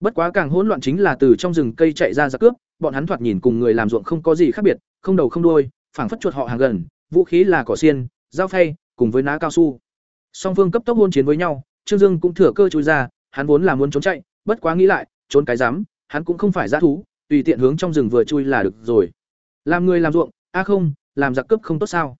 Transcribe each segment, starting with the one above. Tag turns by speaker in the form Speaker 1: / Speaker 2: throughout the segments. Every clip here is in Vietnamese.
Speaker 1: Bất quá càng hỗn loạn chính là từ trong rừng cây chạy ra giặc cướp, bọn hắn thoạt nhìn cùng người làm ruộng không có gì khác biệt, không đầu không đuôi, phảng phất chuột họ hàng gần, vũ khí là cỏ xiên, dao phay, cùng với ná cao su. Song phương cấp tốc hôn chiến với nhau, Trương Dương cũng thừa cơ chui ra, hắn vốn là muốn trốn chạy, bất quá nghĩ lại, trốn cái dám, hắn cũng không phải dã thú, tùy tiện hướng trong rừng vừa chui là được rồi. Làm người làm ruộng, a không, làm giặc cướp không tốt sao?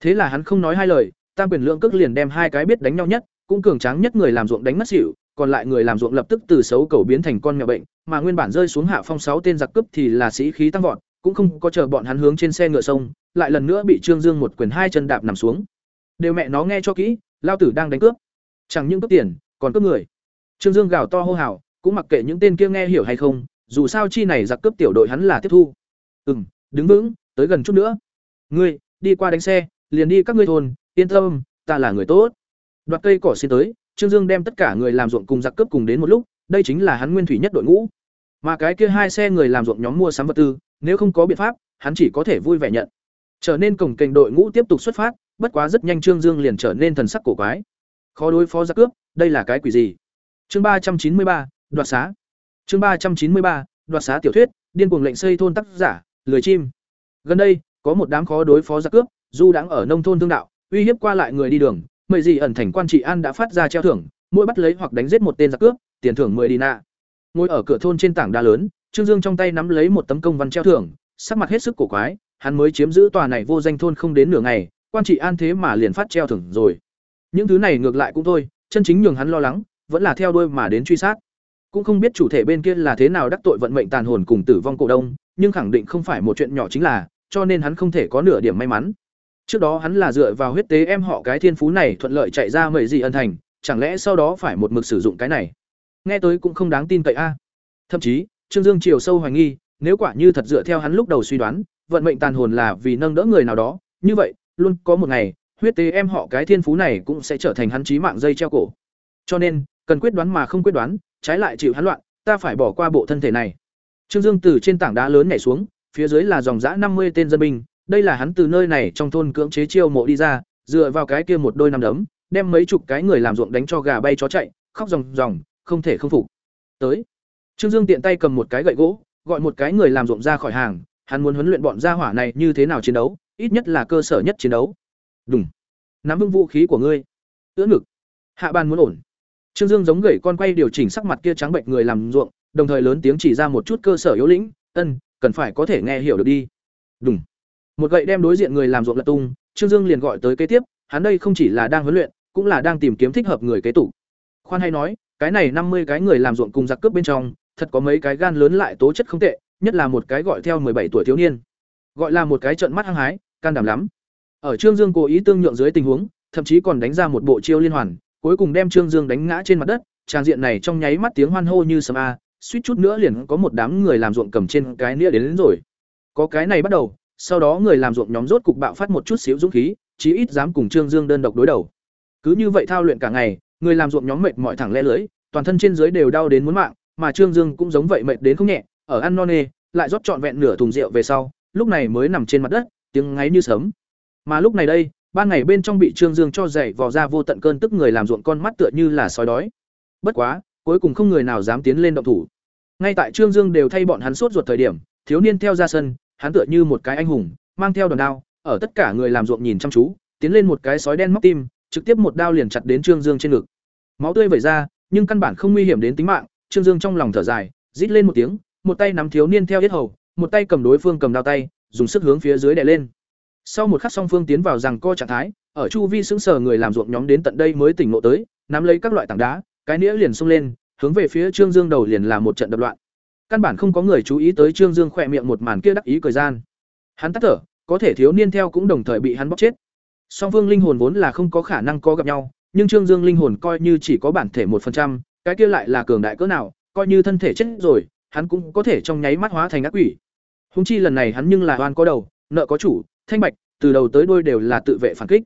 Speaker 1: Thế là hắn không nói hai lời, tam quyền lượng cước liền đem hai cái biết đánh nhau nhất, cũng cường tráng nhất người làm ruộng đánh mất xỉu, còn lại người làm ruộng lập tức từ xấu cầu biến thành con mèo bệnh, mà nguyên bản rơi xuống hạ phong sáu tên giặc cướp thì là sĩ khí tăng vọt, cũng không có chờ bọn hắn hướng trên xe ngựa sông, lại lần nữa bị Trương Dương một quyền hai chân đạp nằm xuống. Đều mẹ nó nghe cho kỹ, lao tử đang đánh cướp. Chẳng những cướp tiền, còn cướp người. Trương Dương gào to hô hào, cũng mặc kệ những tên kia nghe hiểu hay không, dù sao chi này giặc cướp tiểu đội hắn là tiếp thu. Ừm, đứng vững, tới gần chút nữa. Ngươi, đi qua đánh xe, liền đi các ngươi thôn, yên tâm, ta là người tốt. Đoạt cây cỏ xin tới, Trương Dương đem tất cả người làm ruộng cùng giặc cướp cùng đến một lúc, đây chính là hắn nguyên thủy nhất đội ngũ. Mà cái kia hai xe người làm ruộng nhóm mua sắm vật tư, nếu không có biện pháp, hắn chỉ có thể vui vẻ nhận. Trở nên cổng kênh đội ngũ tiếp tục xuất phát, bất quá rất nhanh Trương Dương liền trở nên thần sắc cổ quái. Khó đối phó giặc cướp, đây là cái quỷ gì? Chương ba trăm chín mươi ba, đoạt xá. Chương ba trăm chín mươi ba, đoạt xá tiểu thuyết, điên cuồng lệnh xây thôn tác giả, lười chim. Gần đây, có một đám khó đối phó giặc cướp, du đang ở nông thôn thương đạo, uy hiếp qua lại người đi đường, mười gì ẩn thành quan trị an đã phát ra treo thưởng, mỗi bắt lấy hoặc đánh giết một tên giặc cướp, tiền thưởng 10 nạ. Ngồi ở cửa thôn trên tảng đá lớn, Trương Dương trong tay nắm lấy một tấm công văn treo thưởng, sắc mặt hết sức cổ quái, hắn mới chiếm giữ tòa này vô danh thôn không đến nửa ngày, quan trị an thế mà liền phát treo thưởng rồi. Những thứ này ngược lại cũng thôi, chân chính nhường hắn lo lắng, vẫn là theo đuôi mà đến truy sát. Cũng không biết chủ thể bên kia là thế nào đắc tội vận mệnh tàn hồn cùng tử vong cổ đông, nhưng khẳng định không phải một chuyện nhỏ chính là, cho nên hắn không thể có nửa điểm may mắn. Trước đó hắn là dựa vào huyết tế em họ cái thiên phú này thuận lợi chạy ra mười gì ân thành, chẳng lẽ sau đó phải một mực sử dụng cái này? Nghe tới cũng không đáng tin cậy a. Thậm chí, Trương Dương chiều sâu hoài nghi, nếu quả như thật dựa theo hắn lúc đầu suy đoán, vận mệnh tàn hồn là vì nâng đỡ người nào đó, như vậy, luôn có một ngày, huyết tế em họ cái thiên phú này cũng sẽ trở thành hắn chí mạng dây treo cổ. Cho nên, cần quyết đoán mà không quyết đoán, trái lại chịu hắn loạn, ta phải bỏ qua bộ thân thể này. Trương Dương từ trên tảng đá lớn nhảy xuống, phía dưới là dòng dã năm mươi tên dân binh, đây là hắn từ nơi này trong thôn cưỡng chế chiêu mộ đi ra, dựa vào cái kia một đôi năm đấm, đem mấy chục cái người làm ruộng đánh cho gà bay chó chạy, khóc ròng ròng, không thể không phục. Tới. Trương Dương tiện tay cầm một cái gậy gỗ, gọi một cái người làm ruộng ra khỏi hàng, hắn muốn huấn luyện bọn gia hỏa này như thế nào chiến đấu, ít nhất là cơ sở nhất chiến đấu. Đùng. Nắm vững vũ khí của ngươi. Ưỡn ngực. Hạ bàn muốn ổn. Trương Dương giống gậy con quay điều chỉnh sắc mặt kia trắng bệnh người làm ruộng, đồng thời lớn tiếng chỉ ra một chút cơ sở yếu lĩnh, "Ân, cần phải có thể nghe hiểu được đi." Đùng một gậy đem đối diện người làm ruộng lật tung trương dương liền gọi tới kế tiếp hắn đây không chỉ là đang huấn luyện cũng là đang tìm kiếm thích hợp người kế tục. Khoan hay nói cái này năm mươi cái người làm ruộng cùng giặc cướp bên trong thật có mấy cái gan lớn lại tố chất không tệ nhất là một cái gọi theo bảy tuổi thiếu niên. Gọi là một cái trận mắt hăng hái can đảm lắm. Ở trương dương cố ý tương nhượng dưới tình huống thậm chí còn đánh ra một bộ chiêu liên hoàn cuối cùng đem trương dương đánh ngã trên mặt đất trang diện này trong nháy mắt tiếng hoan hô như sấm a suýt chút nữa liền có một đám người làm ruộng cầm trên cái nĩa đến, đến rồi. Có cái này bắt đầu sau đó người làm ruộng nhóm rốt cục bạo phát một chút xíu dũng khí, chí ít dám cùng trương dương đơn độc đối đầu. Cứ như vậy thao luyện cả ngày, người làm ruộng nhóm mệt mỏi thẳng le lưới, toàn thân trên dưới đều đau đến muốn mạng, mà trương dương cũng giống vậy mệt đến không nhẹ, ở ăn no nê, lại rót trọn vẹn nửa thùng rượu về sau, lúc này mới nằm trên mặt đất, tiếng ngáy như sớm mà lúc này đây ban ngày bên trong bị trương dương cho dậy vò ra vô tận cơn tức người làm ruộng con mắt tựa như là sói đói. Bất quá, cuối cùng không người nào dám tiến lên động thủ. Ngay tại trương dương đều thay bọn hắn sốt ruột thời điểm, thiếu niên theo ra sân hắn tựa như một cái anh hùng, mang theo đòn đao, ở tất cả người làm ruộng nhìn chăm chú, tiến lên một cái sói đen móc tim, trực tiếp một đao liền chặt đến Trương Dương trên ngực. Máu tươi vẩy ra, nhưng căn bản không nguy hiểm đến tính mạng, Trương Dương trong lòng thở dài, rít lên một tiếng, một tay nắm thiếu niên theo yết hầu, một tay cầm đối phương cầm đao tay, dùng sức hướng phía dưới đè lên. Sau một khắc song phương tiến vào rằng co trạng thái, ở chu vi sững sờ người làm ruộng nhóm đến tận đây mới tỉnh ngộ tới, nắm lấy các loại tảng đá, cái nĩa liền xông lên, hướng về phía Trương Dương đầu liền là một trận đập loạn căn bản không có người chú ý tới trương dương khỏe miệng một màn kia đắc ý cười gian. Hắn tắt thở, có thể thiếu niên theo cũng đồng thời bị hắn bóc chết. Song phương linh hồn vốn là không có khả năng có gặp nhau, nhưng trương dương linh hồn coi như chỉ có bản thể một phần trăm, cái kia lại là cường đại cỡ nào, coi như thân thể chết rồi, hắn cũng có thể trong nháy mắt hóa thành ác quỷ. Húng chi lần này hắn nhưng là oan có đầu, nợ có chủ, thanh bạch, từ đầu tới đuôi đều là tự vệ phản kích.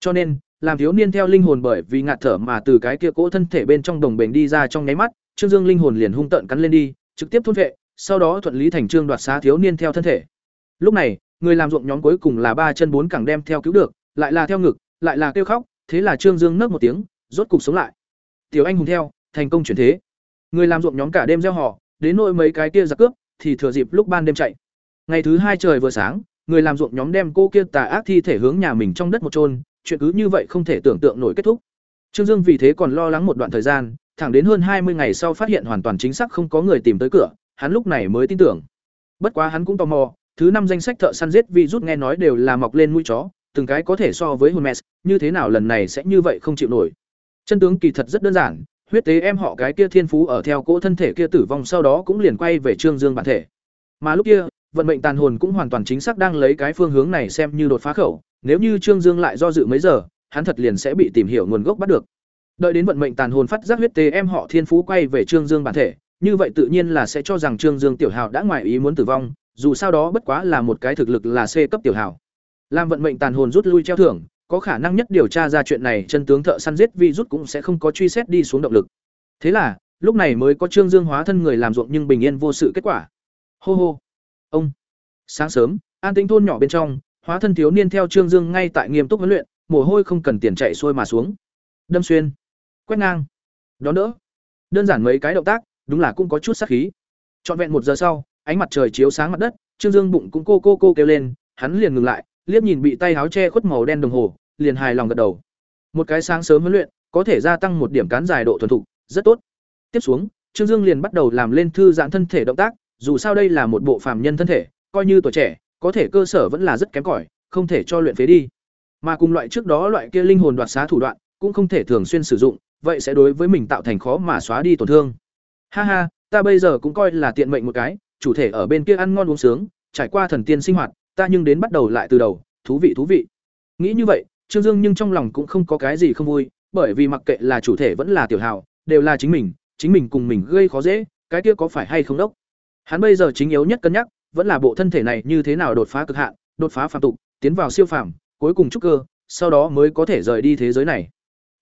Speaker 1: Cho nên, làm thiếu niên theo linh hồn bởi vì ngạt thở mà từ cái kia cỗ thân thể bên trong đồng bền đi ra trong nháy mắt, trương dương linh hồn liền hung tợn cắn lên đi trực tiếp thôn vệ, sau đó thuận lý thành trương đoạt xá thiếu niên theo thân thể. Lúc này, người làm ruộng nhóm cuối cùng là ba chân bốn cẳng đem theo cứu được, lại là theo ngực, lại là kêu khóc, thế là Trương Dương nấc một tiếng, rốt cục sống lại. Tiểu anh hùng theo, thành công chuyển thế. Người làm ruộng nhóm cả đêm gieo họ, đến nỗi mấy cái kia giặc cướp thì thừa dịp lúc ban đêm chạy. Ngày thứ hai trời vừa sáng, người làm ruộng nhóm đem cô kia tà ác thi thể hướng nhà mình trong đất một chôn, chuyện cứ như vậy không thể tưởng tượng nổi kết thúc. Trương Dương vì thế còn lo lắng một đoạn thời gian, thẳng đến hơn hai mươi ngày sau phát hiện hoàn toàn chính xác không có người tìm tới cửa, hắn lúc này mới tin tưởng. Bất quá hắn cũng tò mò, thứ năm danh sách thợ săn giết vi rút nghe nói đều là mọc lên mũi chó, từng cái có thể so với Hermes, như thế nào lần này sẽ như vậy không chịu nổi. Chân tướng kỳ thật rất đơn giản, huyết tế em họ cái kia thiên phú ở theo cỗ thân thể kia tử vong sau đó cũng liền quay về Trương Dương bản thể. Mà lúc kia, vận mệnh tàn hồn cũng hoàn toàn chính xác đang lấy cái phương hướng này xem như đột phá khẩu, nếu như Trương Dương lại do dự mấy giờ, hắn thật liền sẽ bị tìm hiểu nguồn gốc bắt được. Đợi đến vận mệnh tàn hồn phát giác huyết tế em họ thiên phú quay về Trương Dương bản thể, như vậy tự nhiên là sẽ cho rằng Trương Dương tiểu hào đã ngoài ý muốn tử vong, dù sao đó bất quá là một cái thực lực là C cấp tiểu hào. Làm vận mệnh tàn hồn rút lui treo thưởng, có khả năng nhất điều tra ra chuyện này, chân tướng thợ săn giết vi rút cũng sẽ không có truy xét đi xuống động lực. Thế là, lúc này mới có Trương Dương hóa thân người làm ruộng nhưng bình yên vô sự kết quả. Hô hô. Ông. Sáng sớm, an tĩnh thôn nhỏ bên trong, hóa thân thiếu niên theo Trương Dương ngay tại nghiêm túc huấn luyện, mồ hôi không cần tiền chạy xuôi mà xuống. Đâm xuyên, quét ngang, đón đỡ. Đơn giản mấy cái động tác, đúng là cũng có chút sát khí. Trọn vẹn một giờ sau, ánh mặt trời chiếu sáng mặt đất, Trương Dương bụng cũng cô cô cô kêu lên, hắn liền ngừng lại, liếc nhìn bị tay áo che khuất màu đen đồng hồ, liền hài lòng gật đầu. Một cái sáng sớm huấn luyện, có thể gia tăng một điểm cán dài độ thuần thục, rất tốt. Tiếp xuống, Trương Dương liền bắt đầu làm lên thư giãn thân thể động tác, dù sao đây là một bộ phàm nhân thân thể, coi như tuổi trẻ, có thể cơ sở vẫn là rất kém cỏi, không thể cho luyện phế đi. Mà cùng loại trước đó loại kia linh hồn đoạt xá thủ đoạn, cũng không thể thường xuyên sử dụng, vậy sẽ đối với mình tạo thành khó mà xóa đi tổn thương. Ha ha, ta bây giờ cũng coi là tiện mệnh một cái, chủ thể ở bên kia ăn ngon uống sướng, trải qua thần tiên sinh hoạt, ta nhưng đến bắt đầu lại từ đầu, thú vị thú vị. Nghĩ như vậy, Trương Dương nhưng trong lòng cũng không có cái gì không vui, bởi vì mặc kệ là chủ thể vẫn là tiểu hào, đều là chính mình, chính mình cùng mình gây khó dễ, cái kia có phải hay không đốc. Hắn bây giờ chính yếu nhất cân nhắc, vẫn là bộ thân thể này như thế nào đột phá cực hạn, đột phá phàm tục, tiến vào siêu phàm, cuối cùng trúc cơ, sau đó mới có thể rời đi thế giới này.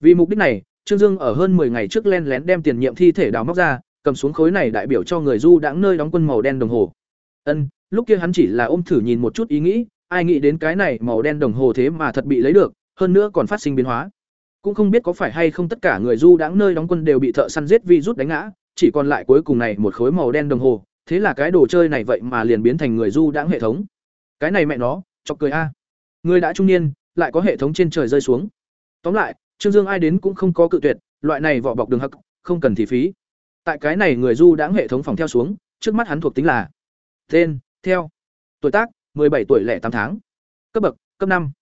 Speaker 1: Vì mục đích này, Trương Dương ở hơn 10 ngày trước len lén đem tiền nhiệm thi thể đào móc ra, cầm xuống khối này đại biểu cho người du đãng nơi đóng quân màu đen đồng hồ. Ân, lúc kia hắn chỉ là ôm thử nhìn một chút ý nghĩ, ai nghĩ đến cái này màu đen đồng hồ thế mà thật bị lấy được, hơn nữa còn phát sinh biến hóa. Cũng không biết có phải hay không tất cả người du đãng nơi đóng quân đều bị thợ săn giết vi rút đánh ngã, chỉ còn lại cuối cùng này một khối màu đen đồng hồ, thế là cái đồ chơi này vậy mà liền biến thành người du đãng hệ thống. Cái này mẹ nó, chọc cười a. Người đã trung niên, lại có hệ thống trên trời rơi xuống. Tóm lại, Trương Dương ai đến cũng không có cự tuyệt, loại này vỏ bọc đường hắc, không cần thì phí. Tại cái này người du đã hệ thống phòng theo xuống, trước mắt hắn thuộc tính là tên, theo, tuổi tác, 17 tuổi lẻ 8 tháng, cấp bậc, cấp năm,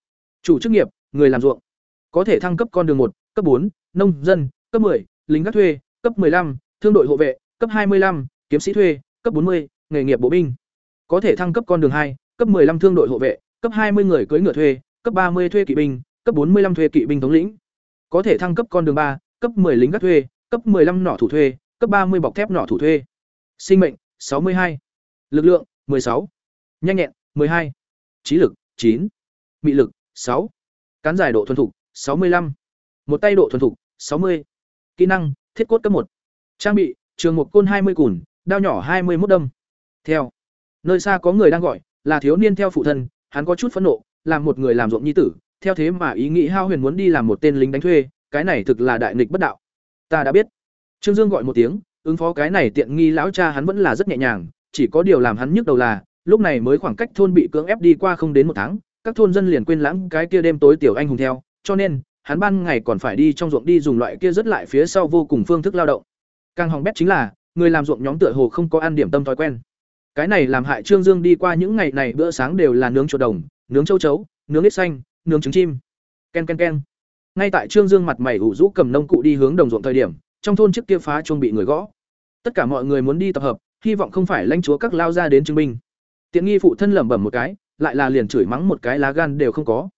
Speaker 1: chủ chức nghiệp, người làm ruộng, có thể thăng cấp con đường một, cấp bốn, nông dân, cấp 10, lính gác thuê, cấp 15, thương đội hộ vệ, cấp 25, kiếm sĩ thuê, cấp 40, nghề nghiệp bộ binh. Có thể thăng cấp con đường 2, cấp 15 thương đội hộ vệ, cấp 20 người cưỡi ngựa thuê, cấp 30 thuê kỵ binh, cấp 45 thuê kỵ binh thống lĩnh. Có thể thăng cấp con đường ba, cấp 10 lính gác thuê, cấp 15 nỏ thủ thuê, cấp 30 bọc thép nỏ thủ thuê. Sinh mệnh 62, lực lượng 16, nhanh nhẹn 12, trí lực 9, mị lực 6, cán giải độ thuần thục 65, một tay độ thuần thục 60, kỹ năng thiết cốt cấp 1. trang bị trường một côn 20 cùn, đao nhỏ 21 đâm. Theo, nơi xa có người đang gọi, là thiếu niên theo phụ thân, hắn có chút phẫn nộ, làm một người làm ruộng nhi tử, theo thế mà ý nghĩ hao huyền muốn đi làm một tên lính đánh thuê, cái này thực là đại nghịch bất đạo. Ta đã biết. Trương Dương gọi một tiếng, ứng phó cái này tiện nghi lão cha hắn vẫn là rất nhẹ nhàng, chỉ có điều làm hắn nhức đầu là, lúc này mới khoảng cách thôn bị cưỡng ép đi qua không đến một tháng, các thôn dân liền quên lãng cái kia đêm tối tiểu anh hùng theo, cho nên, hắn ban ngày còn phải đi trong ruộng đi dùng loại kia rất lại phía sau vô cùng phương thức lao động. Càng hỏng bét chính là, người làm ruộng nhóm tựa hồ không có ăn điểm tâm thói quen. Cái này làm hại Trương Dương đi qua những ngày này bữa sáng đều là nướng chuột đồng, nướng châu chấu, nướng ít xanh, nướng trứng chim. Ken ken ken. Ngay tại Trương Dương mặt mày ủ rũ cầm nông cụ đi hướng đồng ruộng thời điểm, trong thôn trước kia phá chuông bị người gõ. Tất cả mọi người muốn đi tập hợp, hy vọng không phải lãnh chúa các lao ra đến chứng minh. Tiện nghi phụ thân lẩm bẩm một cái, lại là liền chửi mắng một cái lá gan đều không có.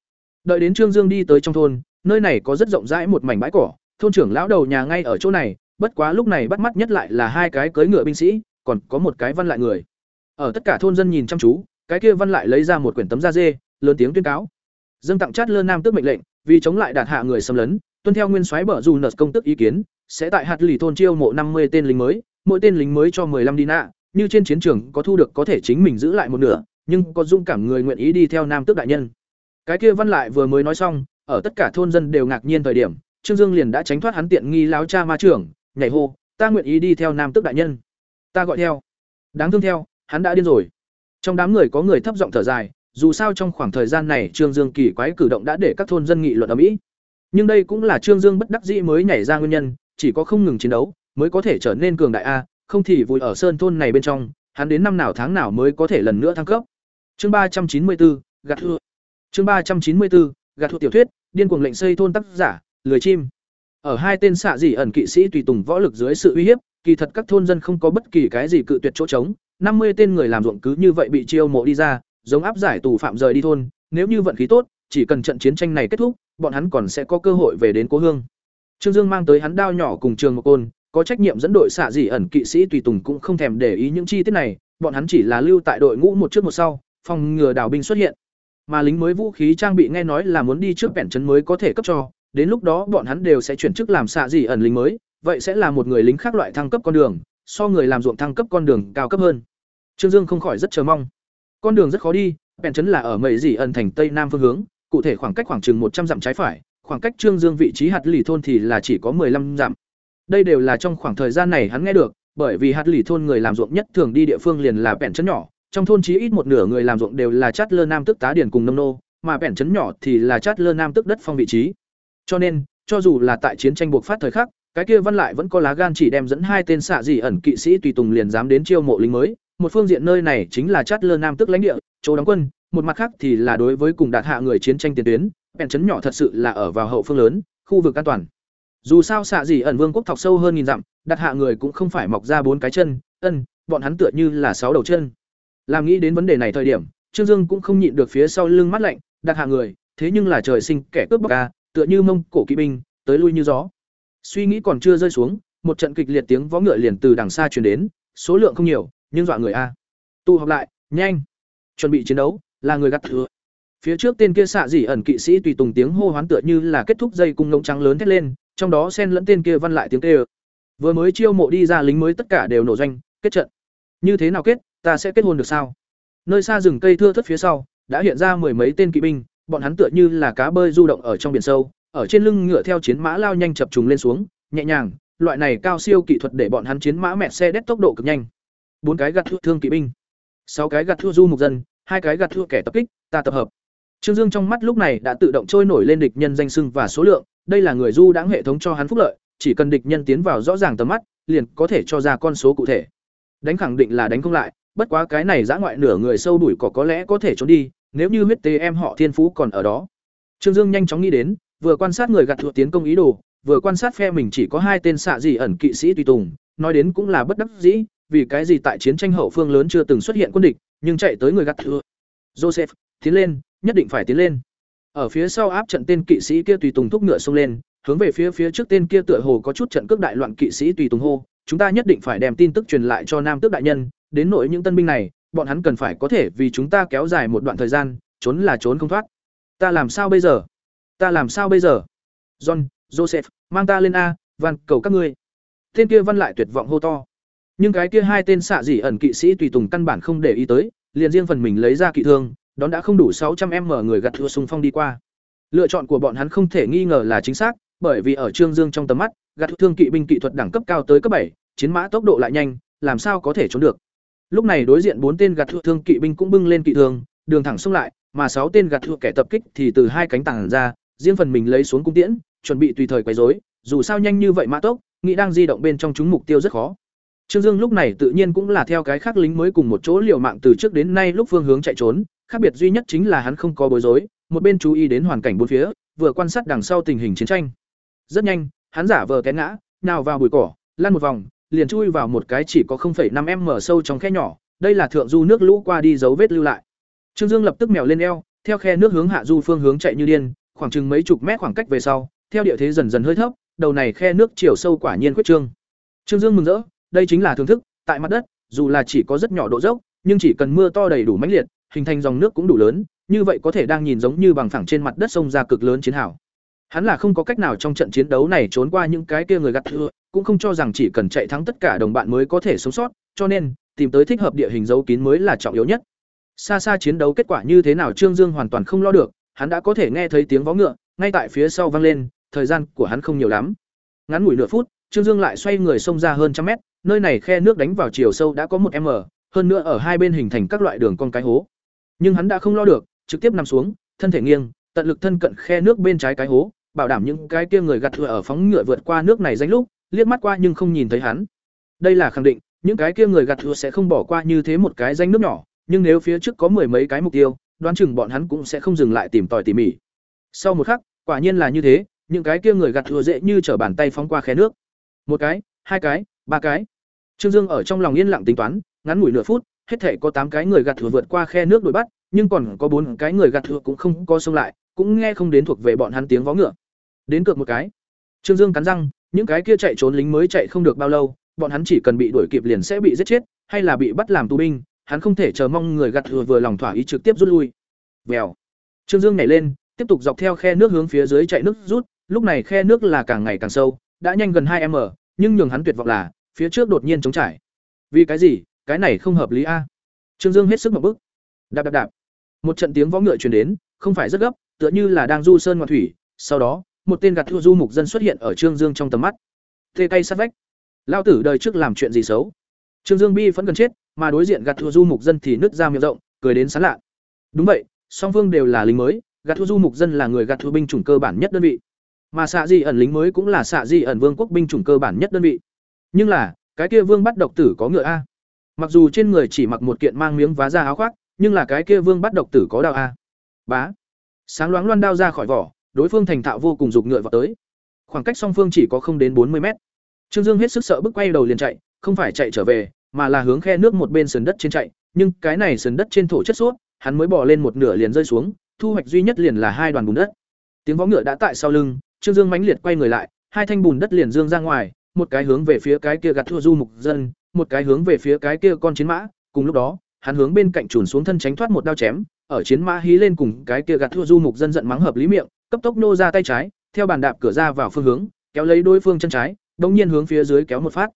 Speaker 1: Đợi đến Trương Dương đi tới trong thôn, nơi này có rất rộng rãi một mảnh bãi cỏ, thôn trưởng lão đầu nhà ngay ở chỗ này, bất quá lúc này bắt mắt nhất lại là hai cái cưỡi ngựa binh sĩ, còn có một cái văn lại người. Ở tất cả thôn dân nhìn chăm chú, cái kia văn lại lấy ra một quyển tấm da dê, lớn tiếng tuyên cáo. Dương tặng chát lơ nam tước mệnh lệnh, vì chống lại đạt hạ người xâm lấn, tuân theo nguyên soái bở dù nợt công tức ý kiến, sẽ tại hạt lì thôn chiêu mộ năm mươi tên lính mới, mỗi tên lính mới cho 15 đi nạ, như trên chiến trường có thu được có thể chính mình giữ lại một nửa, nhưng có dung cảm người nguyện ý đi theo nam tước đại nhân. Cái kia văn lại vừa mới nói xong, ở tất cả thôn dân đều ngạc nhiên thời điểm, Trương Dương liền đã tránh thoát hắn tiện nghi láo cha ma trưởng, nhảy hô, ta nguyện ý đi theo nam tước đại nhân. Ta gọi theo. Đáng thương theo hắn đã điên rồi. Trong đám người có người thấp giọng thở dài dù sao trong khoảng thời gian này trương dương kỳ quái cử động đã để các thôn dân nghị luận ở mỹ. Nhưng đây cũng là trương dương bất đắc dĩ mới nhảy ra nguyên nhân, chỉ có không ngừng chiến đấu mới có thể trở nên cường đại a, không thì vùi ở sơn thôn này bên trong, hắn đến năm nào tháng nào mới có thể lần nữa thăng cấp. Chương ba trăm chín mươi bốn gạt thua chương ba trăm chín mươi bốn gạt thua tiểu thuyết, điên cuồng lệnh xây thôn tác giả, lười chim. Ở hai tên xạ dị ẩn kỵ sĩ tùy tùng võ lực dưới sự uy hiếp, kỳ thật các thôn dân không có bất kỳ cái gì cự tuyệt chỗ trống, năm mươi tên người làm ruộng cứ như vậy bị chiêu mộ đi ra giống áp giải tù phạm rời đi thôn, nếu như vận khí tốt, chỉ cần trận chiến tranh này kết thúc, bọn hắn còn sẽ có cơ hội về đến cố hương. Trương dương mang tới hắn đao nhỏ cùng trường một côn, có trách nhiệm dẫn đội xạ dị ẩn kỵ sĩ tùy tùng cũng không thèm để ý những chi tiết này, bọn hắn chỉ là lưu tại đội ngũ một trước một sau, phòng ngừa đảo binh xuất hiện. Mà lính mới vũ khí trang bị nghe nói là muốn đi trước bẻn trấn mới có thể cấp cho, đến lúc đó bọn hắn đều sẽ chuyển chức làm xạ dị ẩn lính mới, vậy sẽ là một người lính khác loại thăng cấp con đường, so người làm ruộng thăng cấp con đường cao cấp hơn. Trương dương không khỏi rất chờ mong con đường rất khó đi bèn chấn là ở mầy dị ẩn thành tây nam phương hướng, cụ thể khoảng cách khoảng chừng một trăm dặm trái phải, khoảng cách trương dương vị trí hạt lì thôn thì là chỉ có 15 dặm. Đây đều là trong khoảng thời gian này hắn nghe được, bởi vì hạt lì thôn người làm ruộng nhất thường đi địa phương liền là bèn chấn nhỏ, trong thôn chí ít một nửa người làm ruộng đều là chát lơ nam tức tá điển cùng nông nô, mà bèn chấn nhỏ thì là chát lơ nam tức đất phong vị trí. Cho nên, cho dù là tại chiến tranh buộc phát thời khắc, cái kia văn lại vẫn có lá gan chỉ đem dẫn hai tên xạ dị ẩn kỵ sĩ tùy tùng liền dám đến chiêu mộ lính mới một phương diện nơi này chính là chát lơ nam tức lãnh địa, chỗ đóng quân, một mặt khác thì là đối với cùng đạt hạ người chiến tranh tiền tuyến bèn chấn nhỏ thật sự là ở vào hậu phương lớn, khu vực an toàn. Dù sao xạ gì ẩn vương quốc thọc sâu hơn nghìn dặm đặt hạ người cũng không phải mọc ra bốn cái chân, ân, bọn hắn tựa như là sáu đầu chân. Làm nghĩ đến vấn đề này thời điểm, trương dương cũng không nhịn được phía sau lưng mắt lạnh đặt hạ người, thế nhưng là trời sinh kẻ cướp bóc ca tựa như mông cổ kỵ binh, tới lui như gió. Suy nghĩ còn chưa rơi xuống, một trận kịch liệt tiếng vó ngựa liền từ đằng xa truyền đến, số lượng không nhiều nhưng dọa người a. Tụ họp lại, nhanh. Chuẩn bị chiến đấu, là người gặt thừa phía trước tên kia xạ dỉ ẩn kỵ sĩ tùy tùng tiếng hô hoán tựa như là kết thúc dây cung ngỗng trắng lớn thét lên, trong đó xen lẫn tên kia văn lại tiếng kêu. Vừa mới chiêu mộ đi ra lính mới tất cả đều nổ doanh, kết trận. Như thế nào kết, ta sẽ kết hôn được sao? Nơi xa rừng cây thưa thất phía sau, đã hiện ra mười mấy tên kỵ binh, bọn hắn tựa như là cá bơi du động ở trong biển sâu, ở trên lưng ngựa theo chiến mã lao nhanh chập trùng lên xuống, nhẹ nhàng, loại này cao siêu kỹ thuật để bọn hắn chiến mã mẹ xe đét tốc độ cực nhanh bốn cái gạt thua thương kỵ binh, sáu cái gạt thua du mục dân, hai cái gạt thua kẻ tập kích, ta tập hợp. Trương dương trong mắt lúc này đã tự động trôi nổi lên địch nhân danh sưng và số lượng, đây là người du đáng hệ thống cho hắn phúc lợi, chỉ cần địch nhân tiến vào rõ ràng tầm mắt, liền có thể cho ra con số cụ thể. Đánh khẳng định là đánh không lại, bất quá cái này giã ngoại nửa người sâu đuổi cỏ có lẽ có thể trốn đi, nếu như huyết tế em họ thiên phú còn ở đó. Trương dương nhanh chóng nghĩ đến, vừa quan sát người gạt thuộc tiến công ý đồ, vừa quan sát phe mình chỉ có hai tên xạ dị ẩn kỵ sĩ tùy tùng, nói đến cũng là bất đắc dĩ vì cái gì tại chiến tranh hậu phương lớn chưa từng xuất hiện quân địch, nhưng chạy tới người gắt thừa joseph, tiến lên, nhất định phải tiến lên. Ở phía sau áp trận tên kỵ sĩ kia tùy tùng thúc ngựa xông lên, hướng về phía phía trước tên kia tựa hồ có chút trận cước đại loạn kỵ sĩ tùy tùng hô, chúng ta nhất định phải đem tin tức truyền lại cho nam tước đại nhân, đến nội những tân binh này, bọn hắn cần phải có thể vì chúng ta kéo dài một đoạn thời gian, trốn là trốn không thoát. Ta làm sao bây giờ? Ta làm sao bây giờ? John, joseph, mang ta lên a, van, cầu các ngươi. Tên kia văn lại tuyệt vọng hô to nhưng cái kia hai tên xạ dị ẩn kỵ sĩ tùy tùng căn bản không để ý tới, liền riêng phần mình lấy ra kỵ thương, đón đã không đủ sáu trăm em mở người gặt thua xung phong đi qua. Lựa chọn của bọn hắn không thể nghi ngờ là chính xác, bởi vì ở trương dương trong tầm mắt, gặt thương kỵ binh kỹ thuật đẳng cấp cao tới cấp bảy, chiến mã tốc độ lại nhanh, làm sao có thể trốn được. Lúc này đối diện bốn tên gặt thương kỵ binh cũng bưng lên kỵ thương, đường thẳng xông lại, mà sáu tên gặt thương kẻ tập kích thì từ hai cánh tảng ra, riêng phần mình lấy xuống cung tiễn, chuẩn bị tùy thời quấy rối, dù sao nhanh như vậy mã tốc, nghĩ đang di động bên trong chúng mục tiêu rất khó. Trương Dương lúc này tự nhiên cũng là theo cái khác lính mới cùng một chỗ liều mạng từ trước đến nay lúc phương hướng chạy trốn, khác biệt duy nhất chính là hắn không có bối rối, một bên chú ý đến hoàn cảnh bốn phía, vừa quan sát đằng sau tình hình chiến tranh. Rất nhanh, hắn giả vờ té ngã, nào vào bụi cỏ, lăn một vòng, liền chui vào một cái chỉ có 0,5m sâu trong khe nhỏ, đây là thượng du nước lũ qua đi dấu vết lưu lại. Trương Dương lập tức mèo lên eo, theo khe nước hướng hạ du phương hướng chạy như điên, khoảng chừng mấy chục mét khoảng cách về sau, theo địa thế dần dần hơi thấp, đầu này khe nước chiều sâu quả nhiên quyết trương. Trương Dương mừng rỡ, đây chính là thưởng thức, tại mặt đất, dù là chỉ có rất nhỏ độ dốc, nhưng chỉ cần mưa to đầy đủ mãnh liệt, hình thành dòng nước cũng đủ lớn, như vậy có thể đang nhìn giống như bằng phẳng trên mặt đất sông ra cực lớn chiến hào. Hắn là không có cách nào trong trận chiến đấu này trốn qua những cái kia người gặt thưa, cũng không cho rằng chỉ cần chạy thắng tất cả đồng bạn mới có thể sống sót, cho nên tìm tới thích hợp địa hình dấu kín mới là trọng yếu nhất. Xa xa chiến đấu kết quả như thế nào Trương Dương hoàn toàn không lo được, hắn đã có thể nghe thấy tiếng vó ngựa ngay tại phía sau vang lên, thời gian của hắn không nhiều lắm. Ngắn ngủi nửa phút, Trương Dương lại xoay người xông ra hơn trăm mét, nơi này khe nước đánh vào chiều sâu đã có một m, hơn nữa ở hai bên hình thành các loại đường con cái hố. Nhưng hắn đã không lo được, trực tiếp nằm xuống, thân thể nghiêng, tận lực thân cận khe nước bên trái cái hố, bảo đảm những cái kia người gặt thừa ở phóng ngựa vượt qua nước này danh lúc, liếc mắt qua nhưng không nhìn thấy hắn. Đây là khẳng định, những cái kia người gặt thừa sẽ không bỏ qua như thế một cái danh nước nhỏ, nhưng nếu phía trước có mười mấy cái mục tiêu, đoán chừng bọn hắn cũng sẽ không dừng lại tìm tòi tỉ mỉ. Sau một khắc, quả nhiên là như thế, những cái kia người gặt thừa dễ như trở bàn tay phóng qua khe nước. Một cái, hai cái, ba cái. Trương Dương ở trong lòng yên lặng tính toán, ngắn ngủi nửa phút, hết thể có tám cái người gặt thừa vượt qua khe nước đuổi bắt, nhưng còn có bốn cái người gặt thừa cũng không có xông lại, cũng nghe không đến thuộc về bọn hắn tiếng vó ngựa. Đến cược một cái. Trương Dương cắn răng, những cái kia chạy trốn lính mới chạy không được bao lâu, bọn hắn chỉ cần bị đuổi kịp liền sẽ bị giết chết, hay là bị bắt làm tù binh, hắn không thể chờ mong người gặt thừa vừa lòng thỏa ý trực tiếp rút lui. Vèo. Trương Dương nhảy lên, tiếp tục dọc theo khe nước hướng phía dưới chạy nước rút, lúc này khe nước là càng ngày càng sâu, đã nhanh gần hai m nhưng nhường hắn tuyệt vọng là, phía trước đột nhiên trống trải. Vì cái gì? Cái này không hợp lý a. Trương Dương hết sức ngộp bức. Đạp đạp đạp. Một trận tiếng vó ngựa truyền đến, không phải rất gấp, tựa như là đang du sơn ngoạn thủy, sau đó, một tên gạt thua du mục dân xuất hiện ở Trương Dương trong tầm mắt. Tê tay sát vách. Lao tử đời trước làm chuyện gì xấu? Trương Dương bi vẫn gần chết, mà đối diện gạt thua du mục dân thì nứt ra miệng rộng, cười đến sán lạ. Đúng vậy, song phương đều là lính mới, gạt thua du mục dân là người gạt thua binh chủng cơ bản nhất đơn vị mà xạ di ẩn lính mới cũng là xạ di ẩn vương quốc binh chủng cơ bản nhất đơn vị nhưng là, cái kia vương bắt độc tử có ngựa a. Mặc dù trên người chỉ mặc một kiện mang miếng vá ra áo khoác, nhưng là cái kia vương bắt độc tử có đao a. Bá. Sáng loáng loan đao ra khỏi vỏ, đối phương thành thạo vô cùng giục ngựa vào tới. Khoảng cách song phương chỉ có không đến bốn mươi mét. Trương dương hết sức sợ bước quay đầu liền chạy, không phải chạy trở về, mà là hướng khe nước một bên sườn đất trên chạy. Nhưng cái này sườn đất trên thổ chất suốt hắn mới bỏ lên một nửa liền rơi xuống, thu hoạch duy nhất liền là hai đoàn bùn đất. Tiếng vó ngựa đã tại sau lưng, trương dương mãnh liệt quay người lại, hai thanh bùn đất liền dương ra ngoài một cái hướng về phía cái kia gạt thua du mục dân một cái hướng về phía cái kia con chiến mã cùng lúc đó hắn hướng bên cạnh trùn xuống thân tránh thoát một đao chém ở chiến mã hí lên cùng cái kia gạt thua du mục dân giận mắng hợp lý miệng cấp tốc nô ra tay trái theo bàn đạp cửa ra vào phương hướng kéo lấy đối phương chân trái đông nhiên hướng phía dưới kéo một phát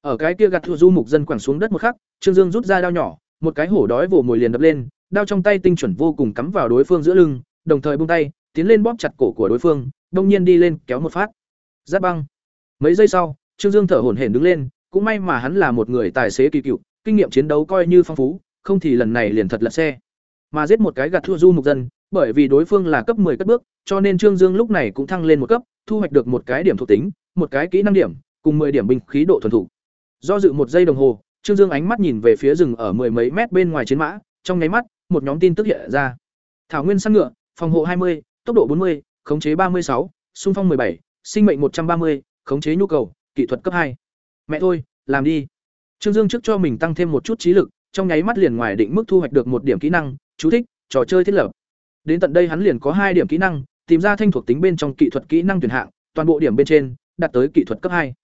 Speaker 1: ở cái kia gạt thua du mục dân quẳng xuống đất một khắc trương dương rút ra đao nhỏ một cái hổ đói vồ mồi liền đập lên đao trong tay tinh chuẩn vô cùng cắm vào đối phương giữa lưng, đồng thời buông tay, tiến lên bóp chặt cổ của đối phương, đông nhiên đi lên kéo một phát. Giáp băng. Mấy giây sau, Trương Dương thở hổn hển đứng lên, cũng may mà hắn là một người tài xế kỳ cựu, kinh nghiệm chiến đấu coi như phong phú, không thì lần này liền thật lật xe. Mà giết một cái gạt thua du mục dân, bởi vì đối phương là cấp 10 cất bước, cho nên Trương Dương lúc này cũng thăng lên một cấp, thu hoạch được một cái điểm thuộc tính, một cái kỹ năng điểm, cùng 10 điểm binh khí độ thuần thủ. Do dự một giây đồng hồ, Trương Dương ánh mắt nhìn về phía rừng ở mười mấy mét bên ngoài chiến mã, trong nháy mắt, một nhóm tin tức hiện ra. Thảo nguyên săn ngựa, phòng hộ 20, tốc độ 40, khống chế 36, xung phong 17, sinh mệnh 130, khống chế nhu cầu, kỹ thuật cấp 2. Mẹ thôi, làm đi. Trương Dương trước cho mình tăng thêm một chút trí lực, trong nháy mắt liền ngoài định mức thu hoạch được một điểm kỹ năng, chú thích, trò chơi thiết lập. Đến tận đây hắn liền có hai điểm kỹ năng, tìm ra thanh thuộc tính bên trong kỹ thuật kỹ năng tuyển hạng, toàn bộ điểm bên trên đạt tới kỹ thuật cấp 2.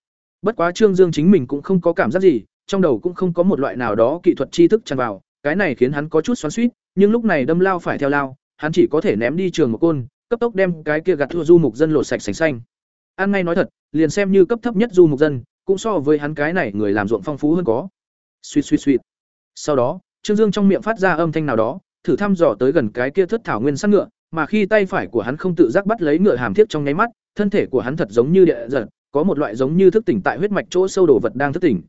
Speaker 1: Bất quá Trương Dương chính mình cũng không có cảm giác gì, trong đầu cũng không có một loại nào đó kỹ thuật tri thức tràn vào, cái này khiến hắn có chút xoắn xuýt, nhưng lúc này đâm lao phải theo lao, hắn chỉ có thể ném đi trường một côn, cấp tốc đem cái kia gạt thua du mục dân lột sạch sành xanh. Ăn ngay nói thật, liền xem như cấp thấp nhất du mục dân, cũng so với hắn cái này người làm ruộng phong phú hơn có. Suýt suýt suýt. Sau đó, Trương Dương trong miệng phát ra âm thanh nào đó, thử thăm dò tới gần cái kia thất thảo nguyên sắt ngựa, mà khi tay phải của hắn không tự giác bắt lấy ngựa hàm thiết trong nháy mắt, thân thể của hắn thật giống như địa giật, có một loại giống như thức tỉnh tại huyết mạch chỗ sâu đồ vật đang thức tỉnh.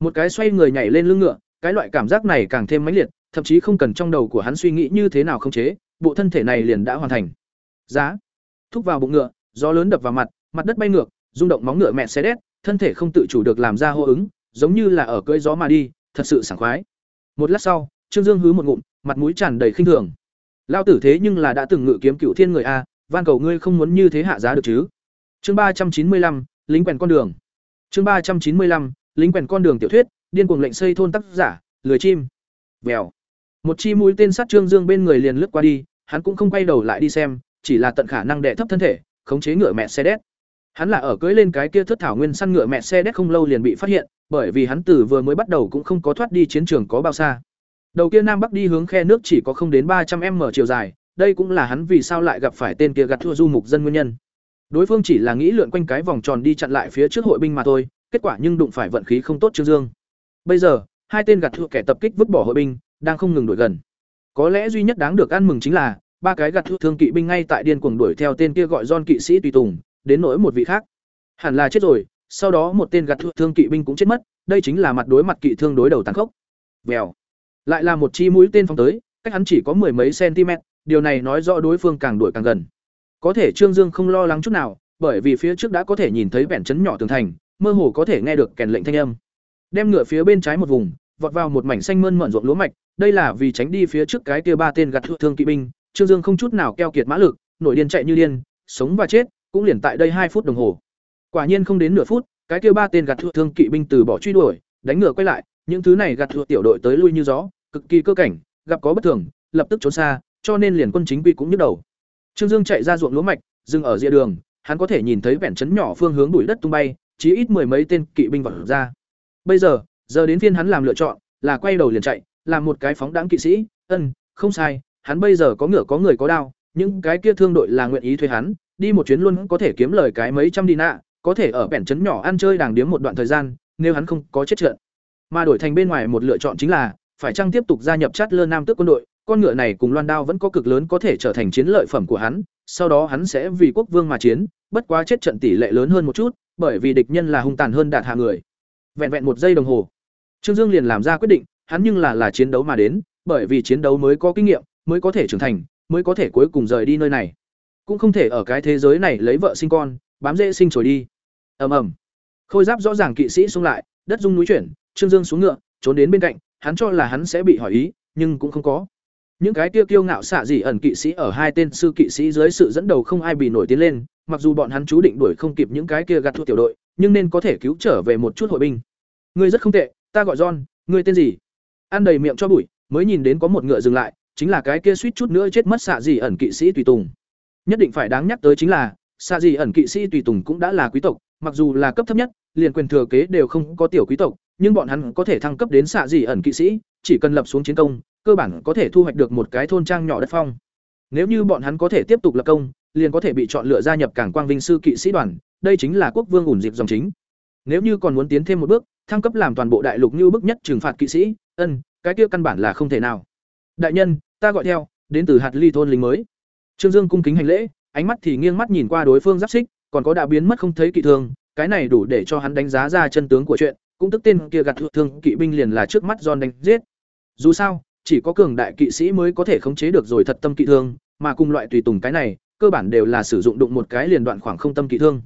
Speaker 1: Một cái xoay người nhảy lên lưng ngựa, cái loại cảm giác này càng thêm mãnh liệt, thậm chí không cần trong đầu của hắn suy nghĩ như thế nào không chế, bộ thân thể này liền đã hoàn thành. Giá, thúc vào bụng ngựa, gió lớn đập vào mặt, mặt đất bay ngược, rung động móng ngựa mẹ xe đét, thân thể không tự chủ được làm ra hô ứng, giống như là ở cưỡi gió mà đi, thật sự sảng khoái. Một lát sau, Trương Dương hứ một ngụm, mặt mũi tràn đầy khinh thường. Lao tử thế nhưng là đã từng ngự kiếm cựu thiên người a, van cầu ngươi không muốn như thế hạ giá được chứ. Chương ba trăm chín mươi lăm, lính quèn con đường. Chương ba trăm chín mươi lăm, lính quèn con đường tiểu thuyết, điên cuồng lệnh xây thôn tác giả, lười chim. Vèo. Một chi mũi tên sát Trương Dương bên người liền lướt qua đi, hắn cũng không quay đầu lại đi xem, chỉ là tận khả năng đè thấp thân thể, khống chế ngựa mẹ xe đét. Hắn là ở cưỡi lên cái kia thất thảo nguyên săn ngựa mẹ xe đét không lâu liền bị phát hiện, bởi vì hắn từ vừa mới bắt đầu cũng không có thoát đi chiến trường có bao xa. Đầu kia nam bắc đi hướng khe nước chỉ có không đến ba trăm m chiều dài, đây cũng là hắn vì sao lại gặp phải tên kia gạt thua du mục dân nguyên nhân. Đối phương chỉ là nghĩ lượn quanh cái vòng tròn đi chặn lại phía trước hội binh mà thôi, kết quả nhưng đụng phải vận khí không tốt Trương Dương. Bây giờ, hai tên gạt thua kẻ tập kích vứt bỏ hội binh, đang không ngừng đuổi gần. Có lẽ duy nhất đáng được ăn mừng chính là ba cái gạt thua thương kỵ binh ngay tại điên cuồng đuổi theo tên kia gọi John kỵ sĩ tùy tùng, đến nỗi một vị khác. Hẳn là chết rồi, sau đó một tên gạt thương kỵ binh cũng chết mất, đây chính là mặt đối mặt kỵ thương đối đầu tàn khốc. Vèo. Lại là một chi mũi tên phóng tới, cách hắn chỉ có mười mấy cm, điều này nói rõ đối phương càng đuổi càng gần. Có thể Trương Dương không lo lắng chút nào, bởi vì phía trước đã có thể nhìn thấy vẻn chấn nhỏ tường thành, mơ hồ có thể nghe được kèn lệnh thanh âm. Đem ngựa phía bên trái một vùng, vọt vào một mảnh xanh mơn mởn ruộng lúa mạch, đây là vì tránh đi phía trước cái kia ba tên gạt thương kỵ binh, Trương Dương không chút nào keo kiệt mã lực, nổi điên chạy như điên, sống và chết, cũng liền tại đây hai phút đồng hồ. Quả nhiên không đến nửa phút, cái kia ba tên gạt thương kỵ binh từ bỏ truy đuổi, đánh ngựa quay lại, những thứ này gạt tiểu đội tới lui như gió, cực kỳ cơ cảnh, gặp có bất thường, lập tức trốn xa, cho nên liền quân chính quy cũng nhức đầu. Trương Dương chạy ra ruộng lúa mạch, dừng ở rìa đường, hắn có thể nhìn thấy vẻn chấn nhỏ phương hướng bụi đất tung bay, chí ít mười mấy tên kỵ binh vọt ra. Bây giờ, giờ đến phiên hắn làm lựa chọn, là quay đầu liền chạy, làm một cái phóng đãng kỵ sĩ, ân, không sai, hắn bây giờ có ngựa có người có đao, những cái kia thương đội là nguyện ý thuê hắn, đi một chuyến luôn có thể kiếm lời cái mấy trăm đi nạ, có thể ở bẻn trấn nhỏ ăn chơi đàng điếm một đoạn thời gian, nếu hắn không có chết trận. Mà đổi thành bên ngoài một lựa chọn chính là, phải chăng tiếp tục gia nhập chát lơ nam tước quân đội, con ngựa này cùng loan đao vẫn có cực lớn có thể trở thành chiến lợi phẩm của hắn, sau đó hắn sẽ vì quốc vương mà chiến, bất quá chết trận tỷ lệ lớn hơn một chút, bởi vì địch nhân là hung tàn hơn đạt hạ người. Vẹn vẹn một giây đồng hồ, Trương Dương liền làm ra quyết định, hắn nhưng là là chiến đấu mà đến, bởi vì chiến đấu mới có kinh nghiệm, mới có thể trưởng thành, mới có thể cuối cùng rời đi nơi này. Cũng không thể ở cái thế giới này lấy vợ sinh con, bám dễ sinh trồi đi. Ầm ầm. Khôi giáp rõ ràng kỵ sĩ xuống lại, đất rung núi chuyển, Trương Dương xuống ngựa, trốn đến bên cạnh, hắn cho là hắn sẽ bị hỏi ý, nhưng cũng không có. Những cái tiêu kiêu ngạo xạ gì ẩn kỵ sĩ ở hai tên sư kỵ sĩ dưới sự dẫn đầu không ai bị nổi tiến lên, mặc dù bọn hắn chú định đuổi không kịp những cái kia gạt thua tiểu đội, nhưng nên có thể cứu trở về một chút hội binh. Ngươi rất không tệ, ta gọi John, ngươi tên gì? Ăn đầy miệng cho bụi, mới nhìn đến có một ngựa dừng lại, chính là cái kia suýt chút nữa chết mất xạ gì ẩn kỵ sĩ tùy tùng. Nhất định phải đáng nhắc tới chính là, xạ gì ẩn kỵ sĩ tùy tùng cũng đã là quý tộc, mặc dù là cấp thấp nhất, liền quyền thừa kế đều không có tiểu quý tộc, nhưng bọn hắn có thể thăng cấp đến xạ dị ẩn kỵ sĩ, chỉ cần lập xuống chiến công, cơ bản có thể thu hoạch được một cái thôn trang nhỏ đất phong. Nếu như bọn hắn có thể tiếp tục lập công, liền có thể bị chọn lựa gia nhập cảng quang vinh sư kỵ sĩ đoàn, đây chính là quốc vương ủn dịp dòng chính. Nếu như còn muốn tiến thêm một bước, thăng cấp làm toàn bộ đại lục như bức nhất trừng phạt kỵ sĩ, ân, cái kia căn bản là không thể nào. Đại nhân, ta gọi theo, đến từ hạt ly thôn lính mới. Trương Dương cung kính hành lễ, ánh mắt thì nghiêng mắt nhìn qua đối phương giáp xích, còn có đã biến mất không thấy kỵ thương, cái này đủ để cho hắn đánh giá ra chân tướng của chuyện, cũng tức tên kia gạt thương kỵ binh liền là trước mắt John đánh giết. Dù sao, chỉ có cường đại kỵ sĩ mới có thể khống chế được rồi thật tâm kỵ thương, mà cùng loại tùy tùng cái này, cơ bản đều là sử dụng đụng một cái liền đoạn khoảng không tâm kỵ thương.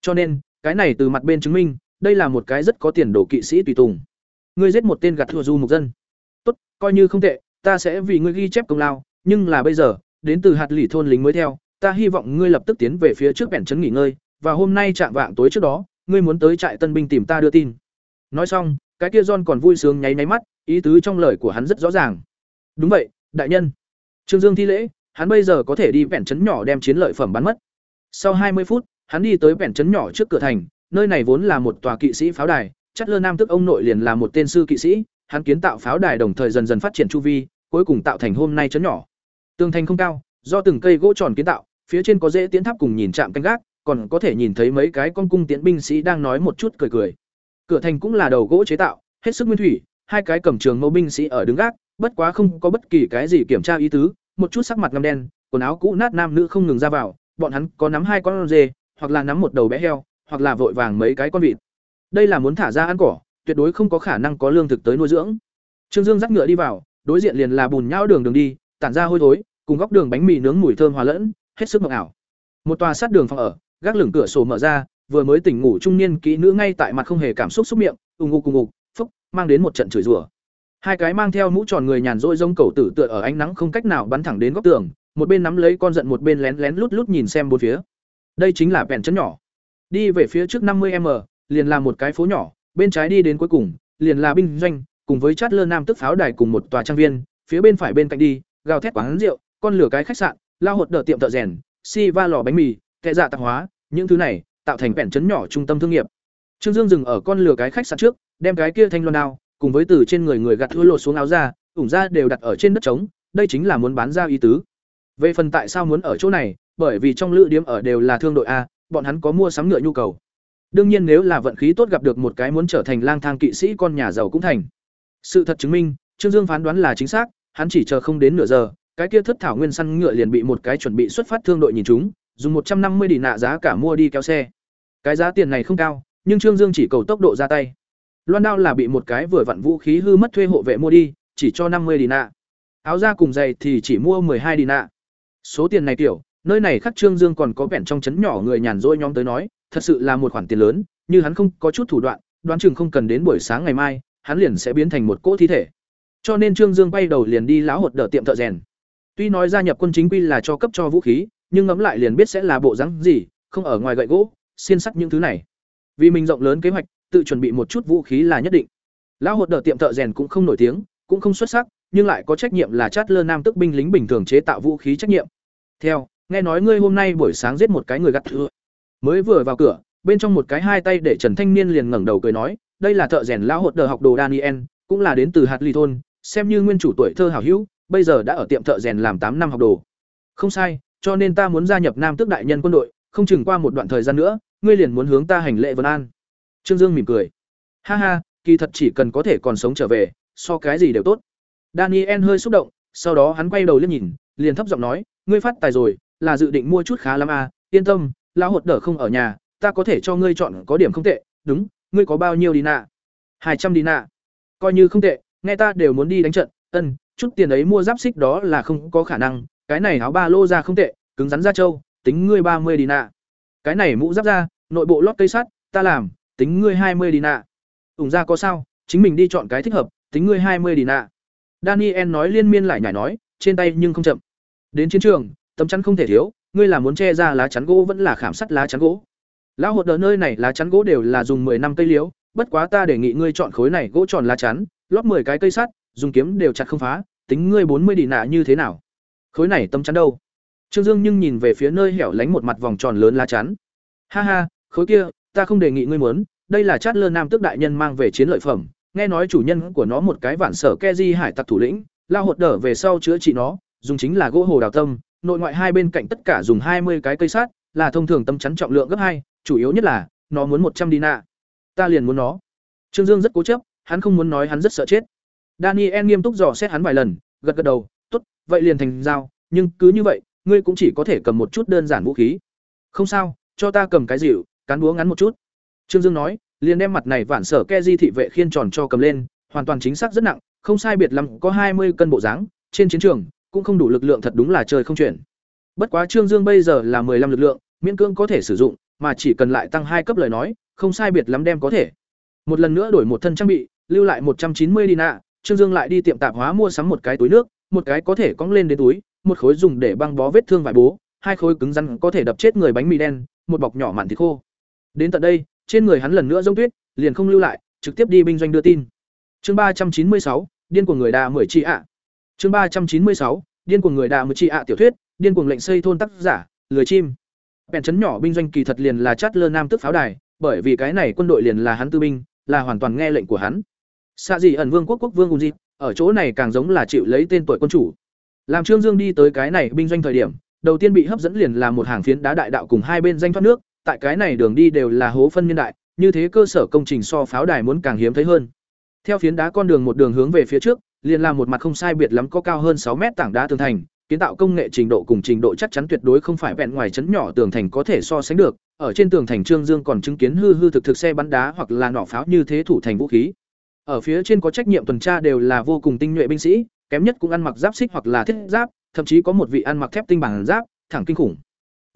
Speaker 1: Cho nên, cái này từ mặt bên chứng minh, đây là một cái rất có tiền đồ kỵ sĩ tùy tùng. Ngươi giết một tên gạt thừa du mục dân. Tốt, coi như không tệ, ta sẽ vì ngươi ghi chép công lao, nhưng là bây giờ, đến từ hạt lỉ thôn lính mới theo, ta hy vọng ngươi lập tức tiến về phía trước bẻn trấn nghỉ ngơi, và hôm nay chạm vạng tối trước đó, ngươi muốn tới trại tân binh tìm ta đưa tin. Nói xong, cái kia John còn vui sướng nháy nháy mắt, ý tứ trong lời của hắn rất rõ ràng. Đúng vậy, đại nhân. Trương Dương thi lễ, hắn bây giờ có thể đi vẹn trấn nhỏ đem chiến lợi phẩm bán mất. Sau hai mươi phút, hắn đi tới vẹn trấn nhỏ trước cửa thành, nơi này vốn là một tòa kỵ sĩ pháo đài, Chất Lơ Nam tức ông nội liền là một tên sư kỵ sĩ, hắn kiến tạo pháo đài đồng thời dần dần phát triển chu vi, cuối cùng tạo thành hôm nay trấn nhỏ. Tường thành không cao, do từng cây gỗ tròn kiến tạo, phía trên có dễ tiến tháp cùng nhìn chạm canh gác, còn có thể nhìn thấy mấy cái con cung tiến binh sĩ đang nói một chút cười cười. Cửa thành cũng là đầu gỗ chế tạo, hết sức nguyên thủy, hai cái cầm trường mâu binh sĩ ở đứng gác, bất quá không có bất kỳ cái gì kiểm tra ý tứ, một chút sắc mặt ngăm đen, quần áo cũ nát nam nữ không ngừng ra vào, bọn hắn có nắm hai con dê, hoặc là nắm một đầu bé heo, hoặc là vội vàng mấy cái con vịt. Đây là muốn thả ra ăn cỏ, tuyệt đối không có khả năng có lương thực tới nuôi dưỡng. Trương Dương dắt ngựa đi vào, đối diện liền là bùn nhão đường đường đi, tản ra hôi thối, cùng góc đường bánh mì nướng mùi thơm hòa lẫn, hết sức mộng ảo. Một tòa sát đường phòng ở, gác lửng cửa sổ mở ra, vừa mới tỉnh ngủ trung niên kỹ nữ ngay tại mặt không hề cảm xúc xúc miệng, ùng ục cùng ục, phúc, mang đến một trận chửi rủa. Hai cái mang theo mũ tròn người nhàn rỗi giống cầu tử tựa ở ánh nắng không cách nào bắn thẳng đến góc tường, một bên nắm lấy con giận một bên lén lén lút lút nhìn xem bốn phía. Đây chính là bèn chấn nhỏ. Đi về phía trước năm mươi m liền là một cái phố nhỏ, bên trái đi đến cuối cùng, liền là binh doanh, cùng với chát lơ nam tức pháo đài cùng một tòa trang viên, phía bên phải bên cạnh đi, gào thét quán rượu, con lửa cái khách sạn, lao hột đỡ tiệm thợ rèn, si va lò bánh mì, kệ dạ tạp hóa, những thứ này tạo thành vẻn chấn nhỏ trung tâm thương nghiệp. Trương Dương dừng ở con lửa cái khách sạn trước, đem cái kia thanh loan đao, cùng với từ trên người người gạt thua lột xuống áo ra, ủng ra đều đặt ở trên đất trống, đây chính là muốn bán ra ý tứ. Về phần tại sao muốn ở chỗ này, bởi vì trong lữ điếm ở đều là thương đội a, bọn hắn có mua sắm ngựa nhu cầu. Đương nhiên nếu là vận khí tốt gặp được một cái muốn trở thành lang thang kỵ sĩ con nhà giàu cũng thành. Sự thật chứng minh, Trương Dương phán đoán là chính xác, hắn chỉ chờ không đến nửa giờ, cái kia thất thảo nguyên săn ngựa liền bị một cái chuẩn bị xuất phát thương đội nhìn chúng, dùng một trăm năm mươi đỉ nạ giá cả mua đi kéo xe. Cái giá tiền này không cao, nhưng Trương Dương chỉ cầu tốc độ ra tay. Loan đao là bị một cái vừa vặn vũ khí hư mất thuê hộ vệ mua đi, chỉ cho năm mươi đi nạ. Áo da cùng giày thì chỉ mua hai đỉ nạ. Số tiền này tiểu, nơi này khắc Trương Dương còn có vẻ trong chấn nhỏ người nhàn rỗi nhóm tới nói, thật sự là một khoản tiền lớn, như hắn không có chút thủ đoạn, đoán chừng không cần đến buổi sáng ngày mai, hắn liền sẽ biến thành một cỗ thi thể. Cho nên Trương Dương quay đầu liền đi lão hột đỡ tiệm thợ rèn. Tuy nói gia nhập quân chính quy là cho cấp cho vũ khí, nhưng ngẫm lại liền biết sẽ là bộ dáng gì, không ở ngoài gậy gỗ, xiên sắt những thứ này. Vì mình rộng lớn kế hoạch, tự chuẩn bị một chút vũ khí là nhất định. Lão hột đỡ tiệm thợ rèn cũng không nổi tiếng, cũng không xuất sắc, nhưng lại có trách nhiệm là chát lơ nam tức binh lính bình thường chế tạo vũ khí trách nhiệm. Theo, nghe nói ngươi hôm nay buổi sáng giết một cái người gắt thưa. Mới vừa vào cửa, bên trong một cái hai tay để Trần Thanh Niên liền ngẩng đầu cười nói, đây là thợ rèn lão hột đờ học đồ Daniel, cũng là đến từ hạt ly thôn, xem như nguyên chủ tuổi thơ hảo hữu, bây giờ đã ở tiệm thợ rèn làm tám năm học đồ. Không sai, cho nên ta muốn gia nhập Nam Tước đại nhân quân đội, không chừng qua một đoạn thời gian nữa, ngươi liền muốn hướng ta hành lễ vân an. Trương Dương mỉm cười. Ha ha, kỳ thật chỉ cần có thể còn sống trở về, so cái gì đều tốt. Daniel hơi xúc động, sau đó hắn quay đầu lên nhìn, liền thấp giọng nói, ngươi phát tài rồi, là dự định mua chút khá lắm à, yên tâm, lão hột đỡ không ở nhà, ta có thể cho ngươi chọn có điểm không tệ, đúng, ngươi có bao nhiêu đi nạ? hai trăm đi nạ. Coi như không tệ, nghe ta đều muốn đi đánh trận, ân, chút tiền ấy mua giáp xích đó là không có khả năng, cái này áo ba lô ra không tệ, cứng rắn ra châu, tính ngươi ba mươi đi nạ. Cái này mũ giáp ra, nội bộ lót cây sắt, ta làm, tính ngươi hai mươi đi nạ. Ủng ra có sao, chính mình đi chọn cái thích hợp, tính ngươi hai mươi đi nạ. Daniel nói liên miên lại nhảy nói, trên tay nhưng không chậm. Đến chiến trường, tấm chắn không thể thiếu, ngươi là muốn che ra lá chắn gỗ vẫn là khảm sắt lá chắn gỗ. Lão hột đỡ nơi này lá chắn gỗ đều là dùng 10 năm cây liễu, bất quá ta đề nghị ngươi chọn khối này gỗ tròn lá chắn, lót 10 cái cây sắt, dùng kiếm đều chặt không phá, tính ngươi 40 đi nạ như thế nào? Khối này tâm chắn đâu? Trương Dương nhưng nhìn về phía nơi hẻo lánh một mặt vòng tròn lớn lá chắn. Ha ha, khối kia, ta không đề nghị ngươi muốn, đây là chát lơ nam tước đại nhân mang về chiến lợi phẩm, nghe nói chủ nhân của nó một cái vạn sở Keji hải tặc thủ lĩnh, lao hột đở về sau chữa trị nó, dùng chính là gỗ hồ đào tâm, nội ngoại hai bên cạnh tất cả dùng 20 cái cây sắt, là thông thường tâm chắn trọng lượng gấp hai, chủ yếu nhất là nó muốn một trăm nạ. Ta liền muốn nó. Trương Dương rất cố chấp, hắn không muốn nói hắn rất sợ chết. Daniel nghiêm túc dò xét hắn vài lần, gật gật đầu, "Tốt, vậy liền thành giao, nhưng cứ như vậy, ngươi cũng chỉ có thể cầm một chút đơn giản vũ khí." "Không sao, cho ta cầm cái dịu, cán búa ngắn một chút." Trương Dương nói, liền đem mặt này vạn sở ke di thị vệ khiên tròn cho cầm lên, hoàn toàn chính xác rất nặng, không sai biệt lắm có hai mươi cân bộ dáng, trên chiến trường cũng không đủ lực lượng thật đúng là trời không chuyển. Bất quá Trương Dương bây giờ là 15 lực lượng, miễn cưỡng có thể sử dụng, mà chỉ cần lại tăng hai cấp lời nói, không sai biệt lắm đem có thể. Một lần nữa đổi một thân trang bị, lưu lại một trăm chín mươi đi nạ, Trương Dương lại đi tiệm tạp hóa mua sắm một cái túi nước, một cái có thể cong lên đến túi, một khối dùng để băng bó vết thương vải bố, hai khối cứng rắn có thể đập chết người bánh mì đen, một bọc nhỏ mặn thịt khô. Đến tận đây, trên người hắn lần nữa rông tuyết, liền không lưu lại, trực tiếp đi binh doanh đưa tin. Chương ba trăm chín mươi sáu, điên của người đà mười chi ạ. Chương ba trăm chín mươi sáu, điên của người đà mười chi ạ tiểu thuyết, điên cuồng lệnh xây thôn tác giả, lười chim. Bèn chấn nhỏ binh doanh kỳ thật liền là chát lơ nam tức pháo đài, bởi vì cái này quân đội liền là hắn tư binh, là hoàn toàn nghe lệnh của hắn. Xạ gì ẩn vương quốc quốc vương ung dịp ở chỗ này càng giống là chịu lấy tên tuổi quân chủ. Làm Trương Dương đi tới cái này binh doanh thời điểm, đầu tiên bị hấp dẫn liền là một hàng phiến đá đại đạo cùng hai bên danh thoát nước, tại cái này đường đi đều là hố phân niên đại, như thế cơ sở công trình so pháo đài muốn càng hiếm thấy hơn. Theo phiến đá con đường một đường hướng về phía trước, liền là một mặt không sai biệt lắm có cao hơn sáu mét tảng đá tường thành, kiến tạo công nghệ trình độ cùng trình độ chắc chắn tuyệt đối không phải vẹn ngoài chấn nhỏ tường thành có thể so sánh được. Ở trên tường thành Trương Dương còn chứng kiến hư hư thực thực xe bắn đá hoặc là nỏ pháo như thế thủ thành vũ khí. Ở phía trên có trách nhiệm tuần tra đều là vô cùng tinh nhuệ binh sĩ, kém nhất cũng ăn mặc giáp xích hoặc là thiết giáp, thậm chí có một vị ăn mặc thép tinh bản giáp, thẳng kinh khủng.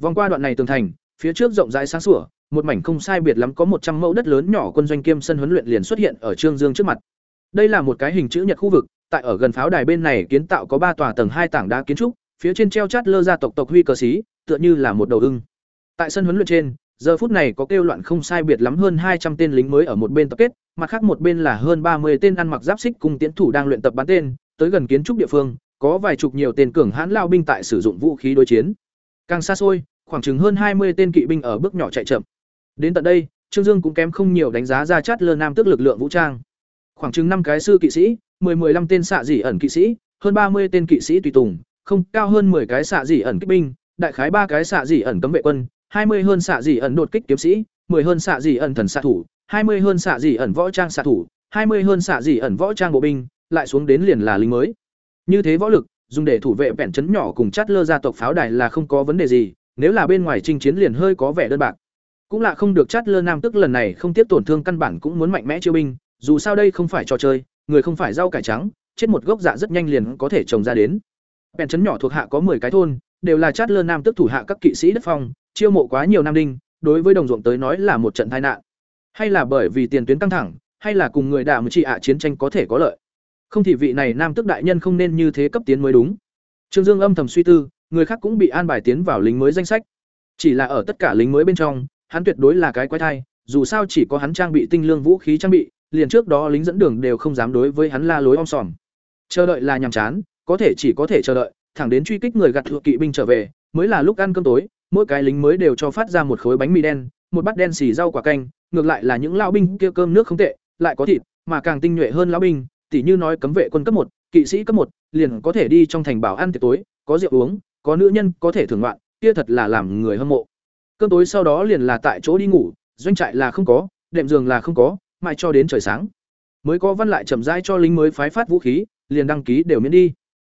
Speaker 1: Vòng qua đoạn này tường thành, phía trước rộng rãi sáng sủa, một mảnh không sai biệt lắm có một trăm mẫu đất lớn nhỏ quân doanh kiêm sân huấn luyện liền xuất hiện ở Trương Dương trước mặt. Đây là một cái hình chữ nhật khu vực, tại ở gần pháo đài bên này kiến tạo có ba tòa tầng hai tảng đá kiến trúc, phía trên treo chát lơ gia tộc tộc huy cờ xí tựa như là một đầu ưng tại sân huấn luyện trên giờ phút này có kêu loạn không sai biệt lắm hơn hai trăm tên lính mới ở một bên tập kết mặt khác một bên là hơn ba mươi tên ăn mặc giáp xích cùng tiến thủ đang luyện tập bắn tên tới gần kiến trúc địa phương có vài chục nhiều tên cường hãn lao binh tại sử dụng vũ khí đối chiến. Càng xa xôi khoảng chừng hơn hai mươi tên kỵ binh ở bước nhỏ chạy chậm. Đến tận đây trương dương cũng kém không nhiều đánh giá ra chát lơ nam tức lực lượng vũ trang. Khoảng chừng năm cái sư kỵ sĩ mười mười lăm tên xạ dị ẩn kỵ sĩ hơn ba mươi tên kỵ sĩ tùy tùng không cao hơn 10 cái xạ dị ẩn kích binh, đại khái ba cái xạ dị ẩn cấm vệ quân, 20 hơn xạ dị ẩn đột kích kiếm sĩ, 10 hơn xạ dị ẩn thần xạ thủ, 20 hơn xạ dị ẩn võ trang xạ thủ, 20 hơn xạ dị ẩn võ trang bộ binh, lại xuống đến liền là lính mới. Như thế võ lực, dùng để thủ vệ bèn trấn nhỏ cùng chát lơ gia tộc pháo đài là không có vấn đề gì, nếu là bên ngoài chinh chiến liền hơi có vẻ đơn bạc. cũng là không được chát lơ nam tức lần này không tiếp tổn thương căn bản cũng muốn mạnh mẽ chiêu binh dù sao đây không phải trò chơi người không phải rau cải trắng chết một gốc dạ rất nhanh liền có thể trồng ra đến bèn trấn nhỏ thuộc hạ có 10 cái thôn đều là chát lơ nam tức thủ hạ các kỵ sĩ đất phong chiêu mộ quá nhiều nam đinh, đối với đồng ruộng tới nói là một trận tai nạn. Hay là bởi vì tiền tuyến căng thẳng, hay là cùng người đả một trị ạ chiến tranh có thể có lợi. Không thì vị này nam tức đại nhân không nên như thế cấp tiến mới đúng. Trương dương âm thầm suy tư, người khác cũng bị an bài tiến vào lính mới danh sách. Chỉ là ở tất cả lính mới bên trong, hắn tuyệt đối là cái quái thai, dù sao chỉ có hắn trang bị tinh lương vũ khí trang bị, liền trước đó lính dẫn đường đều không dám đối với hắn la lối om sòm. Chờ đợi là nhàm chán, có thể chỉ có thể chờ đợi, thẳng đến truy kích người gặt thuộc kỵ binh trở về, mới là lúc ăn cơm tối mỗi cái lính mới đều cho phát ra một khối bánh mì đen, một bát đen xì rau quả canh, ngược lại là những lao binh kia cơm nước không tệ, lại có thịt, mà càng tinh nhuệ hơn lão binh, tỉ như nói cấm vệ quân cấp một, kỵ sĩ cấp một, liền có thể đi trong thành bảo ăn tiệc tối, có rượu uống, có nữ nhân có thể thưởng ngoạn, kia thật là làm người hâm mộ. Cơm tối sau đó liền là tại chỗ đi ngủ, doanh trại là không có, đệm giường là không có, mãi cho đến trời sáng. Mới có văn lại chậm rãi cho lính mới phái phát vũ khí, liền đăng ký đều miễn đi.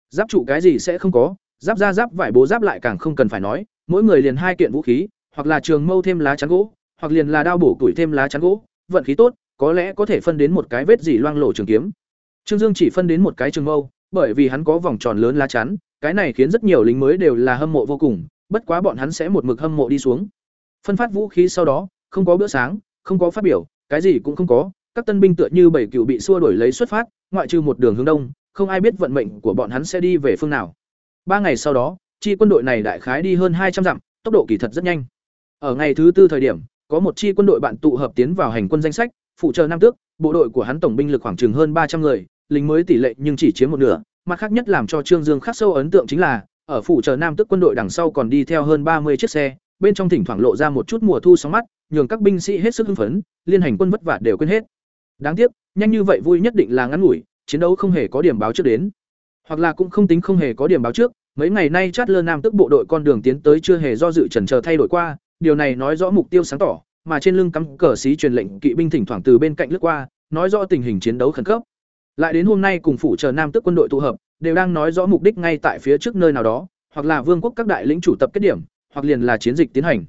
Speaker 1: Giáp trụ cái gì sẽ không có, giáp ra giáp vải bố giáp lại càng không cần phải nói mỗi người liền hai kiện vũ khí, hoặc là trường mâu thêm lá chắn gỗ, hoặc liền là đao bổ tuổi thêm lá chắn gỗ, vận khí tốt, có lẽ có thể phân đến một cái vết dỉ loang lổ trường kiếm. Trương dương chỉ phân đến một cái trường mâu, bởi vì hắn có vòng tròn lớn lá chắn, cái này khiến rất nhiều lính mới đều là hâm mộ vô cùng, bất quá bọn hắn sẽ một mực hâm mộ đi xuống. Phân phát vũ khí sau đó, không có bữa sáng, không có phát biểu, cái gì cũng không có, các tân binh tựa như bảy cựu bị xua đổi lấy xuất phát, ngoại trừ một đường hướng đông, không ai biết vận mệnh của bọn hắn sẽ đi về phương nào. Ba ngày sau đó chi quân đội này đại khái đi hơn hai trăm dặm, tốc độ kỳ thật rất nhanh. Ở ngày thứ tư thời điểm, có một chi quân đội bạn tụ hợp tiến vào hành quân danh sách, phụ trợ nam tước, bộ đội của hắn tổng binh lực khoảng chừng hơn ba trăm người, lính mới tỷ lệ nhưng chỉ chiếm một nửa, mặt khác nhất làm cho trương dương khắc sâu ấn tượng chính là, ở phụ trợ nam tước quân đội đằng sau còn đi theo hơn ba mươi chiếc xe, bên trong thỉnh thoảng lộ ra một chút mùa thu sóng mắt, nhường các binh sĩ hết sức hưng phấn, liên hành quân vất vả đều quên hết. Đáng tiếc, nhanh như vậy vui nhất định là ngắn ngủi, chiến đấu không hề có điểm báo trước đến. Hoặc là cũng không tính không hề có điểm báo trước mấy ngày nay chát lơ nam tức bộ đội con đường tiến tới chưa hề do dự trần chờ thay đổi qua, điều này nói rõ mục tiêu sáng tỏ, mà trên lưng cắm cờ xí truyền lệnh kỵ binh thỉnh thoảng từ bên cạnh lướt qua, nói rõ tình hình chiến đấu khẩn cấp. Lại đến hôm nay cùng phụ chờ nam tức quân đội tụ hợp, đều đang nói rõ mục đích ngay tại phía trước nơi nào đó, hoặc là vương quốc các đại lĩnh chủ tập kết điểm, hoặc liền là chiến dịch tiến hành.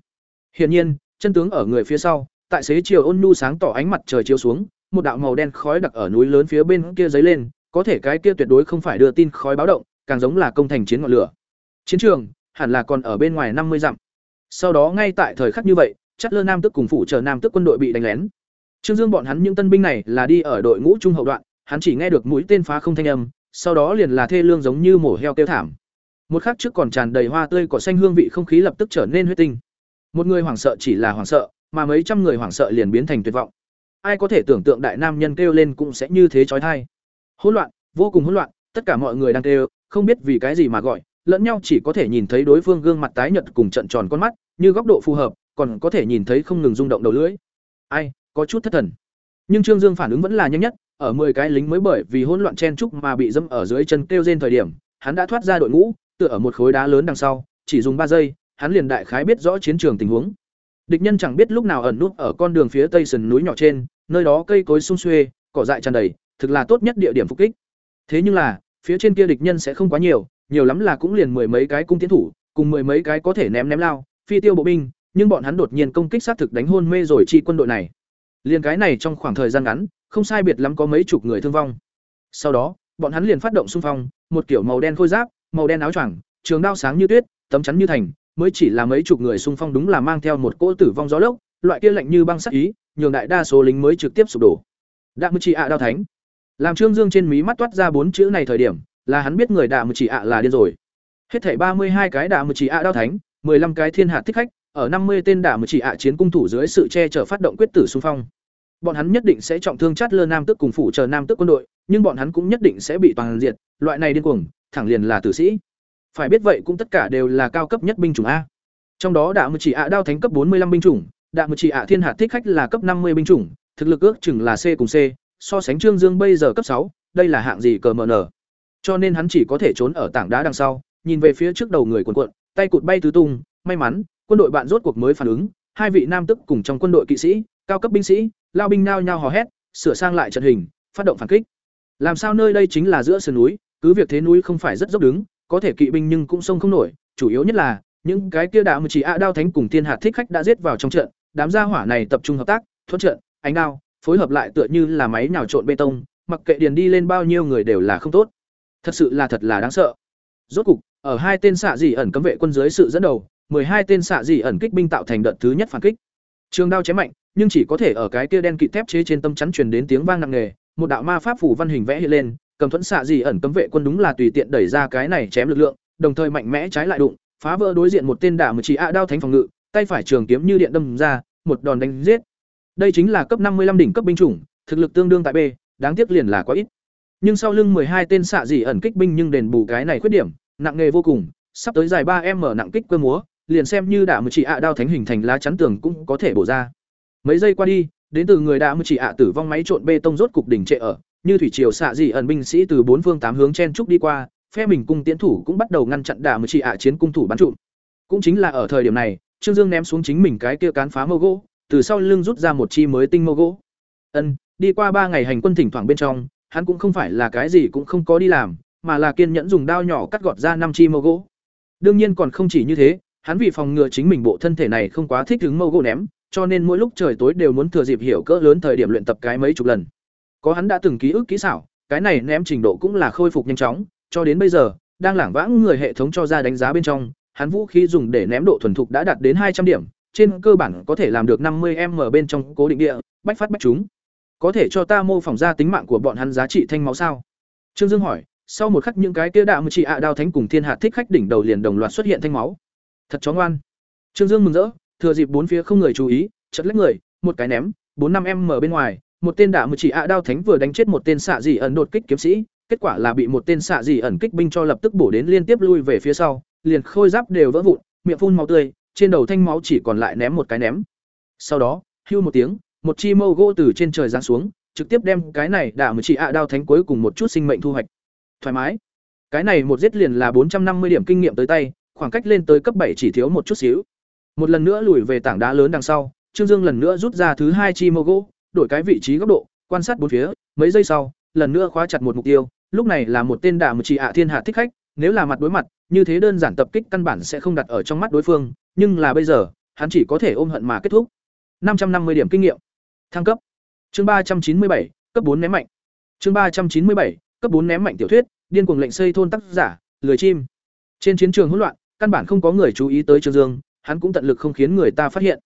Speaker 1: Hiển nhiên, chân tướng ở người phía sau, tại xế chiều ôn nhu sáng tỏ ánh mặt trời chiếu xuống, một đạo màu đen khói đặc ở núi lớn phía bên kia dấy lên, có thể cái kia tuyệt đối không phải đưa tin khói báo động càng giống là công thành chiến ngọn lửa. Chiến trường hẳn là còn ở bên ngoài năm mươi dặm. Sau đó ngay tại thời khắc như vậy chất lơ nam tức cùng phụ trợ nam tức quân đội bị đánh lén. Trương dương bọn hắn những tân binh này là đi ở đội ngũ trung hậu đoạn, hắn chỉ nghe được mũi tên phá không thanh âm, sau đó liền là thê lương giống như mổ heo kêu thảm. Một khắc trước còn tràn đầy hoa tươi cỏ xanh hương vị không khí lập tức trở nên huyết tinh. Một người hoảng sợ chỉ là hoảng sợ, mà mấy trăm người hoảng sợ liền biến thành tuyệt vọng. Ai có thể tưởng tượng đại nam nhân kêu lên cũng sẽ như thế trói thai. Hỗn loạn, vô cùng hỗn loạn, tất cả mọi người đang kêu không biết vì cái gì mà gọi, lẫn nhau chỉ có thể nhìn thấy đối phương gương mặt tái nhợt cùng trận tròn con mắt, như góc độ phù hợp, còn có thể nhìn thấy không ngừng rung động đầu lưỡi. Ai, có chút thất thần. Nhưng trương dương phản ứng vẫn là nhanh nhất, ở 10 cái lính mới bởi vì hỗn loạn chen trúc mà bị dẫm ở dưới chân kêu trên thời điểm, hắn đã thoát ra đội ngũ, tựa ở một khối đá lớn đằng sau, chỉ dùng ba giây, hắn liền đại khái biết rõ chiến trường tình huống. Địch nhân chẳng biết lúc nào ẩn nút ở con đường phía tây sườn núi nhỏ trên, nơi đó cây cối sung xuê, cỏ dại tràn đầy, thực là tốt nhất địa điểm phục kích. Thế nhưng là phía trên kia địch nhân sẽ không quá nhiều nhiều lắm là cũng liền mười mấy cái cung tiến thủ, cùng mười mấy cái có thể ném ném lao, phi tiêu bộ binh, nhưng bọn hắn đột nhiên công kích sát thực đánh hôn mê rồi chi quân đội này. Liền cái này trong khoảng thời gian ngắn, không sai biệt lắm có mấy chục người thương vong. Sau đó, bọn hắn liền phát động xung phong, một kiểu màu đen khôi giáp, màu đen áo choàng, trường đao sáng như tuyết, tấm chắn như thành, mới chỉ là mấy chục người xung phong đúng là mang theo một cỗ tử vong gió lốc, loại kia lạnh như băng sắc ý, nhường đại đa số lính mới trực tiếp sụp đổ. Đạm mưu chỉ ạ đao thánh làm trương dương trên mí mắt toát ra bốn chữ này thời điểm là hắn biết người đạm mưu chỉ ạ là điên rồi. Hết thảy ba mươi hai cái đạm mưu chỉ ạ đao thánh 15 cái thiên hạt thích khách ở năm mươi tên đạm mưu chỉ ạ chiến cung thủ dưới sự che chở phát động quyết tử xung phong. Bọn hắn nhất định sẽ trọng thương chát lơ nam tức cùng phụ chờ nam tức quân đội nhưng bọn hắn cũng nhất định sẽ bị toàn diệt loại này điên cuồng thẳng liền là tử sĩ. Phải biết vậy cũng tất cả đều là cao cấp nhất binh chủng a. Trong đó đạm mưu chỉ ạ đao thánh cấp 45 binh chủng đạm mưu chỉ ạ thiên hạt thích khách là cấp 50 binh chủng thực lực ước chừng là C cùng C, so sánh Trương Dương bây giờ cấp sáu, đây là hạng gì cờ mờ nở. Cho nên hắn chỉ có thể trốn ở tảng đá đằng sau, nhìn về phía trước đầu người cuộn cuộn, tay cụt bay tứ tung, may mắn, quân đội bạn rốt cuộc mới phản ứng, hai vị nam tức cùng trong quân đội kỵ sĩ, cao cấp binh sĩ, lao binh nao nhao hò hét, sửa sang lại trận hình, phát động phản kích. Làm sao nơi đây chính là giữa sườn núi, cứ việc thế núi không phải rất dốc đứng, có thể kỵ binh nhưng cũng sông không nổi, chủ yếu nhất là những cái kia đạo chỉ ạ đao thánh cùng thiên hạt thích khách đã giết vào trong trận, đám gia hỏa này tập trung hợp tác, thuận trận, ánh đao, phối hợp lại tựa như là máy nhào trộn bê tông, mặc kệ điền đi lên bao nhiêu người đều là không tốt. Thật sự là thật là đáng sợ. Rốt cục, ở hai tên xạ dị ẩn cấm vệ quân dưới sự dẫn đầu, hai tên xạ dị ẩn kích binh tạo thành đợt thứ nhất phản kích. Trường đao chém mạnh, nhưng chỉ có thể ở cái kia đen kịt thép chế trên tâm chắn truyền đến tiếng vang nặng nề, một đạo ma pháp phủ văn hình vẽ hiện lên, cầm thuẫn xạ dị ẩn cấm vệ quân đúng là tùy tiện đẩy ra cái này chém lực lượng, đồng thời mạnh mẽ trái lại đụng, phá vỡ đối diện một tên đả một chỉ ạ đao thánh phòng ngự, tay phải trường kiếm như điện đâm ra, một đòn đánh giết. Đây chính là cấp năm mươi 55 đỉnh cấp binh chủng, thực lực tương đương tại B, đáng tiếc liền là quá ít. Nhưng sau lưng hai tên xạ dị ẩn kích binh nhưng đền bù cái này khuyết điểm, nặng nghề vô cùng, sắp tới dài ba m nặng kích cơ múa, liền xem như đả một chỉ ạ đao thánh hình thành lá chắn tường cũng có thể bổ ra. Mấy giây qua đi, đến từ người đả một chỉ ạ tử vong máy trộn bê tông rốt cục đỉnh trệ ở, như thủy triều xạ dị ẩn binh sĩ từ bốn phương tám hướng chen trúc đi qua, phe mình cung tiến thủ cũng bắt đầu ngăn chặn đả một chỉ ạ chiến cung thủ bắn trụm. Cũng chính là ở thời điểm này, Trương Dương ném xuống chính mình cái kia cán phá mâu gỗ, từ sau lưng rút ra một chi mới tinh mâu gỗ. Ân, đi qua ba ngày hành quân thỉnh thoảng bên trong, hắn cũng không phải là cái gì cũng không có đi làm, mà là kiên nhẫn dùng đao nhỏ cắt gọt ra năm chi mâu gỗ. Đương nhiên còn không chỉ như thế, hắn vì phòng ngừa chính mình bộ thân thể này không quá thích ứng mâu gỗ ném, cho nên mỗi lúc trời tối đều muốn thừa dịp hiểu cỡ lớn thời điểm luyện tập cái mấy chục lần. Có hắn đã từng ký ức kỹ xảo, cái này ném trình độ cũng là khôi phục nhanh chóng, cho đến bây giờ, đang lảng vãng người hệ thống cho ra đánh giá bên trong, hắn vũ khí dùng để ném độ thuần thục đã đạt đến hai trăm điểm, trên cơ bản có thể làm được năm 50m bên trong cố định địa, bách phát bách chúng. Có thể cho ta mô phỏng ra tính mạng của bọn hắn giá trị thanh máu sao? Trương Dương hỏi, sau một khắc những cái kia đạo mưu trị ạ đao thánh cùng thiên hạ thích khách đỉnh đầu liền đồng loạt xuất hiện thanh máu. Thật chó ngoan. Trương Dương mừng rỡ, thừa dịp bốn phía không người chú ý, chợt lách người, một cái ném, bốn năm em mở bên ngoài, một tên đạo mưu trị ạ đao thánh vừa đánh chết một tên xạ dị ẩn đột kích kiếm sĩ, kết quả là bị một tên xạ dị ẩn kích binh cho lập tức bổ đến liên tiếp lui về phía sau, liền khôi giáp đều vỡ vụn, miệng phun máu tươi, trên đầu thanh máu chỉ còn lại ném một cái ném. Sau đó, hưu một tiếng, một chi mâu gỗ từ trên trời giáng xuống, trực tiếp đem cái này đả một chỉ ạ đao thánh cuối cùng một chút sinh mệnh thu hoạch. Thoải mái. Cái này một giết liền là bốn trăm năm mươi điểm kinh nghiệm tới tay, khoảng cách lên tới cấp bảy chỉ thiếu một chút xíu. Một lần nữa lùi về tảng đá lớn đằng sau, Trương Dương lần nữa rút ra thứ hai chi mâu gỗ, đổi cái vị trí góc độ, quan sát bốn phía, mấy giây sau, lần nữa khóa chặt một mục tiêu, lúc này là một tên đả một chỉ ạ thiên hạ thích khách, nếu là mặt đối mặt, như thế đơn giản tập kích căn bản sẽ không đặt ở trong mắt đối phương, nhưng là bây giờ, hắn chỉ có thể ôm hận mà kết thúc. năm trăm năm mươi điểm kinh nghiệm. Thăng cấp. Chương ba trăm chín mươi bảy cấp bốn ném mạnh. Chương ba trăm chín mươi bảy cấp bốn ném mạnh tiểu thuyết, điên cuồng lệnh xây thôn tác giả, lười chim. Trên chiến trường hỗn loạn, căn bản không có người chú ý tới Trương Dương, hắn cũng tận lực không khiến người ta phát hiện.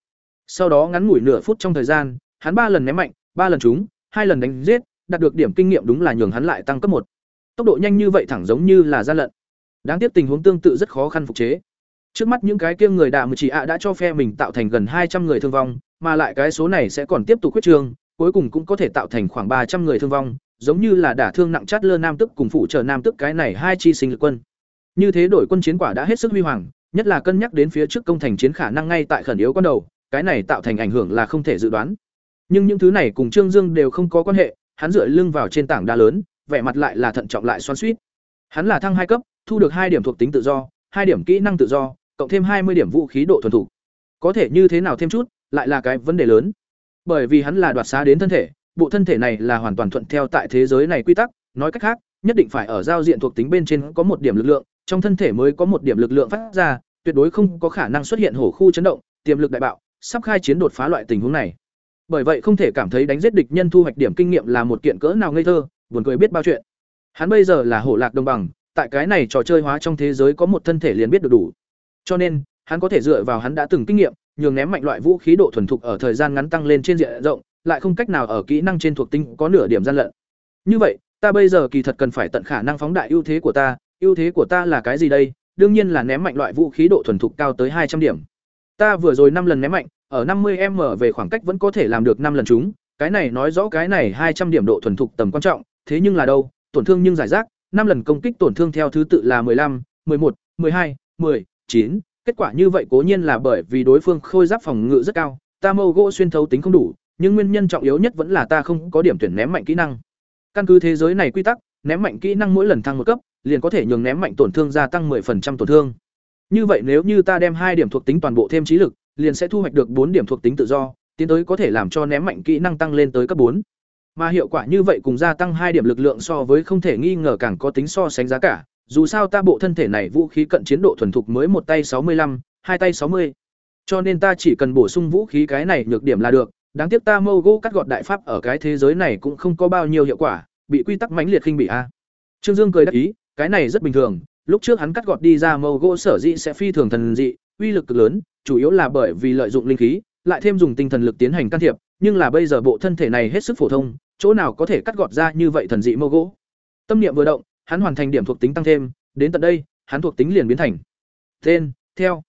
Speaker 1: Sau đó ngắn ngủi nửa phút trong thời gian, hắn ba lần ném mạnh, ba lần trúng, hai lần đánh giết, đạt được điểm kinh nghiệm đúng là nhường hắn lại tăng cấp một. Tốc độ nhanh như vậy thẳng giống như là gian lận. Đáng tiếc tình huống tương tự rất khó khăn phục chế. Trước mắt những cái kia người đạ mười chỉ ạ đã cho phe mình tạo thành gần hai trăm người thương vong, mà lại cái số này sẽ còn tiếp tục quyết trường, cuối cùng cũng có thể tạo thành khoảng ba trăm người thương vong, giống như là đả thương nặng chát lơ nam tức cùng phụ trợ nam tức cái này hai chi sinh lực quân. Như thế đổi quân chiến quả đã hết sức huy hoàng, nhất là cân nhắc đến phía trước công thành chiến khả năng ngay tại khẩn yếu con đầu, cái này tạo thành ảnh hưởng là không thể dự đoán. Nhưng những thứ này cùng Trương Dương đều không có quan hệ, hắn dựa lưng vào trên tảng đá lớn, vẻ mặt lại là thận trọng lại xoắn xuýt. Hắn là thăng hai cấp, thu được hai điểm thuộc tính tự do, hai điểm kỹ năng tự do, cộng thêm hai mươi điểm vũ khí độ thuần thủ. Có thể như thế nào thêm chút, lại là cái vấn đề lớn. Bởi vì hắn là đoạt xá đến thân thể, bộ thân thể này là hoàn toàn thuận theo tại thế giới này quy tắc, nói cách khác, nhất định phải ở giao diện thuộc tính bên trên có một điểm lực lượng, trong thân thể mới có một điểm lực lượng phát ra, tuyệt đối không có khả năng xuất hiện hổ khu chấn động, tiềm lực đại bạo, sắp khai chiến đột phá loại tình huống này. Bởi vậy không thể cảm thấy đánh giết địch nhân thu hoạch điểm kinh nghiệm là một kiện cỡ nào ngây thơ, buồn cười biết bao chuyện. Hắn bây giờ là hổ lạc đồng bằng, tại cái này trò chơi hóa trong thế giới có một thân thể liền biết được đủ. Cho nên, hắn có thể dựa vào hắn đã từng kinh nghiệm, nhường ném mạnh loại vũ khí độ thuần thục ở thời gian ngắn tăng lên trên diện rộng, lại không cách nào ở kỹ năng trên thuộc tính có nửa điểm gian lận. Như vậy, ta bây giờ kỳ thật cần phải tận khả năng phóng đại ưu thế của ta, ưu thế của ta là cái gì đây? Đương nhiên là ném mạnh loại vũ khí độ thuần thục cao tới hai trăm điểm. Ta vừa rồi năm lần ném mạnh, ở năm 50m về khoảng cách vẫn có thể làm được năm lần chúng, cái này nói rõ cái này hai trăm điểm độ thuần thục tầm quan trọng, thế nhưng là đâu? Tổn thương nhưng giải rác, năm lần công kích tổn thương theo thứ tự là 15, 11, 12, 10, 9, kết quả như vậy cố nhiên là bởi vì đối phương khôi giáp phòng ngự rất cao, ta mâu gỗ xuyên thấu tính không đủ, nhưng nguyên nhân trọng yếu nhất vẫn là ta không có điểm tuyển ném mạnh kỹ năng. Căn cứ thế giới này quy tắc, ném mạnh kỹ năng mỗi lần thăng một cấp, liền có thể nhường ném mạnh tổn thương gia tăng 10% tổn thương. Như vậy nếu như ta đem hai điểm thuộc tính toàn bộ thêm trí lực, liền sẽ thu hoạch được bốn điểm thuộc tính tự do, tiến tới có thể làm cho ném mạnh kỹ năng tăng lên tới cấp bốn. Mà hiệu quả như vậy cùng gia tăng hai điểm lực lượng so với không thể nghi ngờ càng có tính so sánh giá cả, dù sao ta bộ thân thể này vũ khí cận chiến độ thuần thục mới một tay sáu mươi lăm, hai tay sáu mươi. Cho nên ta chỉ cần bổ sung vũ khí cái này nhược điểm là được, đáng tiếc ta mâu gỗ cắt gọt đại pháp ở cái thế giới này cũng không có bao nhiêu hiệu quả, bị quy tắc mãnh liệt khinh bị a. Trương Dương cười đáp ý, cái này rất bình thường, lúc trước hắn cắt gọt đi ra mâu gỗ sở dĩ sẽ phi thường thần dị, uy lực cực lớn, chủ yếu là bởi vì lợi dụng linh khí, lại thêm dùng tinh thần lực tiến hành can thiệp, nhưng là bây giờ bộ thân thể này hết sức phổ thông, chỗ nào có thể cắt gọt ra như vậy thần dị mâu gỗ. Tâm niệm vừa động, hắn hoàn thành điểm thuộc tính tăng thêm, đến tận đây, hắn thuộc tính liền biến thành tên, theo,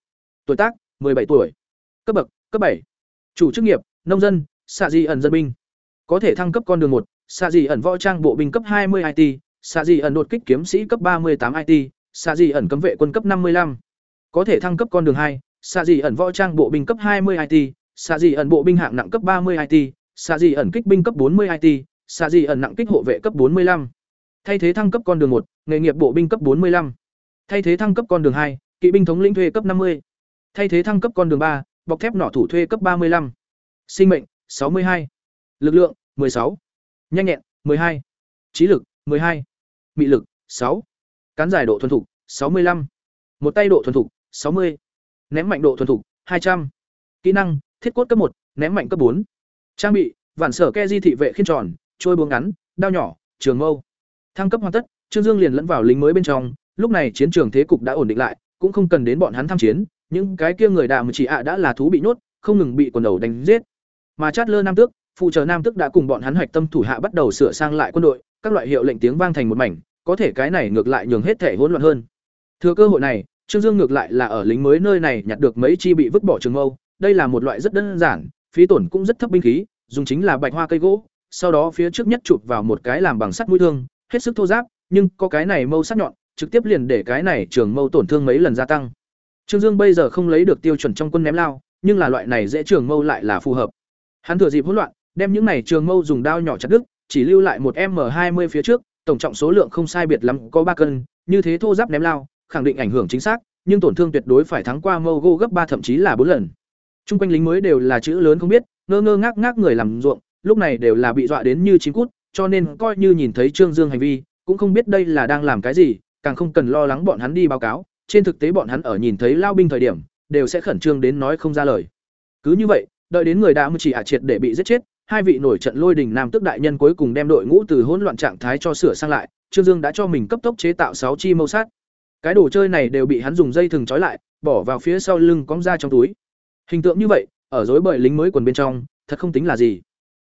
Speaker 1: tuổi tác, 17 tuổi, cấp bậc, cấp 7, chủ chức nghiệp, nông dân, xạ dị ẩn dân binh, có thể thăng cấp con đường một, xạ dị ẩn võ trang bộ binh cấp 20 IT, xạ dị ẩn đột kích kiếm sĩ cấp 38 IT, xạ dị ẩn cấm vệ quân cấp 55, có thể thăng cấp con đường hai, xạ dị ẩn võ trang bộ binh cấp 20 IT, xạ dị ẩn bộ binh hạng nặng cấp 30 IT, xạ dị ẩn kích binh cấp 40 IT, xạ dị ẩn nặng kích hộ vệ cấp 45. Thay thế thăng cấp con đường một, nghề nghiệp bộ binh cấp 45. Thay thế thăng cấp con đường hai, kỵ binh thống lĩnh thuê cấp 50. Thay thế thăng cấp con đường ba, bọc thép nỏ thủ thuê cấp 35. Sinh mệnh 62. Lực lượng 16. Nhanh nhẹn 12. Trí lực 12. Mị lực 6. Cán giải độ thuần thục 65. Một tay độ thuần thục 60. Ném mạnh độ thuần thục 200. Kỹ năng: Thiết cốt cấp một, ném mạnh cấp bốn. Trang bị: Vạn sở ke di thị vệ khiên tròn, trôi buông ngắn, đao nhỏ, trường mâu. Thăng cấp hoàn tất, Trương Dương liền lẫn vào lính mới bên trong, lúc này chiến trường thế cục đã ổn định lại, cũng không cần đến bọn hắn tham chiến, những cái kia người đạm chỉ ạ đã là thú bị nhốt, không ngừng bị quần đầu đánh giết. Mà Chát Lơ Nam Tước, phụ trợ Nam Tước đã cùng bọn hắn hoạch tâm thủ hạ bắt đầu sửa sang lại quân đội, các loại hiệu lệnh tiếng vang thành một mảnh, có thể cái này ngược lại nhường hết thể hỗn loạn hơn. Thừa cơ hội này, Trương Dương ngược lại là ở lính mới nơi này nhặt được mấy chi bị vứt bỏ trường mâu, đây là một loại rất đơn giản, phí tổn cũng rất thấp binh khí, dùng chính là bạch hoa cây gỗ, sau đó phía trước nhất chụp vào một cái làm bằng sắt mũi thương, hết sức thô ráp, nhưng có cái này mâu sắc nhọn, trực tiếp liền để cái này trường mâu tổn thương mấy lần gia tăng. Trương Dương bây giờ không lấy được tiêu chuẩn trong quân ném lao, nhưng là loại này dễ trường mâu lại là phù hợp. Hắn thừa dịp hỗn loạn, đem những này trường mâu dùng đao nhỏ chặt đứt, chỉ lưu lại một M20 phía trước, tổng trọng số lượng không sai biệt lắm, có ba cân, như thế thô giáp ném lao, khẳng định ảnh hưởng chính xác, nhưng tổn thương tuyệt đối phải thắng qua mâu gô gấp ba thậm chí là bốn lần. Trung quanh lính mới đều là chữ lớn không biết, ngơ ngơ ngác ngác người làm ruộng, lúc này đều là bị dọa đến như chín cút, cho nên coi như nhìn thấy Trương Dương hành vi, cũng không biết đây là đang làm cái gì, càng không cần lo lắng bọn hắn đi báo cáo, trên thực tế bọn hắn ở nhìn thấy lao binh thời điểm, đều sẽ khẩn trương đến nói không ra lời. Cứ như vậy, đợi đến người đã mưu chỉ ả triệt để bị giết chết, hai vị nổi trận lôi đình nam tức đại nhân cuối cùng đem đội ngũ từ hỗn loạn trạng thái cho sửa sang lại, Trương Dương đã cho mình cấp tốc chế tạo sáu chi mâu sát. Cái đồ chơi này đều bị hắn dùng dây thừng trói lại, bỏ vào phía sau lưng cong ra trong túi. Hình tượng như vậy, ở rối bời lính mới quần bên trong, thật không tính là gì.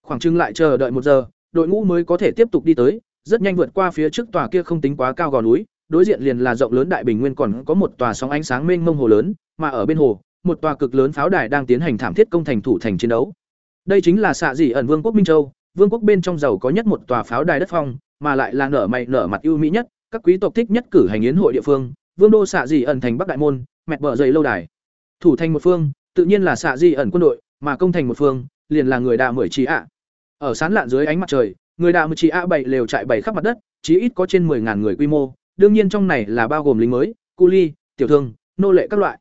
Speaker 1: Khoảng chừng lại chờ đợi một giờ, đội ngũ mới có thể tiếp tục đi tới, rất nhanh vượt qua phía trước tòa kia không tính quá cao gò núi, đối diện liền là rộng lớn đại bình nguyên còn có một tòa sóng ánh sáng mênh mông hồ lớn, mà ở bên hồ, một tòa cực lớn pháo đài đang tiến hành thảm thiết công thành thủ thành chiến đấu. Đây chính là xạ dị ẩn Vương quốc Minh Châu, vương quốc bên trong giàu có nhất một tòa pháo đài đất phong, mà lại là nở mày nở mặt ưu mỹ nhất, các quý tộc thích nhất cử hành yến hội địa phương, vương đô xạ dị ẩn thành Bắc Đại môn, mẹt bờ dày lâu đài. Thủ thành một phương, tự nhiên là xạ dị ẩn quân đội, mà công thành một phương, liền là người đà mười trí ạ. Ở sán lạn dưới ánh mặt trời, người đạo mười chỉ ạ bảy lều trại bảy khắp mặt đất, chí ít có trên 10.000 người quy mô, đương nhiên trong này là bao gồm lính mới, cu ly, tiểu thương, nô lệ các loại.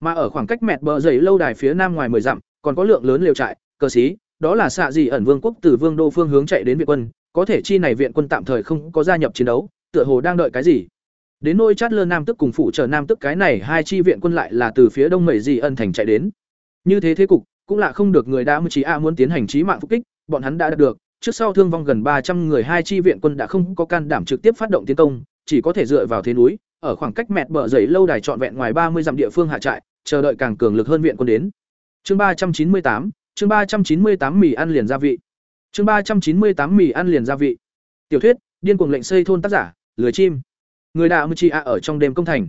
Speaker 1: Mà ở khoảng cách mẹt bờ dày lâu đài phía nam ngoài 10 dặm, còn có lượng lớn lều trại, cơ sĩ, đó là xạ gì ẩn vương quốc từ vương đô phương hướng chạy đến viện quân, có thể chi này viện quân tạm thời không có gia nhập chiến đấu, tựa hồ đang đợi cái gì. Đến nôi chát lơ nam tức cùng phụ trợ nam tức cái này hai chi viện quân lại là từ phía đông mẩy dị ẩn thành chạy đến. Như thế thế cục, cũng là không được người đã mưu trí a muốn tiến hành chí mạng phục kích, bọn hắn đã đạt được, trước sau thương vong gần ba trăm người hai chi viện quân đã không có can đảm trực tiếp phát động tiến công, chỉ có thể dựa vào thế núi, ở khoảng cách mẹt bờ dậy lâu đài trọn vẹn ngoài ba mươi dặm địa phương hạ trại, chờ đợi càng cường lực hơn viện quân đến. Chương ba trăm chín mươi tám chương ba trăm chín mươi tám mì ăn liền gia vị. Chương ba trăm chín mươi tám mì ăn liền gia vị. Tiểu thuyết, điên cuồng lệnh xây thôn tác giả, lười chim. Người đạo Mchi A ở trong đêm công thành.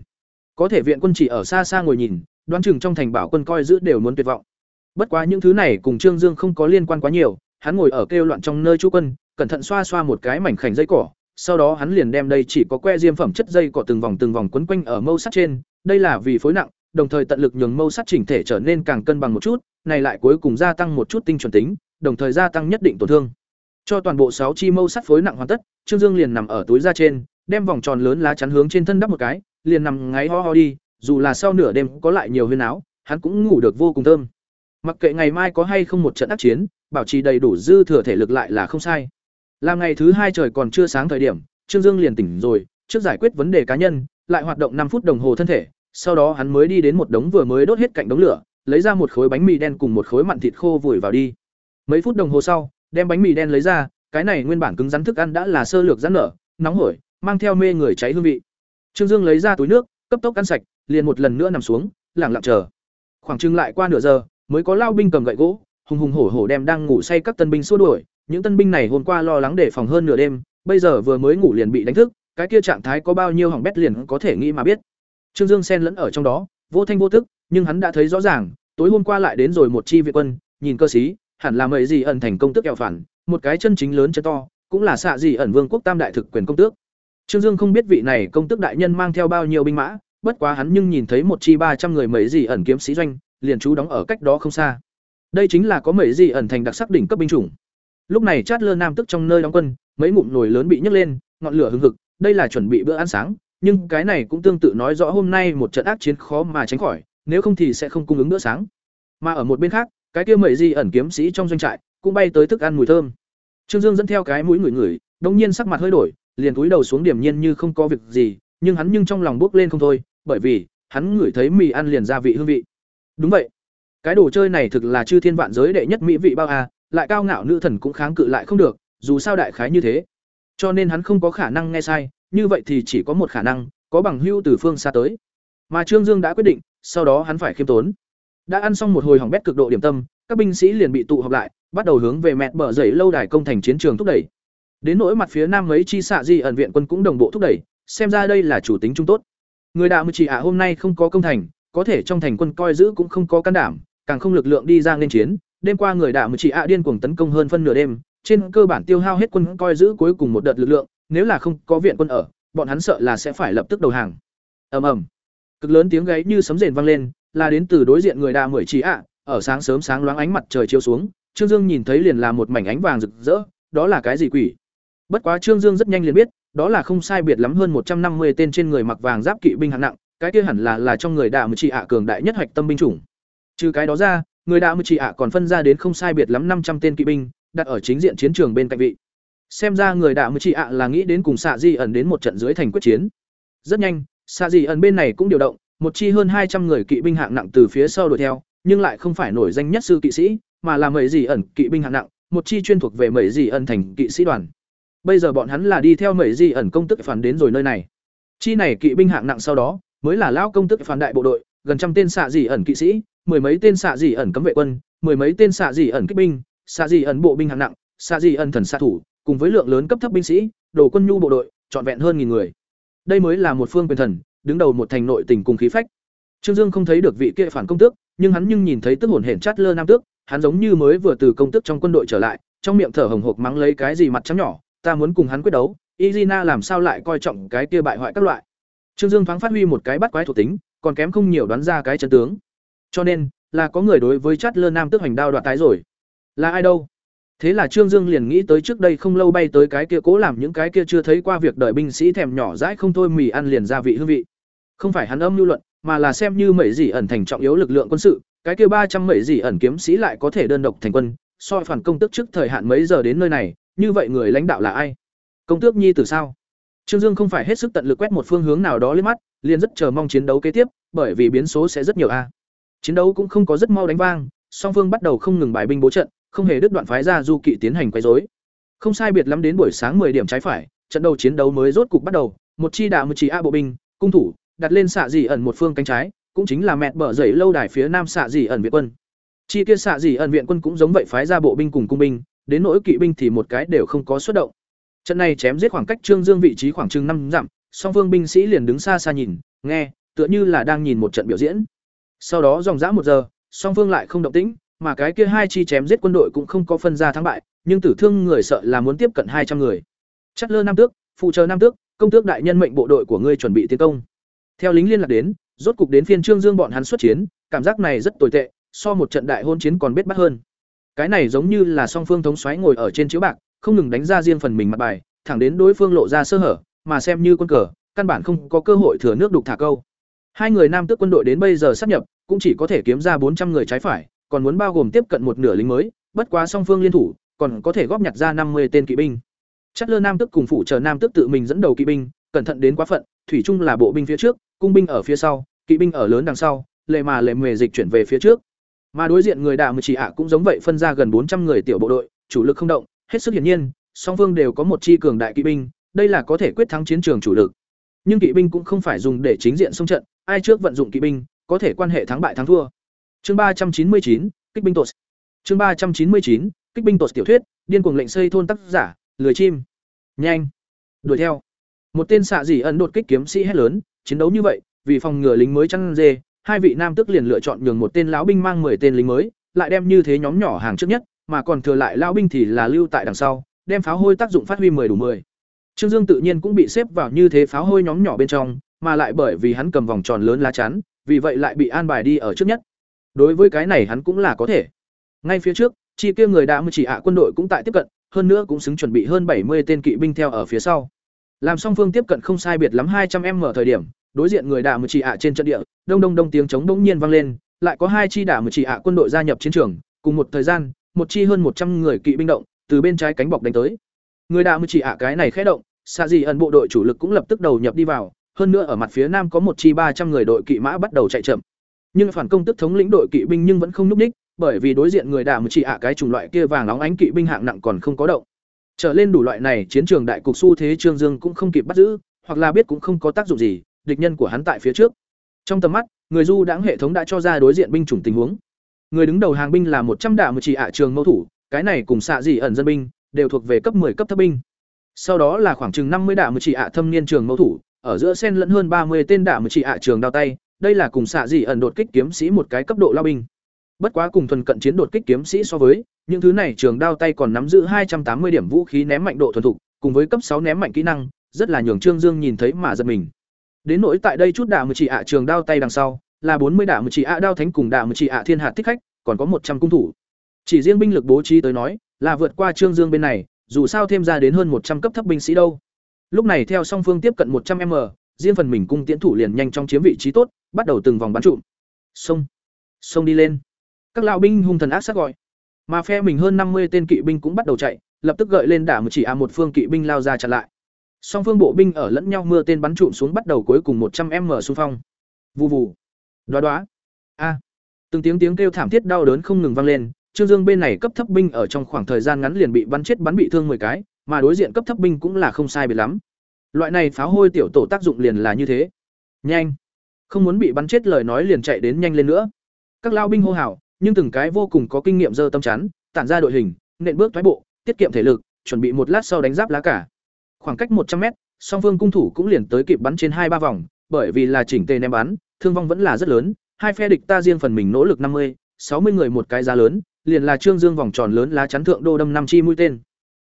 Speaker 1: Có thể viện quân chỉ ở xa xa ngồi nhìn, đoán chừng trong thành bảo quân coi giữ đều muốn tuyệt vọng. Bất quá những thứ này cùng Trương Dương không có liên quan quá nhiều, hắn ngồi ở kêu loạn trong nơi trú quân, cẩn thận xoa xoa một cái mảnh khảnh dây cỏ, sau đó hắn liền đem đây chỉ có que diêm phẩm chất dây cỏ từng vòng từng vòng quấn quanh ở mâu sắt trên, đây là vì phối nặng, đồng thời tận lực nhường mâu sắt chỉnh thể trở nên càng cân bằng một chút, này lại cuối cùng gia tăng một chút tinh chuẩn tính, đồng thời gia tăng nhất định tổn thương. Cho toàn bộ sáu chi mâu sắt phối nặng hoàn tất, Trương Dương liền nằm ở túi da trên, đem vòng tròn lớn lá chắn hướng trên thân đắp một cái, liền nằm ngáy ho ho đi, dù là sau nửa đêm có lại nhiều huyên áo, hắn cũng ngủ được vô cùng thơm. Mặc kệ ngày mai có hay không một trận ác chiến, bảo trì đầy đủ dư thừa thể lực lại là không sai. Làm ngày thứ hai trời còn chưa sáng thời điểm, Trương Dương liền tỉnh rồi, trước giải quyết vấn đề cá nhân, lại hoạt động năm phút đồng hồ thân thể, sau đó hắn mới đi đến một đống vừa mới đốt hết cạnh đống lửa, lấy ra một khối bánh mì đen cùng một khối mặn thịt khô vùi vào đi. Mấy phút đồng hồ sau, đem bánh mì đen lấy ra, cái này nguyên bản cứng rắn thức ăn đã là sơ lược rắn nở, nóng hổi, mang theo mê người cháy hương vị. Trương Dương lấy ra túi nước, cấp tốc ăn sạch, liền một lần nữa nằm xuống, lẳng lặng chờ. Khoảng chừng lại qua nửa giờ, mới có lao binh cầm gậy gỗ, hùng hùng hổ hổ đem đang ngủ say các tân binh xua đuổi, những tân binh này hôm qua lo lắng để phòng hơn nửa đêm, bây giờ vừa mới ngủ liền bị đánh thức, cái kia trạng thái có bao nhiêu hỏng bét liền có thể nghĩ mà biết. Trương Dương xen lẫn ở trong đó, vô thanh vô tức, nhưng hắn đã thấy rõ ràng, tối hôm qua lại đến rồi một chi viện quân, nhìn cơ sĩ, hẳn là mấy gì ẩn thành công tước kẹo phản, một cái chân chính lớn chân to, cũng là xạ gì ẩn vương quốc tam đại thực quyền công tước. Trương Dương không biết vị này công tước đại nhân mang theo bao nhiêu binh mã, bất quá hắn nhưng nhìn thấy một chi ba trăm người mấy gì ẩn kiếm sĩ doanh, liền chú đóng ở cách đó không xa. Đây chính là có mấy gì ẩn thành đặc sắc đỉnh cấp binh chủng. Lúc này Chát Lơ Nam tức trong nơi đóng quân, mấy ngụm nồi lớn bị nhấc lên, ngọn lửa hừng hực, đây là chuẩn bị bữa ăn sáng, nhưng cái này cũng tương tự nói rõ hôm nay một trận ác chiến khó mà tránh khỏi, nếu không thì sẽ không cung ứng bữa sáng. Mà ở một bên khác, cái kia mẩy gì ẩn kiếm sĩ trong doanh trại cũng bay tới thức ăn mùi thơm. Trương Dương dẫn theo cái mũi người người, đột nhiên sắc mặt hơi đổi, liền cúi đầu xuống điểm nhiên như không có việc gì, nhưng hắn nhưng trong lòng bốc lên không thôi, bởi vì hắn ngửi thấy mì ăn liền gia vị hương vị. Đúng vậy, cái đồ chơi này thực là chư thiên vạn giới đệ nhất mỹ vị bao a, lại cao ngạo nữ thần cũng kháng cự lại không được, dù sao đại khái như thế. Cho nên hắn không có khả năng nghe sai, như vậy thì chỉ có một khả năng, có bằng hưu từ phương xa tới. Mà Trương Dương đã quyết định, sau đó hắn phải khiêm tốn. Đã ăn xong một hồi hỏng bét cực độ điểm tâm, các binh sĩ liền bị tụ họp lại, bắt đầu hướng về mẹt bờ dậy lâu đài công thành chiến trường thúc đẩy. Đến nỗi mặt phía nam mấy chi xạ di ẩn viện quân cũng đồng bộ thúc đẩy, xem ra đây là chủ tính trung tốt. Người đạo chỉ ạ hôm nay không có công thành, có thể trong thành quân coi giữ cũng không có can đảm, càng không lực lượng đi ra nên chiến. Đêm qua người đạo chỉ ạ điên cuồng tấn công hơn phân nửa đêm, trên cơ bản tiêu hao hết quân coi giữ cuối cùng một đợt lực lượng, nếu là không có viện quân ở, bọn hắn sợ là sẽ phải lập tức đầu hàng. Ầm ầm. Cực lớn tiếng gáy như sấm rền vang lên, là đến từ đối diện người đa mười chỉ ạ, ở sáng sớm sáng loáng ánh mặt trời chiếu xuống, Trương Dương nhìn thấy liền là một mảnh ánh vàng rực rỡ, đó là cái gì quỷ? Bất quá Trương Dương rất nhanh liền biết, đó là không sai biệt lắm hơn một trăm năm mươi tên trên người mặc vàng giáp kỵ binh hạng nặng, cái kia hẳn là là trong người đa mười chỉ ạ cường đại nhất hoạch tâm binh chủng. Trừ cái đó ra, người đa mười chỉ ạ còn phân ra đến không sai biệt lắm năm trăm tên kỵ binh, đặt ở chính diện chiến trường bên cạnh vị. Xem ra người đa mười chỉ ạ là nghĩ đến cùng xạ di ẩn đến một trận dưới thành quyết chiến. Rất nhanh, xạ di ẩn bên này cũng điều động, một chi hơn hai trăm người kỵ binh hạng nặng từ phía sau đuổi theo, nhưng lại không phải nổi danh nhất sư kỵ sĩ, mà là mấy gì ẩn kỵ binh hạng nặng, một chi chuyên thuộc về mấy gì ẩn thành kỵ sĩ đoàn. Bây giờ bọn hắn là đi theo mấy gì ẩn công tức phản đến rồi nơi này. Chi này kỵ binh hạng nặng sau đó, mới là lão công tức phản đại bộ đội, gần trăm tên xạ dỉ ẩn kỵ sĩ, mười mấy tên xạ dỉ ẩn cấm vệ quân, mười mấy tên xạ dỉ ẩn kích binh, xạ dỉ ẩn bộ binh hạng nặng, xạ dỉ ẩn thần xạ thủ, cùng với lượng lớn cấp thấp binh sĩ, đồ quân nhu bộ đội, trọn vẹn hơn nghìn người. Đây mới là một phương quyền thần, đứng đầu một thành nội tình cùng khí phách. Trương Dương không thấy được vị kia phản công tước, nhưng hắn nhưng nhìn thấy tức hồn hển chát lơ nam tước, hắn giống như mới vừa từ công tước trong quân đội trở lại, trong miệng thở hồng hộc mắng lấy cái gì mặt trắng nhỏ, ta muốn cùng hắn quyết đấu, Izina làm sao lại coi trọng cái kia bại hoại các loại. Trương Dương thoáng phát huy một cái bắt quái thuộc tính, còn kém không nhiều đoán ra cái chân tướng. Cho nên, là có người đối với chát lơ nam tước hành đao đoạt tái rồi. Là ai đâu? Thế là Trương Dương liền nghĩ tới trước đây không lâu bay tới cái kia cố làm những cái kia chưa thấy qua việc đợi binh sĩ thèm nhỏ dãi không thôi mì ăn liền gia vị hương vị. Không phải hắn âm lưu luận, mà là xem như mẩy gì ẩn thành trọng yếu lực lượng quân sự, cái kia ba trăm mẩy gì ẩn kiếm sĩ lại có thể đơn độc thành quân, so phản công tức trước thời hạn mấy giờ đến nơi này, như vậy người lãnh đạo là ai? Công tước nhi từ sao? Trương Dương không phải hết sức tận lực quét một phương hướng nào đó lên mắt, liền rất chờ mong chiến đấu kế tiếp, bởi vì biến số sẽ rất nhiều a. Chiến đấu cũng không có rất mau đánh vang, song phương bắt đầu không ngừng bài binh bố trận, không hề đứt đoạn phái ra du kỵ tiến hành quấy rối. Không sai biệt lắm đến buổi sáng 10 điểm trái phải, trận đầu chiến đấu mới rốt cục bắt đầu, một chi đạo một chỉ a bộ binh, cung thủ, đặt lên xạ dị ẩn một phương cánh trái, cũng chính là mẹt bờ dậy lâu đài phía nam xạ dị ẩn viện quân. Chi kia xạ dị ẩn viện quân cũng giống vậy phái ra bộ binh cùng cung binh, đến nỗi kỵ binh thì một cái đều không có xuất động. Trận này chém giết khoảng cách Trương Dương vị trí khoảng chừng năm dặm, song phương binh sĩ liền đứng xa xa nhìn, nghe, tựa như là đang nhìn một trận biểu diễn. Sau đó dòng dã một giờ, song phương lại không động tĩnh, mà cái kia hai chi chém giết quân đội cũng không có phân ra thắng bại, nhưng tử thương người sợ là muốn tiếp cận hai trăm người. Chất lơ nam tước, phụ trợ nam tước, công tước đại nhân mệnh bộ đội của ngươi chuẩn bị tiến công. Theo lính liên lạc đến, rốt cục đến phiên Trương Dương bọn hắn xuất chiến, cảm giác này rất tồi tệ, so một trận đại hôn chiến còn biết bắt hơn. Cái này giống như là song phương thống xoáy ngồi ở trên chiếu bạc, không ngừng đánh ra riêng phần mình mặt bài, thẳng đến đối phương lộ ra sơ hở, mà xem như quân cờ, căn bản không có cơ hội thừa nước đục thả câu. Hai người nam tước quân đội đến bây giờ sắp nhập, cũng chỉ có thể kiếm ra bốn trăm người trái phải, còn muốn bao gồm tiếp cận một nửa lính mới, bất quá song phương liên thủ, còn có thể góp nhặt ra năm mươi tên kỵ binh. Chất lơ nam Tước cùng phụ trợ nam Tước tự mình dẫn đầu kỵ binh, cẩn thận đến quá phận, thủy chung là bộ binh phía trước, cung binh ở phía sau, kỵ binh ở lớn đằng sau, lệ mà lệ mề dịch chuyển về phía trước, Mà đối diện người Đạ Mười Chỉ ạ cũng giống vậy phân ra gần bốn trăm người tiểu bộ đội, chủ lực không động, hết sức hiển nhiên, song phương đều có một chi cường đại kỵ binh, đây là có thể quyết thắng chiến trường chủ lực. Nhưng kỵ binh cũng không phải dùng để chính diện xung trận, ai trước vận dụng kỵ binh, có thể quan hệ thắng bại thắng thua. Chương ba trăm chín mươi chín, kích binh tột. Chương ba trăm chín mươi chín, kích binh tột tiểu thuyết, điên cuồng lệnh xây thôn tác giả, lười chim. Nhanh, đuổi theo. Một tên xạ dỉ ẩn đột kích kiếm sĩ hét lớn, chiến đấu như vậy, vì phòng ngừa lính mới chăn dê, hai vị nam tức liền lựa chọn nhường một tên lão binh mang 10 tên lính mới, lại đem như thế nhóm nhỏ hàng trước nhất, mà còn thừa lại lao binh thì là lưu tại đằng sau, đem pháo hôi tác dụng phát huy 10 đủ 10. Trương Dương tự nhiên cũng bị xếp vào như thế pháo hôi nhóm nhỏ bên trong, mà lại bởi vì hắn cầm vòng tròn lớn lá chắn, vì vậy lại bị an bài đi ở trước nhất. Đối với cái này hắn cũng là có thể. Ngay phía trước, chi kia người đã mới chỉ ạ quân đội cũng tại tiếp cận, hơn nữa cũng xứng chuẩn bị hơn 70 tên kỵ binh theo ở phía sau. Làm song phương tiếp cận không sai biệt lắm 200m thời điểm, đối diện người đạ mười chỉ ạ trên trận địa, đông đông đông tiếng chống bỗng nhiên vang lên, lại có hai chi đả mười chỉ ạ quân đội gia nhập chiến trường, cùng một thời gian, một chi hơn một trăm người kỵ binh động, từ bên trái cánh bọc đánh tới. Người đạo mưu chỉ ạ cái này khẽ động, xa gì ẩn bộ đội chủ lực cũng lập tức đầu nhập đi vào, hơn nữa ở mặt phía nam có một chi ba trăm người đội kỵ mã bắt đầu chạy chậm. Nhưng phản công tức thống lĩnh đội kỵ binh nhưng vẫn không núp đích, bởi vì đối diện người đạo mưu chỉ ạ cái chủng loại kia vàng óng ánh kỵ binh hạng nặng còn không có động. Trở lên đủ loại này, chiến trường đại cục xu thế Trương Dương cũng không kịp bắt giữ, hoặc là biết cũng không có tác dụng gì, địch nhân của hắn tại phía trước. Trong tầm mắt, người du đãng hệ thống đã cho ra đối diện binh chủng tình huống. Người đứng đầu hàng binh là một trăm đạ một chỉ ạ trường mâu thủ, cái này cùng xạ dị ẩn dân binh, đều thuộc về cấp 10 cấp thấp binh. Sau đó là khoảng chừng năm mươi đạ một chỉ ạ thâm niên trường mâu thủ, ở giữa sen lẫn hơn ba mươi tên đạ một chỉ ạ trường đao tay, đây là cùng xạ dị ẩn đột kích kiếm sĩ một cái cấp độ lao binh. Bất quá cùng thuần cận chiến đột kích kiếm sĩ so với, những thứ này trường đao tay còn nắm giữ hai trăm tám mươi điểm vũ khí ném mạnh độ thuần thục, cùng với cấp sáu ném mạnh kỹ năng, rất là nhường Trương Dương nhìn thấy mà giật mình. Đến nỗi tại đây chút đạ một chỉ ạ trường đao tay đằng sau, là bốn mươi đả mười chỉ ạ đao thánh cùng đạo mười chỉ ạ thiên hạ thích khách, còn có một trăm cung thủ. Chỉ riêng binh lực bố trí tới nói, là vượt qua Trương Dương bên này, dù sao thêm ra đến hơn một trăm cấp thấp binh sĩ đâu. Lúc này theo song phương tiếp cận một trăm m riêng phần mình cung tiễn thủ liền nhanh chóng chiếm vị trí tốt, bắt đầu từng vòng bắn trụm. Xông, xông đi lên. Các lão binh hung thần ác sát gọi. Mà phe mình hơn năm mươi tên kỵ binh cũng bắt đầu chạy, lập tức gợi lên đả một chỉ a một phương kỵ binh lao ra chặn lại. Song phương bộ binh ở lẫn nhau mưa tên bắn trụm xuống bắt đầu cuối cùng một 100m xung phong. Vù vù. Đoá đoá. A. Từng tiếng tiếng kêu thảm thiết đau đớn không ngừng vang lên, Trương Dương bên này cấp thấp binh ở trong khoảng thời gian ngắn liền bị bắn chết bắn bị thương 10 cái, mà đối diện cấp thấp binh cũng là không sai biệt lắm. Loại này pháo hôi tiểu tổ tác dụng liền là như thế. Nhanh. Không muốn bị bắn chết lời nói liền chạy đến nhanh lên nữa. Các lao binh hô hào, nhưng từng cái vô cùng có kinh nghiệm dơ tâm chắn, tản ra đội hình, nện bước thoái bộ, tiết kiệm thể lực, chuẩn bị một lát sau đánh giáp lá cả. Khoảng cách một trăm m song phương cung thủ cũng liền tới kịp bắn trên hai ba vòng, bởi vì là chỉnh tề ném bắn, thương vong vẫn là rất lớn, hai phe địch ta riêng phần mình nỗ lực năm mươi, sáu mươi người một cái giá lớn, liền là Trương Dương vòng tròn lớn lá chắn thượng đô đâm năm chi mũi tên.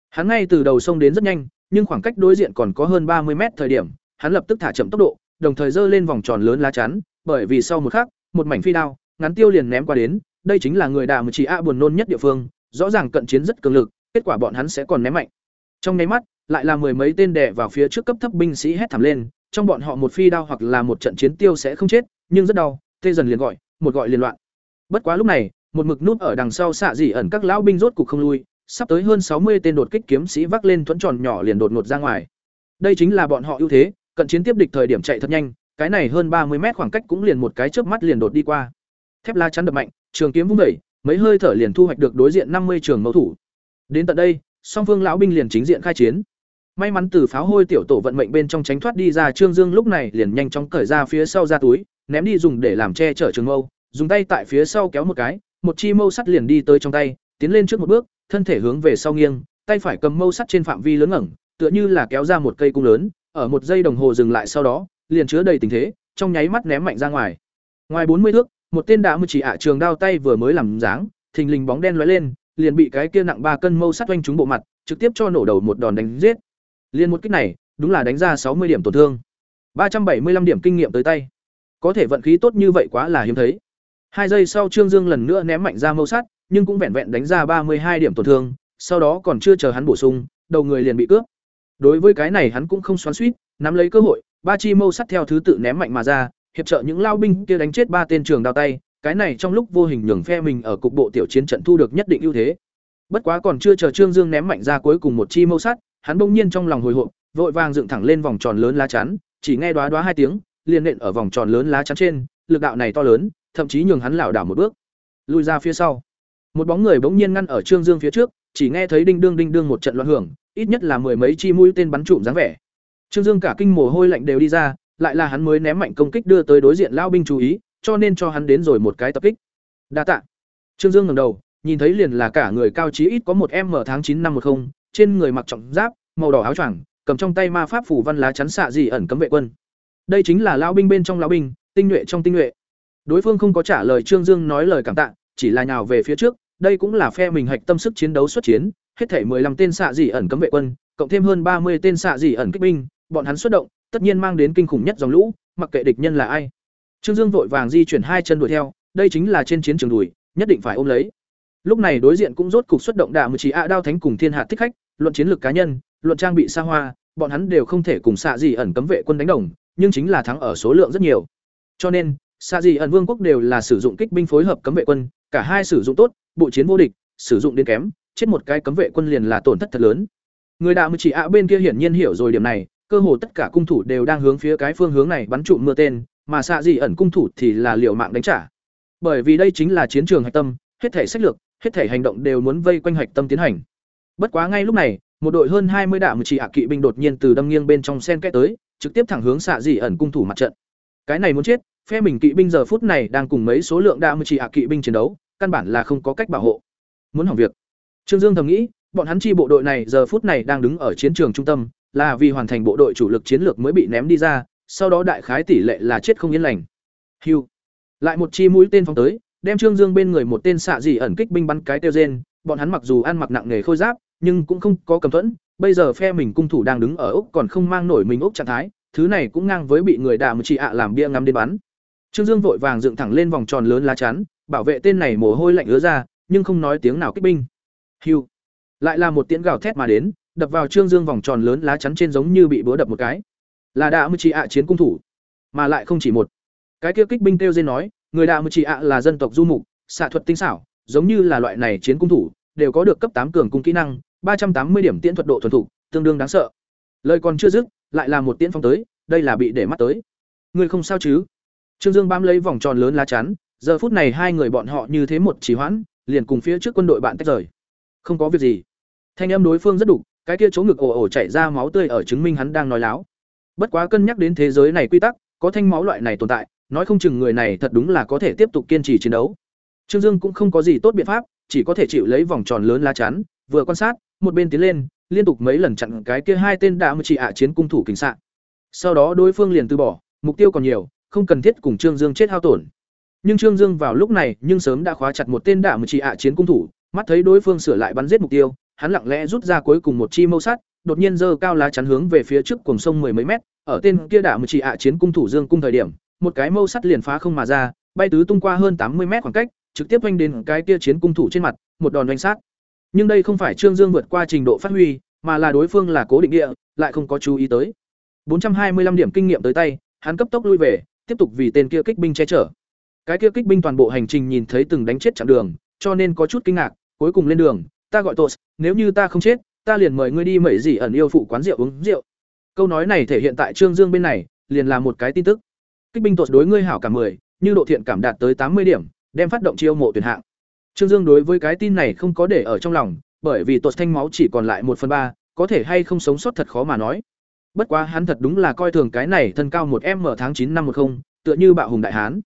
Speaker 1: Hắn ngay từ đầu sông đến rất nhanh, nhưng khoảng cách đối diện còn có hơn ba mươi mét thời điểm, hắn lập tức thả chậm tốc độ, đồng thời giơ lên vòng tròn lớn lá chắn, bởi vì sau một khắc, một mảnh phi đao, ngắn tiêu liền ném qua đến, đây chính là người đà mà chỉ a buồn nôn nhất địa phương, rõ ràng cận chiến rất cường lực, kết quả bọn hắn sẽ còn ném mạnh. Trong nháy mắt, lại là mười mấy tên đè vào phía trước cấp thấp binh sĩ hét thảm lên, trong bọn họ một phi đao hoặc là một trận chiến tiêu sẽ không chết, nhưng rất đau, tê dần liền gọi, một gọi liền loạn. Bất quá lúc này, một mực núp ở đằng sau xạ dị ẩn các lão binh rốt cục không lui, sắp tới hơn sáu mươi tên đột kích kiếm sĩ vác lên thuẫn tròn nhỏ liền đột ngột ra ngoài. Đây chính là bọn họ ưu thế, cận chiến tiếp địch thời điểm chạy thật nhanh, cái này hơn ba mươi mét khoảng cách cũng liền một cái chớp mắt liền đột đi qua. Thép la chắn đập mạnh, trường kiếm vung đẩy, mấy hơi thở liền thu hoạch được đối diện năm mươi trường mẫu thủ. Đến tận đây, song phương lão binh liền chính diện khai chiến. May mắn từ pháo hôi tiểu tổ vận mệnh bên trong tránh thoát đi ra Trương Dương lúc này liền nhanh chóng cởi ra phía sau ra túi, ném đi dùng để làm che chở trường mâu, dùng tay tại phía sau kéo một cái, một chi mâu sắt liền đi tới trong tay, tiến lên trước một bước, thân thể hướng về sau nghiêng, tay phải cầm mâu sắt trên phạm vi lớn ngẩng, tựa như là kéo ra một cây cung lớn, ở một giây đồng hồ dừng lại sau đó, liền chứa đầy tình thế, trong nháy mắt ném mạnh ra ngoài. Ngoài bốn mươi thước, một tên đã mười chỉ ạ trường đao tay vừa mới làm dáng, thình lình bóng đen lóe lên, liền bị cái kia nặng ba cân mâu sắt oanh trúng bộ mặt, trực tiếp cho nổ đầu một đòn đánh giết. Liên một kích này, đúng là đánh ra sáu mươi điểm tổn thương. ba trăm bảy mươi 375 điểm kinh nghiệm tới tay. Có thể vận khí tốt như vậy quá là hiếm thấy. Hai giây sau Trương Dương lần nữa ném mạnh ra mâu sắt, nhưng cũng vẹn vẹn đánh ra ba mươi hai điểm tổn thương, sau đó còn chưa chờ hắn bổ sung, đầu người liền bị cướp. Đối với cái này hắn cũng không xoắn xuýt, nắm lấy cơ hội, ba chi mâu sắt theo thứ tự ném mạnh mà ra, hiệp trợ những lao binh kia đánh chết ba tên trường đao tay, cái này trong lúc vô hình nhường phe mình ở cục bộ tiểu chiến trận thu được nhất định ưu thế. Bất quá còn chưa chờ Trương Dương ném mạnh ra cuối cùng một chi mâu sắt, hắn bỗng nhiên trong lòng hồi hộp, vội vàng dựng thẳng lên vòng tròn lớn lá chắn, chỉ nghe đóa đóa hai tiếng, liền nện ở vòng tròn lớn lá chắn trên, lực đạo này to lớn, thậm chí nhường hắn lảo đảo một bước. lùi ra phía sau. Một bóng người bỗng nhiên ngăn ở Trương Dương phía trước, chỉ nghe thấy đinh đương đinh đương một trận loạn hưởng, ít nhất là mười mấy chi mũi tên bắn trụm dáng vẻ. Trương Dương cả kinh mồ hôi lạnh đều đi ra, lại là hắn mới ném mạnh công kích đưa tới đối diện lão binh chú ý, cho nên cho hắn đến rồi một cái tập kích. Đa tạ. Trương Dương ngẩng đầu, nhìn thấy liền là cả người cao chí ít có một m tháng chín năm một không, trên người mặc trọng giáp, màu đỏ áo choàng, cầm trong tay ma pháp phủ văn lá chắn xạ dị ẩn cấm vệ quân. Đây chính là lão binh bên trong lão binh, tinh nhuệ trong tinh nhuệ. Đối phương không có trả lời Trương Dương nói lời cảm tạ, chỉ là nhào về phía trước, đây cũng là phe mình hạch tâm sức chiến đấu xuất chiến, hết thảy 15 tên xạ dị ẩn cấm vệ quân, cộng thêm hơn 30 tên xạ dị ẩn kích binh, bọn hắn xuất động, tất nhiên mang đến kinh khủng nhất dòng lũ, mặc kệ địch nhân là ai. Trương Dương vội vàng di chuyển hai chân đuổi theo, đây chính là trên chiến trường đuổi, nhất định phải ôm lấy. Lúc này đối diện cũng rốt cục xuất động đả mười chỉ ạ đao thánh cùng thiên hạ thích khách, luận chiến lược cá nhân, luận trang bị xa hoa, bọn hắn đều không thể cùng xạ dị ẩn cấm vệ quân đánh đồng, nhưng chính là thắng ở số lượng rất nhiều. Cho nên, xạ dị ẩn vương quốc đều là sử dụng kích binh phối hợp cấm vệ quân, cả hai sử dụng tốt, bộ chiến vô địch, sử dụng đến kém, chết một cái cấm vệ quân liền là tổn thất thật lớn. Người đạo chỉ ạ bên kia hiển nhiên hiểu rồi điểm này, cơ hồ tất cả cung thủ đều đang hướng phía cái phương hướng này bắn trụ mưa tên, mà xạ dị ẩn cung thủ thì là liều mạng đánh trả. Bởi vì đây chính là chiến trường hạch tâm, hết thể sách lược, hết thể hành động đều muốn vây quanh hạch tâm tiến hành. Bất quá ngay lúc này, một đội hơn hai mươi đạo chỉ ạ kỵ binh đột nhiên từ đâm nghiêng bên trong sen kẽ tới, trực tiếp thẳng hướng xạ dị ẩn cung thủ mặt trận. Cái này muốn chết, phe mình kỵ binh giờ phút này đang cùng mấy số lượng đạo chỉ ạ kỵ binh chiến đấu, căn bản là không có cách bảo hộ. Muốn hỏng việc. Trương Dương thầm nghĩ, bọn hắn chi bộ đội này giờ phút này đang đứng ở chiến trường trung tâm, là vì hoàn thành bộ đội chủ lực chiến lược mới bị ném đi ra, sau đó đại khái tỷ lệ là chết không yên lành. Hưu. Lại một chi mũi tên phóng tới, đem Trương Dương bên người một tên xạ dị ẩn kích binh bắn cái tiêu rên, bọn hắn mặc dù ăn mặc nặng nghề khôi giáp, nhưng cũng không có cầm thuẫn, bây giờ phe mình cung thủ đang đứng ở ốc còn không mang nổi mình ốc trạng thái, thứ này cũng ngang với bị người đả một chỉ ạ làm bia ngắm đến bắn. Trương Dương vội vàng dựng thẳng lên vòng tròn lớn lá chắn, bảo vệ tên này mồ hôi lạnh ứa ra, nhưng không nói tiếng nào kích binh. Hưu. Lại là một tiếng gào thét mà đến, đập vào Trương Dương vòng tròn lớn lá chắn trên giống như bị búa đập một cái. Là Đạ Mư Chỉ ạ chiến cung thủ, mà lại không chỉ một. Cái kia kích binh kêu dên nói, người Đạ mưu Chỉ ạ là dân tộc du mục, xạ thuật tinh xảo, giống như là loại này chiến cung thủ, đều có được cấp tám cường cung kỹ năng, ba trăm tám mươi điểm tiễn thuật độ thuần thục, tương đương đáng sợ. Lời còn chưa dứt, lại là một tiễn phong tới, đây là bị để mắt tới. Người không sao chứ? Trương Dương bám lấy vòng tròn lớn lá chắn, giờ phút này hai người bọn họ như thế một chỉ hoãn, liền cùng phía trước quân đội bạn tách rời. Không có việc gì. Thanh em đối phương rất đủ, cái kia chỗ ngực ồ ồ chảy ra máu tươi ở chứng minh hắn đang nói láo. Bất quá cân nhắc đến thế giới này quy tắc, có thanh máu loại này tồn tại, nói không chừng người này thật đúng là có thể tiếp tục kiên trì chiến đấu. Trương Dương cũng không có gì tốt biện pháp, chỉ có thể chịu lấy vòng tròn lớn lá chắn, vừa quan sát, một bên tiến lên, liên tục mấy lần chặn cái kia hai tên đạm chỉ ạ chiến cung thủ kình xạ. Sau đó đối phương liền từ bỏ, mục tiêu còn nhiều, không cần thiết cùng Trương Dương chết hao tổn. Nhưng Trương Dương vào lúc này, nhưng sớm đã khóa chặt một tên đạm chỉ ạ chiến cung thủ, mắt thấy đối phương sửa lại bắn giết mục tiêu, hắn lặng lẽ rút ra cuối cùng một chi mâu sắt, đột nhiên giơ cao lá chắn hướng về phía trước cuồng sông mười mấy mét, ở tên kia đạm chỉ ạ chiến cung thủ Dương cung thời điểm, một cái mâu sắt liền phá không mà ra, bay tứ tung qua hơn tám mươi mét khoảng cách, trực tiếp vênh đến cái kia chiến cung thủ trên mặt, một đòn đánh sát. Nhưng đây không phải Trương Dương vượt qua trình độ phát huy, mà là đối phương là cố định địa, lại không có chú ý tới. 425 điểm kinh nghiệm tới tay, hắn cấp tốc lui về, tiếp tục vì tên kia kích binh che chở. Cái kia kích binh toàn bộ hành trình nhìn thấy từng đánh chết chặng đường, cho nên có chút kinh ngạc, cuối cùng lên đường, ta gọi Tos, nếu như ta không chết, ta liền mời ngươi đi mẩy gì ẩn yêu phụ quán rượu uống rượu. Câu nói này thể hiện tại Trương Dương bên này, liền là một cái tin tức. Kích binh tuột đối ngươi hảo cả 10, như độ thiện cảm đạt tới 80 điểm, đem phát động chiêu mộ tuyển hạng. Trương Dương đối với cái tin này không có để ở trong lòng, bởi vì tuột thanh máu chỉ còn lại một phần ba, có thể hay không sống sót thật khó mà nói. Bất quá hắn thật đúng là coi thường cái này thân cao một m tháng chín năm một không, tựa như bạo hùng đại hán.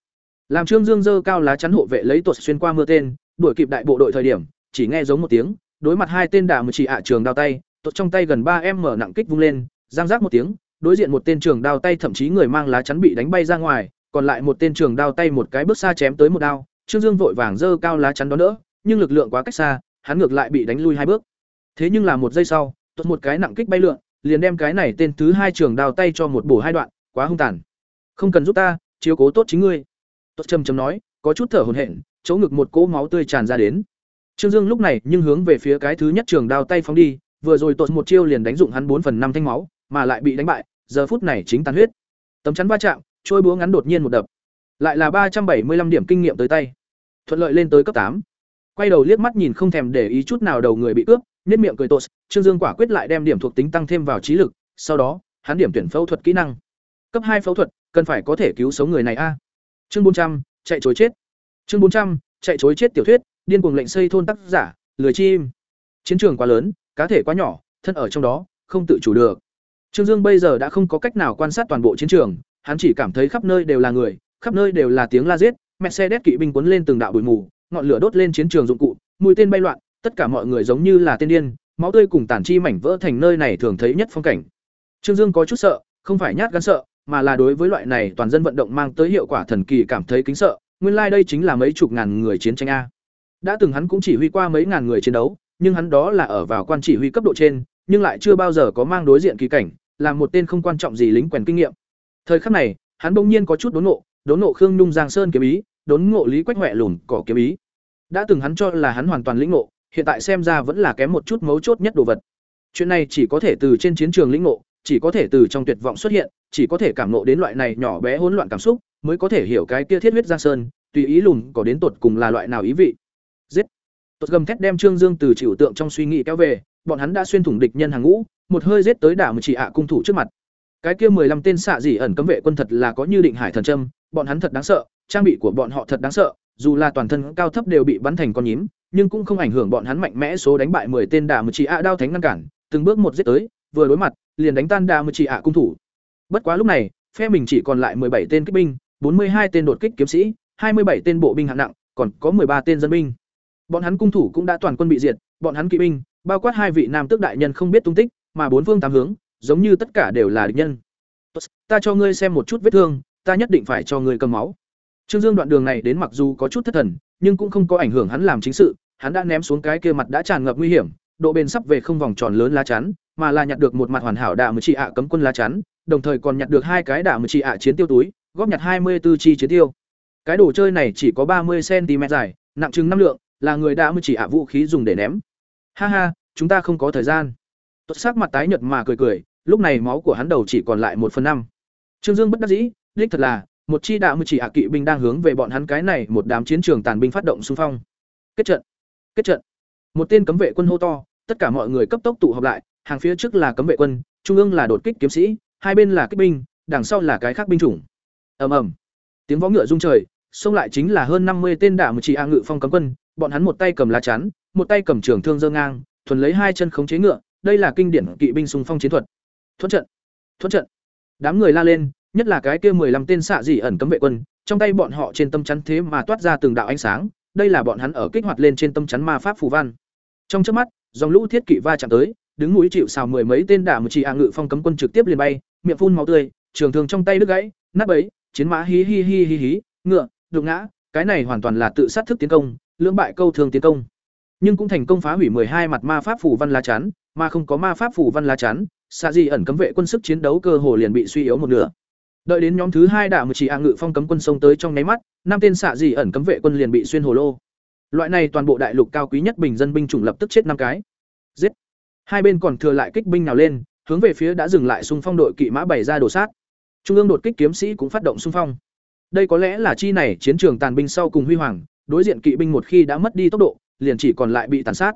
Speaker 1: Làm Trương Dương dơ cao lá chắn hộ vệ lấy tuột xuyên qua mưa tên, đuổi kịp đại bộ đội thời điểm, chỉ nghe giống một tiếng, đối mặt hai tên đả một chỉ ạ trường đao tay, tuột trong tay gần ba em mở nặng kích vung lên, giang rác một tiếng, đối diện một tên trường đao tay thậm chí người mang lá chắn bị đánh bay ra ngoài, còn lại một tên trường đao tay một cái bước xa chém tới một đao, Trương Dương vội vàng dơ cao lá chắn đó đỡ, nhưng lực lượng quá cách xa, hắn ngược lại bị đánh lui hai bước. Thế nhưng là một giây sau, tuột một cái nặng kích bay lượn, liền đem cái này tên thứ hai trường đao tay cho một bổ hai đoạn, quá hung tàn. Không cần giúp ta, chiếu cố tốt chính ngươi. tuột trầm trầm nói, có chút thở hổn hển, chỗ ngực một cỗ máu tươi tràn ra đến. Trương Dương lúc này nhưng hướng về phía cái thứ nhất trường đao tay phóng đi, vừa rồi tuột một chiêu liền đánh dụng hắn bốn phần năm thanh máu, mà lại bị đánh bại, giờ phút này chính tàn huyết. Tấm chắn va chạm, trôi búa ngắn đột nhiên một đập. Lại là ba trăm bảy mươi 375 điểm kinh nghiệm tới tay. Thuận lợi lên tới cấp tám. Quay đầu liếc mắt nhìn không thèm để ý chút nào đầu người bị cướp, nhếch miệng cười tột, Trương Dương quả quyết lại đem điểm thuộc tính tăng thêm vào trí lực, sau đó, hắn điểm tuyển phẫu thuật kỹ năng. Cấp hai phẫu thuật, cần phải có thể cứu sống người này a. Chương bốn trăm chạy trối chết. Chương bốn trăm chạy chối chết tiểu thuyết, điên cuồng lệnh xây thôn tác giả, lười chim. Chiến trường quá lớn, cá thể quá nhỏ, thân ở trong đó, không tự chủ được. Trương Dương bây giờ đã không có cách nào quan sát toàn bộ chiến trường, hắn chỉ cảm thấy khắp nơi đều là người, khắp nơi đều là tiếng la giết, Mercedes kỵ binh cuốn lên từng đạo bụi mù, ngọn lửa đốt lên chiến trường dụng cụ, mũi tên bay loạn, tất cả mọi người giống như là tên điên, máu tươi cùng tàn chi mảnh vỡ thành nơi này thường thấy nhất phong cảnh. Trương Dương có chút sợ, không phải nhát gan sợ, mà là đối với loại này toàn dân vận động mang tới hiệu quả thần kỳ cảm thấy kính sợ, nguyên lai like đây chính là mấy chục ngàn người chiến tranh a. Đã từng hắn cũng chỉ huy qua mấy ngàn người chiến đấu, nhưng hắn đó là ở vào quan chỉ huy cấp độ trên, nhưng lại chưa bao giờ có mang đối diện kỳ cảnh, là một tên không quan trọng gì lính quèn kinh nghiệm. Thời khắc này, hắn bỗng nhiên có chút đốn ngộ, đốn ngộ Khương Nhung Giang Sơn kiếm ý, đốn ngộ Lý Quách Hoè lùn cỏ kiếm ý. Đã từng hắn cho là hắn hoàn toàn lĩnh ngộ, hiện tại xem ra vẫn là kém một chút mấu chốt nhất đồ vật. Chuyện này chỉ có thể từ trên chiến trường lĩnh ngộ, chỉ có thể từ trong tuyệt vọng xuất hiện, chỉ có thể cảm ngộ đến loại này nhỏ bé hỗn loạn cảm xúc, mới có thể hiểu cái kia thiết huyết Giang Sơn, tùy ý lùn có đến tột cùng là loại nào ý vị. Giết. Tốt gầm thét đem Trương Dương từ chịu tượng trong suy nghĩ kéo về, bọn hắn đã xuyên thủng địch nhân hàng ngũ, một hơi giết tới đả một chỉ ạ cung thủ trước mặt. Cái kia mười lăm tên xạ dị ẩn cấm vệ quân thật là có như định hải thần châm, bọn hắn thật đáng sợ, trang bị của bọn họ thật đáng sợ, dù là toàn thân cao thấp đều bị bắn thành con nhím, nhưng cũng không ảnh hưởng bọn hắn mạnh mẽ số đánh bại 10 tên đả một chỉ ạ đao thánh ngăn cản, từng bước một giết tới, vừa đối mặt, liền đánh tan đả một chỉ ạ cung thủ. Bất quá lúc này, phe mình chỉ còn lại 17 tên kích binh, 42 tên đột kích kiếm sĩ, 27 tên bộ binh hạng nặng, còn có 13 tên dân binh. Bọn hắn cung thủ cũng đã toàn quân bị diệt, bọn hắn kỵ binh, bao quát hai vị nam tước đại nhân không biết tung tích, mà bốn phương tám hướng, giống như tất cả đều là địch nhân. Ta cho ngươi xem một chút vết thương, ta nhất định phải cho ngươi cầm máu. Trương Dương đoạn đường này đến mặc dù có chút thất thần, nhưng cũng không có ảnh hưởng hắn làm chính sự, hắn đã ném xuống cái kia mặt đã tràn ngập nguy hiểm, độ bền sắp về không vòng tròn lớn lá chắn, mà là nhặt được một mặt hoàn hảo đạ mười chỉ ạ cấm quân lá chắn, đồng thời còn nhặt được hai cái đạ mười chỉ ạ chiến tiêu túi, góp nhặt hai mươi 24 chi chiến tiêu. Cái đồ chơi này chỉ có ba mươi cm dài, nặng chừng năm lượng, là người đã mười chỉ ạ vũ khí dùng để ném. Ha ha, chúng ta không có thời gian. Tuất sắc mặt tái nhợt mà cười cười, lúc này máu của hắn đầu chỉ còn lại một phần năm. Trương Dương bất đắc dĩ, đích thật là, một chi đạo mười chỉ ạ kỵ binh đang hướng về bọn hắn cái này một đám chiến trường tàn binh phát động xung phong. Kết trận, kết trận. Một tên cấm vệ quân hô to, tất cả mọi người cấp tốc tụ họp lại, hàng phía trước là cấm vệ quân, trung ương là đột kích kiếm sĩ, hai bên là kích binh, đằng sau là cái khác binh chủng. Ầm ầm. Tiếng vó ngựa rung trời, xông lại chính là hơn năm mươi tên đả một chỉ a ngự phong cấm quân, bọn hắn một tay cầm lá chắn, một tay cầm trường thương dơ ngang, thuần lấy hai chân khống chế ngựa, đây là kinh điển kỵ binh xung phong chiến thuật. Thuận trận, thuận trận. Đám người la lên, nhất là cái kia mười lăm tên xạ dị ẩn cấm vệ quân, trong tay bọn họ trên tâm chắn thế mà toát ra từng đạo ánh sáng, đây là bọn hắn ở kích hoạt lên trên tâm chắn ma pháp phù văn. Trong chớp mắt, dòng lũ thiết kỵ va chạm tới, đứng núi chịu sào mười mấy tên đả một chỉ a ngự phong cấm quân trực tiếp liền bay, miệng phun máu tươi, trường thương trong tay đứt gãy, nát bấy, chiến mã hí hí hí hí hí, ngựa, đụng ngã, cái này hoàn toàn là tự sát thức tiến công, lưỡng bại câu thường tiến công. Nhưng cũng thành công phá hủy hai mặt ma pháp phủ văn lá chắn, mà không có ma pháp phủ văn lá chắn, xạ dị ẩn cấm vệ quân sức chiến đấu cơ hồ liền bị suy yếu một nửa. Đợi đến nhóm thứ hai đả một chỉ a ngự phong cấm quân xông tới trong nháy mắt, năm tên xạ dị ẩn cấm vệ quân liền bị xuyên hồ lô. Loại này toàn bộ đại lục cao quý nhất bình dân binh chủng lập tức chết năm cái. Giết. Hai bên còn thừa lại kích binh nào lên, hướng về phía đã dừng lại xung phong đội kỵ mã bày ra đổ sát. Trung ương đột kích kiếm sĩ cũng phát động xung phong. Đây có lẽ là chi này chiến trường tàn binh sau cùng huy hoàng, đối diện kỵ binh một khi đã mất đi tốc độ, liền chỉ còn lại bị tàn sát.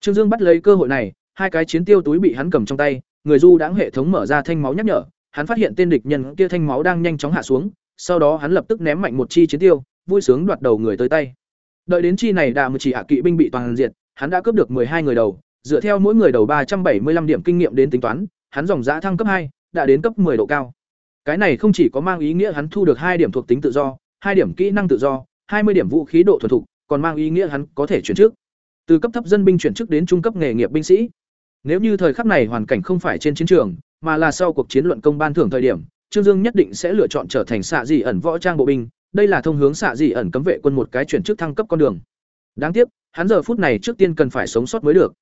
Speaker 1: Trương Dương bắt lấy cơ hội này, hai cái chiến tiêu túi bị hắn cầm trong tay, người du đãng hệ thống mở ra thanh máu nhắc nhở, hắn phát hiện tên địch nhân kia thanh máu đang nhanh chóng hạ xuống, sau đó hắn lập tức ném mạnh một chi chiến tiêu, vui sướng đoạt đầu người tới tay. Đợi đến chi này đã một chỉ hạ kỵ binh bị toàn diệt, hắn đã cướp được hai người đầu, dựa theo mỗi người đầu ba trăm bảy mươi 375 điểm kinh nghiệm đến tính toán, hắn dòng giá thăng cấp hai, đã đến cấp 10 độ cao. Cái này không chỉ có mang ý nghĩa hắn thu được hai điểm thuộc tính tự do, hai điểm kỹ năng tự do, hai mươi điểm vũ khí độ thuần thục, còn mang ý nghĩa hắn có thể chuyển chức. Từ cấp thấp dân binh chuyển chức đến trung cấp nghề nghiệp binh sĩ. Nếu như thời khắc này hoàn cảnh không phải trên chiến trường, mà là sau cuộc chiến luận công ban thưởng thời điểm, Trương Dương nhất định sẽ lựa chọn trở thành xạ dị ẩn võ trang bộ binh, đây là thông hướng xạ dị ẩn cấm vệ quân một cái chuyển chức thăng cấp con đường. Đáng tiếc, hắn giờ phút này trước tiên cần phải sống sót mới được.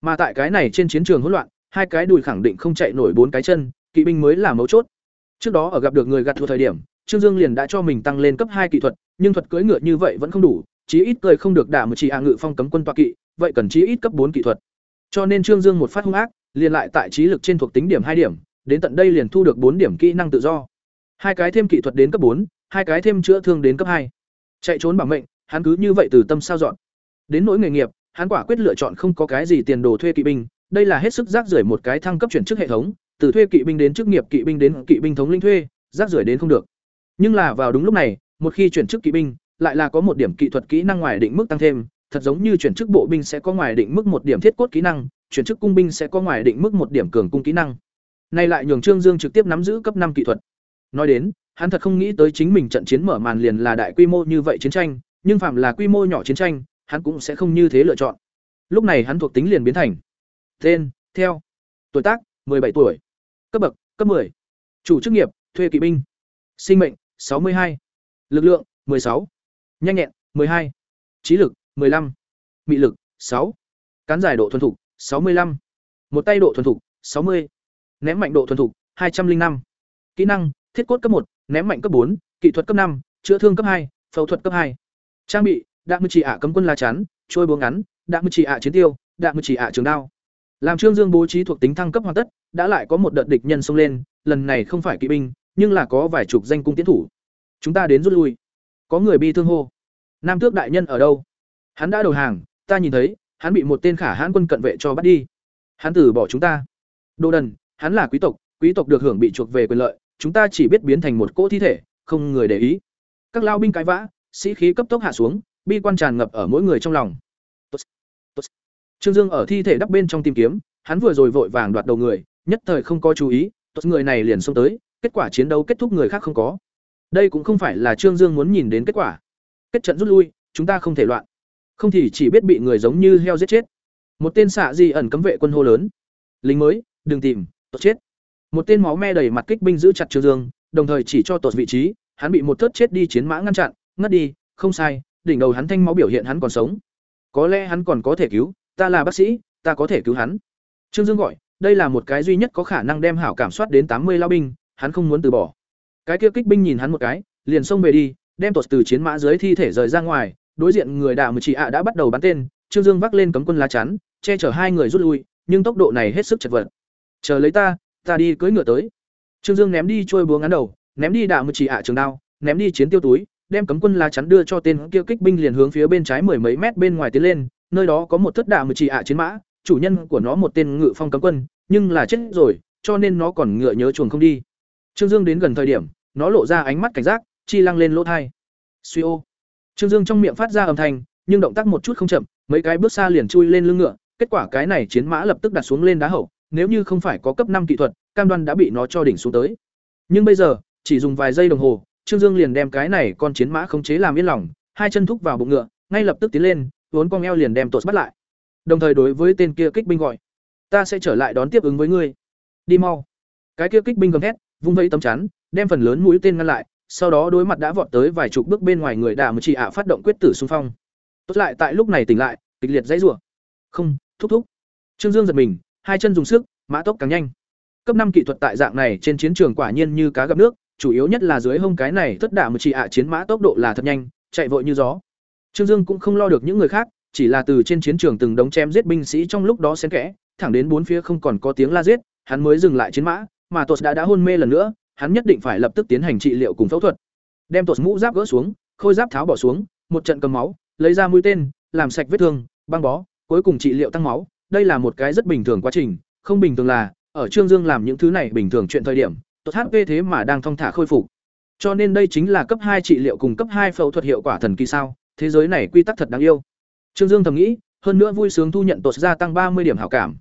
Speaker 1: Mà tại cái này trên chiến trường hỗn loạn, hai cái đùi khẳng định không chạy nổi bốn cái chân, kỵ binh mới là mấu chốt. Trước đó ở gặp được người gặt thua thời điểm, Trương Dương liền đã cho mình tăng lên cấp hai kỹ thuật, nhưng thuật cưỡi ngựa như vậy vẫn không đủ, chí ít cười không được đả một chỉ hạ ngự phong cấm quân tọa kỵ, vậy cần chí ít cấp bốn kỹ thuật. Cho nên Trương Dương một phát hung ác, liền lại tại trí lực trên thuộc tính điểm hai điểm, đến tận đây liền thu được bốn điểm kỹ năng tự do. Hai cái thêm kỹ thuật đến cấp bốn, hai cái thêm chữa thương đến cấp hai. Chạy trốn bảo mệnh, hắn cứ như vậy từ tâm sao dọn. Đến nỗi nghề nghiệp, hắn quả quyết lựa chọn không có cái gì tiền đồ thuê kỵ binh, đây là hết sức rác rưởi một cái thăng cấp chuyển chức hệ thống, từ thuê kỵ binh đến chức nghiệp kỵ binh đến kỵ binh thống linh thuê, rác rưởi đến không được. Nhưng là vào đúng lúc này, một khi chuyển chức kỵ binh, lại là có một điểm kỹ thuật kỹ năng ngoài định mức tăng thêm, thật giống như chuyển chức bộ binh sẽ có ngoài định mức một điểm thiết cốt kỹ năng, chuyển chức cung binh sẽ có ngoài định mức một điểm cường cung kỹ năng. Nay lại nhường Trương Dương trực tiếp nắm giữ cấp năm kỹ thuật. Nói đến, hắn thật không nghĩ tới chính mình trận chiến mở màn liền là đại quy mô như vậy chiến tranh, nhưng phạm là quy mô nhỏ chiến tranh, hắn cũng sẽ không như thế lựa chọn. Lúc này hắn thuộc tính liền biến thành tên, theo, tuổi tác, 17 tuổi, cấp bậc, cấp 10, chủ chức nghiệp, thuê kỵ binh, sinh mệnh, 62, lực lượng, 16, nhanh nhẹn, 12, trí lực, 15, mị lực, 6, cán giải độ thuần thục, 65, một tay độ thuần thục, 60, ném mạnh độ thuần thục, 205, kỹ năng, thiết cốt cấp 1, ném mạnh cấp 4, kỹ thuật cấp 5, chữa thương cấp 2, phẫu thuật cấp 2. Trang bị, đạn mưu chỉ ạ cấm quân lá chắn, trôi búa ngắn, đạn mưu chỉ ạ chiến tiêu, đạn mưu chỉ ạ trường đao. Làm Trương Dương bố trí thuộc tính thăng cấp hoàn tất, đã lại có một đợt địch nhân xông lên, lần này không phải kỵ binh, nhưng là có vài chục danh cung tiến thủ. Chúng ta đến rút lui. Có người bi thương hô. Nam Tước đại nhân ở đâu? Hắn đã đầu hàng, ta nhìn thấy, hắn bị một tên khả hãn quân cận vệ cho bắt đi. Hắn từ bỏ chúng ta. Đồ đần, hắn là quý tộc, quý tộc được hưởng bị chuộc về quyền lợi, chúng ta chỉ biết biến thành một cỗ thi thể, không người để ý. Các lao binh cái vã, sĩ khí cấp tốc hạ xuống, bi quan tràn ngập ở mỗi người trong lòng. Trương Dương ở thi thể đắp bên trong tìm kiếm, hắn vừa rồi vội vàng đoạt đầu người, nhất thời không có chú ý, tốt người này liền xông tới, kết quả chiến đấu kết thúc người khác không có. Đây cũng không phải là Trương Dương muốn nhìn đến kết quả. Kết trận rút lui, chúng ta không thể loạn. Không thì chỉ biết bị người giống như heo giết chết. Một tên xạ gì ẩn cấm vệ quân hô lớn. Lính mới, đừng tìm, tốt chết. Một tên máu me đầy mặt kích binh giữ chặt Trương Dương, đồng thời chỉ cho tột vị trí, hắn bị một thớt chết đi chiến mã ngăn chặn, ngất đi, không sai, đỉnh đầu hắn thanh máu biểu hiện hắn còn sống. Có lẽ hắn còn có thể cứu, ta là bác sĩ, ta có thể cứu hắn. Trương Dương gọi, đây là một cái duy nhất có khả năng đem hảo cảm soát đến tám mươi lao binh, hắn không muốn từ bỏ. Cái kia kích binh nhìn hắn một cái, liền xông về đi, đem tột từ chiến mã dưới thi thể rời ra ngoài, đối diện người đà mười chỉ ạ đã bắt đầu bắn tên, Trương Dương vác lên cấm quân lá chắn, che chở hai người rút lui, nhưng tốc độ này hết sức chật vật. Chờ lấy ta, ta đi cưỡi ngựa tới. Trương Dương ném đi trôi búa ngắn đầu, ném đi đà mười chỉ ạ trường đao, ném đi chiến tiêu túi, đem cấm quân lá chắn đưa cho tên kia kích binh liền hướng phía bên trái mười mấy mét bên ngoài tiến lên, nơi đó có một thất đà mười chỉ ạ chiến mã, chủ nhân của nó một tên ngự phong cấm quân, nhưng là chết rồi, cho nên nó còn ngựa nhớ chuồng không đi. Trương Dương đến gần thời điểm, nó lộ ra ánh mắt cảnh giác, chi lăng lên lỗ thai. Suy ô. Trương Dương trong miệng phát ra âm thanh, nhưng động tác một chút không chậm, mấy cái bước xa liền chui lên lưng ngựa, kết quả cái này chiến mã lập tức đặt xuống lên đá hậu, nếu như không phải có cấp năm kỹ thuật, cam đoan đã bị nó cho đỉnh xuống tới. Nhưng bây giờ, chỉ dùng vài giây đồng hồ, Trương Dương liền đem cái này con chiến mã khống chế làm yên lòng, hai chân thúc vào bụng ngựa, ngay lập tức tiến lên, vốn con eo liền đem tột bắt lại. Đồng thời đối với tên kia kích binh gọi, ta sẽ trở lại đón tiếp ứng với ngươi. Đi mau. Cái kia kích binh gầm hét, vung vẫy tấm chắn, đem phần lớn mũi tên ngăn lại, sau đó đối mặt đã vọt tới vài chục bước bên ngoài người đà một chỉ ạ phát động quyết tử xung phong. Tốt lại tại lúc này tỉnh lại, kịch liệt dãy rủa. Không, thúc thúc. Trương Dương giật mình, hai chân dùng sức, mã tốc càng nhanh. Cấp năm kỹ thuật tại dạng này trên chiến trường quả nhiên như cá gặp nước, chủ yếu nhất là dưới hông cái này tất đả một chỉ ạ chiến mã tốc độ là thật nhanh, chạy vội như gió. Trương Dương cũng không lo được những người khác, chỉ là từ trên chiến trường từng đống chém giết binh sĩ trong lúc đó xen kẽ, thẳng đến bốn phía không còn có tiếng la giết, hắn mới dừng lại chiến mã, mà tốt đã đã hôn mê lần nữa, hắn nhất định phải lập tức tiến hành trị liệu cùng phẫu thuật. Đem Tột mũ giáp gỡ xuống, khôi giáp tháo bỏ xuống, một trận cầm máu, lấy ra mũi tên, làm sạch vết thương, băng bó, cuối cùng trị liệu tăng máu, đây là một cái rất bình thường quá trình, không bình thường là, ở Trương Dương làm những thứ này bình thường chuyện thời điểm, Tột HP thế mà đang thong thả khôi phục. Cho nên đây chính là cấp hai trị liệu cùng cấp hai phẫu thuật hiệu quả thần kỳ sao? Thế giới này quy tắc thật đáng yêu. Trương Dương thầm nghĩ, hơn nữa vui sướng thu nhận Tột gia tăng ba mươi điểm hảo cảm.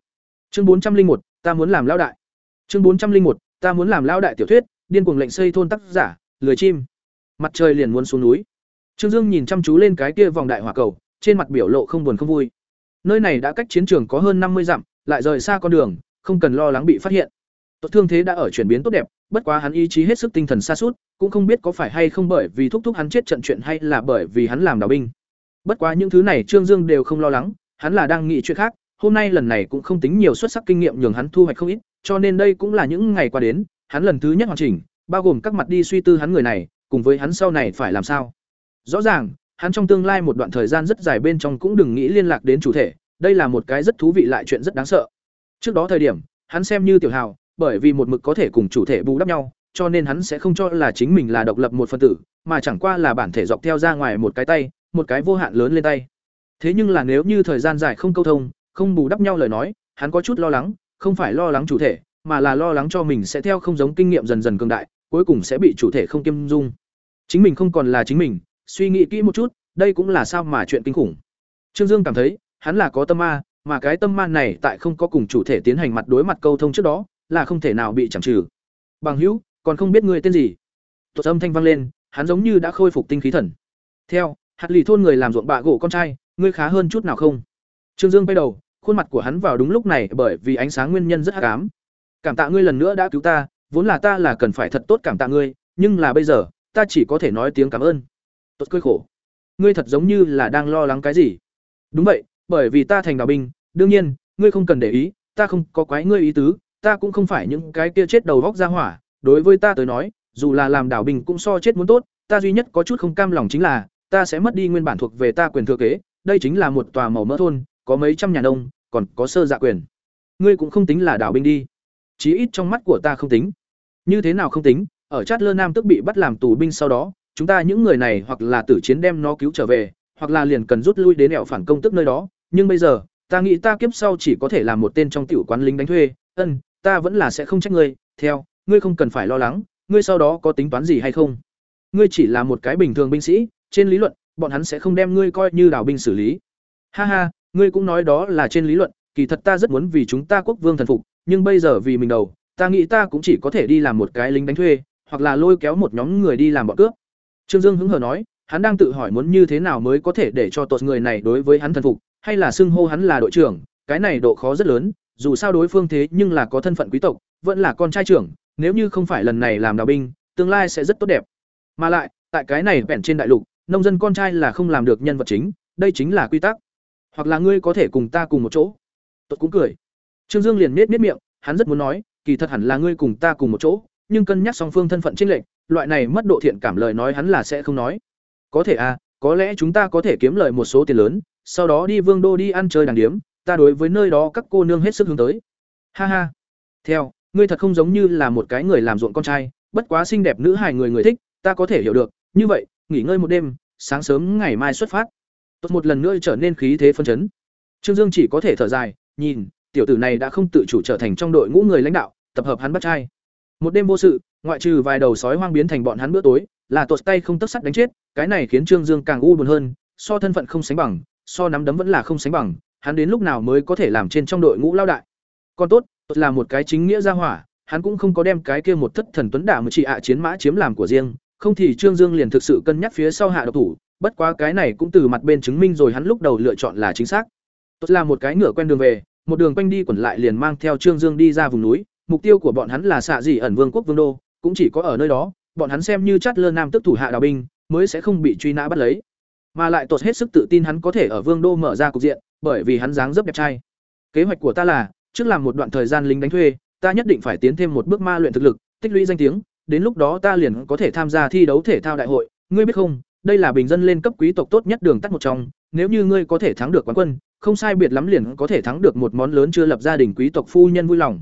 Speaker 1: Chương bốn trăm linh một, ta muốn làm lão đại. Chương bốn trăm linh một, ta muốn làm lão đại tiểu thuyết, điên cuồng lệnh xây thôn tác giả, lười chim. Mặt trời liền muốn xuống núi. Trương Dương nhìn chăm chú lên cái kia vòng đại hỏa cầu, trên mặt biểu lộ không buồn không vui. Nơi này đã cách chiến trường có hơn năm mươi dặm, lại rời xa con đường, không cần lo lắng bị phát hiện. Tốt thương thế đã ở chuyển biến tốt đẹp, bất quá hắn ý chí hết sức tinh thần xa suốt, cũng không biết có phải hay không bởi vì thúc thúc hắn chết trận chuyện hay là bởi vì hắn làm đào binh. Bất quá những thứ này Trương Dương đều không lo lắng, hắn là đang nghĩ chuyện khác, hôm nay lần này cũng không tính nhiều xuất sắc kinh nghiệm nhường hắn thu hoạch không ít, cho nên đây cũng là những ngày qua đến, hắn lần thứ nhất hoàn chỉnh, bao gồm các mặt đi suy tư hắn người này, cùng với hắn sau này phải làm sao. Rõ ràng, hắn trong tương lai một đoạn thời gian rất dài bên trong cũng đừng nghĩ liên lạc đến chủ thể, đây là một cái rất thú vị lại chuyện rất đáng sợ. Trước đó thời điểm, hắn xem như tiểu hào, bởi vì một mực có thể cùng chủ thể bù đắp nhau, cho nên hắn sẽ không cho là chính mình là độc lập một phân tử, mà chẳng qua là bản thể dọc theo ra ngoài một cái tay, một cái vô hạn lớn lên tay. Thế nhưng là nếu như thời gian dài không câu thông, không bù đắp nhau lời nói, hắn có chút lo lắng, không phải lo lắng chủ thể, mà là lo lắng cho mình sẽ theo không giống kinh nghiệm dần dần cường đại, cuối cùng sẽ bị chủ thể không kiêm dung. Chính mình không còn là chính mình, suy nghĩ kỹ một chút đây cũng là sao mà chuyện kinh khủng. Trương dương cảm thấy hắn là có tâm ma mà cái tâm ma này tại không có cùng chủ thể tiến hành mặt đối mặt câu thông trước đó là không thể nào bị chẳng trừ. Bằng hữu còn không biết ngươi tên gì? Tột âm thanh vang lên hắn giống như đã khôi phục tinh khí thần. Theo hạt lì thôn người làm ruộng bạ gỗ con trai ngươi khá hơn chút nào không? Trương dương quay đầu khuôn mặt của hắn vào đúng lúc này bởi vì ánh sáng nguyên nhân rất hắc ám. Cảm tạ ngươi lần nữa đã cứu ta, vốn là ta là cần phải thật tốt cảm tạ ngươi, nhưng là bây giờ, ta chỉ có thể nói tiếng cảm ơn. Tốt cười khổ. Ngươi thật giống như là đang lo lắng cái gì. Đúng vậy, bởi vì ta thành đạo binh, đương nhiên, ngươi không cần để ý, ta không có quái ngươi ý tứ, ta cũng không phải những cái kia chết đầu vóc ra hỏa. Đối với ta tới nói, dù là làm đảo binh cũng so chết muốn tốt, ta duy nhất có chút không cam lòng chính là, ta sẽ mất đi nguyên bản thuộc về ta quyền thừa kế, đây chính là một tòa màu mỡ thôn có mấy trăm nhà nông, còn có sơ dạ quyền. Ngươi cũng không tính là đảo binh đi. Chí ít trong mắt của ta không tính. Như thế nào không tính? Ở chát lơ nam tức bị bắt làm tù binh sau đó, chúng ta những người này hoặc là tử chiến đem nó cứu trở về, hoặc là liền cần rút lui đến ẹo phản công tức nơi đó. Nhưng bây giờ, ta nghĩ ta kiếp sau chỉ có thể làm một tên trong tiểu quán lính đánh thuê. Ân, ta vẫn là sẽ không trách ngươi. Theo, ngươi không cần phải lo lắng. Ngươi sau đó có tính toán gì hay không? Ngươi chỉ là một cái bình thường binh sĩ. Trên lý luận, bọn hắn sẽ không đem ngươi coi như đảo binh xử lý. Ha ha ngươi cũng nói đó là trên lý luận, kỳ thật ta rất muốn vì chúng ta quốc vương thần phục, nhưng bây giờ vì mình đầu, ta nghĩ ta cũng chỉ có thể đi làm một cái lính đánh thuê, hoặc là lôi kéo một nhóm người đi làm bọn cướp. Trương dương hứng hờ nói, hắn đang tự hỏi muốn như thế nào mới có thể để cho tột người này đối với hắn thần phục, hay là xưng hô hắn là đội trưởng, cái này độ khó rất lớn, dù sao đối phương thế nhưng là có thân phận quý tộc, vẫn là con trai trưởng, nếu như không phải lần này làm đào binh, tương lai sẽ rất tốt đẹp. Mà lại, tại cái này vẹn trên đại lục, nông dân con trai là không làm được nhân vật chính, đây chính là quy tắc hoặc là ngươi có thể cùng ta cùng một chỗ. Tuất cũng cười. Trương dương liền nết nết miệng, hắn rất muốn nói, kỳ thật hẳn là ngươi cùng ta cùng một chỗ, nhưng cân nhắc song phương thân phận chênh lệch, loại này mất độ thiện cảm lời nói hắn là sẽ không nói. Có thể à có lẽ chúng ta có thể kiếm lời một số tiền lớn, sau đó đi vương đô đi ăn chơi đàng điếm, ta đối với nơi đó các cô nương hết sức hướng tới. Ha ha. Theo, ngươi thật không giống như là một cái người làm ruộng con trai, bất quá xinh đẹp nữ hài người người thích, ta có thể hiểu được. Như vậy, nghỉ ngơi một đêm, sáng sớm ngày mai xuất phát tốt một lần nữa trở nên khí thế phân chấn. Trương dương chỉ có thể thở dài, nhìn, tiểu tử này đã không tự chủ trở thành trong đội ngũ người lãnh đạo, tập hợp hắn bắt trai. Một đêm vô sự, ngoại trừ vài đầu sói hoang biến thành bọn hắn bữa tối, là tuột tay không tất sắt đánh chết, cái này khiến trương dương càng u buồn hơn, so thân phận không sánh bằng, so nắm đấm vẫn là không sánh bằng, hắn đến lúc nào mới có thể làm trên trong đội ngũ lao đại. Còn tốt, tuột là một cái chính nghĩa gia hỏa, hắn cũng không có đem cái kia một thất thần tuấn đả một chị ạ chiến mã chiếm làm của riêng, không thì trương dương liền thực sự cân nhắc phía sau hạ độc thủ bất quá cái này cũng từ mặt bên chứng minh rồi hắn lúc đầu lựa chọn là chính xác. Tốt là một cái ngựa quen đường về, một đường quanh đi quẩn lại liền mang theo trương dương đi ra vùng núi. Mục tiêu của bọn hắn là xạ dị ẩn vương quốc vương đô, cũng chỉ có ở nơi đó, bọn hắn xem như chát lơ nam tức thủ hạ đào binh, mới sẽ không bị truy nã bắt lấy. Mà lại tốt hết sức tự tin hắn có thể ở vương đô mở ra cục diện, bởi vì hắn dáng dấp đẹp trai. Kế hoạch của ta là, trước làm một đoạn thời gian lính đánh thuê, ta nhất định phải tiến thêm một bước ma luyện thực lực, tích lũy danh tiếng, đến lúc đó ta liền có thể tham gia thi đấu thể thao đại hội, ngươi biết không? Đây là bình dân lên cấp quý tộc tốt nhất đường tắt một trong, nếu như ngươi có thể thắng được quán quân, không sai biệt lắm liền có thể thắng được một món lớn chưa lập gia đình quý tộc phu nhân vui lòng.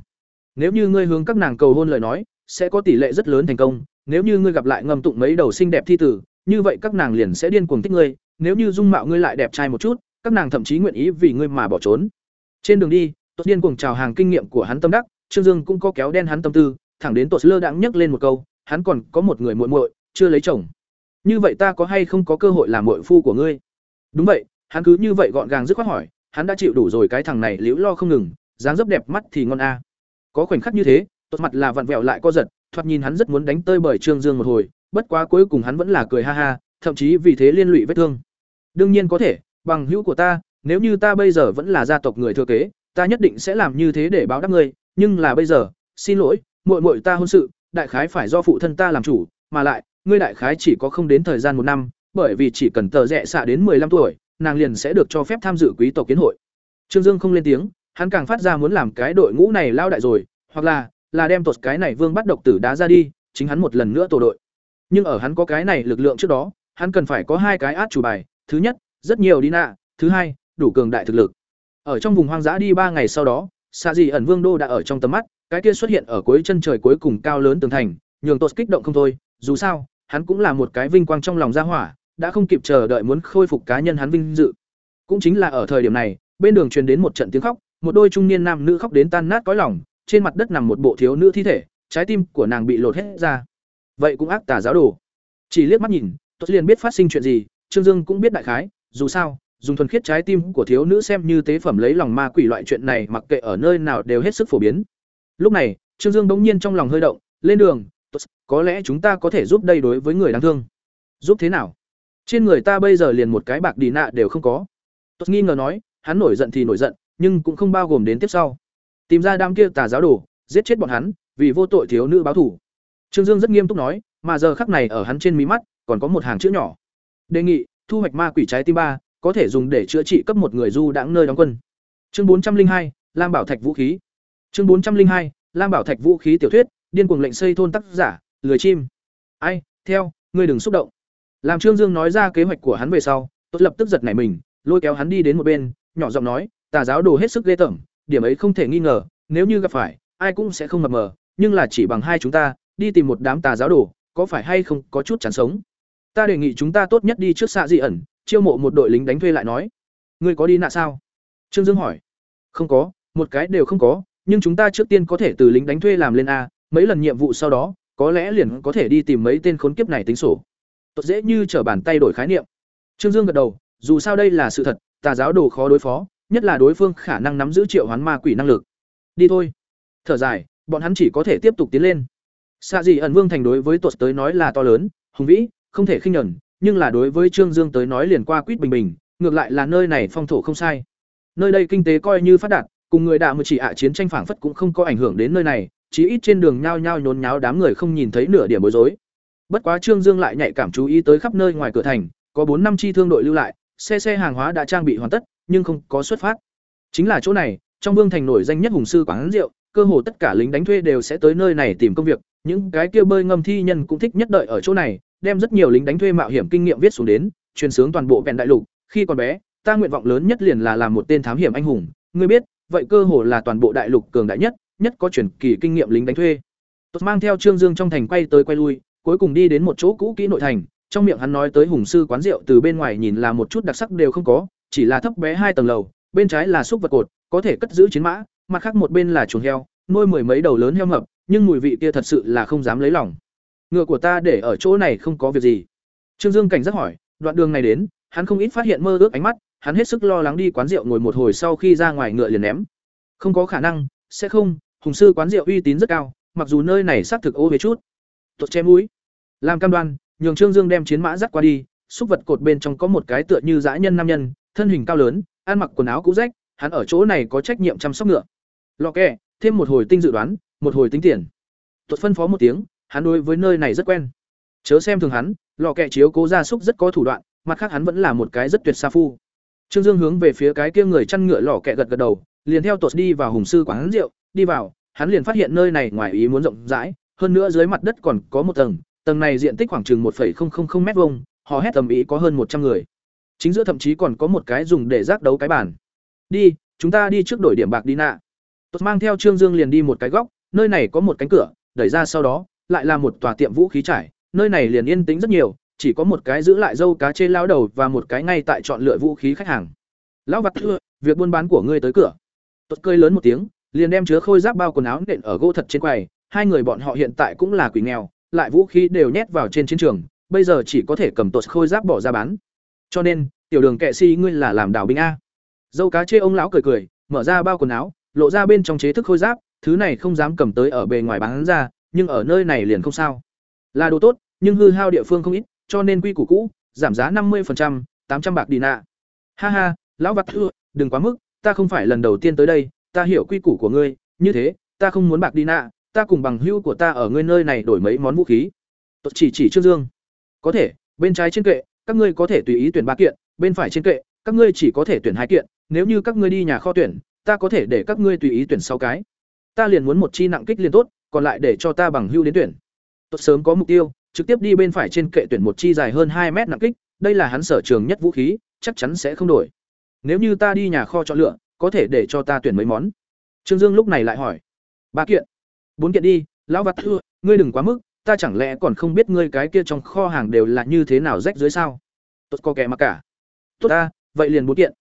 Speaker 1: Nếu như ngươi hướng các nàng cầu hôn lời nói, sẽ có tỷ lệ rất lớn thành công, nếu như ngươi gặp lại ngâm tụng mấy đầu xinh đẹp thi tử, như vậy các nàng liền sẽ điên cuồng thích ngươi, nếu như dung mạo ngươi lại đẹp trai một chút, các nàng thậm chí nguyện ý vì ngươi mà bỏ trốn. Trên đường đi tốt điên cuồng chào hàng kinh nghiệm của hắn tâm đắc, trương dương cũng có kéo đen hắn tâm tư, thẳng đến tội lơ đãng nhấc lên một câu, hắn còn có một người muội muội, chưa lấy chồng như vậy ta có hay không có cơ hội làm muội phu của ngươi? Đúng vậy, hắn cứ như vậy gọn gàng dứt khoát hỏi, hắn đã chịu đủ rồi cái thằng này liễu lo không ngừng, dáng dấp đẹp mắt thì ngon a. Có khoảnh khắc như thế, tốt mặt là vặn vẹo lại co giật, thoạt nhìn hắn rất muốn đánh tơi bởi trương dương một hồi, bất quá cuối cùng hắn vẫn là cười ha ha, thậm chí vì thế liên lụy vết thương. Đương nhiên có thể, bằng hữu của ta, nếu như ta bây giờ vẫn là gia tộc người thừa kế, ta nhất định sẽ làm như thế để báo đáp ngươi, nhưng là bây giờ, xin lỗi, muội muội ta hôn sự, đại khái phải do phụ thân ta làm chủ, mà lại ngươi đại khái chỉ có không đến thời gian một năm, bởi vì chỉ cần tờ rẽ xạ đến 15 tuổi, nàng liền sẽ được cho phép tham dự quý tộc kiến hội. Trương dương không lên tiếng, hắn càng phát ra muốn làm cái đội ngũ này lao đại rồi, hoặc là là đem tột cái này vương bắt độc tử đá ra đi, chính hắn một lần nữa tổ đội. Nhưng ở hắn có cái này lực lượng trước đó, hắn cần phải có hai cái át chủ bài, thứ nhất, rất nhiều đi nạ, thứ hai, đủ cường đại thực lực. Ở trong vùng hoang dã đi ba ngày sau đó xạ dị ẩn vương đô đã ở trong tầm mắt, cái kia xuất hiện ở cuối chân trời cuối cùng cao lớn tường thành, nhường tột kích động không thôi, dù sao hắn cũng là một cái vinh quang trong lòng gia hỏa, đã không kịp chờ đợi muốn khôi phục cá nhân hắn vinh dự. Cũng chính là ở thời điểm này, bên đường truyền đến một trận tiếng khóc, một đôi trung niên nam nữ khóc đến tan nát cõi lòng, trên mặt đất nằm một bộ thiếu nữ thi thể, trái tim của nàng bị lột hết ra. Vậy cũng ác tà giáo đồ. Chỉ liếc mắt nhìn tốt liền biết phát sinh chuyện gì, trương dương cũng biết đại khái, dù sao, dùng thuần khiết trái tim của thiếu nữ xem như tế phẩm lấy lòng ma quỷ loại chuyện này mặc kệ ở nơi nào đều hết sức phổ biến. Lúc này, trương dương bỗng nhiên trong lòng hơi động, lên đường có lẽ chúng ta có thể giúp đây đối với người đáng thương. Giúp thế nào? Trên người ta bây giờ liền một cái bạc đi nạ đều không có. Tuất nghi ngờ nói, hắn nổi giận thì nổi giận, nhưng cũng không bao gồm đến tiếp sau. Tìm ra đám kia tà giáo đồ, giết chết bọn hắn, vì vô tội thiếu nữ báo thủ trương dương rất nghiêm túc nói, mà giờ khắc này ở hắn trên mí mắt, còn có một hàng chữ nhỏ. Đề nghị, thu hoạch ma quỷ trái tim ba, có thể dùng để chữa trị cấp một người du đãng nơi đóng quân. Chương bốn trăm linh hai, lam bảo thạch vũ khí. Chương bốn trăm linh hai, lam bảo thạch vũ khí tiểu thuyết, điên cuồng lệnh xây thôn tác giả lười chim. Ai, theo, ngươi đừng xúc động. Làm trương dương nói ra kế hoạch của hắn về sau tốt lập tức giật nảy mình, lôi kéo hắn đi đến một bên, nhỏ giọng nói, tà giáo đồ hết sức ghê tởm, điểm ấy không thể nghi ngờ, nếu như gặp phải, ai cũng sẽ không mập mờ, nhưng là chỉ bằng hai chúng ta, đi tìm một đám tà giáo đồ, có phải hay không có chút chán sống? Ta đề nghị chúng ta tốt nhất đi trước xạ dị ẩn, chiêu mộ một đội lính đánh thuê lại nói. Ngươi có đi nạ sao? Trương dương hỏi. Không có, một cái đều không có, nhưng chúng ta trước tiên có thể từ lính đánh thuê làm lên a, mấy lần nhiệm vụ sau đó có lẽ liền có thể đi tìm mấy tên khốn kiếp này tính sổ. Tốt dễ như trở bàn tay đổi khái niệm. Trương dương gật đầu, dù sao đây là sự thật, tà giáo đồ khó đối phó, nhất là đối phương khả năng nắm giữ triệu hoán ma quỷ năng lực. Đi thôi. Thở dài, bọn hắn chỉ có thể tiếp tục tiến lên. Xạ dị ẩn vương thành đối với tuột tới nói là to lớn, hùng vĩ, không thể khinh nhẫn, nhưng là đối với trương dương tới nói liền qua quýt bình bình, ngược lại là nơi này phong thổ không sai. Nơi đây kinh tế coi như phát đạt, cùng người đạo mười chỉ ạ chiến tranh phảng phất cũng không có ảnh hưởng đến nơi này chí ít trên đường nhao nhao nhốn nháo đám người không nhìn thấy nửa điểm bối rối. Bất quá trương dương lại nhạy cảm chú ý tới khắp nơi ngoài cửa thành, có bốn năm chi thương đội lưu lại, xe xe hàng hóa đã trang bị hoàn tất, nhưng không có xuất phát. Chính là chỗ này, trong vương thành nổi danh nhất hùng sư quán rượu, cơ hồ tất cả lính đánh thuê đều sẽ tới nơi này tìm công việc, những cái kia bơi ngâm thi nhân cũng thích nhất đợi ở chỗ này, đem rất nhiều lính đánh thuê mạo hiểm kinh nghiệm viết xuống đến, truyền sướng toàn bộ vẹn đại lục. Khi còn bé, ta nguyện vọng lớn nhất liền là làm một tên thám hiểm anh hùng. Ngươi biết, vậy cơ hồ là toàn bộ đại lục cường đại nhất nhất có truyền kỳ kinh nghiệm lính đánh thuê. Tốt mang theo trương dương trong thành quay tới quay lui, cuối cùng đi đến một chỗ cũ kỹ nội thành, trong miệng hắn nói tới hùng sư quán rượu từ bên ngoài nhìn là một chút đặc sắc đều không có, chỉ là thấp bé hai tầng lầu, bên trái là xúc vật cột, có thể cất giữ chiến mã, mặt khác một bên là chuồng heo, nuôi mười mấy đầu lớn heo mập, nhưng mùi vị kia thật sự là không dám lấy lòng. Ngựa của ta để ở chỗ này không có việc gì. Trương dương cảnh giác hỏi, đoạn đường này đến, hắn không ít phát hiện mơ ước ánh mắt, hắn hết sức lo lắng đi quán rượu ngồi một hồi sau khi ra ngoài ngựa liền ném. Không có khả năng, sẽ không hùng sư quán rượu uy tín rất cao, mặc dù nơi này xác thực ô về chút. Tuột che mũi. Làm cam đoan, nhường trương dương đem chiến mã dắt qua đi, xúc vật cột bên trong có một cái tựa như dã nhân nam nhân, thân hình cao lớn, ăn mặc quần áo cũ rách, hắn ở chỗ này có trách nhiệm chăm sóc ngựa. Lò kẹ, thêm một hồi tinh dự đoán, một hồi tính tiền. Tuột phân phó một tiếng, hắn đối với nơi này rất quen. Chớ xem thường hắn lò kẹ chiếu cố gia súc rất có thủ đoạn, mặt khác hắn vẫn là một cái rất tuyệt sa phu. Trương dương hướng về phía cái kia người chăn ngựa lò kẹ gật gật đầu liền theo tột đi vào hùng sư quán rượu, đi vào, hắn liền phát hiện nơi này ngoài ý muốn rộng rãi, hơn nữa dưới mặt đất còn có một tầng tầng này diện tích khoảng chừng một m vuông họ hét tầm ý có hơn một trăm người. Chính giữa thậm chí còn có một cái dùng để giác đấu cái bàn. Đi, chúng ta đi trước đổi điểm bạc đi nạ. Tốt mang theo trương dương liền đi một cái góc, nơi này có một cánh cửa, đẩy ra sau đó, lại là một tòa tiệm vũ khí trải, nơi này liền yên tĩnh rất nhiều, chỉ có một cái giữ lại dâu cá trên lao đầu và một cái ngay tại chọn lựa vũ khí khách hàng. Lão vặt thưa, việc buôn bán của ngươi tới cửa tốt cơi lớn một tiếng, liền đem chứa khôi giáp bao quần áo nện ở gỗ thật trên quầy. Hai người bọn họ hiện tại cũng là quỷ nghèo, lại vũ khí đều nhét vào trên chiến trường, bây giờ chỉ có thể cầm tột khôi giáp bỏ ra bán. Cho nên, tiểu đường kệ si ngươi là làm đảo binh a. Dâu cá chê ông lão cười cười, mở ra bao quần áo, lộ ra bên trong chế thức khôi giáp, thứ này không dám cầm tới ở bề ngoài bán ra, nhưng ở nơi này liền không sao. Là đồ tốt, nhưng hư hao địa phương không ít, cho nên quy củ cũ, giảm giá năm mươi tám trăm bạc đi nạ. Ha ha, lão vặt thưa, đừng quá mức ta không phải lần đầu tiên tới đây, ta hiểu quy củ của ngươi, như thế, ta không muốn bạc đi nạ, ta cùng bằng hưu của ta ở ngươi nơi này đổi mấy món vũ khí. Tốt, chỉ chỉ trương dương. Có thể, bên trái trên kệ, các ngươi có thể tùy ý tuyển ba kiện, bên phải trên kệ, các ngươi chỉ có thể tuyển hai kiện, nếu như các ngươi đi nhà kho tuyển, ta có thể để các ngươi tùy ý tuyển sáu cái. Ta liền muốn một chi nặng kích liên tốt, còn lại để cho ta bằng hưu đến tuyển. Tốt, sớm có mục tiêu, trực tiếp đi bên phải trên kệ tuyển một chi dài hơn hai mét nặng kích, đây là hắn sở trường nhất vũ khí, chắc chắn sẽ không đổi nếu như ta đi nhà kho chọn lựa có thể để cho ta tuyển mấy món? Trương dương lúc này lại hỏi. Ba kiện. Bốn kiện đi lão vặt thưa ngươi đừng quá mức ta chẳng lẽ còn không biết ngươi cái kia trong kho hàng đều là như thế nào rách dưới sao? Tốt có kẻ mà cả. Tốt ta vậy liền bốn kiện.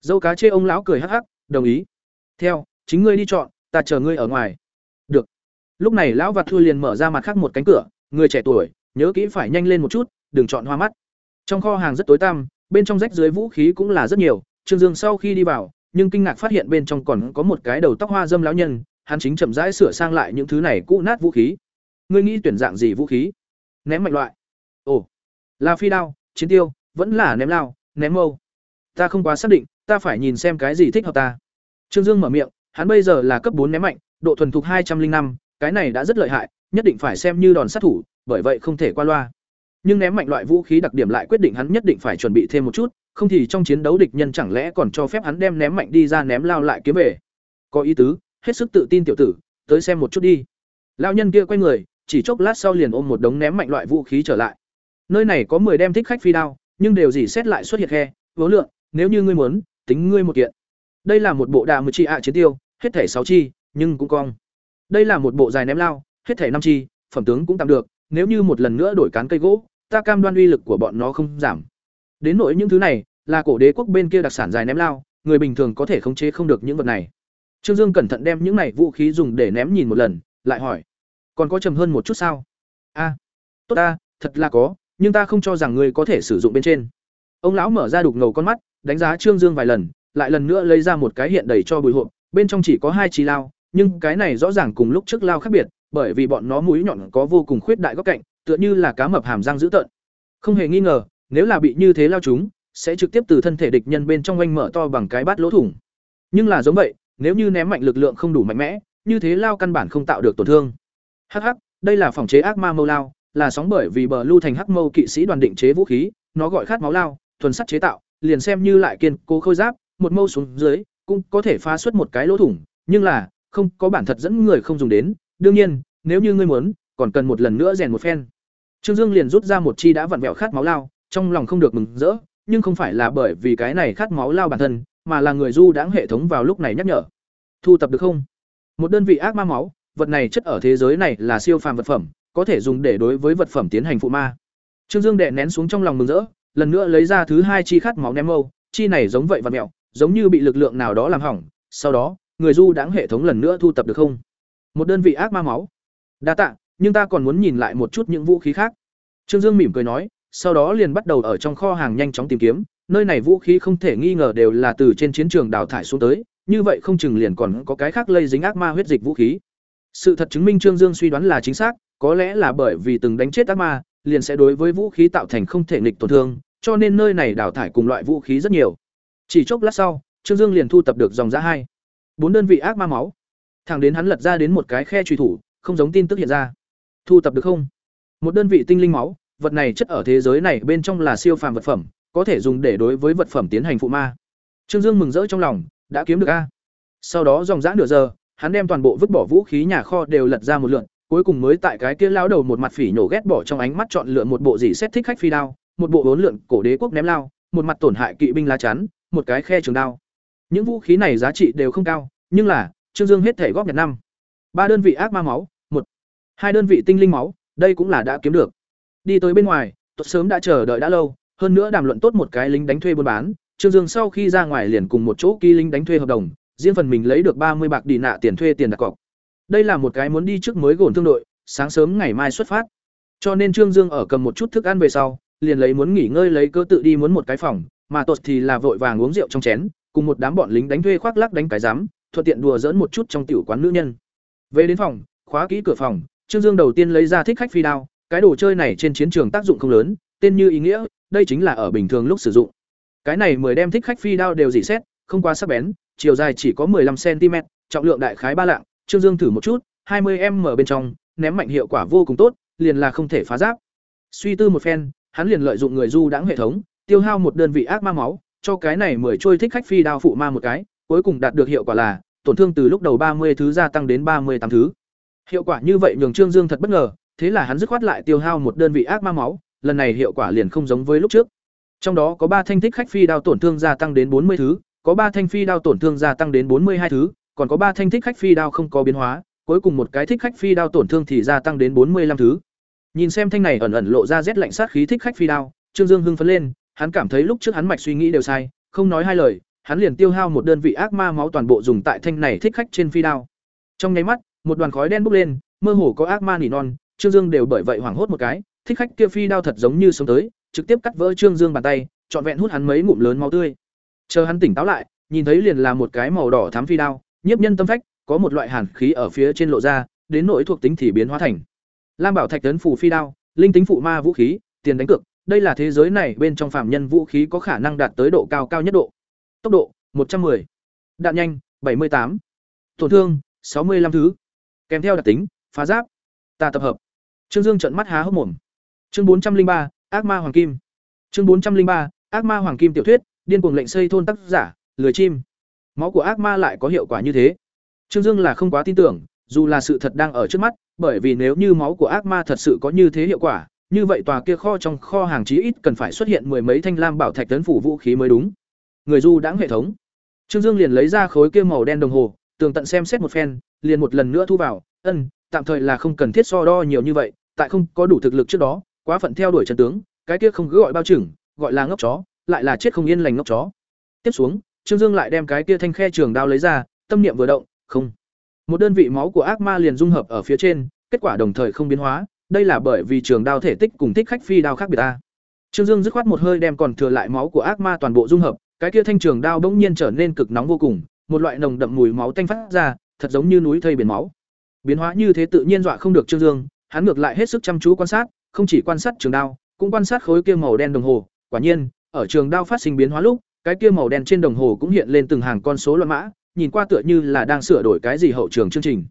Speaker 1: Dâu cá chê ông lão cười hắc hắc đồng ý. Theo chính ngươi đi chọn ta chờ ngươi ở ngoài. Được. Lúc này lão vặt thưa liền mở ra mặt khác một cánh cửa người trẻ tuổi nhớ kỹ phải nhanh lên một chút đừng chọn hoa mắt. Trong kho hàng rất tối tăm, bên trong rách dưới vũ khí cũng là rất nhiều, Trương Dương sau khi đi vào, nhưng kinh ngạc phát hiện bên trong còn có một cái đầu tóc hoa dâm lão nhân, hắn chính chậm rãi sửa sang lại những thứ này cũ nát vũ khí. Ngươi nghĩ tuyển dạng gì vũ khí? Ném mạnh loại. Ồ, là phi đao, chiến tiêu, vẫn là ném lao, ném mâu. Ta không quá xác định, ta phải nhìn xem cái gì thích hợp ta. Trương Dương mở miệng, hắn bây giờ là cấp bốn ném mạnh, độ thuần thục hai trăm linh năm, cái này đã rất lợi hại, nhất định phải xem như đòn sát thủ, bởi vậy không thể qua loa. Nhưng ném mạnh loại vũ khí đặc điểm lại quyết định hắn nhất định phải chuẩn bị thêm một chút, không thì trong chiến đấu địch nhân chẳng lẽ còn cho phép hắn đem ném mạnh đi ra ném lao lại kiếm về. Có ý tứ, hết sức tự tin tiểu tử, tới xem một chút đi. Lão nhân kia quay người, chỉ chốc lát sau liền ôm một đống ném mạnh loại vũ khí trở lại. Nơi này có 10 đem thích khách phi đao, nhưng đều gì xét lại xuất hiện khe, vô lượng, nếu như ngươi muốn, tính ngươi một kiện. Đây là một bộ đà mười chi ạ chiến tiêu, hết thể sáu chi, nhưng cũng cong. Đây là một bộ dài ném lao, hết thể năm chi, phẩm tướng cũng tạm được, nếu như một lần nữa đổi cán cây gỗ, ta cam đoan uy lực của bọn nó không giảm. Đến nỗi những thứ này, là cổ đế quốc bên kia đặc sản dài ném lao, người bình thường có thể khống chế không được những vật này. Trương Dương cẩn thận đem những này vũ khí dùng để ném nhìn một lần, lại hỏi: "Còn có trầm hơn một chút sao?" "A, tốt ta, thật là có, nhưng ta không cho rằng ngươi có thể sử dụng bên trên." Ông lão mở ra đục ngầu con mắt, đánh giá Trương Dương vài lần, lại lần nữa lấy ra một cái hiện đầy cho bùi hộp, bên trong chỉ có hai chi lao, nhưng cái này rõ ràng cùng lúc trước lao khác biệt, bởi vì bọn nó mũi nhọn có vô cùng khuyết đại góc cạnh, tựa như là cá mập hàm răng dữ tợn. Không hề nghi ngờ, nếu là bị như thế lao chúng, sẽ trực tiếp từ thân thể địch nhân bên trong oanh mở to bằng cái bát lỗ thủng. Nhưng là giống vậy, nếu như ném mạnh lực lượng không đủ mạnh mẽ, như thế lao căn bản không tạo được tổn thương. Hắc hắc, đây là phòng chế ác ma mâu lao, là sóng bởi vì bờ lưu thành hắc mâu kỵ sĩ đoàn định chế vũ khí, nó gọi khát máu lao, thuần sắt chế tạo, liền xem như lại kiên cố khôi giáp, một mâu xuống dưới, cũng có thể phá xuất một cái lỗ thủng, nhưng là không có bản thật dẫn người không dùng đến, đương nhiên, nếu như ngươi muốn, còn cần một lần nữa rèn một phen. Trương Dương liền rút ra một chi đã vặn vẹo khát máu lao, trong lòng không được mừng rỡ, nhưng không phải là bởi vì cái này khát máu lao bản thân, mà là người du đãng hệ thống vào lúc này nhắc nhở. Thu tập được không? Một đơn vị ác ma máu, vật này chất ở thế giới này là siêu phàm vật phẩm, có thể dùng để đối với vật phẩm tiến hành phụ ma. Trương Dương đè nén xuống trong lòng mừng rỡ, lần nữa lấy ra thứ hai chi khát máu ném mâu, chi này giống vậy và mẹo, giống như bị lực lượng nào đó làm hỏng, sau đó, người du đãng hệ thống lần nữa thu tập được không? Một đơn vị ác ma máu. Đa tạ, nhưng ta còn muốn nhìn lại một chút những vũ khí khác. Trương Dương mỉm cười nói, sau đó liền bắt đầu ở trong kho hàng nhanh chóng tìm kiếm, nơi này vũ khí không thể nghi ngờ đều là từ trên chiến trường đào thải xuống tới, như vậy không chừng liền còn có cái khác lây dính ác ma huyết dịch vũ khí. Sự thật chứng minh Trương Dương suy đoán là chính xác, có lẽ là bởi vì từng đánh chết ác ma, liền sẽ đối với vũ khí tạo thành không thể nghịch tổn thương, cho nên nơi này đào thải cùng loại vũ khí rất nhiều. Chỉ chốc lát sau, Trương Dương liền thu tập được dòng giá hai, bốn đơn vị ác ma máu. Thẳng đến hắn lật ra đến một cái khe truy thủ, không giống tin tức hiện ra. Thu tập được không? Một đơn vị tinh linh máu, vật này chất ở thế giới này bên trong là siêu phàm vật phẩm, có thể dùng để đối với vật phẩm tiến hành phụ ma. Trương Dương mừng rỡ trong lòng, đã kiếm được a. Sau đó dòng dã nửa giờ, hắn đem toàn bộ vứt bỏ vũ khí nhà kho đều lật ra một lượt, cuối cùng mới tại cái kia lão đầu một mặt phỉ nhổ ghét bỏ trong ánh mắt chọn lựa một bộ gì xét thích khách phi đao, một bộ bốn lượn cổ đế quốc ném lao, một mặt tổn hại kỵ binh lá chắn, một cái khe trường đao. Những vũ khí này giá trị đều không cao, nhưng là, Trương Dương hết thể góp nhặt năm. Ba đơn vị ác ma máu, một, hai đơn vị tinh linh máu, đây cũng là đã kiếm được. Đi tới bên ngoài, tốt sớm đã chờ đợi đã lâu, hơn nữa đàm luận tốt một cái lính đánh thuê buôn bán, Trương Dương sau khi ra ngoài liền cùng một chỗ ký lính đánh thuê hợp đồng, riêng phần mình lấy được ba mươi bạc đi nạ tiền thuê tiền đặt cọc. Đây là một cái muốn đi trước mới gồn thương đội, sáng sớm ngày mai xuất phát. Cho nên Trương Dương ở cầm một chút thức ăn về sau, liền lấy muốn nghỉ ngơi lấy cơ tự đi muốn một cái phòng, mà tột thì là vội vàng uống rượu trong chén, cùng một đám bọn lính đánh thuê khoác lác đánh cái giám, thuận tiện đùa giỡn một chút trong tiểu quán nữ nhân. Về đến phòng, khóa kỹ cửa phòng, Trương Dương đầu tiên lấy ra thích khách phi đao, cái đồ chơi này trên chiến trường tác dụng không lớn, tên như ý nghĩa, đây chính là ở bình thường lúc sử dụng. Cái này mười đem thích khách phi đao đều dỉ xét, không quá sắc bén, chiều dài chỉ có 15 cm, trọng lượng đại khái ba lạng, Trương Dương thử một chút, 20m bên trong, ném mạnh hiệu quả vô cùng tốt, liền là không thể phá giáp. Suy tư một phen, hắn liền lợi dụng người du đãng hệ thống, tiêu hao một đơn vị ác ma máu, cho cái này mười trôi thích khách phi đao phụ ma một cái, cuối cùng đạt được hiệu quả là tổn thương từ lúc đầu ba mươi thứ gia tăng đến ba mươi tám thứ. Hiệu quả như vậy nhường Trương Dương thật bất ngờ, thế là hắn dứt khoát lại tiêu hao một đơn vị ác ma máu, lần này hiệu quả liền không giống với lúc trước. Trong đó có ba thanh thích khách phi đao tổn thương gia tăng đến bốn mươi thứ, có ba thanh phi đao tổn thương gia tăng đến bốn mươi hai thứ, còn có ba thanh thích khách phi đao không có biến hóa, cuối cùng một cái thích khách phi đao tổn thương thì gia tăng đến bốn mươi 45 thứ. Nhìn xem thanh này ẩn ẩn lộ ra rét lạnh sát khí thích khách phi đao, Trương Dương hưng phấn lên, hắn cảm thấy lúc trước hắn mạch suy nghĩ đều sai, không nói hai lời, hắn liền tiêu hao một đơn vị ác ma máu toàn bộ dùng tại thanh này thích khách trên phi đao. Trong nháy mắt, một đoàn khói đen bốc lên, mơ hồ có ác ma nỉ non, Trương Dương đều bởi vậy hoảng hốt một cái, thích khách kia phi đao thật giống như sống tới, trực tiếp cắt vỡ Trương Dương bàn tay, trọn vẹn hút hắn mấy ngụm lớn máu tươi. Chờ hắn tỉnh táo lại, nhìn thấy liền là một cái màu đỏ thắm phi đao, nhiếp nhân tâm phách, có một loại hàn khí ở phía trên lộ ra, đến nỗi thuộc tính thì biến hóa thành Lam Bảo Thạch tấn phủ phi đao, linh tính phụ ma vũ khí, tiền đánh cược, đây là thế giới này bên trong phạm nhân vũ khí có khả năng đạt tới độ cao cao nhất độ. Tốc độ 110, đạn nhanh 78, tổn thương 65 thứ. Kèm theo đặc tính, phá giáp. Ta tập hợp. Trương Dương trợn mắt há hốc mồm. Chương 403, Ác ma hoàng kim. Chương 403, Ác ma hoàng kim tiểu thuyết, điên cuồng lệnh xây thôn tác giả, lười chim. Máu của ác ma lại có hiệu quả như thế. Trương Dương là không quá tin tưởng, dù là sự thật đang ở trước mắt, bởi vì nếu như máu của ác ma thật sự có như thế hiệu quả, như vậy tòa kia kho trong kho hàng chí ít cần phải xuất hiện mười mấy thanh lam bảo thạch tấn phủ vũ khí mới đúng. Người du đãng hệ thống. Trương Dương liền lấy ra khối kia màu đen đồng hồ, tường tận xem xét một phen, liền một lần nữa thu vào, "Ừm, tạm thời là không cần thiết so đo nhiều như vậy, tại không có đủ thực lực trước đó, quá phận theo đuổi trận tướng, cái kia không cứ gọi bao trưởng, gọi là ngốc chó, lại là chết không yên lành ngốc chó. Tiếp xuống, Trương Dương lại đem cái kia thanh khe trường đao lấy ra, tâm niệm vừa động, không. Một đơn vị máu của ác ma liền dung hợp ở phía trên, kết quả đồng thời không biến hóa, đây là bởi vì trường đao thể tích cùng thích khách phi đao khác biệt ta. Trương Dương dứt khoát một hơi đem còn thừa lại máu của ác ma toàn bộ dung hợp, cái kia thanh trường đao bỗng nhiên trở nên cực nóng vô cùng, một loại nồng đậm mùi máu tanh phát ra, thật giống như núi thây biển máu. Biến hóa như thế tự nhiên dọa không được Trương Dương, hắn ngược lại hết sức chăm chú quan sát, không chỉ quan sát trường đao, cũng quan sát khối kia màu đen đồng hồ, quả nhiên, ở trường đao phát sinh biến hóa lúc, cái kia màu đen trên đồng hồ cũng hiện lên từng hàng con số loạn mã, nhìn qua tựa như là đang sửa đổi cái gì hậu trường chương trình.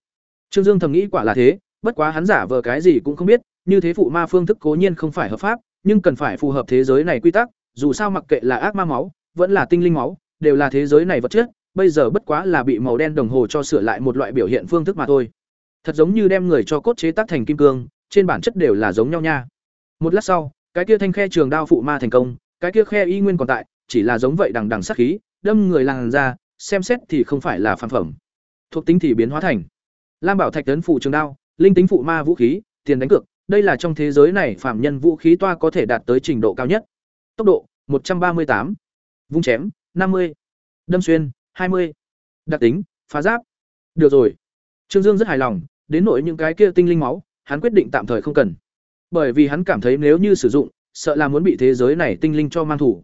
Speaker 1: Trương Dương thầm nghĩ quả là thế, bất quá hắn giả vờ cái gì cũng không biết, như thế phụ ma phương thức cố nhiên không phải hợp pháp, nhưng cần phải phù hợp thế giới này quy tắc, dù sao mặc kệ là ác ma máu, vẫn là tinh linh máu, đều là thế giới này vật chất, bây giờ bất quá là bị màu đen đồng hồ cho sửa lại một loại biểu hiện phương thức mà thôi. Thật giống như đem người cho cốt chế tác thành kim cương, trên bản chất đều là giống nhau nha. Một lát sau, cái kia thanh khe trường đao phụ ma thành công, cái kia khe y nguyên còn tại, chỉ là giống vậy đằng đằng sát khí, đâm người làn ra, xem xét thì không phải là phản phẩm. Thuộc tính thì biến hóa thành Lam bảo thạch tấn phụ trường đao, linh tính phụ ma vũ khí, tiền đánh cược, đây là trong thế giới này phạm nhân vũ khí toa có thể đạt tới trình độ cao nhất. Tốc độ 138, vung chém 50, đâm xuyên 20, đặc tính phá giáp. Được rồi. Trương Dương rất hài lòng, đến nỗi những cái kia tinh linh máu, hắn quyết định tạm thời không cần. Bởi vì hắn cảm thấy nếu như sử dụng, sợ là muốn bị thế giới này tinh linh cho mang thủ.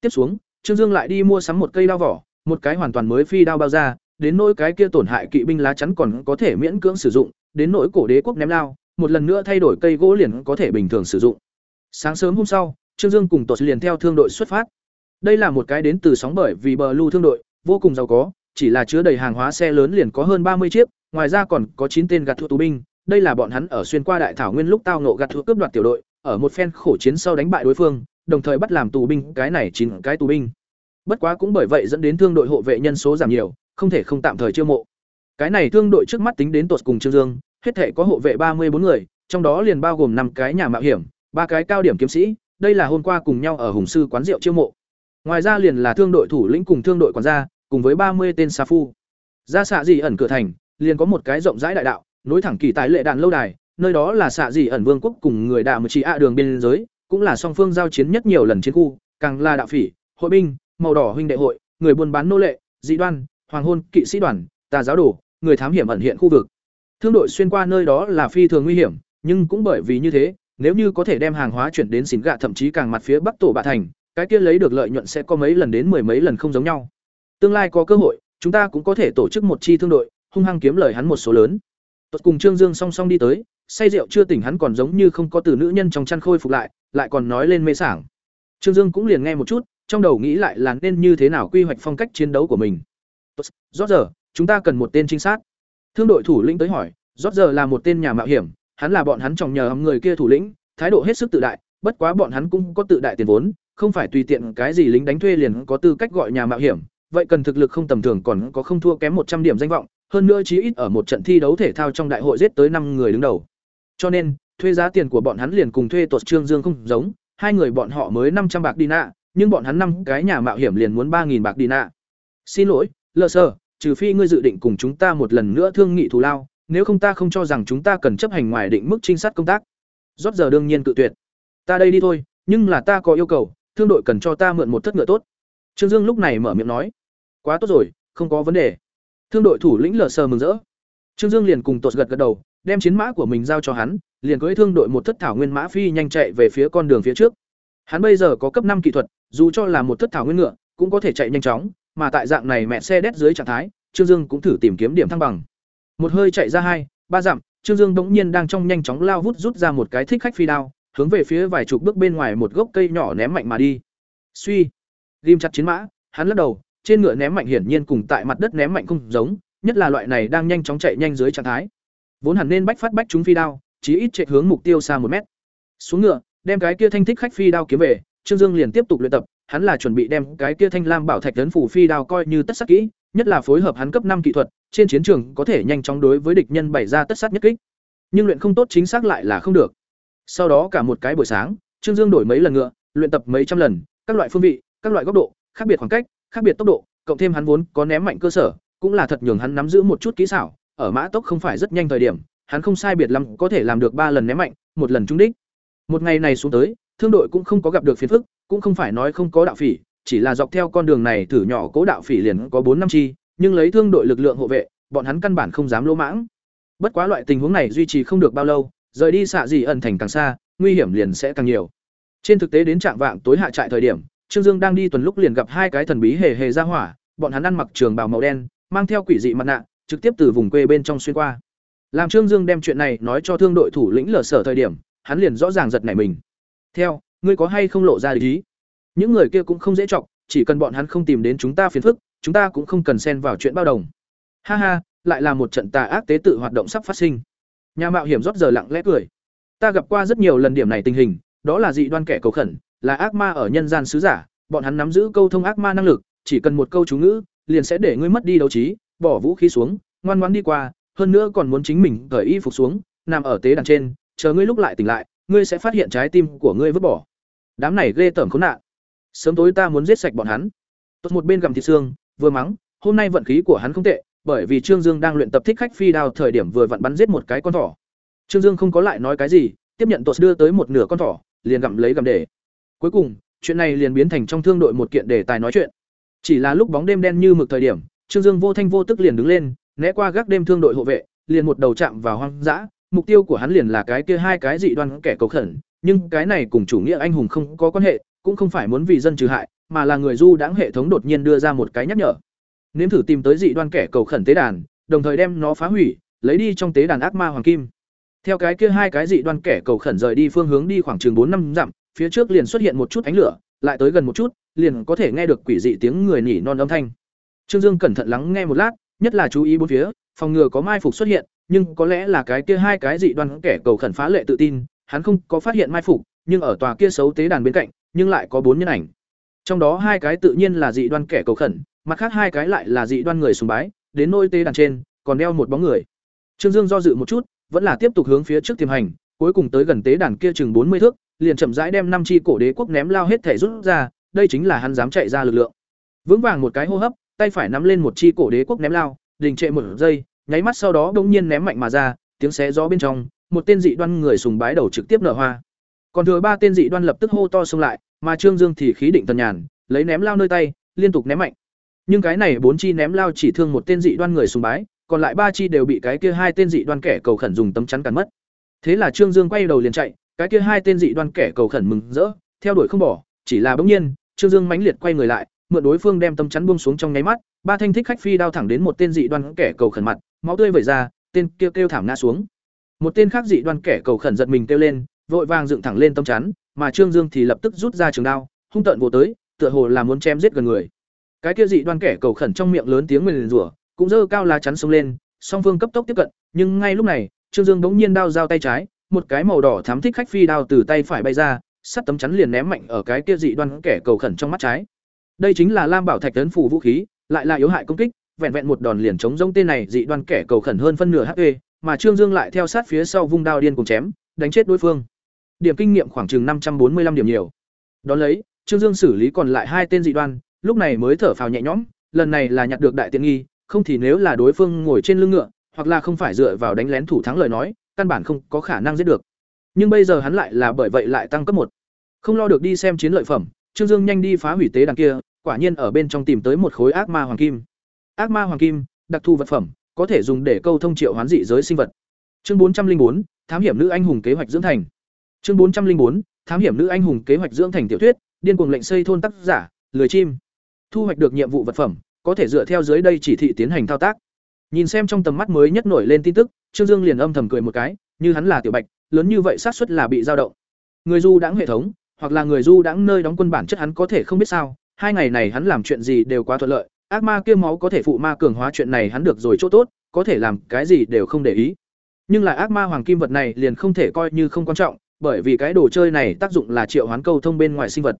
Speaker 1: Tiếp xuống, Trương Dương lại đi mua sắm một cây đao vỏ, một cái hoàn toàn mới phi đao bao ra, đến nỗi cái kia tổn hại kỵ binh lá chắn còn có thể miễn cưỡng sử dụng, đến nỗi cổ đế quốc ném lao, một lần nữa thay đổi cây gỗ liền có thể bình thường sử dụng. Sáng sớm hôm sau, Trương Dương cùng Tột liền theo thương đội xuất phát. Đây là một cái đến từ sóng bởi vì bờ lưu thương đội, vô cùng giàu có, chỉ là chứa đầy hàng hóa xe lớn liền có hơn ba mươi chiếc, ngoài ra còn có chín tên gạt thuộc tù binh, đây là bọn hắn ở xuyên qua đại thảo nguyên lúc tao ngộ gạt thuộc cướp đoạt tiểu đội, ở một phen khổ chiến sau đánh bại đối phương, đồng thời bắt làm tù binh, cái này chín cái tù binh. Bất quá cũng bởi vậy dẫn đến thương đội hộ vệ nhân số giảm nhiều, không thể không tạm thời chiêu mộ. Cái này thương đội trước mắt tính đến tuột cùng Trương Dương, hết thể có hộ vệ ba mươi bốn người, trong đó liền bao gồm năm cái nhà mạo hiểm, ba cái cao điểm kiếm sĩ, đây là hôm qua cùng nhau ở Hùng sư quán rượu chiêu mộ. Ngoài ra liền là thương đội thủ lĩnh cùng thương đội quản gia, cùng với ba mươi tên sa phu. Ra xạ gì ẩn cửa thành, liền có một cái rộng rãi đại đạo, nối thẳng kỳ tài lệ đạn lâu đài, nơi đó là xạ dị ẩn vương quốc cùng người đạo một chị ạ đường biên giới, cũng là song phương giao chiến nhất nhiều lần chiến khu, càng là đạo phỉ, hội binh, màu đỏ huynh đệ hội, người buôn bán nô lệ, dị đoan, hoàng hôn, kỵ sĩ đoàn, tà giáo đồ, người thám hiểm ẩn hiện khu vực. Thương đội xuyên qua nơi đó là phi thường nguy hiểm, nhưng cũng bởi vì như thế, nếu như có thể đem hàng hóa chuyển đến xỉn gạ thậm chí càng mặt phía bắc tổ bạ thành, cái kia lấy được lợi nhuận sẽ có mấy lần đến mười mấy lần không giống nhau. Tương lai có cơ hội, chúng ta cũng có thể tổ chức một chi thương đội, hung hăng kiếm lời hắn một số lớn. tuột cùng Trương Dương song song đi tới, say rượu chưa tỉnh hắn còn giống như không có từ nữ nhân trong chăn khôi phục lại, lại còn nói lên mê sảng. Trương Dương cũng liền nghe một chút, trong đầu nghĩ lại là nên như thế nào quy hoạch phong cách chiến đấu của mình. Tốt, rót giờ, chúng ta cần một tên trinh sát. Thương đội thủ lĩnh tới hỏi, rót giờ là một tên nhà mạo hiểm, hắn là bọn hắn trọng nhờ người kia thủ lĩnh, thái độ hết sức tự đại, bất quá bọn hắn cũng có tự đại tiền vốn, không phải tùy tiện cái gì lính đánh thuê liền có tư cách gọi nhà mạo hiểm, vậy cần thực lực không tầm thường còn có không thua kém một trăm điểm danh vọng, hơn nữa chí ít ở một trận thi đấu thể thao trong đại hội giết tới năm người đứng đầu. Cho nên, thuê giá tiền của bọn hắn liền cùng thuê tuột Trương Dương không giống, hai người bọn họ mới năm trăm bạc đi nạ, nhưng bọn hắn năm cái nhà mạo hiểm liền muốn ba nghìn bạc đi nạ. Xin lỗi, Lơ Sơ, trừ phi ngươi dự định cùng chúng ta một lần nữa thương nghị thù lao, nếu không ta không cho rằng chúng ta cần chấp hành ngoài định mức trinh sát công tác. Rốt giờ đương nhiên cự tuyệt. Ta đây đi thôi, nhưng là ta có yêu cầu, thương đội cần cho ta mượn một thất ngựa tốt. Trương Dương lúc này mở miệng nói, quá tốt rồi, không có vấn đề. Thương đội thủ lĩnh lờ sờ mừng rỡ. Trương Dương liền cùng tột gật gật đầu, đem chiến mã của mình giao cho hắn, liền cưỡi thương đội một thất thảo nguyên mã phi nhanh chạy về phía con đường phía trước. Hắn bây giờ có cấp năm kỹ thuật, dù cho là một thất thảo nguyên ngựa, cũng có thể chạy nhanh chóng, mà tại dạng này mẹ xe đét dưới trạng thái, Trương Dương cũng thử tìm kiếm điểm thăng bằng. Một hơi chạy ra hai, ba dặm, Trương Dương bỗng nhiên đang trong nhanh chóng lao vút rút ra một cái thích khách phi đao, hướng về phía vài chục bước bên ngoài một gốc cây nhỏ ném mạnh mà đi. Suy, ghim chặt chiến mã, hắn lắc đầu, trên ngựa ném mạnh hiển nhiên cùng tại mặt đất ném mạnh không giống, nhất là loại này đang nhanh chóng chạy nhanh dưới trạng thái. Vốn hẳn nên bách phát bách chúng phi đao, chí ít chạy hướng mục tiêu xa một mét. Xuống ngựa, đem cái kia thanh thích khách phi đao kiếm về, Trương Dương liền tiếp tục luyện tập, hắn là chuẩn bị đem cái kia thanh lam bảo thạch tấn phủ phi đao coi như tất sát kỹ, nhất là phối hợp hắn cấp năm kỹ thuật, trên chiến trường có thể nhanh chóng đối với địch nhân bày ra tất sát nhất kích. Nhưng luyện không tốt chính xác lại là không được. Sau đó cả một cái buổi sáng, Trương Dương đổi mấy lần ngựa, luyện tập mấy trăm lần, các loại phương vị, các loại góc độ, khác biệt khoảng cách, khác biệt tốc độ, cộng thêm hắn vốn có ném mạnh cơ sở, cũng là thật nhường hắn nắm giữ một chút kỹ xảo, ở mã tốc không phải rất nhanh thời điểm, hắn không sai biệt lắm có thể làm được ba lần ném mạnh, một lần trúng đích. Một ngày này xuống tới, thương đội cũng không có gặp được phiền phức, cũng không phải nói không có đạo phỉ, chỉ là dọc theo con đường này thử nhỏ cố đạo phỉ liền có bốn năm chi, nhưng lấy thương đội lực lượng hộ vệ, bọn hắn căn bản không dám lỗ mãng. Bất quá loại tình huống này duy trì không được bao lâu, rời đi xạ gì ẩn thành càng xa, nguy hiểm liền sẽ càng nhiều. Trên thực tế đến trạng vạng tối hạ trại thời điểm, Trương Dương đang đi tuần lúc liền gặp hai cái thần bí hề hề ra hỏa, bọn hắn ăn mặc trường bào màu đen, mang theo quỷ dị mặt nạ, trực tiếp từ vùng quê bên trong xuyên qua. Làm Trương Dương đem chuyện này nói cho thương đội thủ lĩnh lở sở thời điểm, hắn liền rõ ràng giật nảy mình. Theo, ngươi có hay không lộ ra ý? Những người kia cũng không dễ trọng, chỉ cần bọn hắn không tìm đến chúng ta phiền phức, chúng ta cũng không cần xen vào chuyện bao đồng. Ha ha, lại là một trận tà ác tế tự hoạt động sắp phát sinh. Nhà mạo hiểm rót giờ lặng lẽ cười. Ta gặp qua rất nhiều lần điểm này tình hình, đó là dị đoan kẻ cầu khẩn, là ác ma ở nhân gian sứ giả, bọn hắn nắm giữ câu thông ác ma năng lực, chỉ cần một câu chú ngữ, liền sẽ để ngươi mất đi đấu trí, bỏ vũ khí xuống, ngoan ngoãn đi qua, hơn nữa còn muốn chính mình cởi y phục xuống, nằm ở tế đàn trên, chờ ngươi lúc lại tỉnh lại, ngươi sẽ phát hiện trái tim của ngươi vứt bỏ. Đám này ghê tởm khốn nạn. Sớm tối ta muốn giết sạch bọn hắn. Tốt một bên gầm thịt xương, vừa mắng, hôm nay vận khí của hắn không tệ, bởi vì Trương Dương đang luyện tập thích khách phi đao thời điểm vừa vặn bắn giết một cái con thỏ. Trương Dương không có lại nói cái gì, tiếp nhận Tốt đưa tới một nửa con thỏ, liền gặm lấy gặm để. Cuối cùng, chuyện này liền biến thành trong thương đội một kiện đề tài nói chuyện. Chỉ là lúc bóng đêm đen như mực thời điểm, Trương Dương vô thanh vô tức liền đứng lên, né qua gác đêm thương đội hộ vệ, liền một đầu chạm vào hoang dã, mục tiêu của hắn liền là cái kia hai cái dị đoan kẻ cầu khẩn, nhưng cái này cùng chủ nghĩa anh hùng không có quan hệ, cũng không phải muốn vì dân trừ hại, mà là người du đãng hệ thống đột nhiên đưa ra một cái nhắc nhở. Nếm thử tìm tới dị đoan kẻ cầu khẩn tế đàn, đồng thời đem nó phá hủy, lấy đi trong tế đàn ác ma hoàng kim. Theo cái kia hai cái dị đoan kẻ cầu khẩn rời đi phương hướng đi khoảng chừng bốn năm dặm, phía trước liền xuất hiện một chút ánh lửa, lại tới gần một chút, liền có thể nghe được quỷ dị tiếng người nỉ non âm thanh. Trương Dương cẩn thận lắng nghe một lát, nhất là chú ý bốn phía, phòng ngừa có mai phục xuất hiện, nhưng có lẽ là cái kia hai cái dị đoan kẻ cầu khẩn phá lệ tự tin, hắn không có phát hiện mai phục, nhưng ở tòa kia xấu tế đàn bên cạnh, nhưng lại có bốn nhân ảnh. Trong đó hai cái tự nhiên là dị đoan kẻ cầu khẩn, mặt khác hai cái lại là dị đoan người sùng bái, đến nôi tế đàn trên, còn đeo một bóng người. Trương Dương do dự một chút, vẫn là tiếp tục hướng phía trước tiềm hành, cuối cùng tới gần tế đàn kia chừng bốn mươi thước, liền chậm rãi đem năm chi cổ đế quốc ném lao hết thể rút ra, đây chính là hắn dám chạy ra lực lượng. Vững vàng một cái hô hấp, tay phải nắm lên một chi cổ đế quốc ném lao, đình trệ một giây, nháy mắt sau đó bỗng nhiên ném mạnh mà ra, tiếng xé gió bên trong, một tên dị đoan người sùng bái đầu trực tiếp nở hoa. Còn thừa ba tên dị đoan lập tức hô to xông lại, mà Trương Dương thì khí định tần nhàn, lấy ném lao nơi tay, liên tục ném mạnh. Nhưng cái này bốn chi ném lao chỉ thương một tên dị đoan người sùng bái, còn lại ba chi đều bị cái kia hai tên dị đoan kẻ cầu khẩn dùng tấm chắn cản mất. Thế là Trương Dương quay đầu liền chạy, cái kia hai tên dị đoan kẻ cầu khẩn mừng rỡ, theo đuổi không bỏ, chỉ là bỗng nhiên, Trương Dương mãnh liệt quay người lại, mượn đối phương đem tấm chắn buông xuống trong nháy mắt, ba thanh thích khách phi đao thẳng đến một tên dị đoan kẻ cầu khẩn mặt, máu tươi vẩy ra, tên kia kêu, kêu thảm ngã xuống. Một tên khác dị đoan kẻ cầu khẩn giật mình kêu lên, vội vàng dựng thẳng lên tấm chắn, mà Trương Dương thì lập tức rút ra trường đao, hung tợn vồ tới, tựa hồ là muốn chém giết gần người. Cái kia dị đoan kẻ cầu khẩn trong miệng lớn tiếng nguyền rủa, cũng dơ cao lá chắn xông lên, song phương cấp tốc tiếp cận, nhưng ngay lúc này, Trương Dương bỗng nhiên đao giao tay trái, một cái màu đỏ thám thích khách phi đao từ tay phải bay ra, sắt tấm chắn liền ném mạnh ở cái kia dị đoan kẻ cầu khẩn trong mắt trái. Đây chính là Lam Bảo Thạch tấn phủ vũ khí, lại là yếu hại công kích, vẹn vẹn một đòn liền chống giống tên này dị đoan kẻ cầu khẩn hơn phân nửa HP, mà Trương Dương lại theo sát phía sau vung đao điên cùng chém, đánh chết đối phương. Điểm kinh nghiệm khoảng chừng năm trăm bốn mươi 545 điểm nhiều. Đón lấy, Trương Dương xử lý còn lại hai tên dị đoan, lúc này mới thở phào nhẹ nhõm, lần này là nhặt được đại tiện nghi, không thì nếu là đối phương ngồi trên lưng ngựa, hoặc là không phải dựa vào đánh lén thủ thắng lời nói, căn bản không có khả năng giết được. Nhưng bây giờ hắn lại là bởi vậy lại tăng cấp một. Không lo được đi xem chiến lợi phẩm, Trương Dương nhanh đi phá hủy tế đàn kia, quả nhiên ở bên trong tìm tới một khối ác ma hoàng kim. Ác ma hoàng kim, đặc thù vật phẩm, có thể dùng để câu thông triệu hoán dị giới sinh vật. Chương bốn trăm linh bốn, thám hiểm nữ anh hùng kế hoạch dưỡng thành. Chương bốn trăm linh bốn thám hiểm nữ anh hùng kế hoạch dưỡng thành tiểu thuyết, điên cuồng lệnh xây thôn tác giả, lười chim. Thu hoạch được nhiệm vụ vật phẩm, có thể dựa theo dưới đây chỉ thị tiến hành thao tác. Nhìn xem trong tầm mắt mới nhất nổi lên tin tức, Trương Dương liền âm thầm cười một cái, như hắn là tiểu bạch, lớn như vậy xác suất là bị dao động. Người du đãng hệ thống, hoặc là người du đãng nơi đóng quân bản chất hắn có thể không biết sao, hai ngày này hắn làm chuyện gì đều quá thuận lợi, ác ma kia máu có thể phụ ma cường hóa chuyện này hắn được rồi chỗ tốt, có thể làm cái gì đều không để ý. Nhưng lại ác ma hoàng kim vật này liền không thể coi như không quan trọng, bởi vì cái đồ chơi này tác dụng là triệu hoán câu thông bên ngoài sinh vật.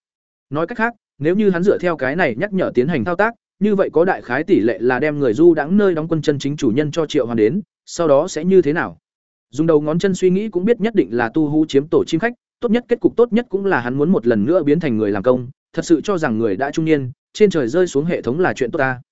Speaker 1: Nói cách khác, nếu như hắn dựa theo cái này nhắc nhở tiến hành thao tác, như vậy có đại khái tỷ lệ là đem người du đãng nơi đóng quân chân chính chủ nhân cho triệu hoàng đến, sau đó sẽ như thế nào? Dùng đầu ngón chân suy nghĩ cũng biết nhất định là tu hú chiếm tổ chim khách, tốt nhất kết cục tốt nhất cũng là hắn muốn một lần nữa biến thành người làm công, thật sự cho rằng người đã trung niên, trên trời rơi xuống hệ thống là chuyện tốt ta.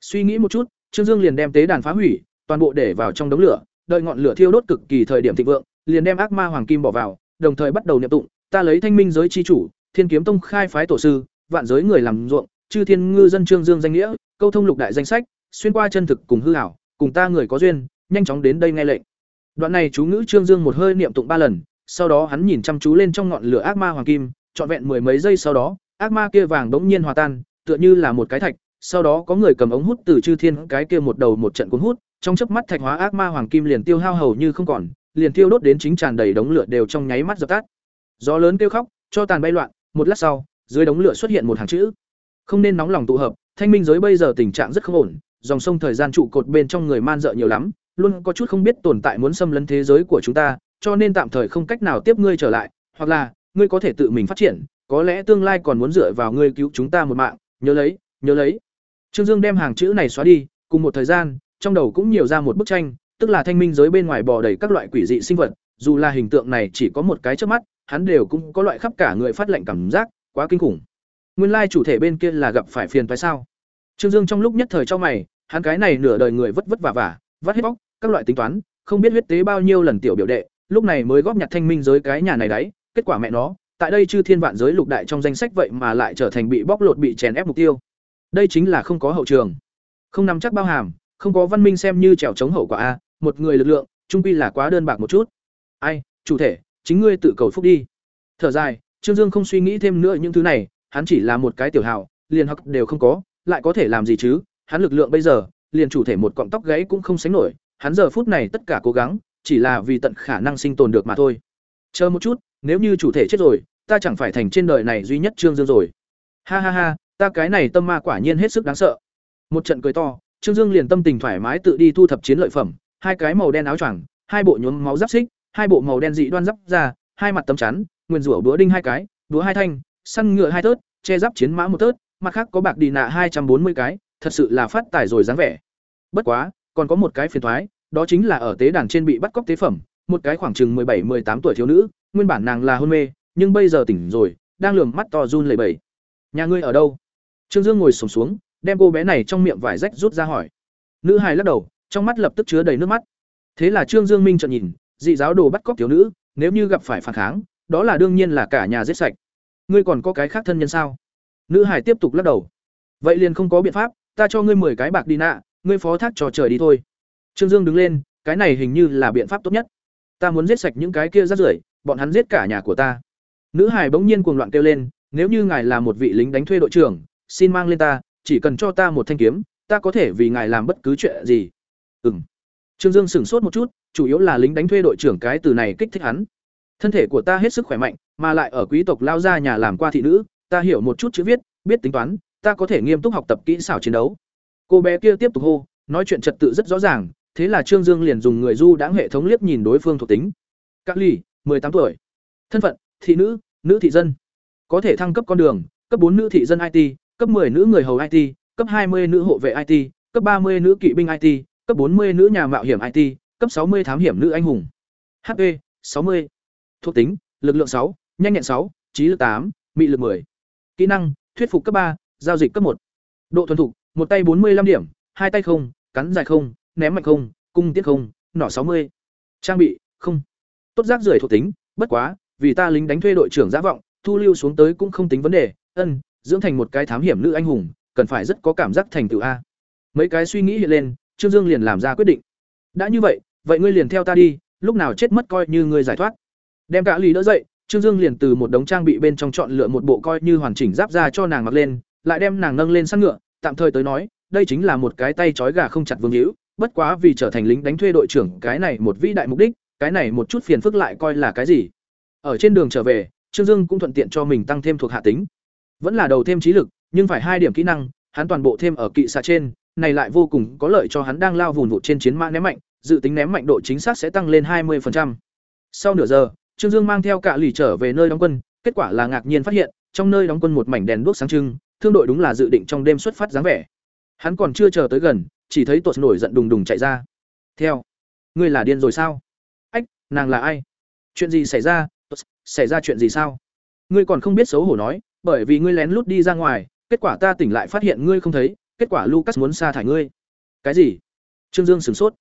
Speaker 1: Suy nghĩ một chút, Trương Dương liền đem tế đàn phá hủy, toàn bộ để vào trong đống lửa, đợi ngọn lửa thiêu đốt cực kỳ thời điểm thịnh vượng, liền đem ác ma hoàng kim bỏ vào, đồng thời bắt đầu niệm tụng, ta lấy thanh minh giới chi chủ, Thiên kiếm tông khai phái tổ sư, vạn giới người làm ruộng, chư thiên ngư dân Trương Dương danh nghĩa, câu thông lục đại danh sách, xuyên qua chân thực cùng hư ảo, cùng ta người có duyên, nhanh chóng đến đây nghe lệnh. Đoạn này chú ngữ Trương Dương một hơi niệm tụng ba lần, sau đó hắn nhìn chăm chú lên trong ngọn lửa ác ma hoàng kim, trọn vẹn mười mấy giây sau đó, ác ma kia vàng bỗng nhiên hòa tan, tựa như là một cái thạch, sau đó có người cầm ống hút từ chư thiên cái kia một đầu một trận cuốn hút, trong chớp mắt thạch hóa ác ma hoàng kim liền tiêu hao hầu như không còn, liền tiêu đốt đến chính tràn đầy đống lửa đều trong nháy mắt dập tắt. Gió lớn kêu khóc, cho tàn bay loạn, một lát sau, dưới đống lửa xuất hiện một hàng chữ. Không nên nóng lòng tụ hợp, thanh minh giới bây giờ tình trạng rất không ổn, dòng sông thời gian trụ cột bên trong người man dợ nhiều lắm, luôn có chút không biết tồn tại muốn xâm lấn thế giới của chúng ta, cho nên tạm thời không cách nào tiếp ngươi trở lại, hoặc là ngươi có thể tự mình phát triển, có lẽ tương lai còn muốn dựa vào ngươi cứu chúng ta một mạng, nhớ lấy, nhớ lấy. Trương Dương đem hàng chữ này xóa đi, cùng một thời gian, trong đầu cũng nhiều ra một bức tranh, tức là thanh minh giới bên ngoài bò đầy các loại quỷ dị sinh vật, dù là hình tượng này chỉ có một cái trước mắt, hắn đều cũng có loại khắp cả người phát lệnh cảm giác, quá kinh khủng. Nguyên lai chủ thể bên kia là gặp phải phiền phải sao? Trương Dương trong lúc nhất thời cho mày, hắn cái này nửa đời người vất vất vả vả, vắt hết bóc, các loại tính toán, không biết huyết tế bao nhiêu lần tiểu biểu đệ, lúc này mới góp nhặt thanh minh giới cái nhà này đấy, kết quả mẹ nó, tại đây chư thiên vạn giới lục đại trong danh sách vậy mà lại trở thành bị bóc lột bị chèn ép mục tiêu. Đây chính là không có hậu trường, không nắm chắc bao hàm, không có văn minh xem như trèo chống hậu quả a, một người lực lượng, trung quy là quá đơn bạc một chút. Ai, chủ thể, chính ngươi tự cầu phúc đi. Thở dài, Trương Dương không suy nghĩ thêm nữa những thứ này, hắn chỉ là một cái tiểu hào, liền học đều không có, lại có thể làm gì chứ? Hắn lực lượng bây giờ, liền chủ thể một cọng tóc gãy cũng không sánh nổi, hắn giờ phút này tất cả cố gắng, chỉ là vì tận khả năng sinh tồn được mà thôi. Chờ một chút, nếu như chủ thể chết rồi, ta chẳng phải thành trên đời này duy nhất Trương Dương rồi. Ha ha ha, ta cái này tâm ma quả nhiên hết sức đáng sợ. Một trận cười to, Trương Dương liền tâm tình thoải mái tự đi thu thập chiến lợi phẩm, hai cái màu đen áo choàng, hai bộ nhuốm máu giáp xích, hai bộ màu đen dị đoan giáp ra, hai mặt tấm chắn, nguyên rủa búa đinh hai cái, búa hai thanh, săn ngựa hai tớt, che giáp chiến mã một tớt, mặt khác có bạc đi nạ hai trăm bốn mươi cái, thật sự là phát tài rồi dáng vẻ. Bất quá, còn có một cái phiền toái, đó chính là ở tế đàn trên bị bắt cóc tế phẩm, một cái khoảng chừng bảy 18 tuổi thiếu nữ, nguyên bản nàng là hôn mê, nhưng bây giờ tỉnh rồi, đang lườm mắt to run lẩy bẩy. "Nhà ngươi ở đâu?" Trương Dương ngồi xổm xuống, đem cô bé này trong miệng vải rách rút ra hỏi. Nữ hài lắc đầu, trong mắt lập tức chứa đầy nước mắt. Thế là Trương Dương Minh trợn nhìn, dị giáo đồ bắt cóc thiếu nữ, nếu như gặp phải phản kháng, đó là đương nhiên là cả nhà giết sạch. Ngươi còn có cái khác thân nhân sao? Nữ hải tiếp tục lắc đầu. Vậy liền không có biện pháp, ta cho ngươi 10 cái bạc đi nạ, ngươi phó thác trò trời đi thôi. Trương Dương đứng lên, cái này hình như là biện pháp tốt nhất. Ta muốn giết sạch những cái kia rác rưởi, bọn hắn giết cả nhà của ta. Nữ hải bỗng nhiên cuồng loạn kêu lên, nếu như ngài là một vị lính đánh thuê đội trưởng, xin mang lên ta, chỉ cần cho ta một thanh kiếm, ta có thể vì ngài làm bất cứ chuyện gì. Ừm. Trương Dương sửng sốt một chút, chủ yếu là lính đánh thuê đội trưởng cái từ này kích thích hắn. Thân thể của ta hết sức khỏe mạnh, mà lại ở quý tộc lao ra nhà làm qua thị nữ, ta hiểu một chút chữ viết, biết tính toán, ta có thể nghiêm túc học tập kỹ xảo chiến đấu. Cô bé kia tiếp tục hô, nói chuyện trật tự rất rõ ràng, thế là Trương Dương liền dùng người du đãng hệ thống liếc nhìn đối phương thuộc tính. Các ly, tám tuổi. Thân phận, thị nữ, nữ thị dân. Có thể thăng cấp con đường, cấp bốn nữ thị dân IT, cấp 10 nữ người hầu IT, cấp 20 nữ hộ vệ IT, cấp 30 nữ kỵ binh IT, cấp 40 nữ nhà mạo hiểm IT, cấp 60 thám hiểm nữ anh hùng. HP 60. Thuộc tính: lực lượng 6, nhanh nhẹn 6, trí lực 8, mị lực 10. Kỹ năng: thuyết phục cấp 3, giao dịch cấp 1. Độ thuần thục: một tay 45 điểm, hai tay không, cắn dài không, ném mạnh không, cung tiết không, nỏ 60. Trang bị: không. Tốt giác rưởi thuộc tính, bất quá, vì ta lính đánh thuê đội trưởng giả vọng, thu lưu xuống tới cũng không tính vấn đề, ân, dưỡng thành một cái thám hiểm nữ anh hùng, cần phải rất có cảm giác thành tựu a. Mấy cái suy nghĩ hiện lên, Trương Dương liền làm ra quyết định. Đã như vậy, vậy ngươi liền theo ta đi, lúc nào chết mất coi như ngươi giải thoát. Đem cả lì đỡ dậy, Trương Dương liền từ một đống trang bị bên trong chọn lựa một bộ coi như hoàn chỉnh giáp ra cho nàng mặc lên, lại đem nàng nâng lên săn ngựa, tạm thời tới nói, đây chính là một cái tay trói gà không chặt vương hữu, bất quá vì trở thành lính đánh thuê đội trưởng, cái này một vĩ đại mục đích, cái này một chút phiền phức lại coi là cái gì. Ở trên đường trở về, Trương Dương cũng thuận tiện cho mình tăng thêm thuộc hạ tính. Vẫn là đầu thêm trí lực, nhưng phải hai điểm kỹ năng, hắn toàn bộ thêm ở kỵ xạ trên, này lại vô cùng có lợi cho hắn đang lao vùn vụt trên chiến mã ném mạnh, dự tính ném mạnh độ chính xác sẽ tăng lên 20%. Sau nửa giờ, Trương Dương mang theo cả lì trở về nơi đóng quân, kết quả là ngạc nhiên phát hiện, trong nơi đóng quân một mảnh đèn đuốc sáng trưng, thương đội đúng là dự định trong đêm xuất phát dáng vẻ. Hắn còn chưa chờ tới gần, chỉ thấy tuột nổi giận đùng đùng chạy ra. "Theo, ngươi là điên rồi sao? Ách, nàng là ai? Chuyện gì xảy ra? Tuột, xảy ra chuyện gì sao? Ngươi còn không biết xấu hổ nói, bởi vì ngươi lén lút đi ra ngoài, kết quả ta tỉnh lại phát hiện ngươi không thấy, kết quả Lucas muốn sa thải ngươi." "Cái gì?" Trương Dương sửng sốt.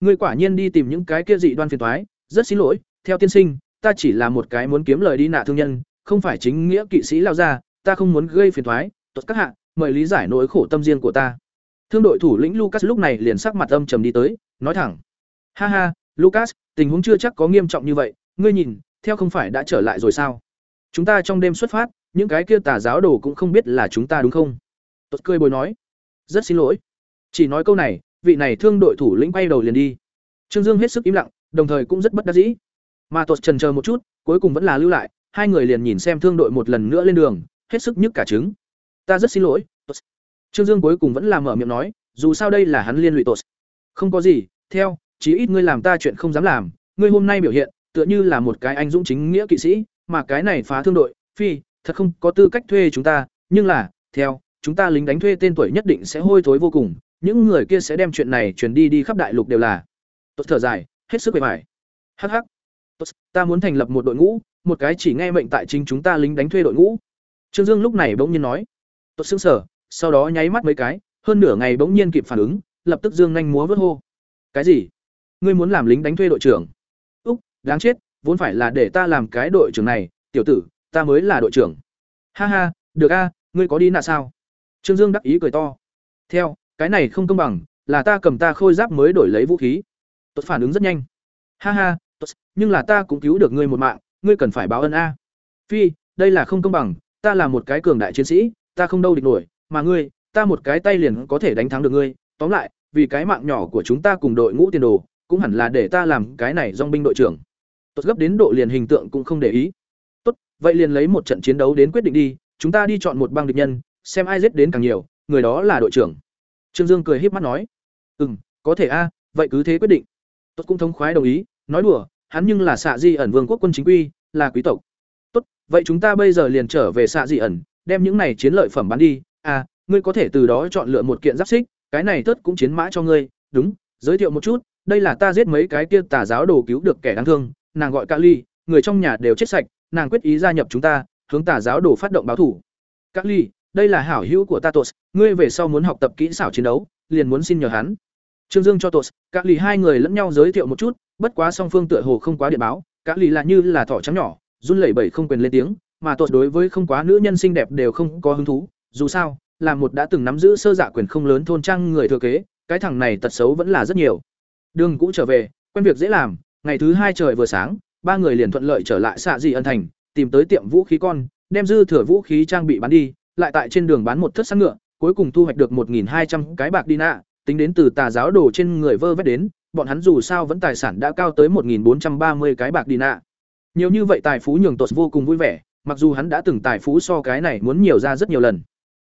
Speaker 1: "Ngươi quả nhiên đi tìm những cái kia dị đoan phiền toái, rất xin lỗi, theo tiên sinh, ta chỉ là một cái muốn kiếm lời đi nạ thương nhân, không phải chính nghĩa kỵ sĩ lao ra, ta không muốn gây phiền toái, tốt các hạ, mời lý giải nỗi khổ tâm riêng của ta. Thương đội thủ lĩnh Lucas lúc này liền sắc mặt âm trầm đi tới, nói thẳng: "Ha ha, Lucas, tình huống chưa chắc có nghiêm trọng như vậy, ngươi nhìn, theo không phải đã trở lại rồi sao? Chúng ta trong đêm xuất phát, những cái kia tà giáo đồ cũng không biết là chúng ta đúng không?" Tốt cười bồi nói: "Rất xin lỗi." Chỉ nói câu này, vị này thương đội thủ lĩnh quay đầu liền đi. Trương Dương hết sức im lặng, đồng thời cũng rất bất đắc dĩ. Mà Tuột trần chờ một chút, cuối cùng vẫn là lưu lại, hai người liền nhìn xem thương đội một lần nữa lên đường, hết sức nhức cả trứng. Ta rất xin lỗi. Trương Dương cuối cùng vẫn là mở miệng nói, dù sao đây là hắn liên lụy Tuột. Không có gì, theo, chí ít ngươi làm ta chuyện không dám làm, ngươi hôm nay biểu hiện, tựa như là một cái anh dũng chính nghĩa kỵ sĩ, mà cái này phá thương đội, phi, thật không có tư cách thuê chúng ta, nhưng là, theo, chúng ta lính đánh thuê tên tuổi nhất định sẽ hôi thối vô cùng, những người kia sẽ đem chuyện này truyền đi đi khắp đại lục đều là. Tốt thở dài, hết sức bề mải. Hắc hắc. Tốt, ta muốn thành lập một đội ngũ, một cái chỉ nghe mệnh tại chính chúng ta lính đánh thuê đội ngũ. Trương Dương lúc này bỗng nhiên nói. Tốt sững sở, sau đó nháy mắt mấy cái, hơn nửa ngày bỗng nhiên kịp phản ứng, lập tức dương nhanh múa vớt hô. Cái gì? Ngươi muốn làm lính đánh thuê đội trưởng? Úc, đáng chết, vốn phải là để ta làm cái đội trưởng này, tiểu tử, ta mới là đội trưởng. Ha ha, được a, ngươi có đi nạ sao? Trương Dương đắc ý cười to. Theo, cái này không công bằng, là ta cầm ta khôi giáp mới đổi lấy vũ khí. Tốt phản ứng rất nhanh. Ha ha, nhưng là ta cũng cứu được ngươi một mạng, ngươi cần phải báo ân a. Phi, đây là không công bằng, ta là một cái cường đại chiến sĩ, ta không đâu địch nổi, mà ngươi, ta một cái tay liền có thể đánh thắng được ngươi, tóm lại, vì cái mạng nhỏ của chúng ta cùng đội ngũ tiền đồ, cũng hẳn là để ta làm cái này dong binh đội trưởng. Tốt gấp đến độ liền hình tượng cũng không để ý. Tốt, vậy liền lấy một trận chiến đấu đến quyết định đi, chúng ta đi chọn một băng địch nhân, xem ai giết đến càng nhiều, người đó là đội trưởng. Trương Dương cười híp mắt nói, "Ừm, có thể a, vậy cứ thế quyết định." Tốt cũng thông khoái đồng ý, nói đùa, hắn nhưng là xạ di ẩn vương quốc quân chính quy, là quý tộc. Tốt, vậy chúng ta bây giờ liền trở về xạ di ẩn, đem những này chiến lợi phẩm bán đi. À, ngươi có thể từ đó chọn lựa một kiện giáp xích, cái này tất cũng chiến mã cho ngươi, đúng, giới thiệu một chút, đây là ta giết mấy cái kia tà giáo đồ cứu được kẻ đáng thương, nàng gọi Kali, người trong nhà đều chết sạch, nàng quyết ý gia nhập chúng ta, hướng tà giáo đồ phát động báo thủ. Kali, đây là hảo hữu của Tatos, ngươi về sau muốn học tập kỹ xảo chiến đấu, liền muốn xin nhờ hắn. Trương Dương cho Tos, các lì hai người lẫn nhau giới thiệu một chút, bất quá song phương tựa hồ không quá điện báo, các lì là như là thỏ trắng nhỏ, run lẩy bẩy không quyền lên tiếng, mà Tos đối với không quá nữ nhân xinh đẹp đều không có hứng thú, dù sao, là một đã từng nắm giữ sơ dạ quyền không lớn thôn trang người thừa kế, cái thằng này tật xấu vẫn là rất nhiều. Đường cũ trở về, quen việc dễ làm, ngày thứ hai trời vừa sáng, ba người liền thuận lợi trở lại xạ dị ân thành, tìm tới tiệm vũ khí con, đem dư thừa vũ khí trang bị bán đi, lại tại trên đường bán một thất sắt ngựa, cuối cùng thu hoạch được 1200 cái bạc đi nạ, tính đến từ tà giáo đồ trên người vơ vét đến, bọn hắn dù sao vẫn tài sản đã cao tới 1430 cái bạc đi nạ. Nhiều như vậy tài phú nhường Tột vô cùng vui vẻ, mặc dù hắn đã từng tài phú so cái này muốn nhiều ra rất nhiều lần.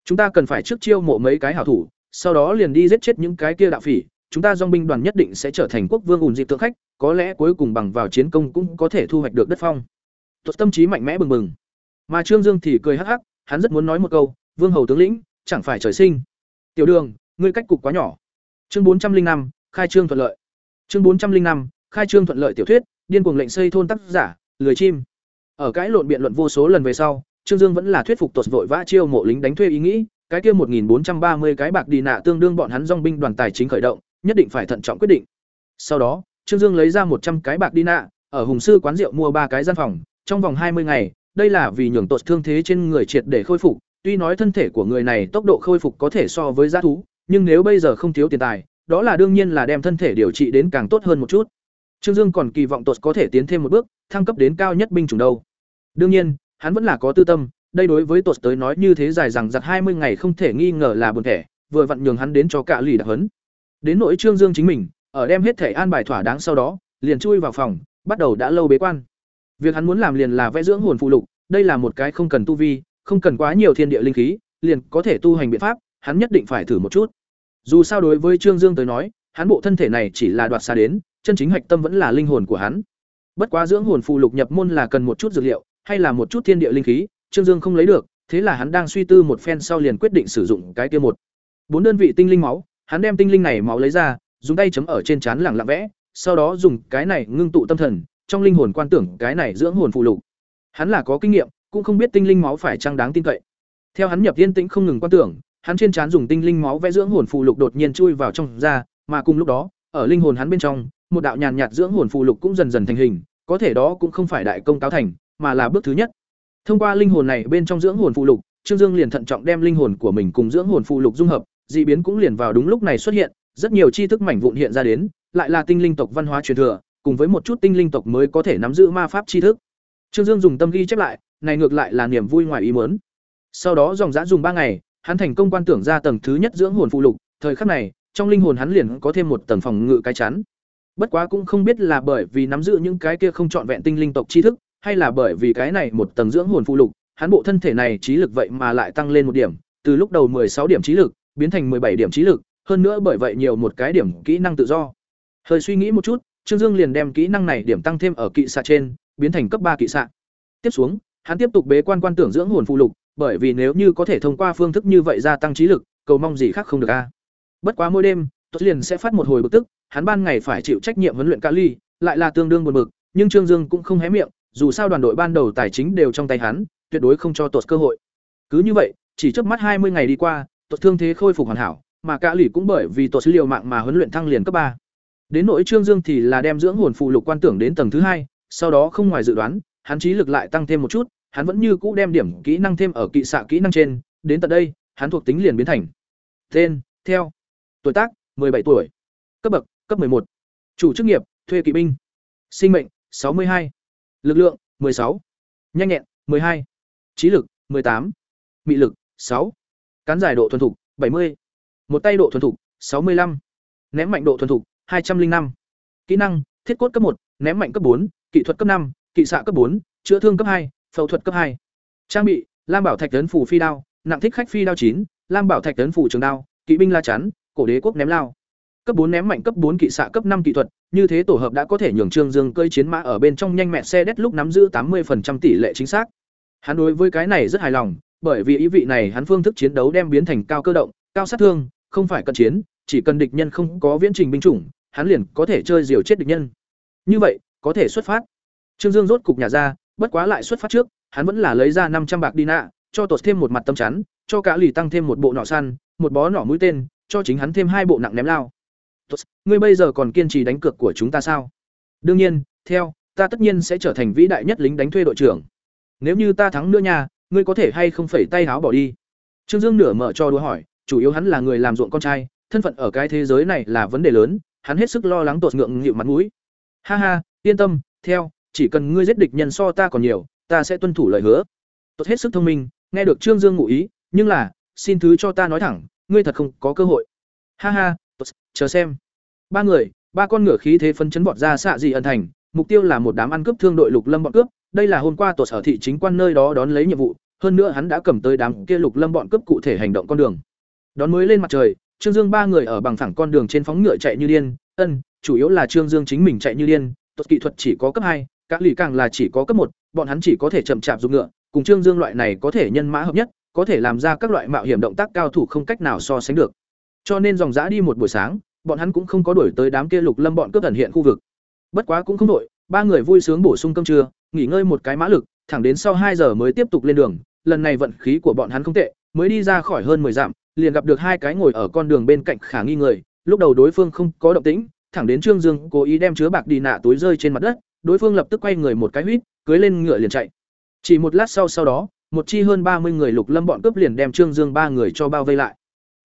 Speaker 1: Chúng ta cần phải trước chiêu mộ mấy cái hảo thủ, sau đó liền đi giết chết những cái kia đạo phỉ, chúng ta dòng binh đoàn nhất định sẽ trở thành quốc vương ủn dịp thượng khách, có lẽ cuối cùng bằng vào chiến công cũng có thể thu hoạch được đất phong. Tột tâm trí mạnh mẽ bừng bừng. Mà Trương Dương thì cười hắc hắc, hắn rất muốn nói một câu, vương hầu tướng lĩnh, chẳng phải trời sinh. Tiểu Đường, ngươi cách cục quá nhỏ. Chương bốn trăm linh năm khai trương thuận lợi. Chương bốn trăm linh năm khai trương thuận lợi tiểu thuyết, điên cuồng lệnh xây thôn tác giả, lười chim. Ở cái lộn biện luận vô số lần về sau, Trương Dương vẫn là thuyết phục tuột vội vã chiêu mộ lính đánh thuê ý nghĩ, cái kia một bốn trăm ba mươi cái bạc đi nạ tương đương bọn hắn dòng binh đoàn tài chính khởi động, nhất định phải thận trọng quyết định. Sau đó, Trương Dương lấy ra một trăm cái bạc đi nạ, ở Hùng sư quán rượu mua ba cái gian phòng, trong vòng hai mươi ngày, đây là vì nhường tột thương thế trên người triệt để khôi phục, tuy nói thân thể của người này tốc độ khôi phục có thể so với giá thú, nhưng nếu bây giờ không thiếu tiền tài, đó là đương nhiên là đem thân thể điều trị đến càng tốt hơn một chút. Trương Dương còn kỳ vọng Tột có thể tiến thêm một bước, thăng cấp đến cao nhất binh chủng đâu. Đương nhiên, hắn vẫn là có tư tâm, đây đối với tuột tới nói như thế dài rằng giặc hai mươi ngày không thể nghi ngờ là buồn thẻ, vừa vặn nhường hắn đến cho cả lì đặc hấn. Đến nỗi Trương Dương chính mình, ở đem hết thể an bài thỏa đáng sau đó, liền chui vào phòng, bắt đầu đã lâu bế quan. Việc hắn muốn làm liền là vẽ dưỡng hồn phụ lục, đây là một cái không cần tu vi, không cần quá nhiều thiên địa linh khí, liền có thể tu hành biện pháp, hắn nhất định phải thử một chút. Dù sao đối với Trương Dương tới nói, hắn bộ thân thể này chỉ là đoạt xa đến, chân chính hạch tâm vẫn là linh hồn của hắn. Bất quá dưỡng hồn phụ lục nhập môn là cần một chút dược liệu, hay là một chút thiên địa linh khí, Trương Dương không lấy được, thế là hắn đang suy tư một phen sau liền quyết định sử dụng cái kia một. Bốn đơn vị tinh linh máu, hắn đem tinh linh này máu lấy ra, dùng tay chấm ở trên trán lẳng lặng vẽ, sau đó dùng cái này ngưng tụ tâm thần, trong linh hồn quan tưởng cái này dưỡng hồn phụ lục. Hắn là có kinh nghiệm, cũng không biết tinh linh máu phải chăng đáng tin cậy. Theo hắn nhập tiên tĩnh không ngừng quan tưởng, hắn trên trán dùng tinh linh máu vẽ dưỡng hồn phụ lục đột nhiên chui vào trong da, mà cùng lúc đó, ở linh hồn hắn bên trong, một đạo nhàn nhạt dưỡng hồn phụ lục cũng dần dần thành hình, có thể đó cũng không phải đại công cáo thành, mà là bước thứ nhất. Thông qua linh hồn này bên trong dưỡng hồn phụ lục, Trương Dương liền thận trọng đem linh hồn của mình cùng dưỡng hồn phụ lục dung hợp, dị biến cũng liền vào đúng lúc này xuất hiện, rất nhiều tri thức mảnh vụn hiện ra đến, lại là tinh linh tộc văn hóa truyền thừa, cùng với một chút tinh linh tộc mới có thể nắm giữ ma pháp tri thức. Trương Dương dùng tâm ghi chép lại, này ngược lại là niềm vui ngoài ý muốn. Sau đó dòng dã dùng ba ngày, hắn thành công quan tưởng ra tầng thứ nhất dưỡng hồn phụ lục, thời khắc này, trong linh hồn hắn liền có thêm một tầng phòng ngự cái chắn. Bất quá cũng không biết là bởi vì nắm giữ những cái kia không trọn vẹn tinh linh tộc tri thức, hay là bởi vì cái này một tầng dưỡng hồn phụ lục, hắn bộ thân thể này trí lực vậy mà lại tăng lên một điểm, từ lúc đầu sáu điểm trí lực, biến thành bảy điểm trí lực, hơn nữa bởi vậy nhiều một cái điểm kỹ năng tự do. Hơi suy nghĩ một chút, Trương Dương liền đem kỹ năng này điểm tăng thêm ở kỵ xạ trên, biến thành cấp ba kỵ xạ. Tiếp xuống, hắn tiếp tục bế quan quan tưởng dưỡng hồn phụ lục, bởi vì nếu như có thể thông qua phương thức như vậy gia tăng trí lực, cầu mong gì khác không được a. Bất quá mỗi đêm, tốt liền sẽ phát một hồi bực tức, hắn ban ngày phải chịu trách nhiệm huấn luyện Cali, lại là tương đương buồn bực, nhưng Trương Dương cũng không hé miệng, dù sao đoàn đội ban đầu tài chính đều trong tay hắn, tuyệt đối không cho tuột cơ hội. Cứ như vậy, chỉ trước mắt hai mươi ngày đi qua, tuột thương thế khôi phục hoàn hảo, mà Cali cũng bởi vì tuột liều mạng mà huấn luyện thăng liền cấp ba. Đến nỗi Trương Dương thì là đem dưỡng hồn phụ lục quan tưởng đến tầng thứ hai, sau đó không ngoài dự đoán, hắn trí lực lại tăng thêm một chút, hắn vẫn như cũ đem điểm kỹ năng thêm ở kỵ xạ kỹ năng trên, đến tận đây, hắn thuộc tính liền biến thành. Tên, theo, tuổi tác, bảy tuổi, cấp bậc, cấp một, chủ chức nghiệp, thuê kỵ binh, sinh mệnh, sáu mươi hai, lực lượng, sáu, nhanh nhẹn, hai, trí lực, tám, mị lực, sáu, cán giải độ thuần thục, bảy mươi, một tay độ thuần thục, sáu mươi 65, ném mạnh độ thuần thục, hai trăm linh năm, kỹ năng, thiết cốt cấp một, ném mạnh cấp bốn, kỹ thuật cấp năm, kỵ xạ cấp bốn, chữa thương cấp hai, phẫu thuật cấp hai. Trang bị: Lam bảo thạch tấn phủ phi đao, nặng thích khách phi đao chín, Lam bảo thạch tấn phủ trường đao, kỵ binh la chắn, cổ đế quốc ném lao. Cấp bốn ném mạnh cấp bốn kỵ xạ cấp năm kỹ thuật, như thế tổ hợp đã có thể nhường Trương Dương cơi chiến mã ở bên trong nhanh mẹ xe đét lúc nắm giữ tám 80% tỷ lệ chính xác. Hắn đối với cái này rất hài lòng, bởi vì ý vị này hắn phương thức chiến đấu đem biến thành cao cơ động, cao sát thương, không phải cận chiến, chỉ cần địch nhân không có viễn trình binh chủng, hắn liền có thể chơi diều chết địch nhân. Như vậy, có thể xuất phát. Trương Dương rốt cục nhà ra, bất quá lại xuất phát trước, hắn vẫn là lấy ra năm trăm bạc đi nạ, cho tột thêm một mặt tâm chắn, cho cả lì tăng thêm một bộ nỏ săn, một bó nỏ mũi tên, cho chính hắn thêm hai bộ nặng ném lao. Tốt, ngươi bây giờ còn kiên trì đánh cược của chúng ta sao? Đương nhiên, theo, ta tất nhiên sẽ trở thành vĩ đại nhất lính đánh thuê đội trưởng. Nếu như ta thắng nữa nha, ngươi có thể hay không phẩy tay háo bỏ đi? Trương Dương nửa mở cho đùa hỏi, chủ yếu hắn là người làm ruộng con trai, thân phận ở cái thế giới này là vấn đề lớn, hắn hết sức lo lắng tột ngượng nghịu mặt mũi. Ha ha, yên tâm, theo, chỉ cần ngươi giết địch nhân so ta còn nhiều, ta sẽ tuân thủ lời hứa. Tốt hết sức thông minh, nghe được Trương Dương ngụ ý, nhưng là, xin thứ cho ta nói thẳng, ngươi thật không có cơ hội. Ha ha, tốt, chờ xem. Ba người, ba con ngựa khí thế phấn chấn bọt ra xạ gì ẩn thành, mục tiêu là một đám ăn cướp thương đội lục lâm bọn cướp, đây là hôm qua tổ sở thị chính quan nơi đó đón lấy nhiệm vụ, hơn nữa hắn đã cầm tới đám kia lục lâm bọn cướp cụ thể hành động con đường. Đón mới lên mặt trời, Trương Dương ba người ở bằng phẳng con đường trên phóng ngựa chạy như điên, ân, chủ yếu là Trương Dương chính mình chạy như điên, tốt kỹ thuật chỉ có cấp hai, các lì càng là chỉ có cấp một, bọn hắn chỉ có thể chậm chạp dùng ngựa, cùng Trương Dương loại này có thể nhân mã hợp nhất, có thể làm ra các loại mạo hiểm động tác cao thủ không cách nào so sánh được. Cho nên dòng dã đi một buổi sáng, bọn hắn cũng không có đổi tới đám kia lục lâm bọn cướp thần hiện khu vực. Bất quá cũng không đổi, ba người vui sướng bổ sung cơm trưa, nghỉ ngơi một cái mã lực, thẳng đến sau hai giờ mới tiếp tục lên đường, lần này vận khí của bọn hắn không tệ, mới đi ra khỏi hơn 10 dặm, liền gặp được hai cái ngồi ở con đường bên cạnh khả nghi người, lúc đầu đối phương không có động tĩnh, thẳng đến Trương Dương cố ý đem chứa bạc đi nạ túi rơi trên mặt đất, đối phương lập tức quay người một cái huýt, cưới lên ngựa liền chạy. Chỉ một lát sau sau đó, một chi hơn ba mươi người Lục Lâm bọn cướp liền đem Trương Dương ba người cho bao vây lại.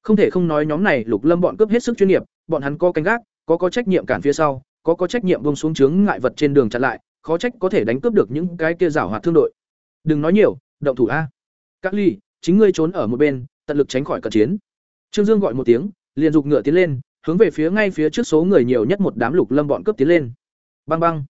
Speaker 1: Không thể không nói nhóm này Lục Lâm bọn cướp hết sức chuyên nghiệp, bọn hắn có canh gác, có có trách nhiệm cản phía sau, có có trách nhiệm buông xuống chướng ngại vật trên đường chặn lại, khó trách có thể đánh cướp được những cái kia giảo hoạt thương đội. đừng nói nhiều động thủ a các ly chính ngươi trốn ở một bên tận lực tránh khỏi cận chiến trương dương gọi một tiếng liền giục ngựa tiến lên hướng về phía ngay phía trước số người nhiều nhất một đám lục lâm bọn cướp tiến lên băng băng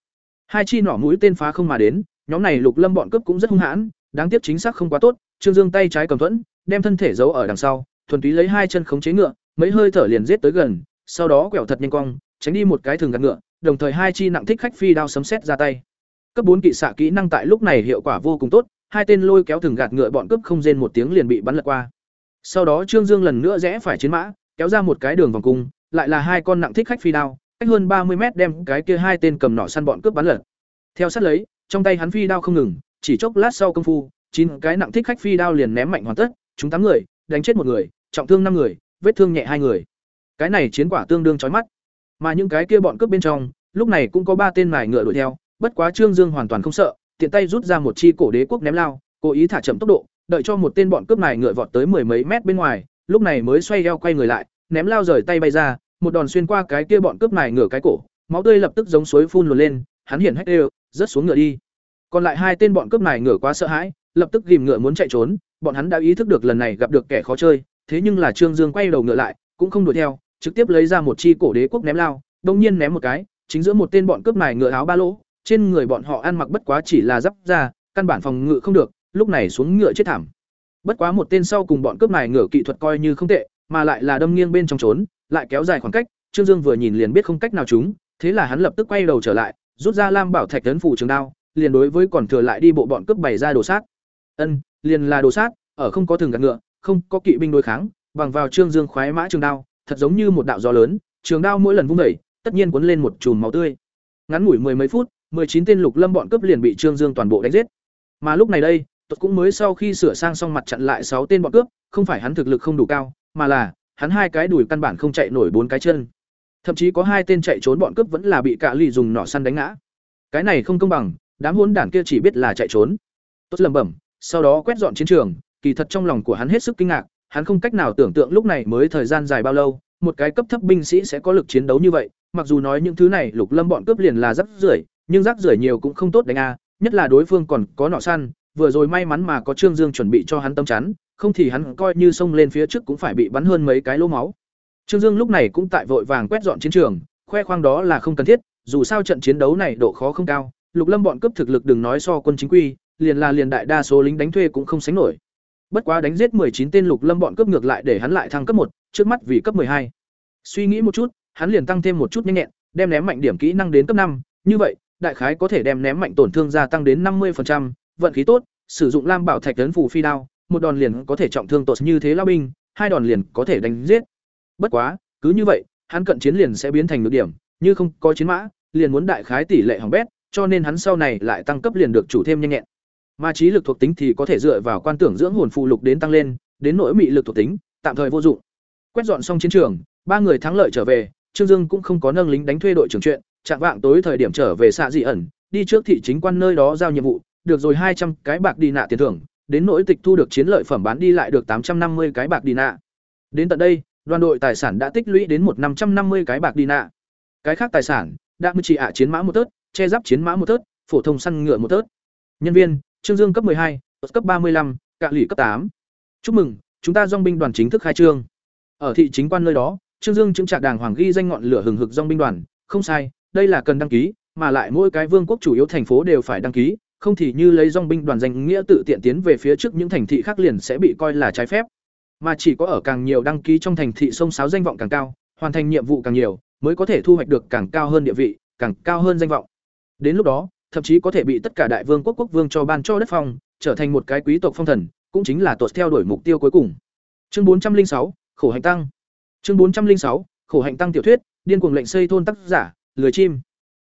Speaker 1: hai chi nỏ mũi tên phá không mà đến, nhóm này lục lâm bọn cướp cũng rất hung hãn, đáng tiếc chính xác không quá tốt, trương dương tay trái cầm thuẫn, đem thân thể giấu ở đằng sau, thuần túy lấy hai chân khống chế ngựa, mấy hơi thở liền giết tới gần, sau đó quẹo thật nhanh cong, tránh đi một cái thường gạt ngựa, đồng thời hai chi nặng thích khách phi đao sấm xét ra tay. Cấp bốn kỵ xạ kỹ năng tại lúc này hiệu quả vô cùng tốt, hai tên lôi kéo thường gạt ngựa bọn cướp không rên một tiếng liền bị bắn lật qua. Sau đó trương dương lần nữa rẽ phải chiến mã, kéo ra một cái đường vòng cung, lại là hai con nặng thích khách phi đao cách hơn ba mươi mét đem cái kia hai tên cầm nỏ săn bọn cướp bắn lật. Theo sát lấy, trong tay hắn phi đao không ngừng, chỉ chốc lát sau công phu, chín cái nặng thích khách phi đao liền ném mạnh hoàn tất, chúng tám người, đánh chết một người, trọng thương năm người, vết thương nhẹ hai người. Cái này chiến quả tương đương chói mắt. Mà những cái kia bọn cướp bên trong, lúc này cũng có ba tên mài ngựa đuổi theo, bất quá trương dương hoàn toàn không sợ, tiện tay rút ra một chi cổ đế quốc ném lao, cố ý thả chậm tốc độ, đợi cho một tên bọn cướp này ngựa vọt tới mười mấy mét bên ngoài, lúc này mới xoay eo quay người lại, ném lao rời tay bay ra một đòn xuyên qua cái kia bọn cướp này ngửa cái cổ, máu tươi lập tức giống suối phun luồn lên, hắn hiển hách đều, rớt xuống ngựa đi. Còn lại hai tên bọn cướp này ngửa quá sợ hãi, lập tức ghìm ngựa muốn chạy trốn, bọn hắn đã ý thức được lần này gặp được kẻ khó chơi, thế nhưng là trương dương quay đầu ngựa lại, cũng không đuổi theo, trực tiếp lấy ra một chi cổ đế quốc ném lao đồng nhiên ném một cái, chính giữa một tên bọn cướp này ngựa áo ba lỗ, trên người bọn họ ăn mặc bất quá chỉ là giáp da, căn bản phòng ngự không được, lúc này xuống ngựa chết thảm. Bất quá một tên sau cùng bọn cướp này ngựa kỹ thuật coi như không tệ, mà lại là đâm nghiêng bên trong trốn lại kéo dài khoảng cách, trương dương vừa nhìn liền biết không cách nào trúng, thế là hắn lập tức quay đầu trở lại, rút ra lam bảo thạch tấn phủ trường đao, liền đối với còn thừa lại đi bộ bọn cướp bày ra đồ sát. Ân, liền là đồ sát, ở không có thường gạt ngựa, không có kỵ binh đối kháng, bằng vào trương dương khoái mã trường đao, thật giống như một đạo gió lớn, trường đao mỗi lần vung đẩy tất nhiên cuốn lên một chùm máu tươi. Ngắn ngủi mười mấy phút chín tên lục lâm bọn cướp liền bị trương dương toàn bộ đánh giết. Mà lúc này đây tuật cũng mới sau khi sửa sang xong mặt chặn lại sáu tên bọn cướp, không phải hắn thực lực không đủ cao, mà là hắn hai cái đùi căn bản không chạy nổi bốn cái chân. Thậm chí có hai tên chạy trốn bọn cướp vẫn là bị cạ lì dùng nỏ săn đánh ngã. Cái này không công bằng, đám hôn đản kia chỉ biết là chạy trốn. Tốt lẩm bẩm, sau đó quét dọn chiến trường, kỳ thật trong lòng của hắn hết sức kinh ngạc, hắn không cách nào tưởng tượng lúc này mới thời gian dài bao lâu, một cái cấp thấp binh sĩ sẽ có lực chiến đấu như vậy, mặc dù nói những thứ này lục lâm bọn cướp liền là rắc rưởi, nhưng rắc rưởi nhiều cũng không tốt đánh a, nhất là đối phương còn có nỏ săn, vừa rồi may mắn mà có trương dương chuẩn bị cho hắn tâm chắn không thì hắn coi như xông lên phía trước cũng phải bị bắn hơn mấy cái lỗ máu. Trương dương lúc này cũng tại vội vàng quét dọn chiến trường khoe khoang đó là không cần thiết dù sao trận chiến đấu này độ khó không cao lục lâm bọn cướp thực lực đừng nói so quân chính quy liền là liền đại đa số lính đánh thuê cũng không sánh nổi. Bất quá đánh giết chín tên lục lâm bọn cướp ngược lại để hắn lại thăng cấp một trước mắt vì cấp hai. Suy nghĩ một chút hắn liền tăng thêm một chút nhanh nhẹn đem ném mạnh điểm kỹ năng đến cấp năm. Như vậy đại khái có thể đem ném mạnh tổn thương gia tăng đến năm 50%, vận khí tốt, sử dụng lam bảo thạch tấn phù phi đao, một đòn liền có thể trọng thương tột như thế lao binh, hai đòn liền có thể đánh giết. Bất quá, cứ như vậy, hắn cận chiến liền sẽ biến thành nhược điểm, như không có chiến mã, liền muốn đại khái tỷ lệ hỏng bét, cho nên hắn sau này lại tăng cấp liền được chủ thêm nhanh nhẹn. Mà trí lực thuộc tính thì có thể dựa vào quan tưởng dưỡng hồn phụ lục đến tăng lên, đến nỗi mị lực thuộc tính, tạm thời vô dụng. Quét dọn xong chiến trường, ba người thắng lợi trở về, Trương Dương cũng không có nâng lính đánh thuê đội trưởng chuyện, chạm vạng tối thời điểm trở về xạ dị ẩn, đi trước thị chính quan nơi đó giao nhiệm vụ, được rồi hai trăm cái bạc đi nạ tiền thưởng, đến nỗi tịch thu được chiến lợi phẩm bán đi lại được tám trăm năm mươi cái bạc đi nạ. Đến tận đây, đoàn đội tài sản đã tích lũy đến một năm trăm năm mươi cái bạc đi nạ. Cái khác tài sản, đã mưu chỉ ạ chiến mã một tớt, che giáp chiến mã một tớt, phổ thông săn ngựa một tớt. Nhân viên, Trương Dương cấp 12, cấp 35, Cạ Lỷ cấp 8. Chúc mừng, chúng ta dòng binh đoàn chính thức khai trương. Ở thị chính quan nơi đó, Trương Dương chứng trạc đàng hoàng ghi danh ngọn lửa hừng hực dòng binh đoàn, không sai, đây là cần đăng ký, mà lại mỗi cái vương quốc chủ yếu thành phố đều phải đăng ký, không thì như lấy dòng binh đoàn danh nghĩa tự tiện tiến về phía trước những thành thị khác liền sẽ bị coi là trái phép. Mà chỉ có ở càng nhiều đăng ký trong thành thị sông sáo danh vọng càng cao, hoàn thành nhiệm vụ càng nhiều, mới có thể thu hoạch được càng cao hơn địa vị, càng cao hơn danh vọng. Đến lúc đó, thậm chí có thể bị tất cả đại vương quốc quốc vương cho ban cho đất phong, trở thành một cái quý tộc phong thần, cũng chính là tuột theo đuổi mục tiêu cuối cùng. Chương bốn trăm linh sáu khổ hành tăng. Chương bốn trăm linh sáu khổ hành tăng tiểu thuyết, điên cuồng lệnh xây thôn tác giả, lười chim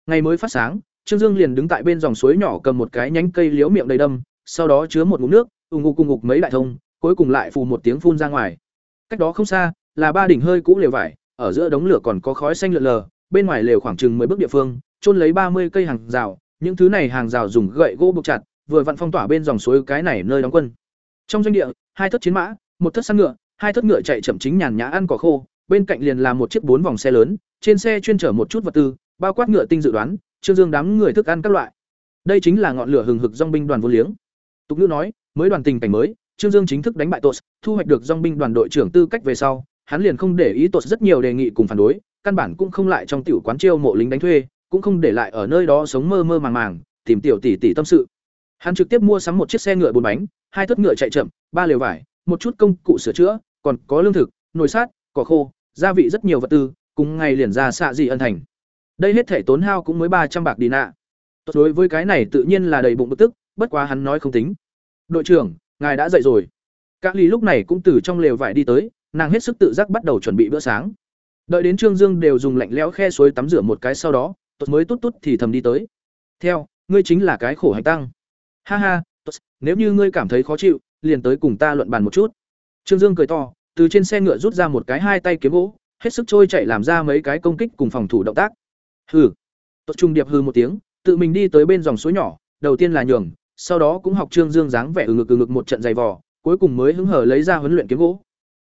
Speaker 1: ngày mới phát sáng trương dương liền đứng tại bên dòng suối nhỏ cầm một cái nhánh cây liếu miệng đầy đâm, sau đó chứa một ngụm nước, ù ngục cùng ngục mấy đại thông, cuối cùng lại phù một tiếng phun ra ngoài. Cách đó không xa, là ba đỉnh hơi cũ lều vải, ở giữa đống lửa còn có khói xanh lượn lờ, bên ngoài lều khoảng chừng mười bước địa phương trôn lấy ba mươi cây hàng rào, những thứ này hàng rào dùng gậy gỗ buộc chặt, vừa vặn phong tỏa bên dòng suối cái này nơi đóng quân. Trong doanh địa, hai thất chiến mã, một thất săn ngựa, hai thất ngựa chạy chậm chính nhàn nhã ăn cỏ khô, bên cạnh liền là một chiếc bốn vòng xe lớn, trên xe chuyên chở một chút vật tư, bao quát ngựa tinh dự đoán trương dương đám người thức ăn các loại. Đây chính là ngọn lửa hừng hực dong binh đoàn vô liếng. Tục ngữ nói, mới đoàn tình cảnh mới, trương dương chính thức đánh bại tos thu hoạch được dong binh đoàn đội trưởng tư cách về sau, hắn liền không để ý tos rất nhiều đề nghị cùng phản đối, căn bản cũng không lại trong tiểu quán chiêu mộ lính đánh thuê, cũng không để lại ở nơi đó sống mơ mơ màng màng, tìm tiểu tỷ tỷ tâm sự. Hắn trực tiếp mua sắm một chiếc xe ngựa bốn bánh, hai thất ngựa chạy chậm, ba lều vải, một chút công cụ sửa chữa, còn có lương thực, nồi sát cỏ khô, gia vị rất nhiều vật tư, cùng ngày liền ra xạ dị ân thành đây hết thể tốn hao cũng mới ba trăm bạc đi nạ. Đối với cái này tự nhiên là đầy bụng bực tức bất quá hắn nói không tính. Đội trưởng ngài đã dậy rồi. Các ly lúc này cũng từ trong lều vải đi tới nàng hết sức tự giác bắt đầu chuẩn bị bữa sáng. Đợi đến trương dương đều dùng lạnh lẽo khe suối tắm rửa một cái sau đó tốt mới tốt tốt thì thầm đi tới. Theo ngươi chính là cái khổ hành tăng. Ha ha tốt, nếu như ngươi cảm thấy khó chịu liền tới cùng ta luận bàn một chút. Trương dương cười to từ trên xe ngựa rút ra một cái hai tay kiếm gỗ hết sức trôi chạy làm ra mấy cái công kích cùng phòng thủ động tác hừ. Tốt trung điệp hừ một tiếng, tự mình đi tới bên dòng suối nhỏ, đầu tiên là nhường, sau đó cũng học trương dương dáng vẻ ừ ngực ừ ngực một trận dày vò, cuối cùng mới hứng hở lấy ra huấn luyện kiếm gỗ.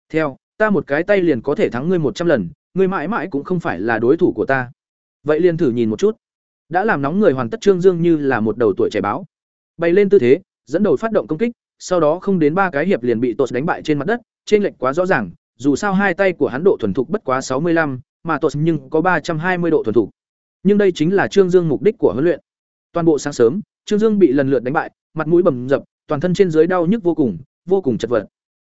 Speaker 1: Theo, ta một cái tay liền có thể thắng ngươi một trăm lần, ngươi mãi mãi cũng không phải là đối thủ của ta. Vậy liền thử nhìn một chút. Đã làm nóng người hoàn tất trương dương như là một đầu tuổi trẻ báo. Bay lên tư thế, dẫn đầu phát động công kích, sau đó không đến ba cái hiệp liền bị tột đánh bại trên mặt đất, trên lệch quá rõ ràng, dù sao hai tay của hắn độ thuần thục bất quá sáu mươi lăm, mà tột nhưng có ba trăm hai mươi độ thuần thục nhưng đây chính là trương dương mục đích của huấn luyện. Toàn bộ sáng sớm, trương dương bị lần lượt đánh bại, mặt mũi bầm dập, toàn thân trên dưới đau nhức vô cùng vô cùng chật vật.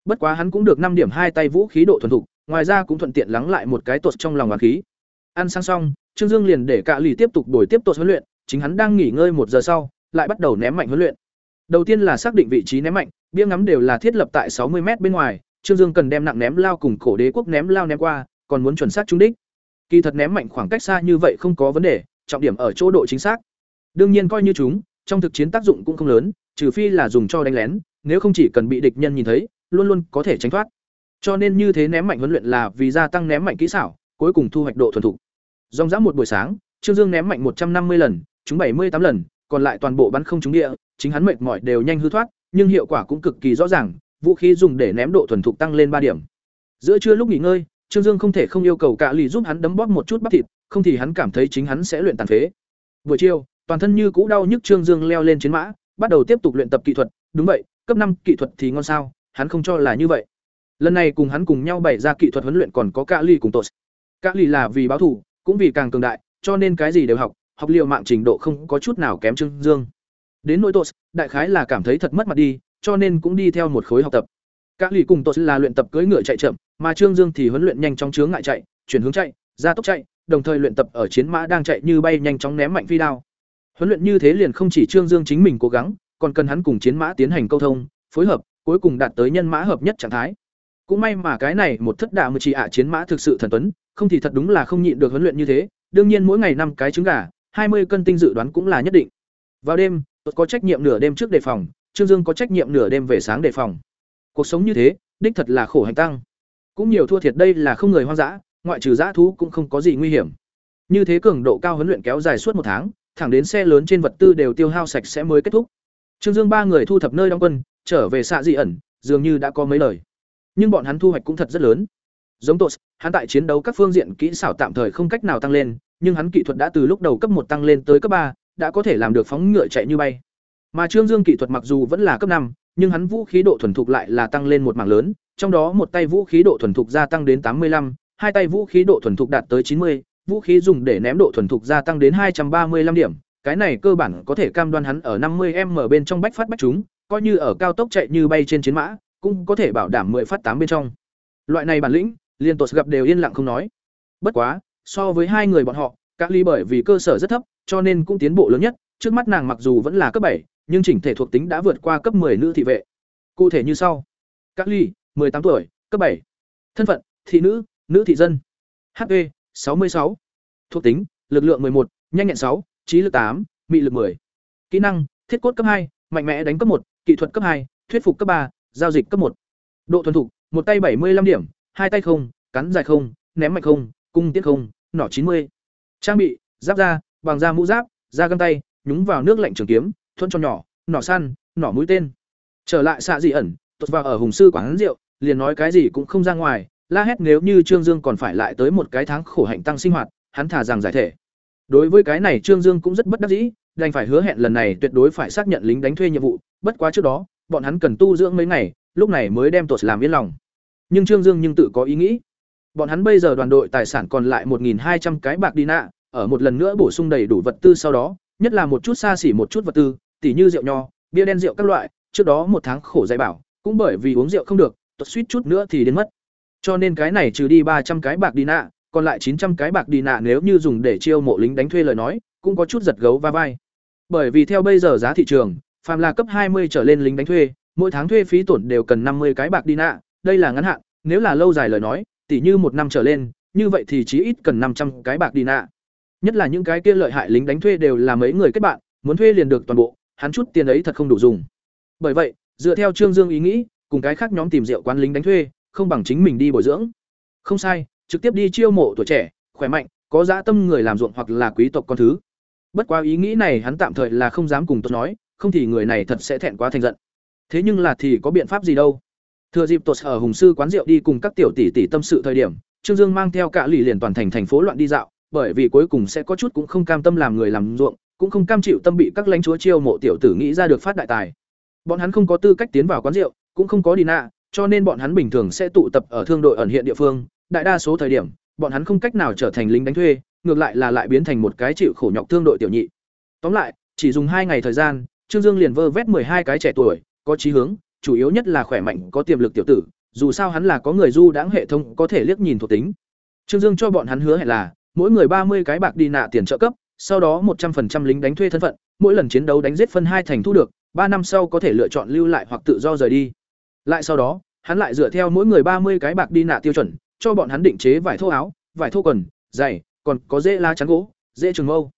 Speaker 1: Bất quá hắn cũng được năm điểm hai tay vũ khí độ thuần thục, ngoài ra cũng thuận tiện lắng lại một cái tuột trong lòng oán khí. Ăn sang xong, trương dương liền để cạ lì tiếp tục đổi tiếp tột huấn luyện, chính hắn đang nghỉ ngơi một giờ sau, lại bắt đầu ném mạnh huấn luyện. Đầu tiên là xác định vị trí ném mạnh, bia ngắm đều là thiết lập tại sáu mươi m bên ngoài, trương dương cần đem nặng ném lao cùng cổ đế quốc ném lao ném qua, còn muốn chuẩn xác trúng đích kỳ thật ném mạnh khoảng cách xa như vậy không có vấn đề, trọng điểm ở chỗ độ chính xác. Đương nhiên coi như chúng, trong thực chiến tác dụng cũng không lớn, trừ phi là dùng cho đánh lén, nếu không chỉ cần bị địch nhân nhìn thấy, luôn luôn có thể tránh thoát. Cho nên như thế ném mạnh huấn luyện là vì gia tăng ném mạnh kỹ xảo, cuối cùng thu hoạch độ thuần thục. Dòng dã một buổi sáng, trương dương ném mạnh một trăm năm mươi lần trúng bảy mươi tám lần, còn lại toàn bộ bắn không trúng địa, chính hắn mệt mỏi đều nhanh hư thoát, nhưng hiệu quả cũng cực kỳ rõ ràng, vũ khí dùng để ném độ thuần thục tăng lên ba điểm. Giữa trưa lúc nghỉ ngơi trương dương không thể không yêu cầu cả lì giúp hắn đấm bóp một chút bắp thịt không thì hắn cảm thấy chính hắn sẽ luyện tàn phế. Buổi chiều toàn thân như cũ đau nhức trương dương leo lên chiến mã bắt đầu tiếp tục luyện tập kỹ thuật. Đúng vậy cấp năm kỹ thuật thì ngon sao hắn không cho là như vậy. Lần này cùng hắn cùng nhau bày ra kỹ thuật huấn luyện còn có cả lì cùng tội. cả lì là vì báo thủ, cũng vì càng cường đại cho nên cái gì đều học học liệu mạng trình độ không có chút nào kém trương dương. Đến nỗi tội, đại khái là cảm thấy thật mất mặt đi cho nên cũng đi theo một khối học tập các lì cùng tốt là luyện tập cưỡi ngựa chạy chậm, mà trương dương thì huấn luyện nhanh chóng chướng ngại chạy, chuyển hướng chạy ra tốc chạy, đồng thời luyện tập ở chiến mã đang chạy như bay nhanh chóng ném mạnh phi đao. Huấn luyện như thế liền không chỉ trương dương chính mình cố gắng, còn cần hắn cùng chiến mã tiến hành câu thông, phối hợp, cuối cùng đạt tới nhân mã hợp nhất trạng thái. Cũng may mà cái này một thất đả mười chỉ ạ à chiến mã thực sự thần tuấn, không thì thật đúng là không nhịn được huấn luyện như thế, đương nhiên mỗi ngày năm cái trứng gà, hai mươi cân tinh dự đoán cũng là nhất định. Vào đêm có trách nhiệm nửa đêm trước đề phòng, trương dương có trách nhiệm nửa đêm về sáng đề phòng cuộc sống như thế, đích thật là khổ hành tăng. Cũng nhiều thua thiệt đây là không người hoang dã, ngoại trừ dã thú cũng không có gì nguy hiểm. Như thế cường độ cao huấn luyện kéo dài suốt một tháng, thẳng đến xe lớn trên vật tư đều tiêu hao sạch sẽ mới kết thúc. Trương dương ba người thu thập nơi đóng quân, trở về xạ dị ẩn, dường như đã có mấy lời. Nhưng bọn hắn thu hoạch cũng thật rất lớn. Giống tốt hắn tại chiến đấu các phương diện kỹ xảo tạm thời không cách nào tăng lên, nhưng hắn kỹ thuật đã từ lúc đầu cấp một tăng lên tới cấp ba, đã có thể làm được phóng ngựa chạy như bay mà trương dương kỹ thuật mặc dù vẫn là cấp năm nhưng hắn vũ khí độ thuần thục lại là tăng lên một mảng lớn trong đó một tay vũ khí độ thuần thục gia tăng đến tám mươi 85, hai tay vũ khí độ thuần thục đạt tới chín mươi, vũ khí dùng để ném độ thuần thục gia tăng đến hai trăm ba mươi 235 điểm, cái này cơ bản có thể cam đoan hắn ở năm 50m bên trong bách phát bách chúng, coi như ở cao tốc chạy như bay trên chiến mã, cũng có thể bảo đảm 10 phát tám bên trong. Loại này bản lĩnh, liên tục gặp đều yên lặng không nói. Bất quá, so với hai người bọn họ, các ly bởi vì cơ sở rất thấp, cho nên cũng tiến bộ lớn nhất, trước mắt nàng mặc dù vẫn là cấp bảy, nhưng chỉnh thể thuộc tính đã vượt qua cấp 10 nữ thị vệ. Cụ thể như sau: Các ly, 18 tuổi, cấp 7. Thân phận: thị nữ, nữ thị dân. HP: 66. Thuộc tính: lực lượng 11, nhanh nhẹn 6, trí lực 8, mị lực 10. Kỹ năng: thiết cốt cấp 2, mạnh mẽ đánh cấp 1, kỹ thuật cấp 2, thuyết phục cấp 3, giao dịch cấp 1. Độ thuần thục: một tay 75 điểm, hai tay không, cắn dài không, ném mạnh không, cung tiết không, nỏ 90. Trang bị: giáp da, bằng da mũ giáp, da găng tay, nhúng vào nước lạnh trường kiếm, thuận cho nhỏ, nỏ săn, nỏ mũi tên. Trở lại xạ dị ẩn, tốt vào ở hùng sư quán rượu, liền nói cái gì cũng không ra ngoài, la hét nếu như Trương Dương còn phải lại tới một cái tháng khổ hạnh tăng sinh hoạt, hắn thả rằng giải thể. Đối với cái này Trương Dương cũng rất bất đắc dĩ, đành phải hứa hẹn lần này tuyệt đối phải xác nhận lính đánh thuê nhiệm vụ, bất quá trước đó, bọn hắn cần tu dưỡng mấy ngày, lúc này mới đem tuột làm yên lòng. Nhưng Trương Dương nhưng tự có ý nghĩ. Bọn hắn bây giờ đoàn đội tài sản còn lại 1200 cái bạc đi nạ, ở một lần nữa bổ sung đầy đủ vật tư sau đó, nhất là một chút xa xỉ một chút vật tư, tỉ như rượu nho, bia đen rượu các loại, trước đó một tháng khổ dạy bảo, cũng bởi vì uống rượu không được, tuột suýt chút nữa thì đến mất. Cho nên cái này trừ đi 300 cái bạc đi nạ, còn lại 900 cái bạc đi nạ nếu như dùng để chiêu mộ lính đánh thuê lời nói, cũng có chút giật gấu va vai. Bởi vì theo bây giờ giá thị trường, phàm là cấp 20 trở lên lính đánh thuê, mỗi tháng thuê phí tổn đều cần 50 cái bạc đi nạ, đây là ngắn hạn, nếu là lâu dài lời nói, tỉ như một năm trở lên, như vậy thì chỉ ít cần 500 cái bạc đi nạ. Nhất là những cái kia lợi hại lính đánh thuê đều là mấy người kết bạn, muốn thuê liền được toàn bộ, hắn chút tiền ấy thật không đủ dùng. Bởi vậy, dựa theo Trương Dương ý nghĩ, cùng cái khác nhóm tìm rượu quán lính đánh thuê, không bằng chính mình đi bồi dưỡng. Không sai, trực tiếp đi chiêu mộ tuổi trẻ, khỏe mạnh, có dã tâm người làm ruộng hoặc là quý tộc con thứ. Bất quá ý nghĩ này hắn tạm thời là không dám cùng tôi nói, không thì người này thật sẽ thẹn quá thành giận. Thế nhưng là thì có biện pháp gì đâu? Thừa dịp Tột ở Hùng sư quán rượu đi cùng các tiểu tỷ tỷ tâm sự thời điểm, Trương Dương mang theo cả lì liền toàn thành thành phố loạn đi dạo, bởi vì cuối cùng sẽ có chút cũng không cam tâm làm người làm ruộng, cũng không cam chịu tâm bị các lãnh chúa chiêu mộ tiểu tử nghĩ ra được phát đại tài. Bọn hắn không có tư cách tiến vào quán rượu, cũng không có đi nạ, cho nên bọn hắn bình thường sẽ tụ tập ở thương đội ẩn hiện địa phương, đại đa số thời điểm, bọn hắn không cách nào trở thành lính đánh thuê, ngược lại là lại biến thành một cái chịu khổ nhọc thương đội tiểu nhị. Tóm lại, chỉ dùng hai ngày thời gian, Trương Dương liền vơ vét hai cái trẻ tuổi, có chí hướng, chủ yếu nhất là khỏe mạnh, có tiềm lực tiểu tử, dù sao hắn là có người du đãng hệ thống có thể liếc nhìn thuộc tính. Trương Dương cho bọn hắn hứa hẹn là mỗi người ba mươi cái bạc đi nạ tiền trợ cấp, sau đó một trăm 100% lính đánh thuê thân phận, mỗi lần chiến đấu đánh giết phân hai thành thu được, ba năm sau có thể lựa chọn lưu lại hoặc tự do rời đi. Lại sau đó, hắn lại dựa theo mỗi người ba mươi cái bạc đi nạ tiêu chuẩn, cho bọn hắn định chế vải thô áo, vải thô quần, giày, còn có dễ la chắn gỗ, dễ trường mâu.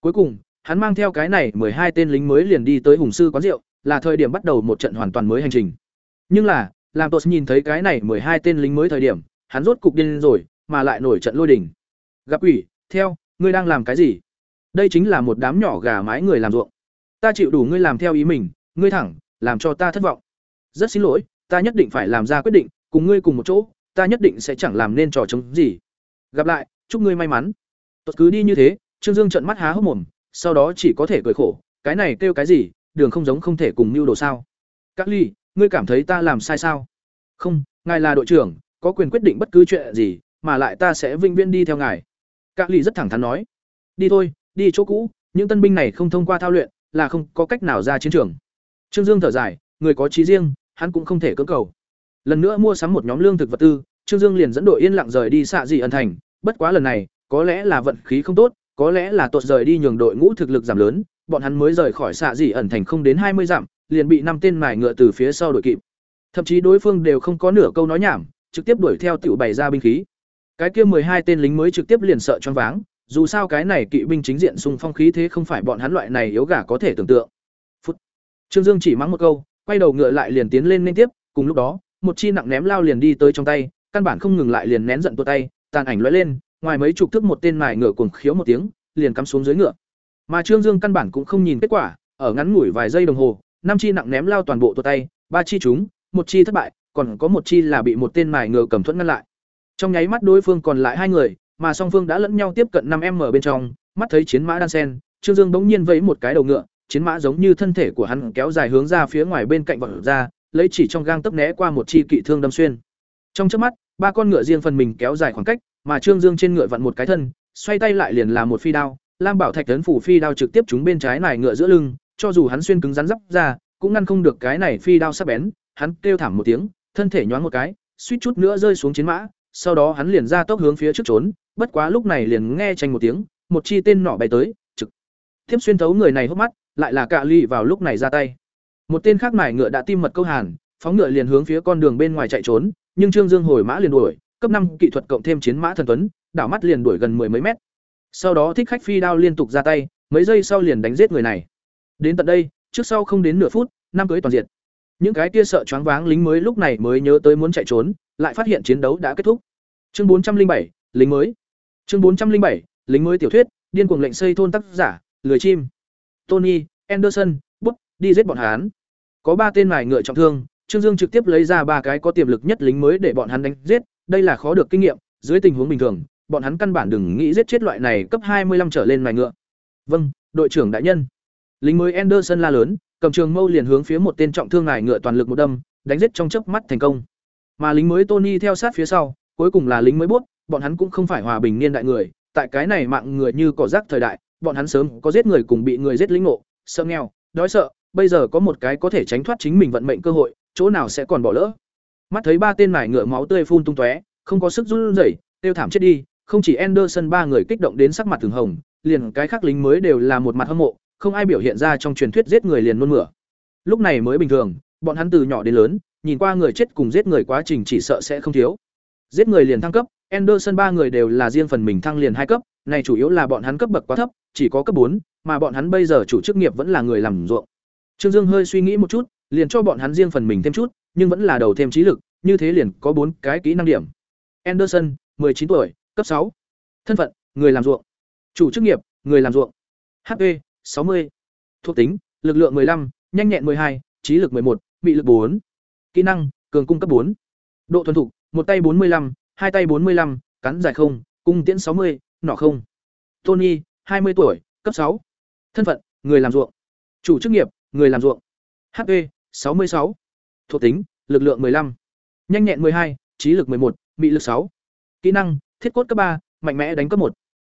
Speaker 1: Cuối cùng, hắn mang theo cái này hai tên lính mới liền đi tới Hùng sư quán rượu, là thời điểm bắt đầu một trận hoàn toàn mới hành trình. Nhưng là, làm Tos nhìn thấy cái này hai tên lính mới thời điểm, hắn rốt cục điên rồi, mà lại nổi trận lôi đình. Gặp quỷ, theo, ngươi đang làm cái gì? Đây chính là một đám nhỏ gà mái người làm ruộng. Ta chịu đủ ngươi làm theo ý mình, ngươi thẳng, làm cho ta thất vọng. Rất xin lỗi, ta nhất định phải làm ra quyết định, cùng ngươi cùng một chỗ, ta nhất định sẽ chẳng làm nên trò chống gì. Gặp lại, chúc ngươi may mắn. Tốt cứ đi như thế, Trương Dương trợn mắt há hốc mồm, sau đó chỉ có thể cười khổ, cái này kêu cái gì, đường không giống không thể cùng mưu đồ sao? Các ly, ngươi cảm thấy ta làm sai sao? Không, ngài là đội trưởng, có quyền quyết định bất cứ chuyện gì, mà lại ta sẽ vinh viên đi theo ngài. Các ly rất thẳng thắn nói, đi thôi, đi chỗ cũ, những tân binh này không thông qua thao luyện, là không có cách nào ra chiến trường. Trương Dương thở dài, người có trí riêng, hắn cũng không thể cưỡng cầu. Lần nữa mua sắm một nhóm lương thực vật tư, Trương Dương liền dẫn đội yên lặng rời đi xạ dị ẩn thành, bất quá lần này, có lẽ là vận khí không tốt, có lẽ là tuột rời đi nhường đội ngũ thực lực giảm lớn, bọn hắn mới rời khỏi xạ dị ẩn thành không đến hai mươi dặm, liền bị năm tên mài ngựa từ phía sau đuổi kịp. Thậm chí đối phương đều không có nửa câu nói nhảm, trực tiếp đuổi theo tiểu bày ra binh khí. Cái kia hai tên lính mới trực tiếp liền sợ choáng váng, dù sao cái này kỵ binh chính diện xung phong khí thế không phải bọn hắn loại này yếu gà có thể tưởng tượng. Phút. Trương Dương chỉ mắng một câu, quay đầu ngựa lại liền tiến lên liên tiếp, cùng lúc đó, một chi nặng ném lao liền đi tới trong tay, căn bản không ngừng lại liền nén giận tua tay, tàn ảnh lóe lên, ngoài mấy chục thước một tên mài ngựa cuồng khiếu một tiếng, liền cắm xuống dưới ngựa. Mà Trương Dương căn bản cũng không nhìn kết quả, ở ngắn ngủi vài giây đồng hồ, năm chi nặng ném lao toàn bộ tua tay, ba chi trúng một chi thất bại, còn có một chi là bị một tên mài ngựa cầm thuẫn ngăn lại. Trong nháy mắt đối phương còn lại hai người, mà song phương đã lẫn nhau tiếp cận năm m bên trong, mắt thấy chiến mã đan sen, Trương Dương bỗng nhiên vẫy một cái đầu ngựa, chiến mã giống như thân thể của hắn kéo dài hướng ra phía ngoài bên cạnh vỏ ra, lấy chỉ trong gang tấp né qua một chi kỵ thương đâm xuyên. Trong chớp mắt, ba con ngựa riêng phần mình kéo dài khoảng cách, mà Trương Dương trên ngựa vặn một cái thân, xoay tay lại liền là một phi đao, Lam Bảo Thạch tấn phủ phi đao trực tiếp trúng bên trái này ngựa giữa lưng, cho dù hắn xuyên cứng rắn giáp ra, cũng ngăn không được cái này phi đao sắc bén, hắn kêu thảm một tiếng, thân thể nhoáng một cái, suýt chút nữa rơi xuống chiến mã, sau đó hắn liền ra tốc hướng phía trước trốn, bất quá lúc này liền nghe tranh một tiếng, một chi tên nỏ bay tới, trực tiếp xuyên thấu người này hốc mắt, lại là Cạ Ly vào lúc này ra tay. Một tên khác mải ngựa đã tim mật câu hàn, phóng ngựa liền hướng phía con đường bên ngoài chạy trốn, nhưng Trương Dương hồi mã liền đuổi, cấp năm kỹ thuật cộng thêm chiến mã thần tuấn, đảo mắt liền đuổi gần mười mấy mét. Sau đó thích khách phi đao liên tục ra tay, mấy giây sau liền đánh giết người này. Đến tận đây, trước sau không đến nửa phút, năm cưới toàn diện. Những cái kia sợ choáng váng lính mới lúc này mới nhớ tới muốn chạy trốn, lại phát hiện chiến đấu đã kết thúc. Chương bốn trăm linh bảy lính mới. Chương bốn trăm linh bảy lính mới tiểu thuyết, điên cuồng lệnh xây thôn tác giả, lười chim. Tony, Anderson, bút, đi giết bọn hắn. Có ba tên mài ngựa trọng thương, Trương Dương trực tiếp lấy ra ba cái có tiềm lực nhất lính mới để bọn hắn đánh giết, đây là khó được kinh nghiệm, dưới tình huống bình thường, bọn hắn căn bản đừng nghĩ giết chết loại này cấp hai mươi 25 trở lên mài ngựa. Vâng, đội trưởng đại nhân. lính mới Anderson la lớn, cầm trường mâu liền hướng phía một tên trọng thương ngài ngựa toàn lực một đâm, đánh giết trong chớp mắt thành công. Mà lính mới Tony theo sát phía sau, cuối cùng là lính mới bốt, bọn hắn cũng không phải hòa bình niên đại người, tại cái này mạng người như cỏ rác thời đại, bọn hắn sớm có giết người cùng bị người giết lính ngộ, sợ nghèo, đói sợ, bây giờ có một cái có thể tránh thoát chính mình vận mệnh cơ hội, chỗ nào sẽ còn bỏ lỡ. Mắt thấy ba tên mải ngựa máu tươi phun tung tóe, không có sức run rẩy, tiêu thảm chết đi, không chỉ Anderson ba người kích động đến sắc mặt thường hồng, liền cái khác lính mới đều là một mặt hâm mộ, không ai biểu hiện ra trong truyền thuyết giết người liền nôn mửa. Lúc này mới bình thường, bọn hắn từ nhỏ đến lớn, nhìn qua người chết cùng giết người quá trình chỉ sợ sẽ không thiếu. Giết người liền thăng cấp, Anderson ba người đều là riêng phần mình thăng liền hai cấp, này chủ yếu là bọn hắn cấp bậc quá thấp, chỉ có cấp bốn, mà bọn hắn bây giờ chủ chức nghiệp vẫn là người làm ruộng. Trương Dương hơi suy nghĩ một chút, liền cho bọn hắn riêng phần mình thêm chút, nhưng vẫn là đầu thêm trí lực, như thế liền có bốn cái kỹ năng điểm. Anderson, 19 tuổi, cấp 6. Thân phận, người làm ruộng. Chủ chức nghiệp, người làm ruộng. HP, 60. Thuộc tính, lực lượng 15, nhanh nhẹn 12, trí lực 11, bị lực 4. Kỹ năng, cường cung cấp 4. Độ thuần thục, một tay 45, hai tay 45, cắn dài không, cung tiễn 60, nỏ không. Tony, 20 tuổi, cấp 6. Thân phận, người làm ruộng. Chủ chức nghiệp, người làm ruộng. HP, 66. Thuộc tính, lực lượng 15. Nhanh nhẹn 12, trí lực 11, bị lực 6. Kỹ năng, thiết cốt cấp 3, mạnh mẽ đánh cấp 1.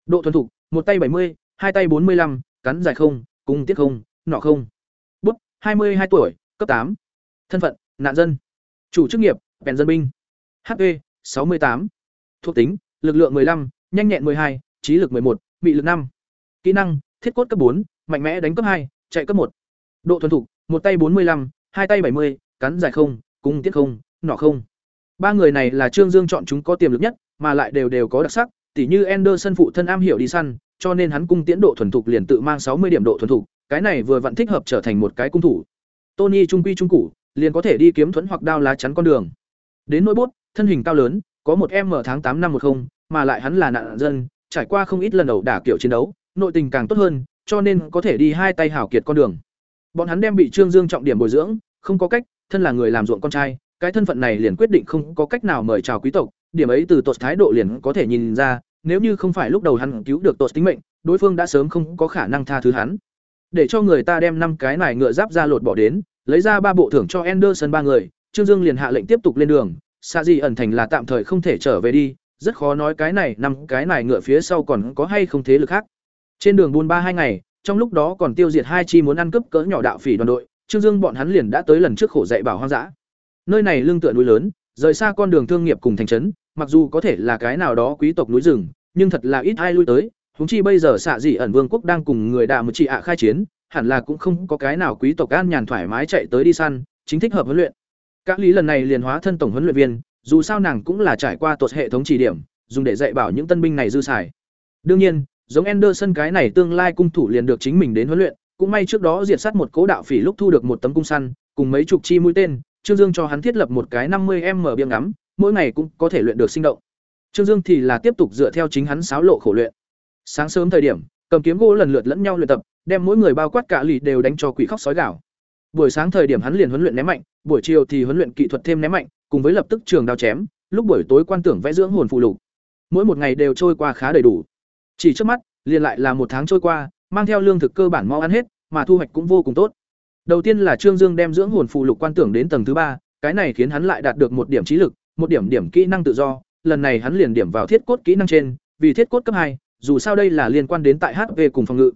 Speaker 1: Độ thuần thục, một tay 70, hai tay 45, cắn dài không, cung tiết không, nọ không. Bút, 22 tuổi, cấp 8. Thân phận, nạn dân. Chủ chức nghiệp, bèn dân binh. HP, 68. Thuộc tính, lực lượng 15, nhanh nhẹn 12, trí lực 11, bị lực 5. Kỹ năng, thiết cốt cấp 4, mạnh mẽ đánh cấp 2, chạy cấp 1. Độ thuần thục, một tay 45, hai tay 70, cắn dài không, cung tiết không, nọ không. Ba người này là Trương Dương chọn chúng có tiềm lực nhất, mà lại đều đều có đặc sắc, tỉ như Anderson phụ thân am hiểu đi săn, cho nên hắn cung tiến độ thuần thục liền tự mang sáu mươi điểm độ thuần thục, cái này vừa vặn thích hợp trở thành một cái cung thủ. Tony trung quy trung cụ, liền có thể đi kiếm thuẫn hoặc đao lá chắn con đường. Đến nỗi bốt, thân hình cao lớn, có một em mở tháng tám năm một không, mà lại hắn là nạn dân, trải qua không ít lần đầu đả kiểu chiến đấu, nội tình càng tốt hơn, cho nên có thể đi hai tay hảo kiệt con đường. Bọn hắn đem bị Trương Dương trọng điểm bồi dưỡng, không có cách, thân là người làm ruộng con trai, cái thân phận này liền quyết định không có cách nào mời chào quý tộc, điểm ấy từ tột thái độ liền có thể nhìn ra, nếu như không phải lúc đầu hắn cứu được tột tính mệnh, đối phương đã sớm không có khả năng tha thứ hắn. Để cho người ta đem năm cái này ngựa giáp ra lột bỏ đến, lấy ra ba bộ thưởng cho Anderson ba người, Trương Dương liền hạ lệnh tiếp tục lên đường, xa gì ẩn thành là tạm thời không thể trở về đi, rất khó nói cái này năm cái này ngựa phía sau còn có hay không thế lực khác. Trên đường buôn ba hai ngày, trong lúc đó còn tiêu diệt hai chi muốn ăn cướp cỡ nhỏ đạo phỉ đoàn đội, Trương Dương bọn hắn liền đã tới lần trước khổ dạy bảo hoang dã. Nơi này lưng tựa núi lớn, rời xa con đường thương nghiệp cùng thành trấn, mặc dù có thể là cái nào đó quý tộc núi rừng, nhưng thật là ít ai lui tới, huống chi bây giờ xạ dị ẩn vương quốc đang cùng người đà một trị ạ khai chiến, hẳn là cũng không có cái nào quý tộc an nhàn thoải mái chạy tới đi săn, chính thích hợp huấn luyện. Các lý lần này liền hóa thân tổng huấn luyện viên, dù sao nàng cũng là trải qua tuột hệ thống chỉ điểm, dùng để dạy bảo những tân binh này dư xài. Đương nhiên, giống Anderson cái này tương lai cung thủ liền được chính mình đến huấn luyện, cũng may trước đó diệt sát một cố đạo phỉ lúc thu được một tấm cung săn, cùng mấy chục chi mũi tên, Trương Dương cho hắn thiết lập một cái năm 50m biếng ngắm, mỗi ngày cũng có thể luyện được sinh động. Trương Dương thì là tiếp tục dựa theo chính hắn sáo lộ khổ luyện. Sáng sớm thời điểm, cầm kiếm gỗ lần lượt lẫn nhau luyện tập, đem mỗi người bao quát cả lì đều đánh cho quỷ khóc sói gào. Buổi sáng thời điểm hắn liền huấn luyện ném mạnh, buổi chiều thì huấn luyện kỹ thuật thêm ném mạnh, cùng với lập tức trường đao chém, lúc buổi tối quan tưởng vẽ dưỡng hồn phụ lục. Mỗi một ngày đều trôi qua khá đầy đủ. Chỉ trước mắt, liền lại là một tháng trôi qua, mang theo lương thực cơ bản mau ăn hết, mà thu hoạch cũng vô cùng tốt. Đầu tiên là Trương Dương đem dưỡng hồn phụ lục quan tưởng đến tầng thứ ba, cái này khiến hắn lại đạt được một điểm trí lực, một điểm điểm kỹ năng tự do, lần này hắn liền điểm vào thiết cốt kỹ năng trên, vì thiết cốt cấp hai, dù sao đây là liên quan đến tại HP cùng phòng ngự.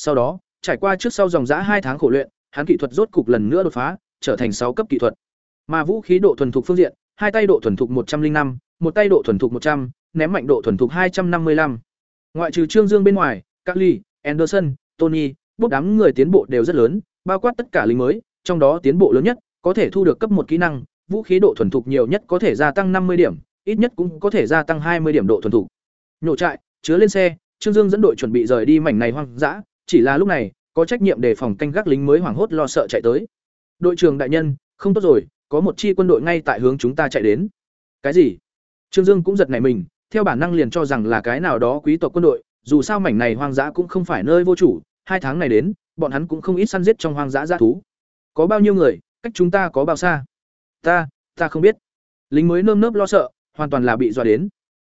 Speaker 1: Sau đó, trải qua trước sau dòng giã hai tháng khổ luyện, hắn kỹ thuật rốt cục lần nữa đột phá, trở thành sáu cấp kỹ thuật. Mà vũ khí độ thuần thục phương diện, hai tay độ thuần thục một trăm linh năm, một tay độ thuần thục một trăm, ném mạnh độ thuần thục hai trăm năm mươi 255. Ngoại trừ Trương Dương bên ngoài, các ly, Anderson, Tony, bốc đám người tiến bộ đều rất lớn, bao quát tất cả lính mới, trong đó tiến bộ lớn nhất có thể thu được cấp một kỹ năng, vũ khí độ thuần thục nhiều nhất có thể gia tăng năm mươi điểm, ít nhất cũng có thể gia tăng hai mươi điểm độ thuần thục. Nhổ trại, chứa lên xe, Trương Dương dẫn đội chuẩn bị rời đi mảnh này hoang dã, chỉ là lúc này, có trách nhiệm để phòng canh gác lính mới hoảng hốt lo sợ chạy tới. Đội trưởng đại nhân, không tốt rồi, có một chi quân đội ngay tại hướng chúng ta chạy đến. Cái gì? Trương Dương cũng giật nảy mình, theo bản năng liền cho rằng là cái nào đó quý tộc quân đội, dù sao mảnh này hoang dã cũng không phải nơi vô chủ, hai tháng này đến, bọn hắn cũng không ít săn giết trong hoang dã dã thú. Có bao nhiêu người, cách chúng ta có bao xa? Ta, ta không biết. Lính mới nơm nớp lo sợ, hoàn toàn là bị dọa đến.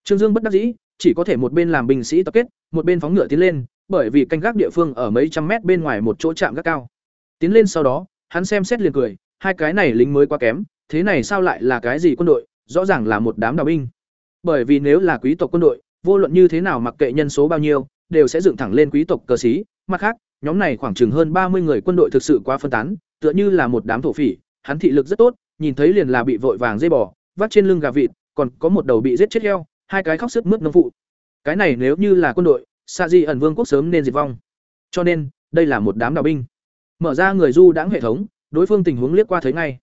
Speaker 1: Trương Dương bất đắc dĩ, chỉ có thể một bên làm binh sĩ tập kết, một bên phóng ngựa tiến lên, bởi vì canh gác địa phương ở mấy trăm mét bên ngoài một chỗ trạm gác cao. Tiến lên sau đó, hắn xem xét liền cười, hai cái này lính mới quá kém, thế này sao lại là cái gì quân đội, rõ ràng là một đám đào binh. Bởi vì nếu là quý tộc quân đội, vô luận như thế nào mặc kệ nhân số bao nhiêu, đều sẽ dựng thẳng lên quý tộc cờ sĩ, mặt khác, nhóm này khoảng chừng hơn ba mươi người quân đội thực sự quá phân tán, tựa như là một đám thổ phỉ, hắn thị lực rất tốt, nhìn thấy liền là bị vội vàng dây bò, vắt trên lưng gà vịt, còn có một đầu bị giết chết heo, hai cái khóc sướt mướt nông phụ. Cái này nếu như là quân đội, Sa Di ẩn vương quốc sớm nên diệt vong. Cho nên, đây là một đám đào binh. Mở ra người du đãng hệ thống, đối phương tình huống liếc qua thấy ngay.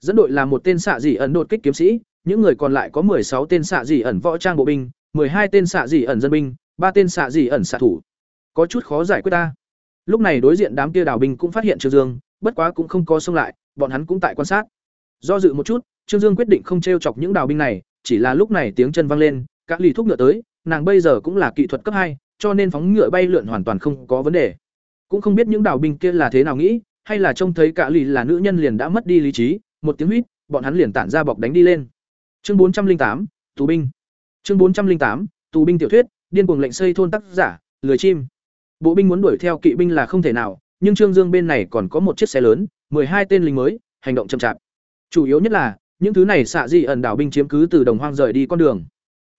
Speaker 1: Dẫn đội là một tên xạ dị ẩn đột kích kiếm sĩ, những người còn lại có sáu tên xạ dị ẩn võ trang bộ binh, hai tên xạ dị ẩn dân binh, ba tên xạ dị ẩn xạ thủ. Có chút khó giải quyết ta. Lúc này đối diện đám kia đào binh cũng phát hiện Trương Dương, bất quá cũng không có xông lại, bọn hắn cũng tại quan sát. Do dự một chút, Trương Dương quyết định không trêu chọc những đào binh này, chỉ là lúc này tiếng chân vang lên, các lì thúc ngựa tới, nàng bây giờ cũng là kỹ thuật cấp hai, cho nên phóng ngựa bay lượn hoàn toàn không có vấn đề. Cũng không biết những đào binh kia là thế nào nghĩ, hay là trông thấy cả lì là nữ nhân liền đã mất đi lý trí, một tiếng huýt, bọn hắn liền tản ra bọc đánh đi lên. Chương bốn trăm linh tám tù binh. Chương bốn trăm linh tám tù binh tiểu thuyết, điên cuồng lệnh xây thôn tác giả, lười chim. Bộ binh muốn đuổi theo kỵ binh là không thể nào, nhưng Trương Dương bên này còn có một chiếc xe lớn, hai tên lính mới, hành động chậm chạp. Chủ yếu nhất là, những thứ này xạ dị ẩn đảo binh chiếm cứ từ đồng hoang rời đi con đường.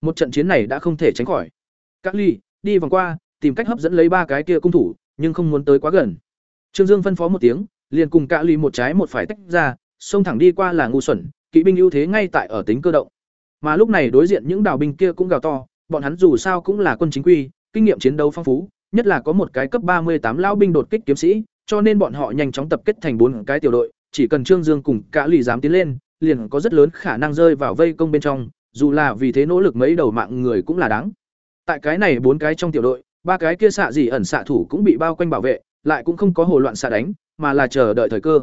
Speaker 1: Một trận chiến này đã không thể tránh khỏi. Các ly, đi vòng qua, tìm cách hấp dẫn lấy ba cái kia cung thủ, nhưng không muốn tới quá gần. Trương Dương phân phó một tiếng, liền cùng cả lũ một trái một phải tách ra, xông thẳng đi qua là ngu xuẩn, kỵ binh ưu thế ngay tại ở tính cơ động. Mà lúc này đối diện những đảo binh kia cũng gào to, bọn hắn dù sao cũng là quân chính quy, kinh nghiệm chiến đấu phong phú, nhất là có một cái cấp ba mươi tám lão binh đột kích kiếm sĩ, cho nên bọn họ nhanh chóng tập kết thành bốn cái tiểu đội, chỉ cần Trương Dương cùng cả lì dám tiến lên, liền có rất lớn khả năng rơi vào vây công bên trong, dù là vì thế nỗ lực mấy đầu mạng người cũng là đáng. Tại cái này bốn cái trong tiểu đội, ba cái kia xạ gì ẩn xạ thủ cũng bị bao quanh bảo vệ, lại cũng không có hồ loạn xạ đánh, mà là chờ đợi thời cơ.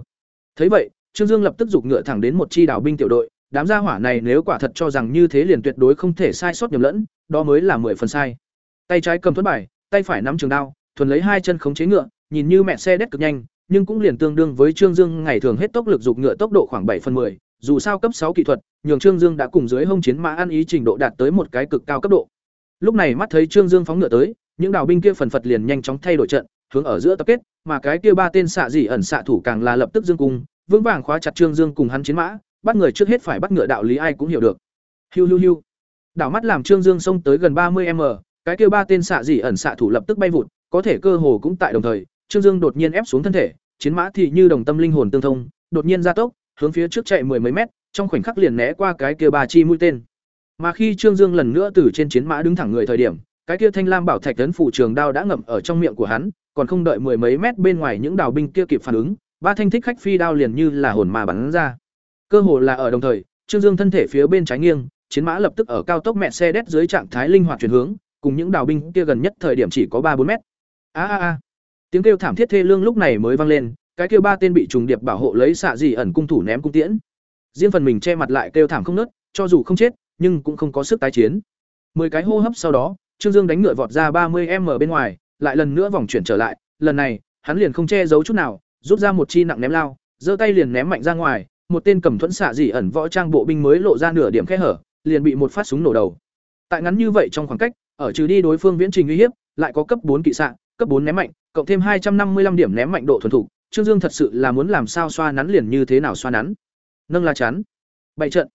Speaker 1: Thấy vậy, Trương Dương lập tức giục ngựa thẳng đến một chi đảo binh tiểu đội, đám gia hỏa này nếu quả thật cho rằng như thế liền tuyệt đối không thể sai sót nhầm lẫn, đó mới là mười phần sai. Tay trái cầm thuẫn bài, tay phải nắm trường đao, thuần lấy hai chân khống chế ngựa, nhìn như mẹ xe đét cực nhanh, nhưng cũng liền tương đương với Trương Dương ngày thường hết tốc lực giục ngựa tốc độ khoảng bảy phần 10, dù sao cấp sáu kỹ thuật, nhường Trương Dương đã cùng dưới hông chiến mã ăn ý trình độ đạt tới một cái cực cao cấp độ. Lúc này mắt thấy Trương Dương phóng ngựa tới, những đào binh kia phần phật liền nhanh chóng thay đổi trận, hướng ở giữa tập kết, mà cái kia ba tên xạ dị ẩn xạ thủ càng là lập tức dương cung, vững vàng khóa chặt Trương Dương cùng hắn chiến mã, bắt người trước hết phải bắt ngựa đạo lý ai cũng hiểu được. Hiu hiu hiu. Đảo mắt làm Trương Dương xông tới gần ba mươi m cái kia ba tên xạ dị ẩn xạ thủ lập tức bay vụt, có thể cơ hồ cũng tại đồng thời, Trương Dương đột nhiên ép xuống thân thể, chiến mã thì như đồng tâm linh hồn tương thông, đột nhiên gia tốc, hướng phía trước chạy mười mấy mét, trong khoảnh khắc liền né qua cái kia ba chi mũi tên. Mà khi Trương Dương lần nữa từ trên chiến mã đứng thẳng người thời điểm, cái kia thanh lam bảo thạch tấn phủ trường đao đã ngậm ở trong miệng của hắn, còn không đợi mười mấy mét bên ngoài những đào binh kia kịp phản ứng, ba thanh thích khách phi đao liền như là hồn mà bắn ra. Cơ hồ là ở đồng thời, Trương Dương thân thể phía bên trái nghiêng, chiến mã lập tức ở cao tốc mẹ xe đét dưới trạng thái linh hoạt chuyển hướng, cùng những đào binh kia gần nhất thời điểm chỉ có ba bốn mét. A a a. Tiếng kêu thảm thiết thê lương lúc này mới vang lên, cái kêu ba tên bị trùng điệp bảo hộ lấy xạ gì ẩn cung thủ ném cung tiễn. Riêng phần mình che mặt lại kêu thảm không nớt, cho dù không chết, nhưng cũng không có sức tái chiến. Mười cái hô hấp sau đó, Trương Dương đánh ngựa vọt ra ba 30m bên ngoài, lại lần nữa vòng chuyển trở lại, lần này, hắn liền không che giấu chút nào, rút ra một chi nặng ném lao, giơ tay liền ném mạnh ra ngoài, một tên cầm thuẫn xạ dị ẩn võ trang bộ binh mới lộ ra nửa điểm khe hở, liền bị một phát súng nổ đầu. Tại ngắn như vậy trong khoảng cách, ở trừ đi đối phương viễn trình uy hiếp, lại có cấp bốn kỵ xạ, cấp bốn ném mạnh, cộng thêm hai trăm năm mươi 255 điểm ném mạnh độ thuần thục, Trương Dương thật sự là muốn làm sao xoa nắn liền như thế nào xoa nắn. Nâng la chắn. Bảy trận.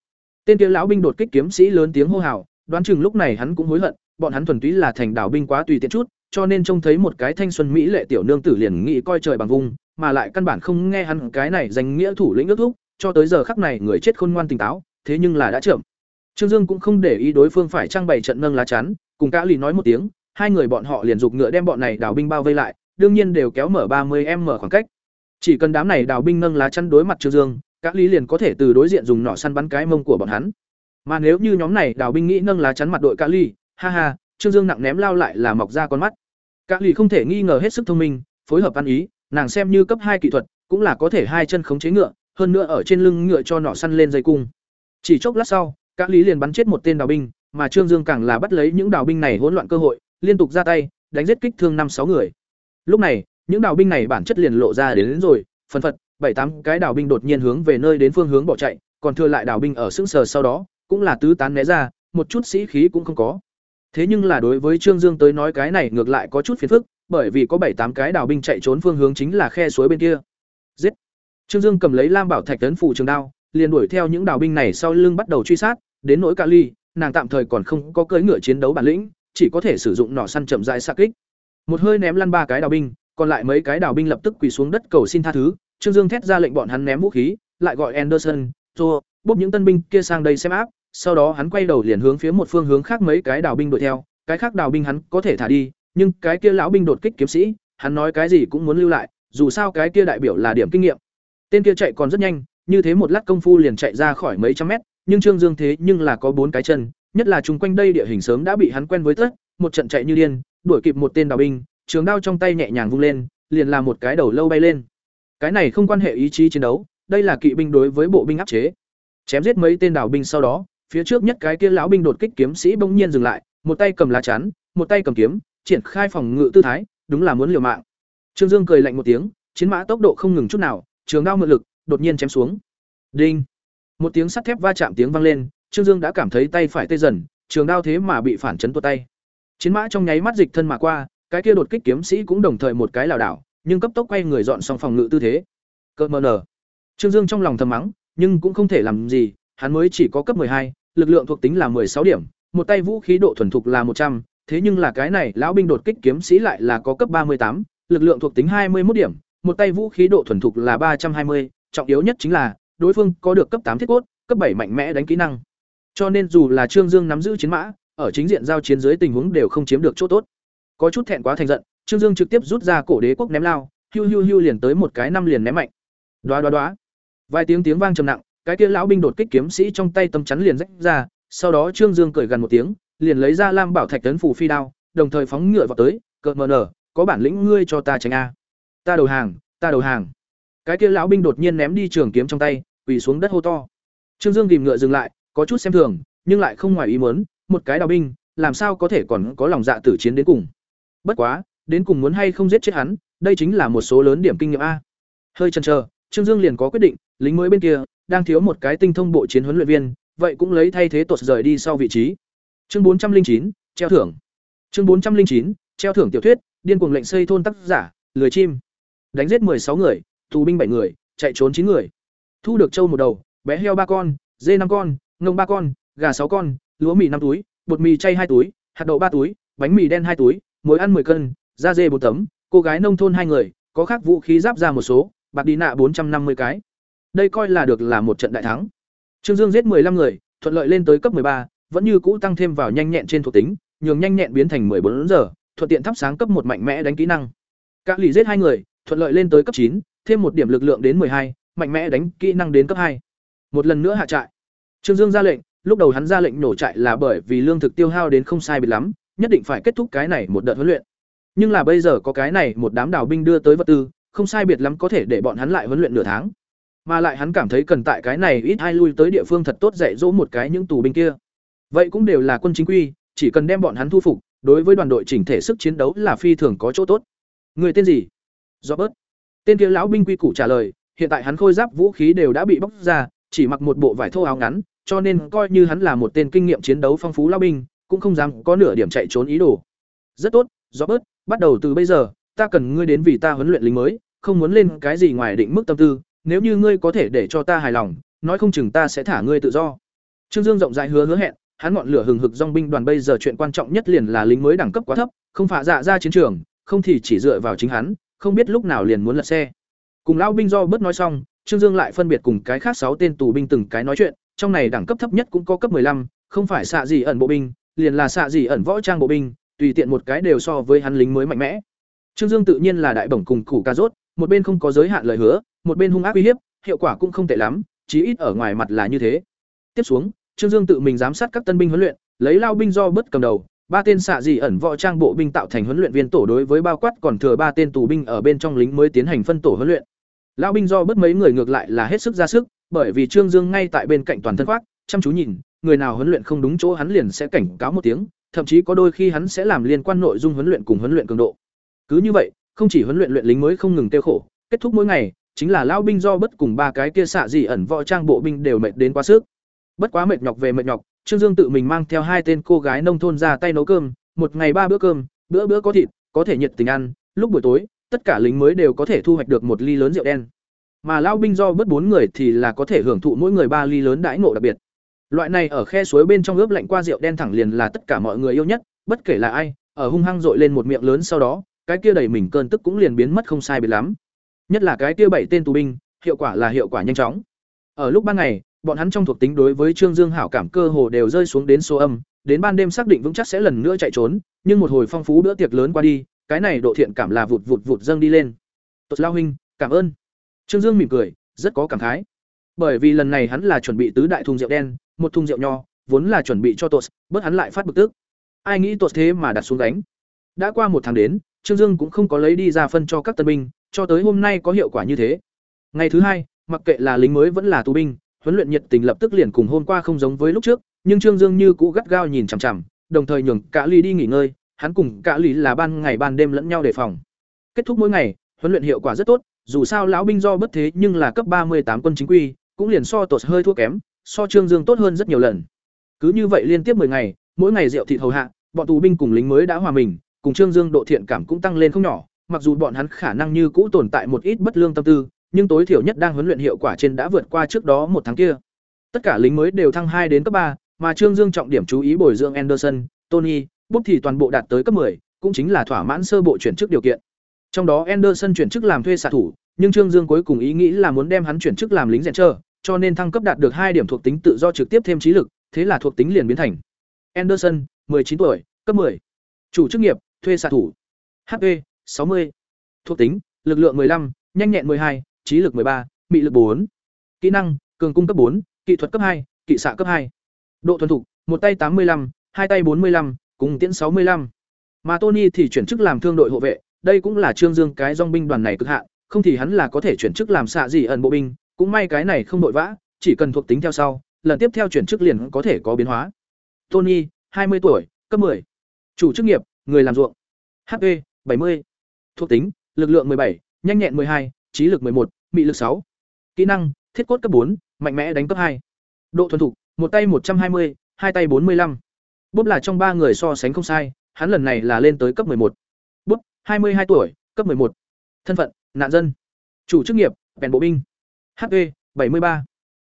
Speaker 1: Tên kia lão binh đột kích kiếm sĩ lớn tiếng hô hào, đoán chừng lúc này hắn cũng hối hận, bọn hắn thuần túy là thành đảo binh quá tùy tiện chút, cho nên trông thấy một cái thanh xuân mỹ lệ tiểu nương tử liền nghĩ coi trời bằng vung, mà lại căn bản không nghe hắn cái này danh nghĩa thủ lĩnh ước thúc, cho tới giờ khắc này người chết khôn ngoan tỉnh táo, thế nhưng là đã chậm. Trương Dương cũng không để ý đối phương phải trang bày trận nâng lá chắn, cùng cả lì nói một tiếng, hai người bọn họ liền dục ngựa đem bọn này đảo binh bao vây lại, đương nhiên đều kéo mở ba mươi m khoảng cách. Chỉ cần đám này đào binh nâng lá chắn đối mặt Trương Dương, các lý liền có thể từ đối diện dùng nỏ săn bắn cái mông của bọn hắn. Mà nếu như nhóm này đào binh nghĩ nâng lá chắn mặt đội Cả Ly, ha ha, Trương Dương nặng ném lao lại là mọc ra con mắt. Cả Ly không thể nghi ngờ hết sức thông minh, phối hợp ăn ý, nàng xem như cấp hai kỹ thuật, cũng là có thể hai chân khống chế ngựa, hơn nữa ở trên lưng ngựa cho nỏ săn lên dây cung. Chỉ chốc lát sau, Cả Lý liền bắn chết một tên đào binh, mà Trương Dương càng là bắt lấy những đào binh này hỗn loạn cơ hội, liên tục ra tay, đánh giết kích thương năm sáu người. Lúc này, những đào binh này bản chất liền lộ ra đến, đến rồi, phần phật, bảy tám cái đào binh đột nhiên hướng về nơi đến phương hướng bỏ chạy, còn thừa lại đào binh ở sững sờ sau đó, cũng là tứ tán né ra, một chút sĩ khí cũng không có. Thế nhưng là đối với Trương Dương tới nói cái này ngược lại có chút phiền phức, bởi vì có bảy tám cái đào binh chạy trốn phương hướng chính là khe suối bên kia. Giết! Trương Dương cầm lấy Lam Bảo Thạch tấn phủ trường đao, liền đuổi theo những đào binh này sau lưng bắt đầu truy sát, đến nỗi Ca Ly, nàng tạm thời còn không có cưỡi ngựa chiến đấu bản lĩnh, chỉ có thể sử dụng nỏ săn chậm dại xa kích. Một hơi ném lăn ba cái đào binh, còn lại mấy cái đào binh lập tức quỳ xuống đất cầu xin tha thứ, Trương Dương thét ra lệnh bọn hắn ném vũ khí, lại gọi Anderson, "Joe, bốc những tân binh kia sang đây xem áp." Sau đó hắn quay đầu liền hướng phía một phương hướng khác mấy cái đào binh đuổi theo, cái khác đào binh hắn có thể thả đi, nhưng cái kia lão binh đột kích kiếm sĩ, hắn nói cái gì cũng muốn lưu lại, dù sao cái kia đại biểu là điểm kinh nghiệm. Tên kia chạy còn rất nhanh, như thế một lát công phu liền chạy ra khỏi mấy trăm mét, nhưng Trương Dương thế nhưng là có bốn cái chân, nhất là chung quanh đây địa hình sớm đã bị hắn quen với tất, một trận chạy như điên, đuổi kịp một tên đào binh, trường đao trong tay nhẹ nhàng vung lên, liền là một cái đầu lâu bay lên. Cái này không quan hệ ý chí chiến đấu, đây là kỵ binh đối với bộ binh áp chế. Chém giết mấy tên đảo binh sau đó, phía trước nhất cái kia lão binh đột kích kiếm sĩ bỗng nhiên dừng lại, một tay cầm lá chắn, một tay cầm kiếm, triển khai phòng ngự tư thái, đúng là muốn liều mạng. Trương Dương cười lạnh một tiếng, chiến mã tốc độ không ngừng chút nào, trường đao mượn lực, đột nhiên chém xuống. Đinh! Một tiếng sắt thép va chạm tiếng vang lên, Trương Dương đã cảm thấy tay phải tê dần, trường đao thế mà bị phản chấn tuột tay. Chiến mã trong nháy mắt dịch thân mà qua, cái kia đột kích kiếm sĩ cũng đồng thời một cái lảo đảo, nhưng cấp tốc quay người dọn xong phòng ngự tư thế. Cơn mờ nở. Trương Dương trong lòng thầm mắng, nhưng cũng không thể làm gì, hắn mới chỉ có cấp hai, lực lượng thuộc tính là sáu điểm, một tay vũ khí độ thuần thục là một trăm, thế nhưng là cái này lão binh đột kích kiếm sĩ lại là có cấp ba mươi tám, lực lượng thuộc tính hai mươi một điểm, một tay vũ khí độ thuần thục là ba trăm hai mươi, trọng yếu nhất chính là đối phương có được cấp tám thiết cốt, cấp bảy mạnh mẽ đánh kỹ năng. Cho nên dù là Trương Dương nắm giữ chiến mã, ở chính diện giao chiến dưới tình huống đều không chiếm được chỗ tốt. Có chút thẹn quá thành giận, Trương Dương trực tiếp rút ra cổ đế quốc ném lao, hưu hưu hưu liền tới một cái năm liền ném mạnh. Đoá đoá đoá. Vài tiếng tiếng vang trầm nặng, cái kia lão binh đột kích kiếm sĩ trong tay tấm chắn liền rách ra, sau đó Trương Dương cười gần một tiếng, liền lấy ra Lam Bảo Thạch tấn phủ phi đao, đồng thời phóng ngựa vào tới, cợt mờ nở, có bản lĩnh ngươi cho ta tránh a. Ta đầu hàng, ta đầu hàng. Cái kia lão binh đột nhiên ném đi trường kiếm trong tay, quỳ xuống đất hô to. Trương Dương tìm ngựa dừng lại, có chút xem thường, nhưng lại không ngoài ý muốn, một cái đào binh, làm sao có thể còn có lòng dạ tử chiến đến cùng. Bất quá, đến cùng muốn hay không giết chết hắn, đây chính là một số lớn điểm kinh nghiệm a. Hơi chần chờ, Trương Dương liền có quyết định, lính mới bên kia đang thiếu một cái tinh thông bộ chiến huấn luyện viên, vậy cũng lấy thay thế tột rời đi sau vị trí. Chương bốn trăm linh chín treo thưởng. Chương bốn trăm linh chín treo thưởng tiểu thuyết, điên cuồng lệnh xây thôn tác giả, lười chim. Đánh giết sáu người, tù binh bảy người, chạy trốn chín người. Thu được trâu một đầu, bé heo ba con, dê năm con, ngông ba con, gà sáu con, lúa mì năm túi, bột mì chay hai túi, hạt đậu ba túi, bánh mì đen hai túi, muối ăn 10 cân, da dê bốn tấm, cô gái nông thôn hai người, có khác vũ khí giáp ra một số, bạc đi nạ bốn trăm năm mươi cái. Đây coi là được là một trận đại thắng. Trương Dương giết 15 người, thuận lợi lên tới cấp 13, vẫn như cũ tăng thêm vào nhanh nhẹn trên thuộc tính, nhường nhanh nhẹn biến thành 14 giờ, thuận tiện thắp sáng cấp một mạnh mẽ đánh kỹ năng. Các lì giết hai người, thuận lợi lên tới cấp chín, thêm một điểm lực lượng đến 12, mạnh mẽ đánh kỹ năng đến cấp hai. Một lần nữa hạ trại. Trương Dương ra lệnh, lúc đầu hắn ra lệnh nổ trại là bởi vì lương thực tiêu hao đến không sai biệt lắm, nhất định phải kết thúc cái này một đợt huấn luyện. Nhưng là bây giờ có cái này một đám đào binh đưa tới vật tư, không sai biệt lắm có thể để bọn hắn lại huấn luyện nửa tháng. Mà lại hắn cảm thấy cần tại cái này ít ai lui tới địa phương thật tốt dạy dỗ một cái những tù binh kia. Vậy cũng đều là quân chính quy, chỉ cần đem bọn hắn thu phục, đối với đoàn đội chỉnh thể sức chiến đấu là phi thường có chỗ tốt. Người tên gì? Robert. Tên kia lão binh quy củ trả lời, hiện tại hắn khôi giáp vũ khí đều đã bị bóc ra, chỉ mặc một bộ vải thô áo ngắn, cho nên coi như hắn là một tên kinh nghiệm chiến đấu phong phú lão binh, cũng không dám có nửa điểm chạy trốn ý đồ. Rất tốt, Robert, bắt đầu từ bây giờ, ta cần ngươi đến vì ta huấn luyện lính mới, không muốn lên cái gì ngoài định mức tâm tư, nếu như ngươi có thể để cho ta hài lòng, nói không chừng ta sẽ thả ngươi tự do. Trương Dương rộng rãi hứa hứa hẹn, hắn ngọn lửa hừng hực dòng binh đoàn bây giờ chuyện quan trọng nhất liền là lính mới đẳng cấp quá thấp, không phá dạ ra chiến trường, không thì chỉ dựa vào chính hắn, không biết lúc nào liền muốn lật xe. Cùng lão binh do bớt nói xong, Trương Dương lại phân biệt cùng cái khác sáu tên tù binh từng cái nói chuyện, trong này đẳng cấp thấp nhất cũng có cấp 15, không phải xạ gì ẩn bộ binh, liền là xạ gì ẩn võ trang bộ binh, tùy tiện một cái đều so với hắn lính mới mạnh mẽ. Trương Dương tự nhiên là đại bổng cùng củ ca rốt, một bên không có giới hạn lời hứa, một bên hung ác uy hiếp, hiệu quả cũng không tệ lắm, chí ít ở ngoài mặt là như thế. Tiếp xuống, Trương Dương tự mình giám sát các tân binh huấn luyện, lấy lao binh do bất cầm đầu, ba tên xạ dị ẩn võ trang bộ binh tạo thành huấn luyện viên tổ đối với bao quát còn thừa ba tên tù binh ở bên trong lính mới tiến hành phân tổ huấn luyện. lão binh do bất mấy người ngược lại là hết sức ra sức, bởi vì Trương Dương ngay tại bên cạnh toàn thân khoác, chăm chú nhìn, người nào huấn luyện không đúng chỗ hắn liền sẽ cảnh cáo một tiếng, thậm chí có đôi khi hắn sẽ làm liên quan nội dung huấn luyện cùng huấn luyện cường độ. Cứ như vậy, không chỉ huấn luyện luyện lính mới không ngừng tiêu khổ, kết thúc mỗi ngày, chính là lao binh do bất cùng ba cái kia xạ dị ẩn võ trang bộ binh đều mệt đến quá sức. Bất quá mệt nhọc về mệt nhọc, Trương Dương tự mình mang theo hai tên cô gái nông thôn ra tay nấu cơm, một ngày ba bữa cơm, bữa bữa có thịt, có thể nhiệt tình ăn, lúc buổi tối, tất cả lính mới đều có thể thu hoạch được một ly lớn rượu đen. Mà lao binh do bất bốn người thì là có thể hưởng thụ mỗi người ba ly lớn đãi ngộ đặc biệt. Loại này ở khe suối bên trong ướp lạnh qua rượu đen thẳng liền là tất cả mọi người yêu nhất, bất kể là ai, ở hung hăng dội lên một miệng lớn sau đó, cái kia đầy mình cơn tức cũng liền biến mất không sai biệt lắm. Nhất là cái kia bảy tên tù binh, hiệu quả là hiệu quả nhanh chóng. Ở lúc ban ngày, bọn hắn trong thuộc tính đối với Trương Dương hảo cảm cơ hồ đều rơi xuống đến số âm, đến ban đêm xác định vững chắc sẽ lần nữa chạy trốn, nhưng một hồi phong phú bữa tiệc lớn qua đi, cái này độ thiện cảm là vụt vụt vụt dâng đi lên. Tốt lao huynh, cảm ơn. Trương Dương mỉm cười, rất có cảm khái. Bởi vì lần này hắn là chuẩn bị tứ đại thùng rượu đen, một thùng rượu nho, vốn là chuẩn bị cho Tốt, bớt hắn lại phát bực tức. Ai nghĩ Tốt thế mà đặt xuống đánh. Đã qua một tháng đến, Trương Dương cũng không có lấy đi ra phân cho các tân binh, cho tới hôm nay có hiệu quả như thế. Ngày thứ hai, mặc kệ là lính mới vẫn là tù binh, huấn luyện nhiệt tình lập tức liền cùng hôm qua không giống với lúc trước, nhưng Trương Dương như cũ gắt gao nhìn chằm chằm, đồng thời nhường Cả Ly đi nghỉ ngơi, hắn cùng Cả Ly là ban ngày ban đêm lẫn nhau đề phòng. Kết thúc mỗi ngày, huấn luyện hiệu quả rất tốt, dù sao lão binh do bất thế nhưng là cấp ba mươi tám quân chính quy, cũng liền so tột hơi thua kém, so Trương Dương tốt hơn rất nhiều lần. Cứ như vậy liên tiếp 10 ngày, mỗi ngày rượu thịt hầu hạ, bọn tù binh cùng lính mới đã hòa mình, cùng Trương Dương độ thiện cảm cũng tăng lên không nhỏ, mặc dù bọn hắn khả năng như cũ tồn tại một ít bất lương tâm tư, nhưng tối thiểu nhất đang huấn luyện hiệu quả trên đã vượt qua trước đó một tháng kia. Tất cả lính mới đều thăng hai đến cấp ba, mà Trương Dương trọng điểm chú ý bồi dưỡng Anderson, Tony, Bob thì toàn bộ đạt tới cấp 10, cũng chính là thỏa mãn sơ bộ chuyển chức điều kiện. Trong đó Anderson chuyển chức làm thuê xạ thủ, nhưng Trương Dương cuối cùng ý nghĩ là muốn đem hắn chuyển chức làm lính rèn trơ, cho nên thăng cấp đạt được hai điểm thuộc tính tự do trực tiếp thêm trí lực, thế là thuộc tính liền biến thành Anderson, 19 tuổi, cấp 10. Chủ chức nghiệp, thuê xạ thủ. HP, 60. Thuộc tính, lực lượng 15, nhanh nhẹn 12, trí lực 13, bị lực 4. Kỹ năng, cường cung cấp 4, kỹ thuật cấp 2, kỵ xạ cấp 2. Độ thuần thục, một tay 85, hai tay 45, cùng tiễn 65. Mà Tony thì chuyển chức làm thương đội hộ vệ, đây cũng là Trương Dương cái dòng binh đoàn này cực hạn, không thì hắn là có thể chuyển chức làm xạ gì ẩn bộ binh, cũng may cái này không đội vã, chỉ cần thuộc tính theo sau, lần tiếp theo chuyển chức liền có thể có biến hóa. Tony, 20 tuổi, cấp 10. Chủ chức nghiệp, người làm ruộng. HP, 70. Thuộc tính, lực lượng 17, nhanh nhẹn 12, trí lực 11, mị lực 6. Kỹ năng, thiết cốt cấp 4, mạnh mẽ đánh cấp 2. Độ thuần thục, một tay 120, hai tay 45. Bốp là trong ba người so sánh không sai, hắn lần này là lên tới cấp 11. Bốp, 22 tuổi, cấp 11. Thân phận, nạn dân. Chủ chức nghiệp, bèn bộ binh. HP, 73.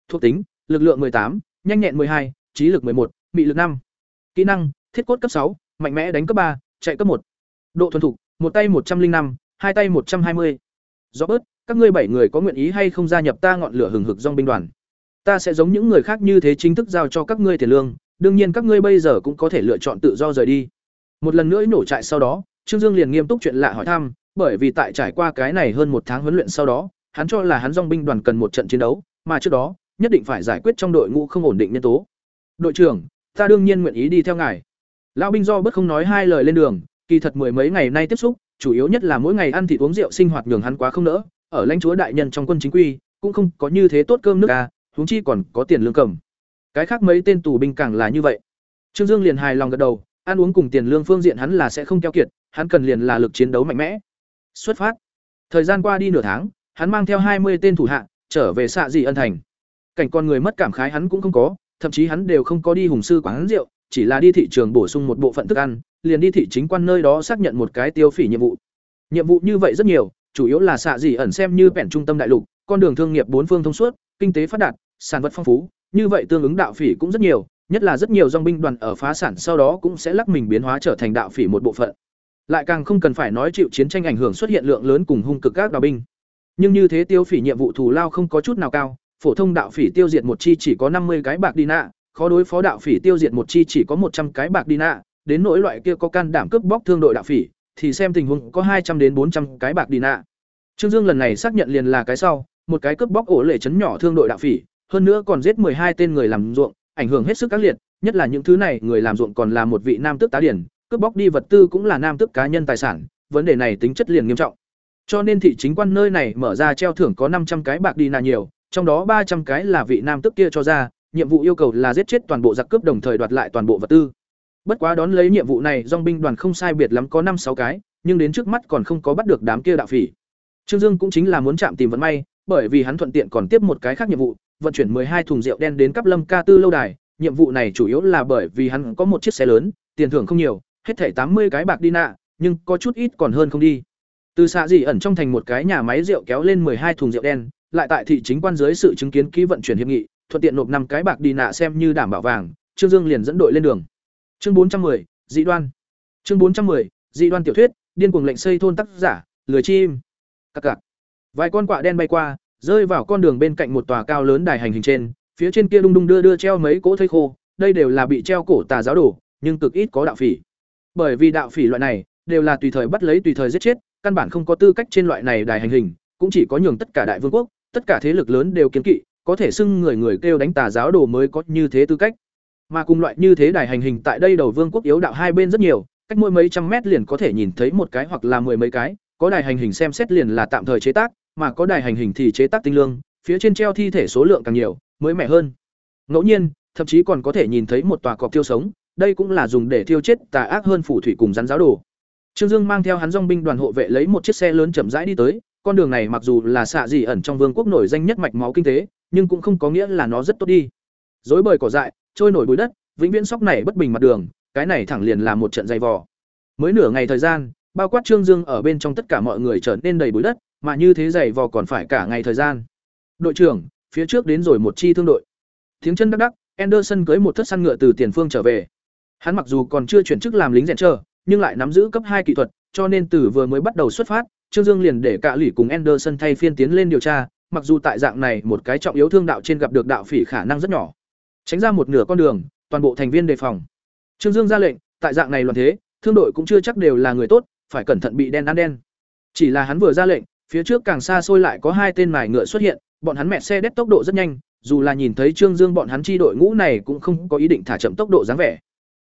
Speaker 1: Thuộc tính, lực lượng 18, nhanh nhẹn 12, trí lực 11, bị lực 5. Kỹ năng, thiết cốt cấp 6, mạnh mẽ đánh cấp 3, chạy cấp 1. Độ thuần thục, một tay 105, hai tay 120. Do bớt, các ngươi bảy người có nguyện ý hay không gia nhập ta ngọn lửa hừng hực dòng binh đoàn? Ta sẽ giống những người khác như thế chính thức giao cho các ngươi tiền lương, đương nhiên các ngươi bây giờ cũng có thể lựa chọn tự do rời đi. Một lần nữa nổ trại sau đó, Trương Dương liền nghiêm túc chuyện lạ hỏi thăm, bởi vì tại trải qua cái này hơn một tháng huấn luyện sau đó, hắn cho là hắn dòng binh đoàn cần một trận chiến đấu, mà trước đó, nhất định phải giải quyết trong đội ngũ không ổn định nhân tố. Đội trưởng, ta đương nhiên nguyện ý đi theo ngài. Lão binh do bất không nói hai lời lên đường, kỳ thật mười mấy ngày nay tiếp xúc, chủ yếu nhất là mỗi ngày ăn thịt uống rượu sinh hoạt nhường hắn quá không nỡ, ở lãnh chúa đại nhân trong quân chính quy, cũng không có như thế tốt cơm nước a, huống chi còn có tiền lương cầm. Cái khác mấy tên tù binh càng là như vậy. Trương Dương liền hài lòng gật đầu, ăn uống cùng tiền lương phương diện hắn là sẽ không keo kiệt, hắn cần liền là lực chiến đấu mạnh mẽ. Xuất phát. Thời gian qua đi nửa tháng, hắn mang theo hai mươi tên thủ hạ, trở về xạ dị ân thành. Cảnh con người mất cảm khái hắn cũng không có, thậm chí hắn đều không có đi hùng sư quán rượu, chỉ là đi thị trường bổ sung một bộ phận thức ăn, liền đi thị chính quan nơi đó xác nhận một cái tiêu phỉ nhiệm vụ. Nhiệm vụ như vậy rất nhiều, chủ yếu là xạ dị ẩn xem như bèn trung tâm đại lục, con đường thương nghiệp bốn phương thông suốt, kinh tế phát đạt, sản vật phong phú, như vậy tương ứng đạo phỉ cũng rất nhiều, nhất là rất nhiều dòng binh đoàn ở phá sản sau đó cũng sẽ lắc mình biến hóa trở thành đạo phỉ một bộ phận. Lại càng không cần phải nói chịu chiến tranh ảnh hưởng xuất hiện lượng lớn cùng hung cực các đạo binh. Nhưng như thế tiêu phỉ nhiệm vụ thù lao không có chút nào cao, phổ thông đạo phỉ tiêu diệt một chi chỉ có năm mươi cái bạc đi nạ, khó đối phó đạo phỉ tiêu diệt một chi chỉ có một trăm cái bạc đi nạ, đến nỗi loại kia có can đảm cướp bóc thương đội đạo phỉ, thì xem tình huống có hai trăm đến bốn trăm cái bạc đi nạ. Trương Dương lần này xác nhận liền là cái sau, một cái cướp bóc ổ lệ chấn nhỏ thương đội đạo phỉ, hơn nữa còn giết hai tên người làm ruộng, ảnh hưởng hết sức các liệt, nhất là những thứ này người làm ruộng còn là một vị nam tước tá điển, cướp bóc đi vật tư cũng là nam tước cá nhân tài sản, vấn đề này tính chất liền nghiêm trọng. Cho nên thị chính quan nơi này mở ra treo thưởng có năm trăm cái bạc đi nà nhiều, trong đó ba trăm cái là vị nam tước kia cho ra, nhiệm vụ yêu cầu là giết chết toàn bộ giặc cướp đồng thời đoạt lại toàn bộ vật tư. Bất quá đón lấy nhiệm vụ này, dòng binh đoàn không sai biệt lắm có năm sáu cái, nhưng đến trước mắt còn không có bắt được đám kia đạo phỉ. Trương Dương cũng chính là muốn chạm tìm vận may, bởi vì hắn thuận tiện còn tiếp một cái khác nhiệm vụ, vận chuyển hai thùng rượu đen đến cấp Lâm Ca Tư lâu đài, nhiệm vụ này chủ yếu là bởi vì hắn có một chiếc xe lớn, tiền thưởng không nhiều, hết thảy tám mươi cái bạc đi nạ, nhưng có chút ít còn hơn không đi. Từ xạ dị ẩn trong thành một cái nhà máy rượu kéo lên hai thùng rượu đen, lại tại thị chính quan dưới sự chứng kiến ký vận chuyển hiệp nghị, thuận tiện nộp năm cái bạc đi nạ xem như đảm bảo vàng, Trương Dương liền dẫn đội lên đường. Chương bốn trăm 410, dị đoan. Chương bốn trăm 410, dị đoan tiểu thuyết, điên cuồng lệnh xây thôn tác giả, lười chim. Các cặc. Vài con quạ đen bay qua, rơi vào con đường bên cạnh một tòa cao lớn đài hành hình trên, phía trên kia đung đung đưa đưa treo mấy cỗ thây khô, đây đều là bị treo cổ tà giáo đổ nhưng cực ít có đạo phỉ. Bởi vì đạo phỉ loại này đều là tùy thời bắt lấy tùy thời giết chết, căn bản không có tư cách trên loại này đài hành hình, cũng chỉ có nhường tất cả đại vương quốc, tất cả thế lực lớn đều kiến kỵ, có thể xưng người người kêu đánh tà giáo đồ mới có như thế tư cách. Mà cùng loại như thế đài hành hình tại đây đầu vương quốc yếu đạo hai bên rất nhiều, cách mỗi mấy trăm mét liền có thể nhìn thấy một cái hoặc là mười mấy cái, có đài hành hình xem xét liền là tạm thời chế tác, mà có đài hành hình thì chế tác tinh lương, phía trên treo thi thể số lượng càng nhiều, mới mẻ hơn. Ngẫu nhiên, thậm chí còn có thể nhìn thấy một tòa cọc tiêu sống, đây cũng là dùng để thiêu chết tà ác hơn phủ thủy cùng rắn giáo đồ. Trương Dương mang theo hắn dòng binh đoàn hộ vệ lấy một chiếc xe lớn chậm rãi đi tới, con đường này mặc dù là xạ dị ẩn trong vương quốc nổi danh nhất mạch máu kinh tế, nhưng cũng không có nghĩa là nó rất tốt đi. Rối bời cỏ dại, trôi nổi bụi đất, vĩnh viễn sóc này bất bình mặt đường, cái này thẳng liền là một trận dày vò. Mới nửa ngày thời gian, bao quát Trương Dương ở bên trong tất cả mọi người trở nên đầy bụi đất, mà như thế dày vò còn phải cả ngày thời gian. Đội trưởng, phía trước đến rồi một chi thương đội. Tiếng chân đắc đắc, Anderson cưới một thất săn ngựa từ tiền phương trở về. Hắn mặc dù còn chưa chuyển chức làm lính rèn chờ, nhưng lại nắm giữ cấp hai kỹ thuật, cho nên từ vừa mới bắt đầu xuất phát, Trương Dương liền để cả lũ cùng Anderson thay phiên tiến lên điều tra, mặc dù tại dạng này một cái trọng yếu thương đạo trên gặp được đạo phỉ khả năng rất nhỏ. Tránh ra một nửa con đường, toàn bộ thành viên đề phòng. Trương Dương ra lệnh, tại dạng này loạn thế, thương đội cũng chưa chắc đều là người tốt, phải cẩn thận bị đen ăn đen. Chỉ là hắn vừa ra lệnh, phía trước càng xa xôi lại có hai tên mài ngựa xuất hiện, bọn hắn mẹ xe đét tốc độ rất nhanh, dù là nhìn thấy Trương Dương bọn hắn chi đội ngũ này cũng không có ý định thả chậm tốc độ dáng vẻ.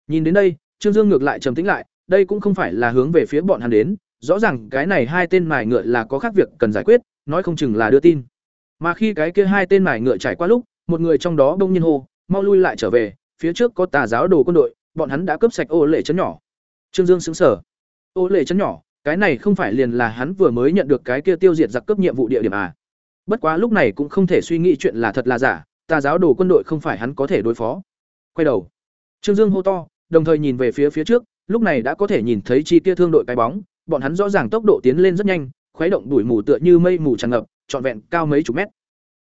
Speaker 1: Nhìn đến đây, Trương Dương ngược lại trầm tĩnh lại, đây cũng không phải là hướng về phía bọn hắn đến, rõ ràng cái này hai tên mài ngựa là có khác việc cần giải quyết, nói không chừng là đưa tin. Mà khi cái kia hai tên mài ngựa trải qua lúc, một người trong đó bỗng nhiên hô, mau lui lại trở về, phía trước có tà giáo đồ quân đội, bọn hắn đã cướp sạch ô lệ trấn nhỏ. Trương Dương sững sờ. Ô lệ trấn nhỏ, cái này không phải liền là hắn vừa mới nhận được cái kia tiêu diệt giặc cướp nhiệm vụ địa điểm à? Bất quá lúc này cũng không thể suy nghĩ chuyện là thật là giả, tà giáo đồ quân đội không phải hắn có thể đối phó. Quay đầu, Trương Dương hô to, đồng thời nhìn về phía phía trước, lúc này đã có thể nhìn thấy chi kia thương đội cái bóng, bọn hắn rõ ràng tốc độ tiến lên rất nhanh, khuấy động đuổi mù tựa như mây mù tràn ngập, trọn vẹn cao mấy chục mét.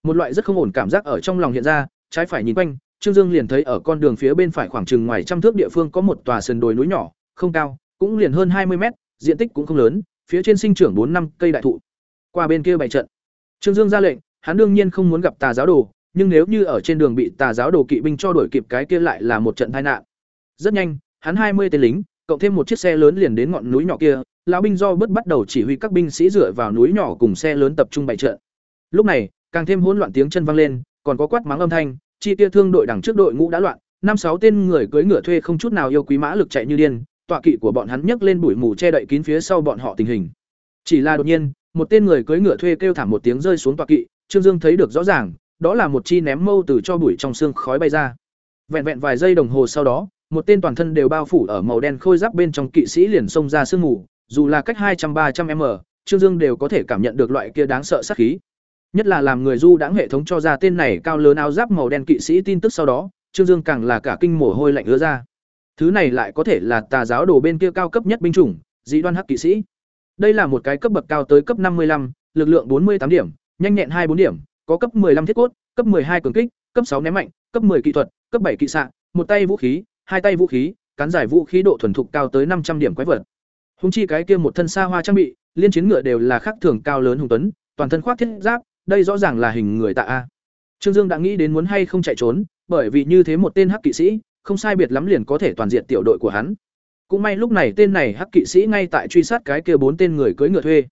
Speaker 1: Một loại rất không ổn cảm giác ở trong lòng hiện ra, trái phải nhìn quanh, Trương Dương liền thấy ở con đường phía bên phải khoảng chừng ngoài trăm thước địa phương có một tòa sườn đồi núi nhỏ, không cao, cũng liền hơn hai mươi mét, diện tích cũng không lớn, phía trên sinh trưởng bốn năm cây đại thụ. Qua bên kia bày trận. Trương Dương ra lệnh, hắn đương nhiên không muốn gặp tà giáo đồ, nhưng nếu như ở trên đường bị tà giáo đồ kỵ binh cho đuổi kịp cái kia lại là một trận tai nạn. Rất nhanh, hắn hai mươi tên lính, cộng thêm một chiếc xe lớn liền đến ngọn núi nhỏ kia, lão binh do bất bắt đầu chỉ huy các binh sĩ dựa vào núi nhỏ cùng xe lớn tập trung bày trận. Lúc này, càng thêm hỗn loạn tiếng chân vang lên, còn có quát mắng âm thanh, chi tiêu thương đội đằng trước đội ngũ đã loạn, năm sáu tên người cưỡi ngựa thuê không chút nào yêu quý mã lực chạy như điên, tọa kỵ của bọn hắn nhấc lên bụi mù che đậy kín phía sau bọn họ tình hình. Chỉ là đột nhiên, một tên người cưỡi ngựa thuê kêu thảm một tiếng rơi xuống tọa kỵ, Trương Dương thấy được rõ ràng, đó là một chi ném mâu từ cho bụi trong xương khói bay ra. Vẹn vẹn vài giây đồng hồ sau đó, một tên toàn thân đều bao phủ ở màu đen khôi giáp bên trong kỵ sĩ liền xông ra sương mù, dù là cách hai trăm ba trăm m Trương Dương đều có thể cảm nhận được loại kia đáng sợ sát khí. Nhất là làm người du đãng hệ thống cho ra tên này cao lớn áo giáp màu đen kỵ sĩ tin tức sau đó, Trương Dương càng là cả kinh mồ hôi lạnh ứa ra. Thứ này lại có thể là tà giáo đồ bên kia cao cấp nhất binh chủng, dị đoan hắc kỵ sĩ. Đây là một cái cấp bậc cao tới cấp năm mươi 55, lực lượng bốn mươi tám điểm, nhanh nhẹn hai bốn điểm, có cấp 15 thiết cốt, cấp 12 cường kích, cấp 6 ném mạnh, cấp 10 kỹ thuật, cấp 7 kỵ xạ, một tay vũ khí, hai tay vũ khí, cán giải vũ khí độ thuần thục cao tới 500 điểm quái vật. Hùng chi cái kia một thân xa hoa trang bị, liên chiến ngựa đều là khắc thường cao lớn hùng tuấn, toàn thân khoác thiết giáp, đây rõ ràng là hình người tạ a. Trương Dương đã nghĩ đến muốn hay không chạy trốn, bởi vì như thế một tên hắc kỵ sĩ, không sai biệt lắm liền có thể toàn diện tiểu đội của hắn. Cũng may lúc này tên này hắc kỵ sĩ ngay tại truy sát cái kia bốn tên người cưỡi ngựa thuê.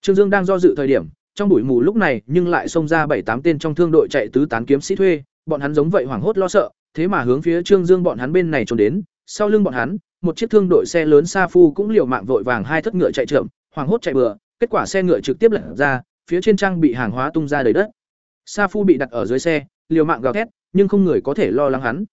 Speaker 1: Trương Dương đang do dự thời điểm, trong bụi mù lúc này nhưng lại xông ra bảy tám tên trong thương đội chạy tứ tán kiếm sĩ thuê, bọn hắn giống vậy hoảng hốt lo sợ, thế mà hướng phía Trương Dương bọn hắn bên này trốn đến, sau lưng bọn hắn, một chiếc thương đội xe lớn Sa Phu cũng liều mạng vội vàng hai thất ngựa chạy chậm, hoảng hốt chạy bừa, kết quả xe ngựa trực tiếp lật ra, phía trên trang bị hàng hóa tung ra đầy đất. Sa Phu bị đặt ở dưới xe, liều mạng gào thét, nhưng không người có thể lo lắng hắn.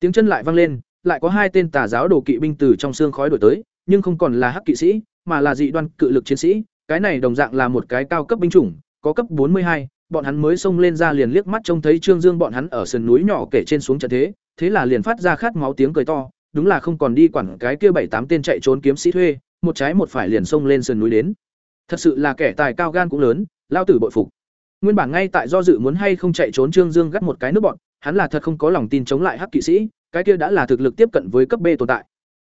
Speaker 1: Tiếng chân lại vang lên, lại có hai tên tà giáo đồ kỵ binh từ trong xương khói đổi tới, nhưng không còn là hắc kỵ sĩ, mà là dị đoan cự lực chiến sĩ, cái này đồng dạng là một cái cao cấp binh chủng, có cấp 42, bọn hắn mới xông lên ra liền liếc mắt trông thấy Trương Dương bọn hắn ở sườn núi nhỏ kể trên xuống trận thế, thế là liền phát ra khát máu tiếng cười to, đúng là không còn đi quản cái kia bảy tám tên chạy trốn kiếm sĩ thuê, một trái một phải liền xông lên sườn núi đến. Thật sự là kẻ tài cao gan cũng lớn, lao tử bội phục. Nguyên bản ngay tại do dự muốn hay không chạy trốn Trương Dương gắt một cái nước bọn, hắn là thật không có lòng tin chống lại Hắc kỵ sĩ, cái kia đã là thực lực tiếp cận với cấp B tồn tại.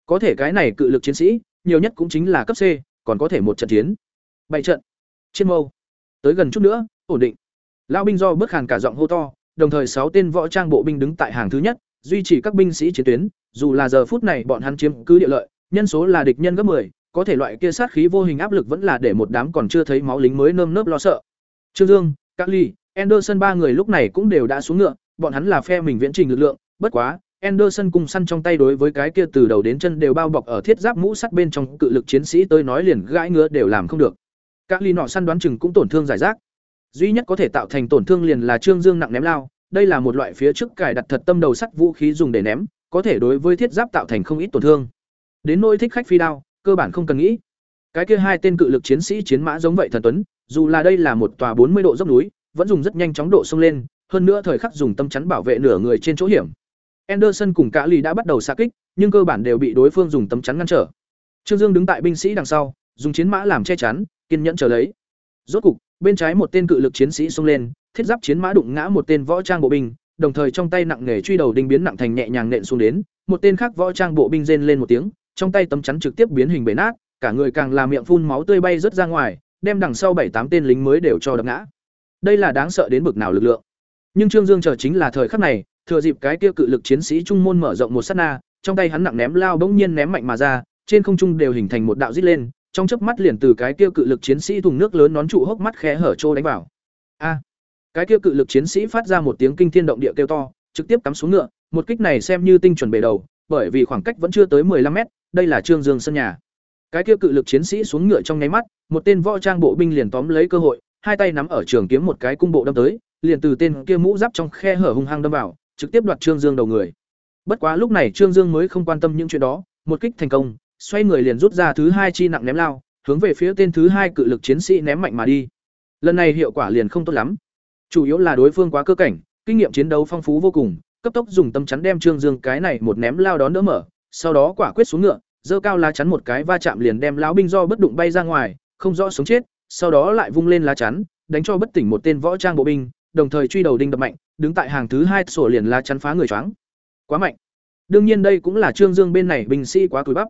Speaker 1: Có thể cái này cự lực chiến sĩ, nhiều nhất cũng chính là cấp C, còn có thể một trận chiến. Bảy trận. Chiến mâu. Tới gần chút nữa, ổn định. Lão binh do bước khàn cả giọng hô to, đồng thời sáu tên võ trang bộ binh đứng tại hàng thứ nhất, duy trì các binh sĩ chiến tuyến, dù là giờ phút này bọn hắn chiếm cứ địa lợi, nhân số là địch nhân gấp 10, có thể loại kia sát khí vô hình áp lực vẫn là để một đám còn chưa thấy máu lính mới nơm nớp lo sợ. Trương Dương, Các Ly, Anderson ba người lúc này cũng đều đã xuống ngựa, bọn hắn là phe mình viễn trình lực lượng, bất quá, Anderson cùng săn trong tay đối với cái kia từ đầu đến chân đều bao bọc ở thiết giáp mũ sắt bên trong cự lực chiến sĩ tới nói liền gãi ngứa đều làm không được. Các ly nọ săn đoán chừng cũng tổn thương giải rác. Duy nhất có thể tạo thành tổn thương liền là Trương Dương nặng ném lao, đây là một loại phía trước cài đặt thật tâm đầu sắt vũ khí dùng để ném, có thể đối với thiết giáp tạo thành không ít tổn thương. Đến nỗi thích khách phi đao, cơ bản không cần nghĩ. Cái kia hai tên cự lực chiến sĩ chiến mã giống vậy thần tuấn, dù là đây là một tòa bốn mươi độ dốc núi, vẫn dùng rất nhanh chóng độ xông lên, hơn nữa thời khắc dùng tâm chắn bảo vệ nửa người trên chỗ hiểm. Anderson cùng cả lì đã bắt đầu xa kích, nhưng cơ bản đều bị đối phương dùng tấm chắn ngăn trở. Trương Dương đứng tại binh sĩ đằng sau, dùng chiến mã làm che chắn, kiên nhẫn chờ lấy. Rốt cục, bên trái một tên cự lực chiến sĩ xông lên, thiết giáp chiến mã đụng ngã một tên võ trang bộ binh, đồng thời trong tay nặng nghề truy đầu đinh biến nặng thành nhẹ nhàng nện xuống đến, một tên khác võ trang bộ binh rên lên một tiếng, trong tay tấm chắn trực tiếp biến hình bể nát, cả người càng là miệng phun máu tươi bay rất ra ngoài, đem đằng sau bảy tám tên lính mới đều cho đập ngã. Đây là đáng sợ đến bực nào lực lượng. Nhưng Trương Dương chờ chính là thời khắc này, thừa dịp cái kia cự lực chiến sĩ trung môn mở rộng một sát na, trong tay hắn nặng ném lao bỗng nhiên ném mạnh mà ra, trên không trung đều hình thành một đạo rít lên, trong chớp mắt liền từ cái kia cự lực chiến sĩ thùng nước lớn nón trụ hốc mắt khẽ hở trô đánh vào. A! cái kia cự lực chiến sĩ phát ra một tiếng kinh thiên động địa kêu to, trực tiếp cắm xuống ngựa, một kích này xem như tinh chuẩn bề đầu, bởi vì khoảng cách vẫn chưa tới 15 mét, đây là Trương Dương sân nhà. Cái kia cự lực chiến sĩ xuống ngựa trong nháy mắt, một tên võ trang bộ binh liền tóm lấy cơ hội, hai tay nắm ở trường kiếm một cái cung bộ đâm tới, liền từ tên kia mũ giáp trong khe hở hung hăng đâm vào, trực tiếp đoạt Trương Dương đầu người. Bất quá lúc này Trương Dương mới không quan tâm những chuyện đó, một kích thành công, xoay người liền rút ra thứ hai chi nặng ném lao, hướng về phía tên thứ hai cự lực chiến sĩ ném mạnh mà đi. Lần này hiệu quả liền không tốt lắm. Chủ yếu là đối phương quá cơ cảnh, kinh nghiệm chiến đấu phong phú vô cùng, cấp tốc dùng tâm chắn đem Trương Dương cái này một ném lao đón đỡ mở, sau đó quả quyết xuống ngựa, dơ cao lá chắn một cái va chạm liền đem lão binh do bất đụng bay ra ngoài, không rõ sống chết, sau đó lại vung lên lá chắn, đánh cho bất tỉnh một tên võ trang bộ binh, đồng thời truy đầu đinh đập mạnh, đứng tại hàng thứ hai sổ liền lá chắn phá người choáng. Quá mạnh. Đương nhiên đây cũng là Trương Dương bên này binh sĩ quá cúi bắp.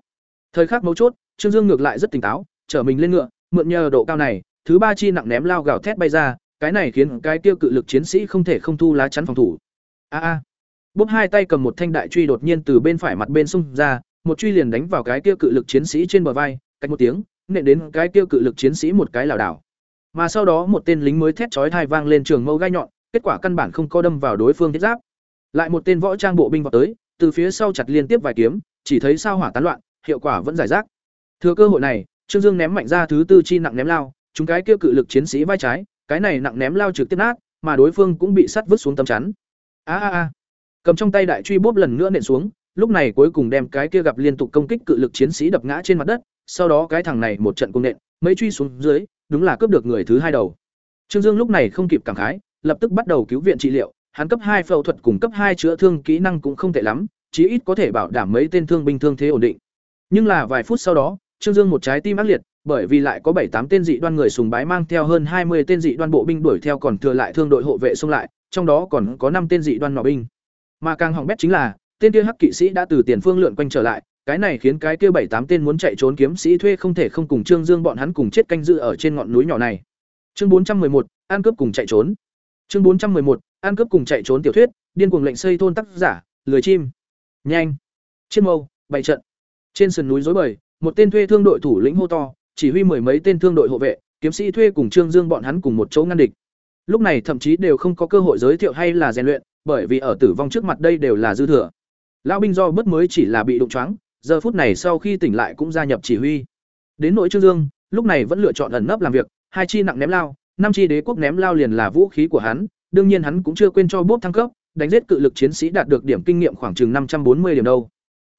Speaker 1: Thời khắc mấu chốt, Trương Dương ngược lại rất tỉnh táo, trở mình lên ngựa, mượn nhờ độ cao này, thứ ba chi nặng ném lao gào thét bay ra, cái này khiến cái tiêu cự lực chiến sĩ không thể không thu lá chắn phòng thủ. A a. Bốp hai tay cầm một thanh đại truy đột nhiên từ bên phải mặt bên xung ra, một truy liền đánh vào cái tiêu cự lực chiến sĩ trên bờ vai, cách một tiếng, nện đến cái tiêu cự lực chiến sĩ một cái lảo đảo. Mà sau đó một tên lính mới thét chói thai vang lên trường mâu gai nhọn, kết quả căn bản không có đâm vào đối phương thiết giáp. Lại một tên võ trang bộ binh vào tới, từ phía sau chặt liên tiếp vài kiếm, chỉ thấy sao hỏa tán loạn, hiệu quả vẫn giải rác. Thừa cơ hội này, Trương Dương ném mạnh ra thứ tư chi nặng ném lao, chúng cái kia cự lực chiến sĩ vai trái, cái này nặng ném lao trực tiếp nát, mà đối phương cũng bị sắt vứt xuống tấm chắn. A a a. Cầm trong tay đại truy bốp lần nữa nện xuống, lúc này cuối cùng đem cái kia gặp liên tục công kích cự lực chiến sĩ đập ngã trên mặt đất, sau đó cái thằng này một trận cung nện, mấy truy xuống dưới, đúng là cướp được người thứ hai đầu. Trương Dương lúc này không kịp cảm khái, lập tức bắt đầu cứu viện trị liệu, hắn cấp hai phẫu thuật cùng cấp hai chữa thương kỹ năng cũng không tệ lắm, chí ít có thể bảo đảm mấy tên thương binh thương thế ổn định. Nhưng là vài phút sau đó, Trương Dương một trái tim ác liệt, bởi vì lại có bảy tám tên dị đoan người sùng bái mang theo hơn hai mươi tên dị đoan bộ binh đuổi theo còn thừa lại thương đội hộ vệ xung lại, trong đó còn có năm tên dị đoan nỏ binh. Mà càng hỏng bét chính là, tên kia hắc kỵ sĩ đã từ tiền phương lượn quanh trở lại, cái này khiến cái kia bảy tám tên muốn chạy trốn kiếm sĩ thuê không thể không cùng Trương Dương bọn hắn cùng chết canh giữ ở trên ngọn núi nhỏ này. Chương bốn trăm một, an cướp cùng chạy trốn. Chương bốn trăm một, an cướp cùng chạy trốn tiểu thuyết, điên cuồng lệnh xây thôn tác giả, lười chim. Nhanh. Chiên mâu, bảy trận. Trên sườn núi rối bời, một tên thuê thương đội thủ lĩnh hô to, chỉ huy mười mấy tên thương đội hộ vệ, kiếm sĩ thuê cùng Trương Dương bọn hắn cùng một chỗ ngăn địch. Lúc này thậm chí đều không có cơ hội giới thiệu hay là rèn luyện, bởi vì ở tử vong trước mặt đây đều là dư thừa. Lão binh do bất mới chỉ là bị đụng choáng, giờ phút này sau khi tỉnh lại cũng gia nhập chỉ huy. Đến nỗi Trương Dương, lúc này vẫn lựa chọn ẩn nấp làm việc, hai chi nặng ném lao, năm chi đế quốc ném lao liền là vũ khí của hắn, đương nhiên hắn cũng chưa quên cho bốp thăng cấp, đánh giết cự lực chiến sĩ đạt được điểm kinh nghiệm khoảng chừng năm trăm bốn mươi điểm đâu.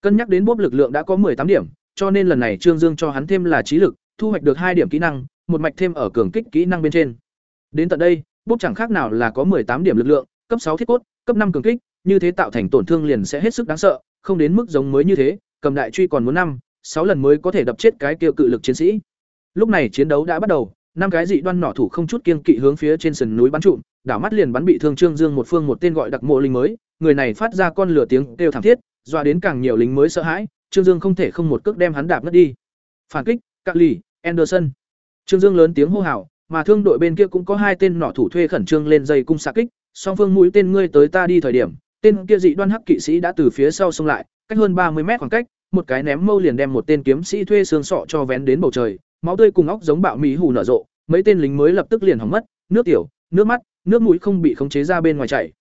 Speaker 1: Cân nhắc đến bốp lực lượng đã có tám điểm, cho nên lần này Trương Dương cho hắn thêm là trí lực, thu hoạch được hai điểm kỹ năng, một mạch thêm ở cường kích kỹ năng bên trên. Đến tận đây, bốp chẳng khác nào là có tám điểm lực lượng, cấp sáu thiết cốt, cấp năm cường kích, như thế tạo thành tổn thương liền sẽ hết sức đáng sợ, không đến mức giống mới như thế, cầm đại truy còn muốn năm, sáu lần mới có thể đập chết cái kia cự lực chiến sĩ. Lúc này chiến đấu đã bắt đầu, năm cái dị đoan nỏ thủ không chút kiên kỵ hướng phía trên sườn núi bắn trụm, đảo mắt liền bắn bị thương Trương Dương một phương một tên gọi đặc mộ linh mới, người này phát ra con lửa tiếng kêu thảm thiết, dọa đến càng nhiều lính mới sợ hãi, Trương Dương không thể không một cước đem hắn đạp ngất đi. Phản kích, Cạc Lì, Anderson. Trương Dương lớn tiếng hô hào, mà thương đội bên kia cũng có hai tên nỏ thủ thuê khẩn trương lên dây cung xạ kích, song phương mũi tên ngươi tới ta đi thời điểm, tên kia dị đoan hắc kỵ sĩ đã từ phía sau xông lại, cách hơn ba mươi mét khoảng cách, một cái ném mâu liền đem một tên kiếm sĩ thuê xương sọ cho vén đến bầu trời, máu tươi cùng óc giống bạo mỹ hù nở rộ, mấy tên lính mới lập tức liền hỏng mất, nước tiểu, nước mắt, nước mũi không bị khống chế ra bên ngoài chảy.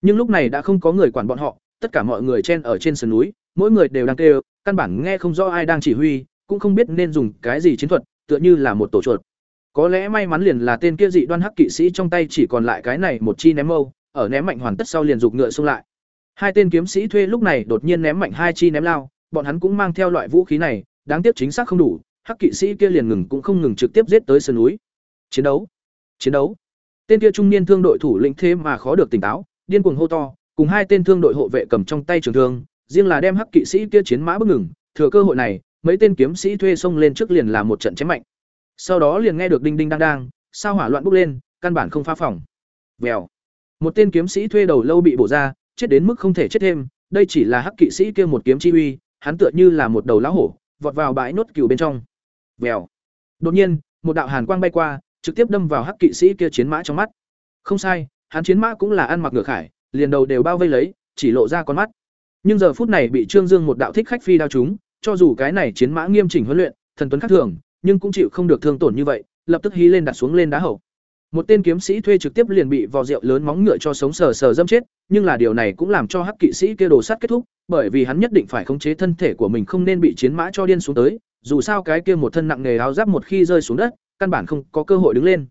Speaker 1: Nhưng lúc này đã không có người quản bọn họ, tất cả mọi người chen ở trên sườn núi, mỗi người đều đang kêu, căn bản nghe không rõ ai đang chỉ huy, cũng không biết nên dùng cái gì chiến thuật, tựa như là một tổ chuột. Có lẽ may mắn liền là tên kia dị đoan hắc kỵ sĩ trong tay chỉ còn lại cái này một chi ném mâu, ở ném mạnh hoàn tất sau liền dục ngựa xông lại. Hai tên kiếm sĩ thuê lúc này đột nhiên ném mạnh hai chi ném lao, bọn hắn cũng mang theo loại vũ khí này, đáng tiếc chính xác không đủ, hắc kỵ sĩ kia liền ngừng cũng không ngừng trực tiếp giết tới sườn núi. Chiến đấu, chiến đấu. Tên kia trung niên thương đội thủ lĩnh thế mà khó được tỉnh táo, điên cuồng hô to, cùng hai tên thương đội hộ vệ cầm trong tay trường thương, riêng là đem hắc kỵ sĩ kia chiến mã bất ngừng, thừa cơ hội này, mấy tên kiếm sĩ thuê xông lên trước liền làm một trận chém mạnh. Sau đó liền nghe được đinh đinh đang đang, sao hỏa loạn bốc lên, căn bản không phá phòng. Vèo. Một tên kiếm sĩ thuê đầu lâu bị bổ ra, chết đến mức không thể chết thêm, đây chỉ là hắc kỵ sĩ kia một kiếm chi uy, hắn tựa như là một đầu lão hổ, vọt vào bãi nốt cừu bên trong. Vèo. Đột nhiên, một đạo hàn quang bay qua, trực tiếp đâm vào hắc kỵ sĩ kia chiến mã trong mắt. Không sai, hắn chiến mã cũng là ăn mặc ngược khải, liền đầu đều bao vây lấy, chỉ lộ ra con mắt. Nhưng giờ phút này bị Trương Dương một đạo thích khách phi đao trúng, cho dù cái này chiến mã nghiêm chỉnh huấn luyện, thần tuấn khác thường, nhưng cũng chịu không được thương tổn như vậy, lập tức hí lên đặt xuống lên đá hậu. Một tên kiếm sĩ thuê trực tiếp liền bị vò rượu lớn móng ngựa cho sống sờ sờ dâm chết, nhưng là điều này cũng làm cho hắc kỵ sĩ kia đồ sát kết thúc, bởi vì hắn nhất định phải khống chế thân thể của mình không nên bị chiến mã cho điên xuống tới, dù sao cái kia một thân nặng nghề áo giáp một khi rơi xuống đất, căn bản không có cơ hội đứng lên.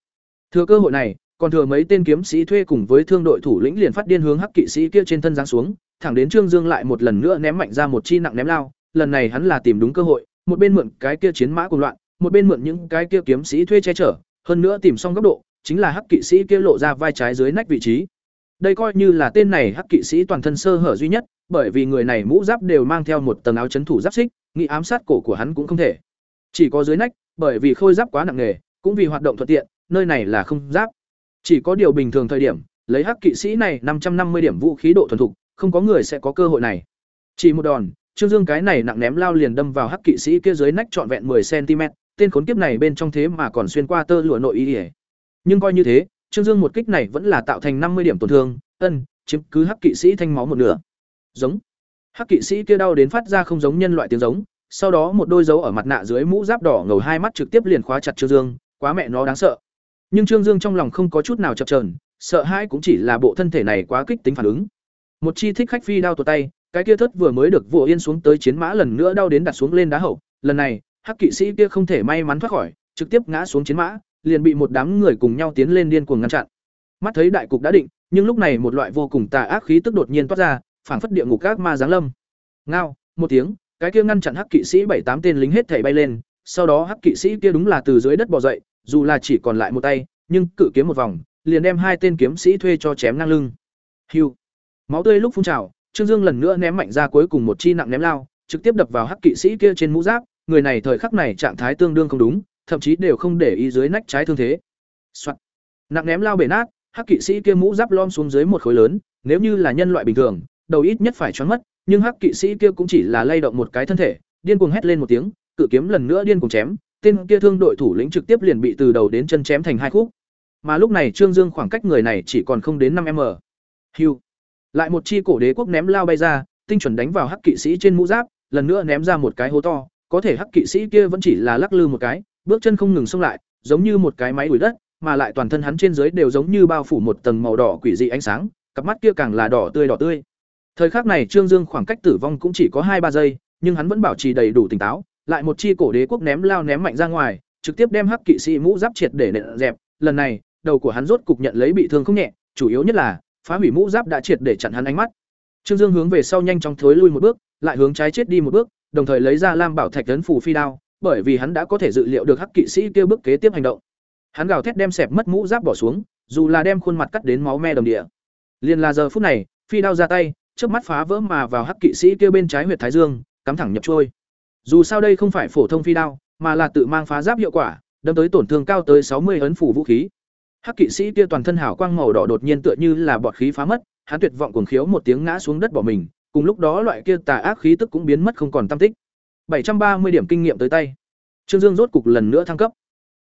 Speaker 1: Thừa cơ hội này, còn thừa mấy tên kiếm sĩ thuê cùng với thương đội thủ lĩnh liền phát điên hướng hắc kỵ sĩ kia trên thân giáng xuống, thẳng đến Trương Dương lại một lần nữa ném mạnh ra một chi nặng ném lao, lần này hắn là tìm đúng cơ hội, một bên mượn cái kia chiến mã cuồng loạn, một bên mượn những cái kia kiếm sĩ thuê che chở, hơn nữa tìm xong góc độ, chính là hắc kỵ sĩ kia lộ ra vai trái dưới nách vị trí. Đây coi như là tên này hắc kỵ sĩ toàn thân sơ hở duy nhất, bởi vì người này mũ giáp đều mang theo một tầng áo chấn thủ giáp xích, nghĩ ám sát cổ của hắn cũng không thể. Chỉ có dưới nách, bởi vì khôi giáp quá nặng nề, cũng vì hoạt động thuận tiện, nơi này là không giáp. Chỉ có điều bình thường thời điểm, lấy hắc kỵ sĩ này năm trăm năm mươi điểm vũ khí độ thuần thục, không có người sẽ có cơ hội này. Chỉ một đòn, Trương Dương cái này nặng ném lao liền đâm vào hắc kỵ sĩ kia dưới nách trọn vẹn 10 cm, tên khốn kiếp này bên trong thế mà còn xuyên qua tơ lụa nội y. Nhưng coi như thế, Trương Dương một kích này vẫn là tạo thành năm mươi điểm tổn thương, ân, chiếm cứ hắc kỵ sĩ thanh máu một nửa. Giống. Hắc kỵ sĩ kia đau đến phát ra không giống nhân loại tiếng giống, sau đó một đôi dấu ở mặt nạ dưới mũ giáp đỏ ngầu hai mắt trực tiếp liền khóa chặt Trương Dương, quá mẹ nó đáng sợ. Nhưng Trương Dương trong lòng không có chút nào chập chờn, sợ hãi cũng chỉ là bộ thân thể này quá kích tính phản ứng. Một chi thích khách phi đao tuột tay, cái kia thất vừa mới được vỗ yên xuống tới chiến mã lần nữa đau đến đặt xuống lên đá hậu, lần này, hắc kỵ sĩ kia không thể may mắn thoát khỏi, trực tiếp ngã xuống chiến mã, liền bị một đám người cùng nhau tiến lên điên cuồng ngăn chặn. Mắt thấy đại cục đã định, nhưng lúc này một loại vô cùng tà ác khí tức đột nhiên toát ra, phảng phất địa ngục các ma giáng lâm. Ngao, một tiếng, cái kia ngăn chặn hắc kỵ sĩ bảy tám tên lính hết thảy bay lên, sau đó hắc kỵ sĩ kia đúng là từ dưới đất bò dậy, dù là chỉ còn lại một tay, nhưng cự kiếm một vòng, liền đem hai tên kiếm sĩ thuê cho chém ngang lưng. Hưu. Máu tươi lúc phun trào, Trương Dương lần nữa ném mạnh ra cuối cùng một chi nặng ném lao, trực tiếp đập vào hắc kỵ sĩ kia trên mũ giáp, người này thời khắc này trạng thái tương đương không đúng, thậm chí đều không để ý dưới nách trái thương thế. Soạt. Nặng ném lao bể nát, hắc kỵ sĩ kia mũ giáp lom xuống dưới một khối lớn, nếu như là nhân loại bình thường, đầu ít nhất phải choáng mất, nhưng hắc kỵ sĩ kia cũng chỉ là lay động một cái thân thể, điên cuồng hét lên một tiếng, cự kiếm lần nữa điên cuồng chém, tên kia thương đội thủ lĩnh trực tiếp liền bị từ đầu đến chân chém thành hai khúc. Mà lúc này Trương Dương khoảng cách người này chỉ còn không đến năm m Hưu. Lại một chi cổ đế quốc ném lao bay ra, tinh chuẩn đánh vào hắc kỵ sĩ trên mũ giáp, lần nữa ném ra một cái hố to, có thể hắc kỵ sĩ kia vẫn chỉ là lắc lư một cái, bước chân không ngừng xông lại, giống như một cái máy đuổi đất, mà lại toàn thân hắn trên dưới đều giống như bao phủ một tầng màu đỏ quỷ dị ánh sáng, cặp mắt kia càng là đỏ tươi đỏ tươi. Thời khắc này Trương Dương khoảng cách tử vong cũng chỉ có hai ba giây, nhưng hắn vẫn bảo trì đầy đủ tỉnh táo, lại một chi cổ đế quốc ném lao ném mạnh ra ngoài, trực tiếp đem hắc kỵ sĩ mũ giáp triệt để nện dẹp, lần này, đầu của hắn rốt cục nhận lấy bị thương không nhẹ, chủ yếu nhất là phá hủy mũ giáp đã triệt để chặn hắn ánh mắt. Trương Dương hướng về sau nhanh chóng thối lui một bước, lại hướng trái chết đi một bước, đồng thời lấy ra Lam Bảo Thạch tấn phủ phi đao, bởi vì hắn đã có thể dự liệu được hắc kỵ sĩ kia bước kế tiếp hành động. Hắn gào thét đem sẹp mất mũ giáp bỏ xuống, dù là đem khuôn mặt cắt đến máu me đồng địa. Liên là giờ phút này, phi đao ra tay, trước mắt phá vỡ mà vào hắc kỵ sĩ kia bên trái huyệt thái dương, cắm thẳng nhập trôi. Dù sao đây không phải phổ thông phi đao, mà là tự mang phá giáp hiệu quả, đâm tới tổn thương cao tới sáu mươi ấn phủ vũ khí. Hắc kỵ sĩ kia toàn thân hào quang màu đỏ đột nhiên tựa như là bọt khí phá mất hắn tuyệt vọng cuồng khiếu một tiếng ngã xuống đất bỏ mình cùng lúc đó loại kia tà ác khí tức cũng biến mất không còn tâm tích. bảy trăm ba mươi điểm kinh nghiệm tới tay. Trương dương rốt cục lần nữa thăng cấp.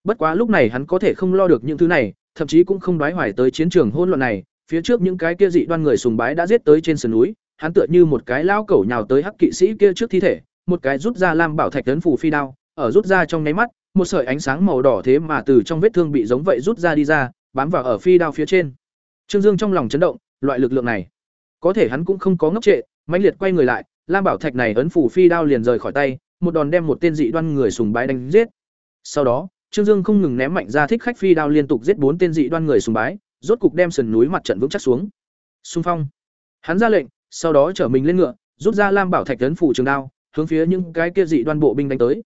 Speaker 1: Bất quá lúc này hắn có thể không lo được những thứ này thậm chí cũng không đoái hoài tới chiến trường hỗn loạn này phía trước những cái kia dị đoan người sùng bái đã giết tới trên sườn núi hắn tựa như một cái lao cẩu nhào tới hắc kỵ sĩ kia trước thi thể một cái rút ra lam bảo thạch tấn phủ phi đao, ở rút ra trong nháy mắt, một sợi ánh sáng màu đỏ thế mà từ trong vết thương bị giống vậy rút ra đi ra, bám vào ở phi đao phía trên. Trương dương trong lòng chấn động, loại lực lượng này, có thể hắn cũng không có ngốc trệ, mãnh liệt quay người lại, lam bảo thạch này ấn phủ phi đao liền rời khỏi tay, một đòn đem một tên dị đoan người sùng bái đánh giết. Sau đó, trương dương không ngừng ném mạnh ra thích khách phi đao liên tục giết bốn tên dị đoan người sùng bái, rốt cục đem sườn núi mặt trận vững chắc xuống. Xung phong. Hắn ra lệnh, sau đó chở mình lên ngựa, rút ra lam bảo thạch ấn phủ trường đao hướng phía những cái kia dị đoan bộ binh đánh tới.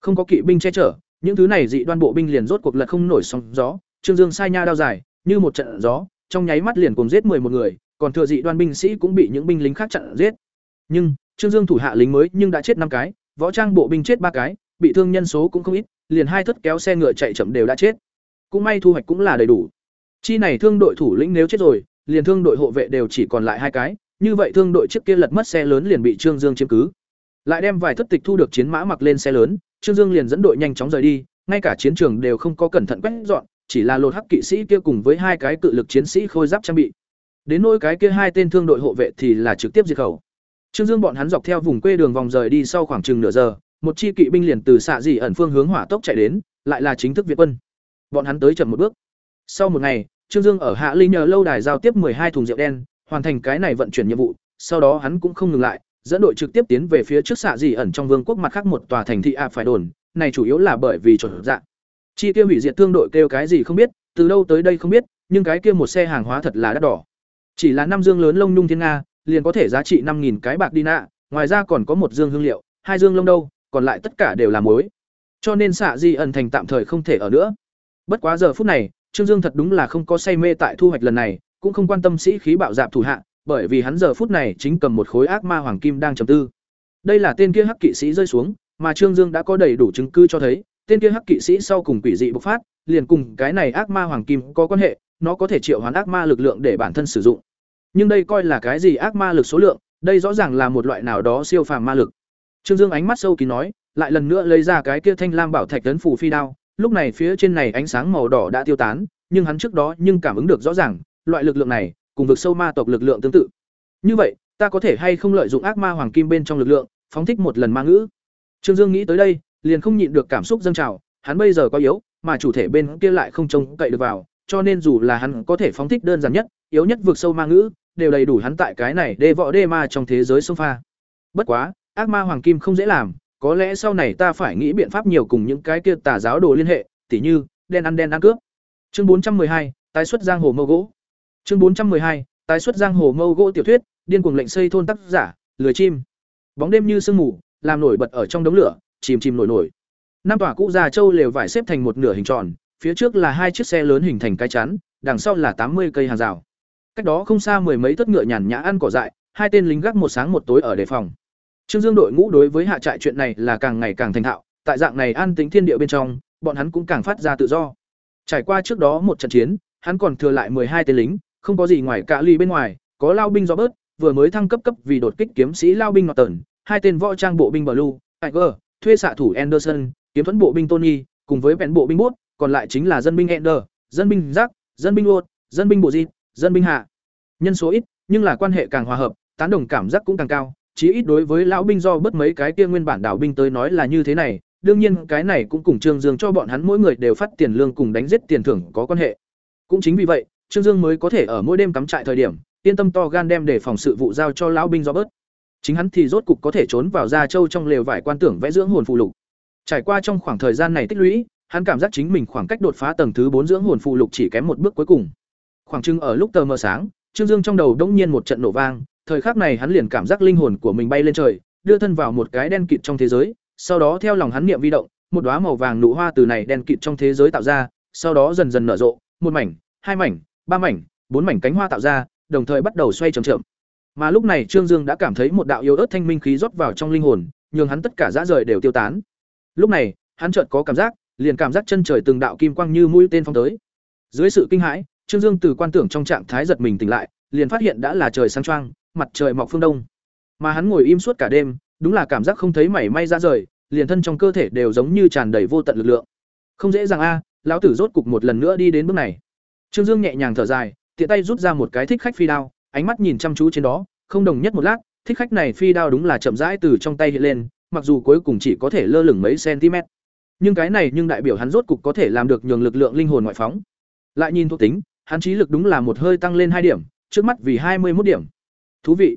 Speaker 1: Không có kỵ binh che chở, những thứ này dị đoan bộ binh liền rốt cuộc lật không nổi sóng gió. Trương dương sai nha đao dài, như một trận gió, trong nháy mắt liền cùng giết một người, còn thừa dị đoan binh sĩ cũng bị những binh lính khác chặn giết. Nhưng, trương dương thủ hạ lính mới nhưng đã chết năm cái, võ trang bộ binh chết ba cái, bị thương nhân số cũng không ít, liền hai thất kéo xe ngựa chạy chậm đều đã chết. Cũng may thu hoạch cũng là đầy đủ. Chi này thương đội thủ lĩnh nếu chết rồi, liền thương đội hộ vệ đều chỉ còn lại hai cái, như vậy thương đội trước kia lật mất xe lớn liền bị trương dương chiếm cứ lại đem vài thất tịch thu được chiến mã mặc lên xe lớn, trương dương liền dẫn đội nhanh chóng rời đi, ngay cả chiến trường đều không có cẩn thận quét dọn, chỉ là lột hắc kỵ sĩ kia cùng với hai cái cự lực chiến sĩ khôi giáp trang bị. Đến nỗi cái kia hai tên thương đội hộ vệ thì là trực tiếp diệt khẩu. Trương dương bọn hắn dọc theo vùng quê đường vòng rời đi sau khoảng chừng nửa giờ, một chi kỵ binh liền từ xạ dị ẩn phương hướng hỏa tốc chạy đến, lại là chính thức việt quân. Bọn hắn tới chậm một bước. Sau một ngày, trương dương ở hạ ly nhờ lâu đài giao tiếp hai thùng rượu đen, hoàn thành cái này vận chuyển nhiệm vụ, sau đó hắn cũng không ngừng lại dẫn đội trực tiếp tiến về phía trước xạ dị ẩn trong vương quốc mặt khác một tòa thành thị a phải đồn, này chủ yếu là bởi vì chuẩn dạng chi kia hủy diệt thương đội kêu cái gì không biết, từ đâu tới đây không biết, nhưng cái kia một xe hàng hóa thật là đắt đỏ. Chỉ là năm dương lớn lông nhung thiên nga, liền có thể giá trị năm cái bạc đi nạ, ngoài ra còn có một dương hương liệu, hai dương lông đâu, còn lại tất cả đều là muối. Cho nên xạ di ẩn thành tạm thời không thể ở nữa. Bất quá giờ phút này, trương dương thật đúng là không có say mê tại thu hoạch lần này, cũng không quan tâm sĩ khí bạo dạp thủ hạ bởi vì hắn giờ phút này chính cầm một khối ác ma hoàng kim đang trầm tư. Đây là tên kia hắc kỵ sĩ rơi xuống, mà trương dương đã có đầy đủ chứng cứ cho thấy, tên kia hắc kỵ sĩ sau cùng quỷ dị bộc phát, liền cùng cái này ác ma hoàng kim có quan hệ, nó có thể triệu hoán ác ma lực lượng để bản thân sử dụng. Nhưng đây coi là cái gì ác ma lực số lượng, đây rõ ràng là một loại nào đó siêu phàm ma lực. Trương dương ánh mắt sâu kín nói, lại lần nữa lấy ra cái kia thanh lam bảo thạch tấn phủ phi đao, lúc này phía trên này ánh sáng màu đỏ đã tiêu tán, nhưng hắn trước đó nhưng cảm ứng được rõ ràng, loại lực lượng này cùng vực sâu ma tộc lực lượng tương tự. Như vậy, ta có thể hay không lợi dụng ác ma hoàng kim bên trong lực lượng, phóng thích một lần ma ngữ? Trương dương nghĩ tới đây, liền không nhịn được cảm xúc dâng trào, hắn bây giờ quá yếu, mà chủ thể bên kia lại không trông cậy được vào, cho nên dù là hắn có thể phóng thích đơn giản nhất, yếu nhất vượt sâu ma ngữ, đều đầy đủ hắn tại cái này đê võ đê ma trong thế giới sông pha. Bất quá, ác ma hoàng kim không dễ làm, có lẽ sau này ta phải nghĩ biện pháp nhiều cùng những cái kia tà giáo đồ liên hệ, tỉ như, đen ăn đen ăn cướp. Chương bốn trăm hai, tái xuất giang hồ mâu gỗ chương bốn trăm hai, tái xuất giang hồ mâu gỗ tiểu thuyết, điên cuồng lệnh xây thôn tác giả, lười chim. Bóng đêm như sương mù, làm nổi bật ở trong đống lửa, chìm chìm nổi nổi. Năm tòa cũ già châu lều vải xếp thành một nửa hình tròn, phía trước là hai chiếc xe lớn hình thành cái chắn, đằng sau là tám mươi cây hàng rào. Cách đó không xa mười mấy thất ngựa nhàn nhã ăn cỏ dại, hai tên lính gác một sáng một tối ở đề phòng. Trương dương đội ngũ đối với hạ trại chuyện này là càng ngày càng thành thạo, tại dạng này an tính thiên địa bên trong, bọn hắn cũng càng phát ra tự do. Trải qua trước đó một trận chiến, hắn còn thừa lại hai tên lính không có gì ngoài cả ly bên ngoài, có lao binh do bớt, vừa mới thăng cấp cấp vì đột kích kiếm sĩ lao binh ngọt tần hai tên võ trang bộ binh blue, tiger, thuê xạ thủ anderson, kiếm thuẫn bộ binh tony, cùng với vẹn bộ binh bút còn lại chính là dân binh ender, dân binh giác dân binh lột dân binh bộ di dân binh hạ. Nhân số ít, nhưng là quan hệ càng hòa hợp, tán đồng cảm giác cũng càng cao, chí ít đối với lão binh do bất mấy cái kia nguyên bản đảo binh tới nói là như thế này, đương nhiên cái này cũng cùng trương dương cho bọn hắn mỗi người đều phát tiền lương cùng đánh giết tiền thưởng có quan hệ. Cũng chính vì vậy trương dương mới có thể ở mỗi đêm cắm trại thời điểm, yên tâm to gan đem để phòng sự vụ giao cho lão binh do bớt. Chính hắn thì rốt cục có thể trốn vào gia châu trong lều vải quan tưởng vẽ dưỡng hồn phụ lục. Trải qua trong khoảng thời gian này tích lũy, hắn cảm giác chính mình khoảng cách đột phá tầng thứ bốn dưỡng hồn phụ lục chỉ kém một bước cuối cùng. Khoảng chừng ở lúc tờ mờ sáng, trương dương trong đầu đống nhiên một trận nổ vang, thời khắc này hắn liền cảm giác linh hồn của mình bay lên trời, đưa thân vào một cái đen kịt trong thế giới, sau đó theo lòng hắn niệm vi động, một đóa màu vàng nụ hoa từ này đen kịt trong thế giới tạo ra, sau đó dần dần nở rộ, một mảnh, hai mảnh ba mảnh bốn mảnh cánh hoa tạo ra đồng thời bắt đầu xoay chậm chậm mà lúc này trương dương đã cảm thấy một đạo yếu ớt thanh minh khí rót vào trong linh hồn nhường hắn tất cả dã rời đều tiêu tán lúc này hắn chợt có cảm giác liền cảm giác chân trời từng đạo kim quang như mũi tên phóng tới. Dưới sự kinh hãi, Trương Dương từ quan tưởng trong trạng thái giật mình tỉnh lại, liền phát hiện đã là trời sáng choang, mặt trời mọc phương đông. Mà hắn ngồi im suốt cả đêm, đúng là cảm giác không thấy mảy may ra rời, liền thân trong cơ thể đều giống như tràn đầy vô tận lực lượng. Không dễ dàng a, lão tử rốt cục một lần nữa đi đến bước này. Trương Dương nhẹ nhàng thở dài, tiện tay rút ra một cái thích khách phi đao, ánh mắt nhìn chăm chú trên đó, không đồng nhất một lát, thích khách này phi đao đúng là chậm rãi từ trong tay hiện lên, mặc dù cuối cùng chỉ có thể lơ lửng mấy cm. Nhưng cái này nhưng đại biểu hắn rốt cục có thể làm được nhường lực lượng linh hồn ngoại phóng. Lại nhìn thuộc tính, hắn trí lực đúng là một hơi tăng lên hai điểm, trước mắt vì hai mươi 21 điểm. Thú vị.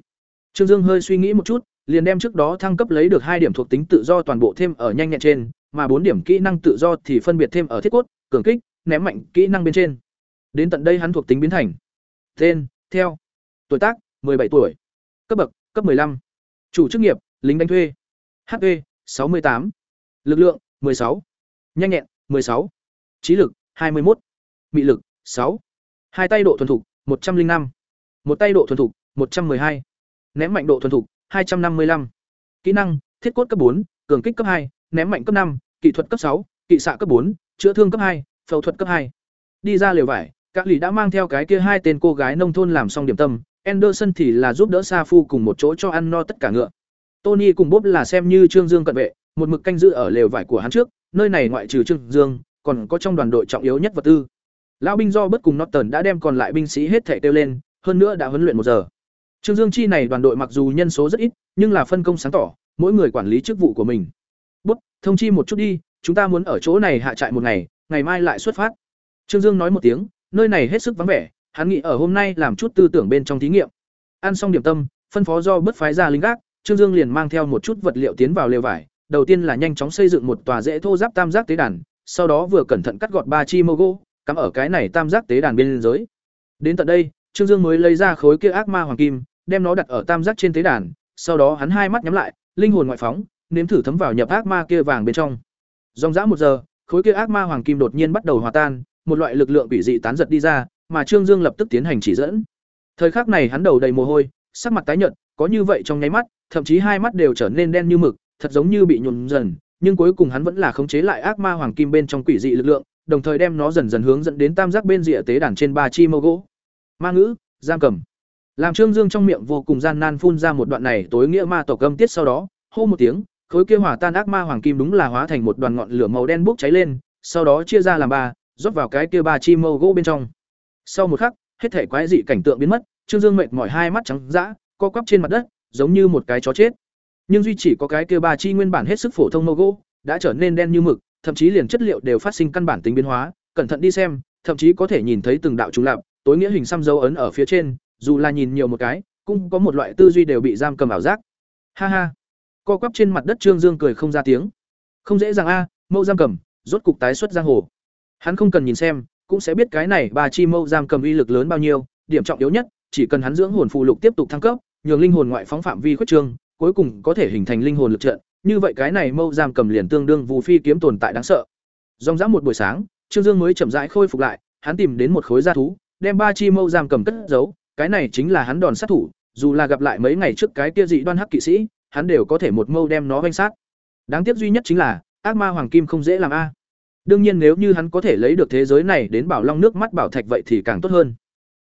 Speaker 1: Trương Dương hơi suy nghĩ một chút, liền đem trước đó thăng cấp lấy được hai điểm thuộc tính tự do toàn bộ thêm ở nhanh nhẹn trên, mà bốn điểm kỹ năng tự do thì phân biệt thêm ở thiết cốt, cường kích, ném mạnh kỹ năng bên trên. Đến tận đây hắn thuộc tính biến thành. Tên, theo, tuổi tác, 17 tuổi, cấp bậc, cấp 15, chủ chức nghiệp, lính đánh thuê, HP, 68, lực lượng, 16, nhanh nhẹn, 16, trí lực, 21, mị lực, 6, hai tay độ thuần thục, 105, một tay độ thuần thục, 112, ném mạnh độ thuần thục, 255, kỹ năng, thiết cốt cấp 4, cường kích cấp 2, ném mạnh cấp 5, kỹ thuật cấp 6, kỵ xạ cấp 4, chữa thương cấp 2, phẫu thuật cấp 2. Đi ra liều vải, các lì đã mang theo cái kia hai tên cô gái nông thôn làm xong điểm tâm, Anderson thì là giúp đỡ Sa Phu cùng một chỗ cho ăn no tất cả ngựa. Tony cùng Bob là xem như Trương Dương cận vệ, một mực canh giữ ở lều vải của hắn trước, nơi này ngoại trừ Trương Dương, còn có trong đoàn đội trọng yếu nhất vật tư. Lão binh do bất cùng Norton đã đem còn lại binh sĩ hết thể tiêu lên, hơn nữa đã huấn luyện một giờ. Trương Dương chi này đoàn đội mặc dù nhân số rất ít, nhưng là phân công sáng tỏ, mỗi người quản lý chức vụ của mình. Bút, thông chi một chút đi, chúng ta muốn ở chỗ này hạ trại một ngày, ngày mai lại xuất phát. Trương Dương nói một tiếng, nơi này hết sức vắng vẻ, hắn nghĩ ở hôm nay làm chút tư tưởng bên trong thí nghiệm. Ăn xong điểm tâm, phân phó do bất phái ra lính gác, Trương Dương liền mang theo một chút vật liệu tiến vào lều vải, đầu tiên là nhanh chóng xây dựng một tòa dễ thô giáp tam giác tế đàn, sau đó vừa cẩn thận cắt gọt ba chi mô gỗ, cắm ở cái này tam giác tế đàn bên dưới. Đến tận đây, Trương Dương mới lấy ra khối kia ác ma hoàng kim, đem nó đặt ở tam giác trên tế đàn, sau đó hắn hai mắt nhắm lại, linh hồn ngoại phóng, nếm thử thấm vào nhập ác ma kia vàng bên trong. Dòng dã một giờ, khối kia ác ma hoàng kim đột nhiên bắt đầu hòa tan, một loại lực lượng quỷ dị tán giật đi ra, mà Trương Dương lập tức tiến hành chỉ dẫn. Thời khắc này hắn đầu đầy mồ hôi, sắc mặt tái nhợt, có như vậy trong nháy mắt, thậm chí hai mắt đều trở nên đen như mực, thật giống như bị nhuộm dần, nhưng cuối cùng hắn vẫn là khống chế lại ác ma hoàng kim bên trong quỷ dị lực lượng, đồng thời đem nó dần dần hướng dẫn đến tam giác bên rìa tế đàn trên ba chi mâu gỗ. Ma ngữ, giam cầm. Làm Trương Dương trong miệng vô cùng gian nan phun ra một đoạn này tối nghĩa ma tổ âm tiết sau đó, hô một tiếng, khối kia hỏa tan ác ma hoàng kim đúng là hóa thành một đoàn ngọn lửa màu đen bốc cháy lên, sau đó chia ra làm ba, rót vào cái kia ba chi mâu gỗ bên trong. Sau một khắc, hết thể quái dị cảnh tượng biến mất, Trương Dương mệt mỏi hai mắt trắng dã, co quắp trên mặt đất, giống như một cái chó chết. Nhưng duy chỉ có cái kia ba chi nguyên bản hết sức phổ thông mâu gỗ, đã trở nên đen như mực, thậm chí liền chất liệu đều phát sinh căn bản tính biến hóa, cẩn thận đi xem, thậm chí có thể nhìn thấy từng đạo trùng lạp, tối nghĩa hình xăm dấu ấn ở phía trên, dù là nhìn nhiều một cái, cũng có một loại tư duy đều bị giam cầm ảo giác. Ha ha. Co quắp trên mặt đất Trương Dương cười không ra tiếng. Không dễ dàng a, mâu giam cầm, rốt cục tái xuất giang hồ. Hắn không cần nhìn xem, cũng sẽ biết cái này ba chi mâu giam cầm uy lực lớn bao nhiêu, điểm trọng yếu nhất, chỉ cần hắn dưỡng hồn phù lục tiếp tục thăng cấp, nhường linh hồn ngoại phóng phạm vi khuất trương, cuối cùng có thể hình thành linh hồn lực trận, như vậy cái này mâu giam cầm liền tương đương vù phi kiếm tồn tại đáng sợ. Ròng rã một buổi sáng, Trương Dương mới chậm rãi khôi phục lại, hắn tìm đến một khối da thú, đem ba chi mâu giam cầm cất giấu, cái này chính là hắn đòn sát thủ, dù là gặp lại mấy ngày trước cái kia dị đoan hắc kỵ sĩ, hắn đều có thể một mâu đem nó vây sát. Đáng tiếc duy nhất chính là, ác ma hoàng kim không dễ làm a. Đương nhiên nếu như hắn có thể lấy được thế giới này đến bảo long nước mắt bảo thạch vậy thì càng tốt hơn.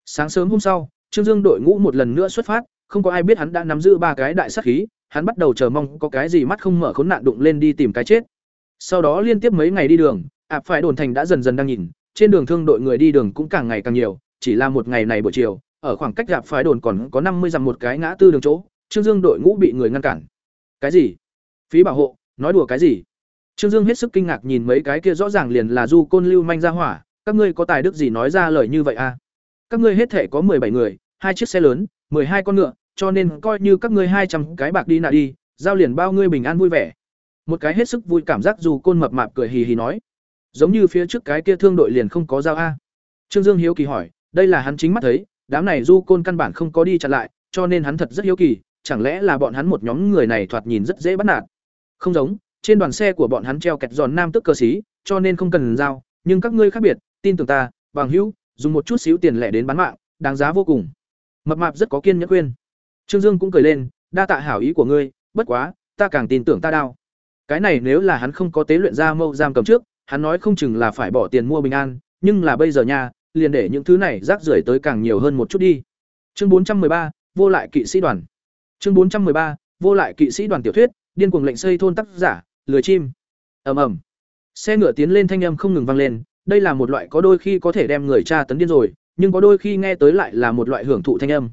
Speaker 1: Sáng sớm hôm sau, Trương Dương đội ngũ một lần nữa xuất phát, không có ai biết hắn đã nắm giữ ba cái đại sát khí, hắn bắt đầu chờ mong có cái gì mắt không mở khốn nạn đụng lên đi tìm cái chết. Sau đó liên tiếp mấy ngày đi đường, ạp phải đồn thành đã dần dần đang nhìn, trên đường thương đội người đi đường cũng càng ngày càng nhiều, chỉ là một ngày này buổi chiều, ở khoảng cách ạp phải đồn còn có năm mươi dặm một cái ngã tư đường chỗ, Trương Dương đội ngũ bị người ngăn cản. Cái gì? Phí bảo hộ, nói đùa cái gì? Trương Dương hết sức kinh ngạc nhìn mấy cái kia rõ ràng liền là du côn lưu manh ra hỏa, các ngươi có tài đức gì nói ra lời như vậy à? Các ngươi hết thể có bảy người, hai chiếc xe lớn, hai con ngựa, cho nên coi như các ngươi hai trăm cái bạc đi nạ đi, giao liền bao ngươi bình an vui vẻ. Một cái hết sức vui cảm giác dù côn mập mạp cười hì hì nói, giống như phía trước cái kia thương đội liền không có giao a. Trương Dương hiếu kỳ hỏi, đây là hắn chính mắt thấy, đám này du côn căn bản không có đi chặn lại, cho nên hắn thật rất hiếu kỳ, chẳng lẽ là bọn hắn một nhóm người này thoạt nhìn rất dễ bắt nạt. Không giống, trên đoàn xe của bọn hắn treo kẹt giòn nam tức cơ sĩ, cho nên không cần giao, nhưng các ngươi khác biệt, tin tưởng ta, bằng hữu, dùng một chút xíu tiền lẻ đến bán mạng, đáng giá vô cùng. Mập mạp rất có kiên nhẫn khuyên. Trương Dương cũng cười lên, đa tạ hảo ý của ngươi, bất quá, ta càng tin tưởng ta đao. Cái này nếu là hắn không có tế luyện ra mâu giam cầm trước, hắn nói không chừng là phải bỏ tiền mua bình an, nhưng là bây giờ nha, liền để những thứ này rác rưởi tới càng nhiều hơn một chút đi. Chương 413, vô lại kỵ sĩ đoàn. Chương 413, vô lại kỵ sĩ đoàn tiểu thuyết, điên cuồng lệnh xây thôn tác giả, lười chim. Ầm ầm. Xe ngựa tiến lên thanh âm không ngừng vang lên, đây là một loại có đôi khi có thể đem người cha tấn điên rồi, nhưng có đôi khi nghe tới lại là một loại hưởng thụ thanh âm.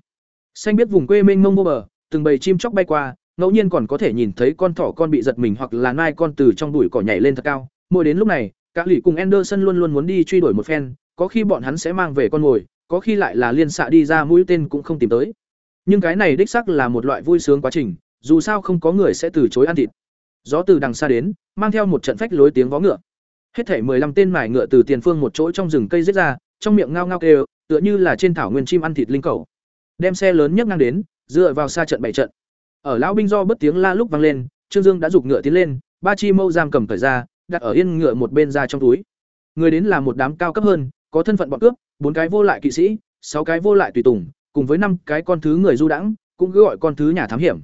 Speaker 1: Xanh biết vùng quê mênh mông vô bờ, từng bầy chim chóc bay qua, ngẫu nhiên còn có thể nhìn thấy con thỏ con bị giật mình hoặc là nai con từ trong bụi cỏ nhảy lên thật cao. Mỗi đến lúc này, cả lì cùng Anderson luôn luôn muốn đi truy đuổi một phen, có khi bọn hắn sẽ mang về con mồi, có khi lại là liên xạ đi ra mũi tên cũng không tìm tới. Nhưng cái này đích xác là một loại vui sướng quá trình, dù sao không có người sẽ từ chối ăn thịt. Gió từ đằng xa đến, mang theo một trận phách lối tiếng vó ngựa. Hết thảy 15 tên mải ngựa từ tiền phương một chỗ trong rừng cây giết ra, trong miệng ngao ngao kêu, tựa như là trên thảo nguyên chim ăn thịt linh cầu. Đem xe lớn nhất ngang đến, dựa vào xa trận bảy trận. Ở lão binh do bất tiếng la lúc vang lên, Trương Dương đã giục ngựa tiến lên, ba chi mâu giam cầm cởi ra, đặt ở yên ngựa một bên ra trong túi. Người đến là một đám cao cấp hơn, có thân phận bọn cướp, bốn cái vô lại kỵ sĩ, sáu cái vô lại tùy tùng, cùng với năm cái con thứ người du đãng, cũng cứ gọi con thứ nhà thám hiểm.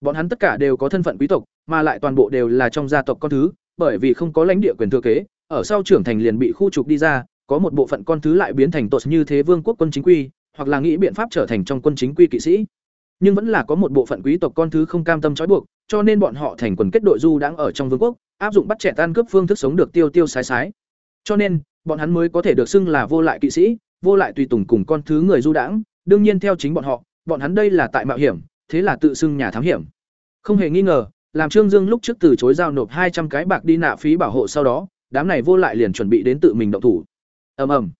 Speaker 1: Bọn hắn tất cả đều có thân phận quý tộc, mà lại toàn bộ đều là trong gia tộc con thứ, bởi vì không có lãnh địa quyền thừa kế, ở sau trưởng thành liền bị khu trục đi ra, có một bộ phận con thứ lại biến thành tột như thế vương quốc quân chính quy, hoặc là nghĩ biện pháp trở thành trong quân chính quy kỵ sĩ. Nhưng vẫn là có một bộ phận quý tộc con thứ không cam tâm trói buộc, cho nên bọn họ thành quần kết đội du đang ở trong vương quốc, áp dụng bắt trẻ tan cướp phương thức sống được tiêu tiêu sái sái. Cho nên, bọn hắn mới có thể được xưng là vô lại kỵ sĩ, vô lại tùy tùng cùng con thứ người du đãng, đương nhiên theo chính bọn họ, bọn hắn đây là tại mạo hiểm, thế là tự xưng nhà thám hiểm. Không hề nghi ngờ, làm Trương Dương lúc trước từ chối giao nộp hai trăm cái bạc đi nạ phí bảo hộ sau đó, đám này vô lại liền chuẩn bị đến tự mình động thủ. Ầm ầm.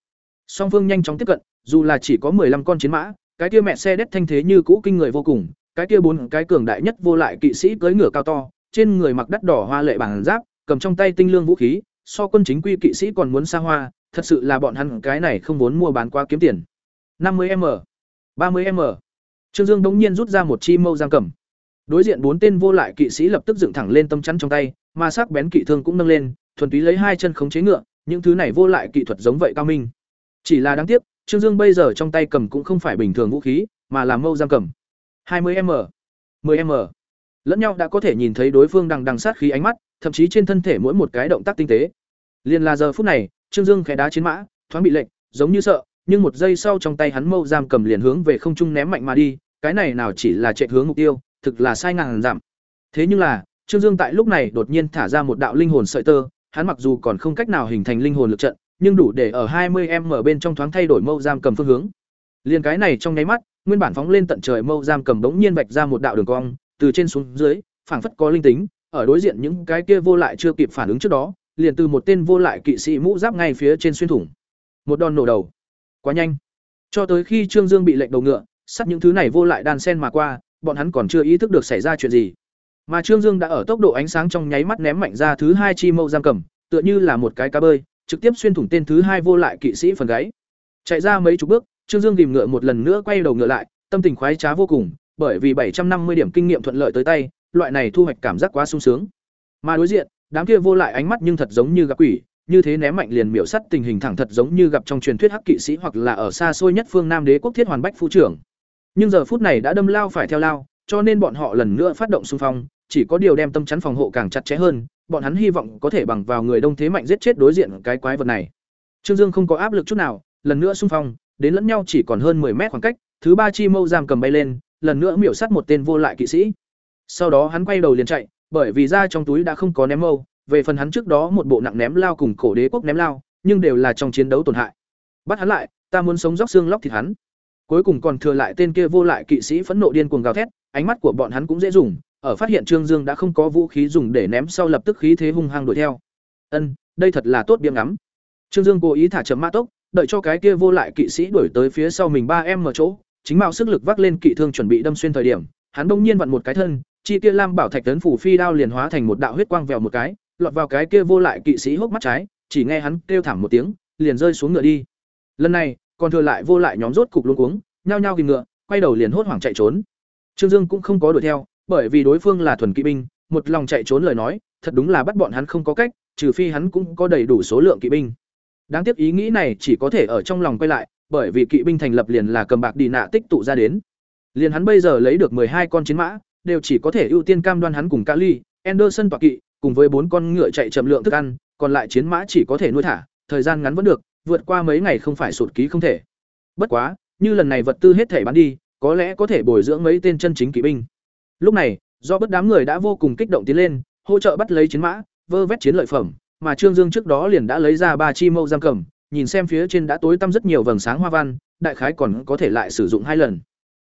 Speaker 1: Song Phương nhanh chóng tiếp cận, dù là chỉ có 15 con chiến mã, cái kia mẹ xe đét thanh thế như cũ kinh người vô cùng, cái kia bốn cái cường đại nhất vô lại kỵ sĩ cưỡi ngựa cao to, trên người mặc đắt đỏ hoa lệ bằng giáp, cầm trong tay tinh lương vũ khí, so quân chính quy kỵ sĩ còn muốn xa hoa, thật sự là bọn hắn cái này không muốn mua bán quá kiếm tiền. 50m, 30m. Trương Dương đống nhiên rút ra một chi mâu giang cầm. Đối diện bốn tên vô lại kỵ sĩ lập tức dựng thẳng lên tâm chắn trong tay, mà sắc bén kỵ thương cũng nâng lên, thuần túy lấy hai chân khống chế ngựa, những thứ này vô lại kỹ thuật giống vậy cao minh. Chỉ là đáng tiếc, Trương Dương bây giờ trong tay cầm cũng không phải bình thường vũ khí, mà là mâu giam cầm. 20m, 10m. Lẫn nhau đã có thể nhìn thấy đối phương đằng đằng sát khí ánh mắt, thậm chí trên thân thể mỗi một cái động tác tinh tế. Liên là giờ phút này, Trương Dương khẽ đá chiến mã, thoáng bị lệnh, giống như sợ, nhưng một giây sau trong tay hắn mâu giam cầm liền hướng về không trung ném mạnh mà đi, cái này nào chỉ là chạy hướng mục tiêu, thực là sai ngàn giảm. Thế nhưng là, Trương Dương tại lúc này đột nhiên thả ra một đạo linh hồn sợi tơ, hắn mặc dù còn không cách nào hình thành linh hồn lực trận, nhưng đủ để ở 20m ở bên trong thoáng thay đổi mâu giam cầm phương hướng. Liên cái này trong nháy mắt, nguyên bản phóng lên tận trời mâu giam cầm bỗng nhiên vạch ra một đạo đường cong, từ trên xuống dưới, phảng phất có linh tính, ở đối diện những cái kia vô lại chưa kịp phản ứng trước đó, liền từ một tên vô lại kỵ sĩ mũ giáp ngay phía trên xuyên thủng. Một đòn nổ đầu. Quá nhanh. Cho tới khi Trương Dương bị lệnh đầu ngựa, sắt những thứ này vô lại đan sen mà qua, bọn hắn còn chưa ý thức được xảy ra chuyện gì. Mà Trương Dương đã ở tốc độ ánh sáng trong nháy mắt ném mạnh ra thứ hai chi mâu giam cầm, tựa như là một cái cá bơi, trực tiếp xuyên thủng tên thứ hai vô lại kỵ sĩ phần gáy. Chạy ra mấy chục bước, Trương Dương tìm ngựa một lần nữa quay đầu ngựa lại, tâm tình khoái trá vô cùng, bởi vì bảy trăm năm mươi điểm kinh nghiệm thuận lợi tới tay, loại này thu hoạch cảm giác quá sung sướng. Mà đối diện, đám kia vô lại ánh mắt nhưng thật giống như gặp quỷ, như thế ném mạnh liền miểu sắt tình hình thẳng thật giống như gặp trong truyền thuyết hắc kỵ sĩ hoặc là ở xa xôi nhất phương Nam Đế quốc thiết hoàn bách phu trưởng. Nhưng giờ phút này đã đâm lao phải theo lao, cho nên bọn họ lần nữa phát động xung phong, chỉ có điều đem tâm chắn phòng hộ càng chặt chẽ hơn, bọn hắn hy vọng có thể bằng vào người đông thế mạnh giết chết đối diện cái quái vật này. Trương Dương không có áp lực chút nào, lần nữa xung phong, đến lẫn nhau chỉ còn hơn 10 mét khoảng cách, thứ ba chi mâu giam cầm bay lên, lần nữa miểu sát một tên vô lại kỵ sĩ. Sau đó hắn quay đầu liền chạy, bởi vì ra trong túi đã không có ném mâu, về phần hắn trước đó một bộ nặng ném lao cùng cổ đế quốc ném lao, nhưng đều là trong chiến đấu tổn hại. Bắt hắn lại, ta muốn sống róc xương lóc thịt hắn. Cuối cùng còn thừa lại tên kia vô lại kỵ sĩ phẫn nộ điên cuồng gào thét, ánh mắt của bọn hắn cũng dễ dùng, ở phát hiện Trương Dương đã không có vũ khí dùng để ném sau lập tức khí thế hung hăng đuổi theo. Ân, đây thật là tốt biếng ngắm. Trương Dương cố ý thả chậm mã tốc, đợi cho cái kia vô lại kỵ sĩ đuổi tới phía sau mình ba em ở chỗ, chính mạo sức lực vác lên kỵ thương chuẩn bị đâm xuyên thời điểm, hắn bỗng nhiên vặn một cái thân, chi kia lam bảo thạch tấn phủ phi đao liền hóa thành một đạo huyết quang vèo một cái, lọt vào cái kia vô lại kỵ sĩ hốc mắt trái, chỉ nghe hắn kêu thảm một tiếng, liền rơi xuống ngựa đi. Lần này, còn thừa lại vô lại nhóm rốt cục luống cuống, nhao nhao kìm ngựa, quay đầu liền hốt hoảng chạy trốn. Trương Dương cũng không có đuổi theo, bởi vì đối phương là thuần kỵ binh, một lòng chạy trốn lời nói, thật đúng là bắt bọn hắn không có cách, trừ phi hắn cũng có đầy đủ số lượng kỵ binh. Đáng tiếc ý nghĩ này chỉ có thể ở trong lòng quay lại, bởi vì kỵ binh thành lập liền là cầm bạc đi nạ tích tụ ra đến. Liền hắn bây giờ lấy được hai con chiến mã, đều chỉ có thể ưu tiên cam đoan hắn cùng Kali, Anderson và kỵ, cùng với bốn con ngựa chạy chậm lượng thức ăn, còn lại chiến mã chỉ có thể nuôi thả, thời gian ngắn vẫn được, vượt qua mấy ngày không phải sụt ký không thể. Bất quá, như lần này vật tư hết thể bán đi, có lẽ có thể bồi dưỡng mấy tên chân chính kỵ binh. Lúc này, do bất đám người đã vô cùng kích động tiến lên, hỗ trợ bắt lấy chiến mã, vơ vét chiến lợi phẩm, mà Trương Dương trước đó liền đã lấy ra ba chi mâu giam cầm, nhìn xem phía trên đã tối tăm rất nhiều vầng sáng hoa văn, đại khái còn có thể lại sử dụng hai lần.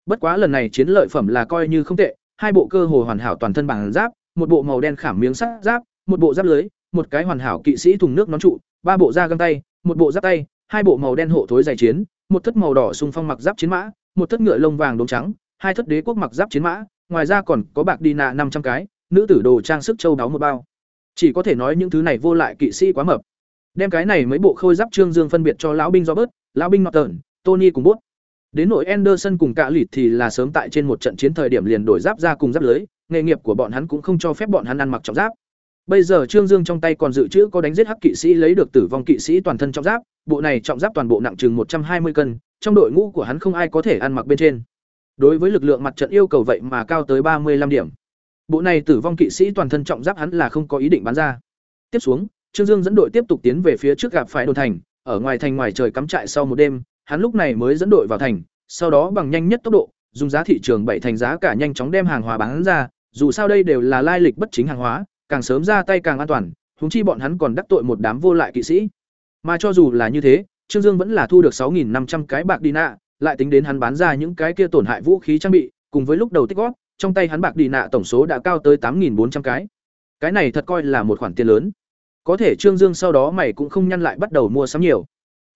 Speaker 1: Bất quá lần này chiến lợi phẩm là coi như không tệ, hai bộ cơ hồ hoàn hảo toàn thân bằng giáp, một bộ màu đen khảm miếng sắt giáp, một bộ giáp lưới, một cái hoàn hảo kỵ sĩ thùng nước nón trụ, ba bộ da găng tay, một bộ giáp tay, hai bộ màu đen hộ thối dày chiến, một thất màu đỏ xung phong mặc giáp chiến mã, một thất ngựa lông vàng đốm trắng, hai thất đế quốc mặc giáp chiến mã, ngoài ra còn có bạc đi nạ năm trăm cái, nữ tử đồ trang sức châu đáo một bao. Chỉ có thể nói những thứ này vô lại kỵ sĩ quá mập. Đem cái này mấy bộ khôi giáp Trương Dương phân biệt cho lão binh Robert, lão binh Norton, Tony cùng bút. Đến nội Anderson cùng cả lịt thì là sớm tại trên một trận chiến thời điểm liền đổi giáp ra cùng giáp lưới, nghề nghiệp của bọn hắn cũng không cho phép bọn hắn ăn mặc trọng giáp. Bây giờ Trương Dương trong tay còn dự trữ có đánh giết hắc kỵ sĩ lấy được tử vong kỵ sĩ toàn thân trọng giáp, bộ này trọng giáp toàn bộ nặng chừng một trăm hai mươi cân, trong đội ngũ của hắn không ai có thể ăn mặc bên trên. Đối với lực lượng mặt trận yêu cầu vậy mà cao tới ba mươi 35 điểm. Bộ này tử vong kỵ sĩ toàn thân trọng giáp hắn là không có ý định bán ra. Tiếp xuống, Trương Dương dẫn đội tiếp tục tiến về phía trước gặp phải đồn thành, ở ngoài thành ngoài trời cắm trại sau một đêm, hắn lúc này mới dẫn đội vào thành, sau đó bằng nhanh nhất tốc độ, dùng giá thị trường bảy thành giá cả nhanh chóng đem hàng hóa bán ra, dù sao đây đều là lai lịch bất chính hàng hóa, càng sớm ra tay càng an toàn, huống chi bọn hắn còn đắc tội một đám vô lại kỵ sĩ. Mà cho dù là như thế, Trương Dương vẫn là thu được 6500 cái bạc đi nạ, lại tính đến hắn bán ra những cái kia tổn hại vũ khí trang bị, cùng với lúc đầu tích góp, trong tay hắn bạc đi nạ tổng số đã cao tới 8400 cái. Cái này thật coi là một khoản tiền lớn. Có thể Trương Dương sau đó mày cũng không nhăn lại bắt đầu mua sắm nhiều.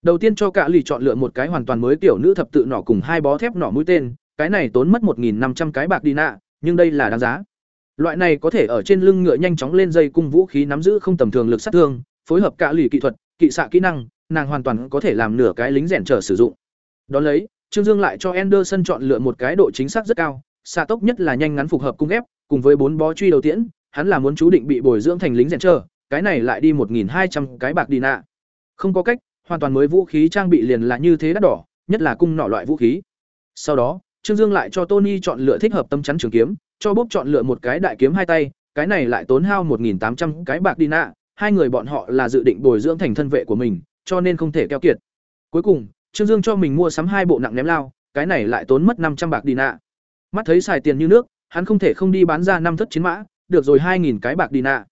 Speaker 1: Đầu tiên cho cả lì chọn lựa một cái hoàn toàn mới tiểu nữ thập tự nỏ cùng hai bó thép nỏ mũi tên, cái này tốn mất 1500 cái bạc đi nạ, nhưng đây là đáng giá. Loại này có thể ở trên lưng ngựa nhanh chóng lên dây cung vũ khí nắm giữ không tầm thường lực sát thương, phối hợp cả lì kỹ thuật, kỵ xạ kỹ năng, nàng hoàn toàn có thể làm nửa cái lính rèn trở sử dụng. Đón lấy, Trương Dương lại cho Anderson chọn lựa một cái độ chính xác rất cao, xạ tốc nhất là nhanh ngắn phù hợp cung ép, cùng với bốn bó truy đầu tiễn, hắn là muốn chú định bị bồi dưỡng thành lính rèn trở, cái này lại đi 1200 cái bạc đi nạ. Không có cách, hoàn toàn mới vũ khí trang bị liền là như thế đắt đỏ, nhất là cung nỏ loại vũ khí. Sau đó, Trương Dương lại cho Tony chọn lựa thích hợp tâm chắn trường kiếm, cho Bốc chọn lựa một cái đại kiếm hai tay, cái này lại tốn hao 1800 cái bạc đi nạ, hai người bọn họ là dự định bồi dưỡng thành thân vệ của mình, cho nên không thể keo kiệt. Cuối cùng, Trương Dương cho mình mua sắm hai bộ nặng ném lao, cái này lại tốn mất 500 bạc đi nạ. Mắt thấy xài tiền như nước, hắn không thể không đi bán ra năm thất chiến mã, được rồi 2000 cái bạc đi nạ.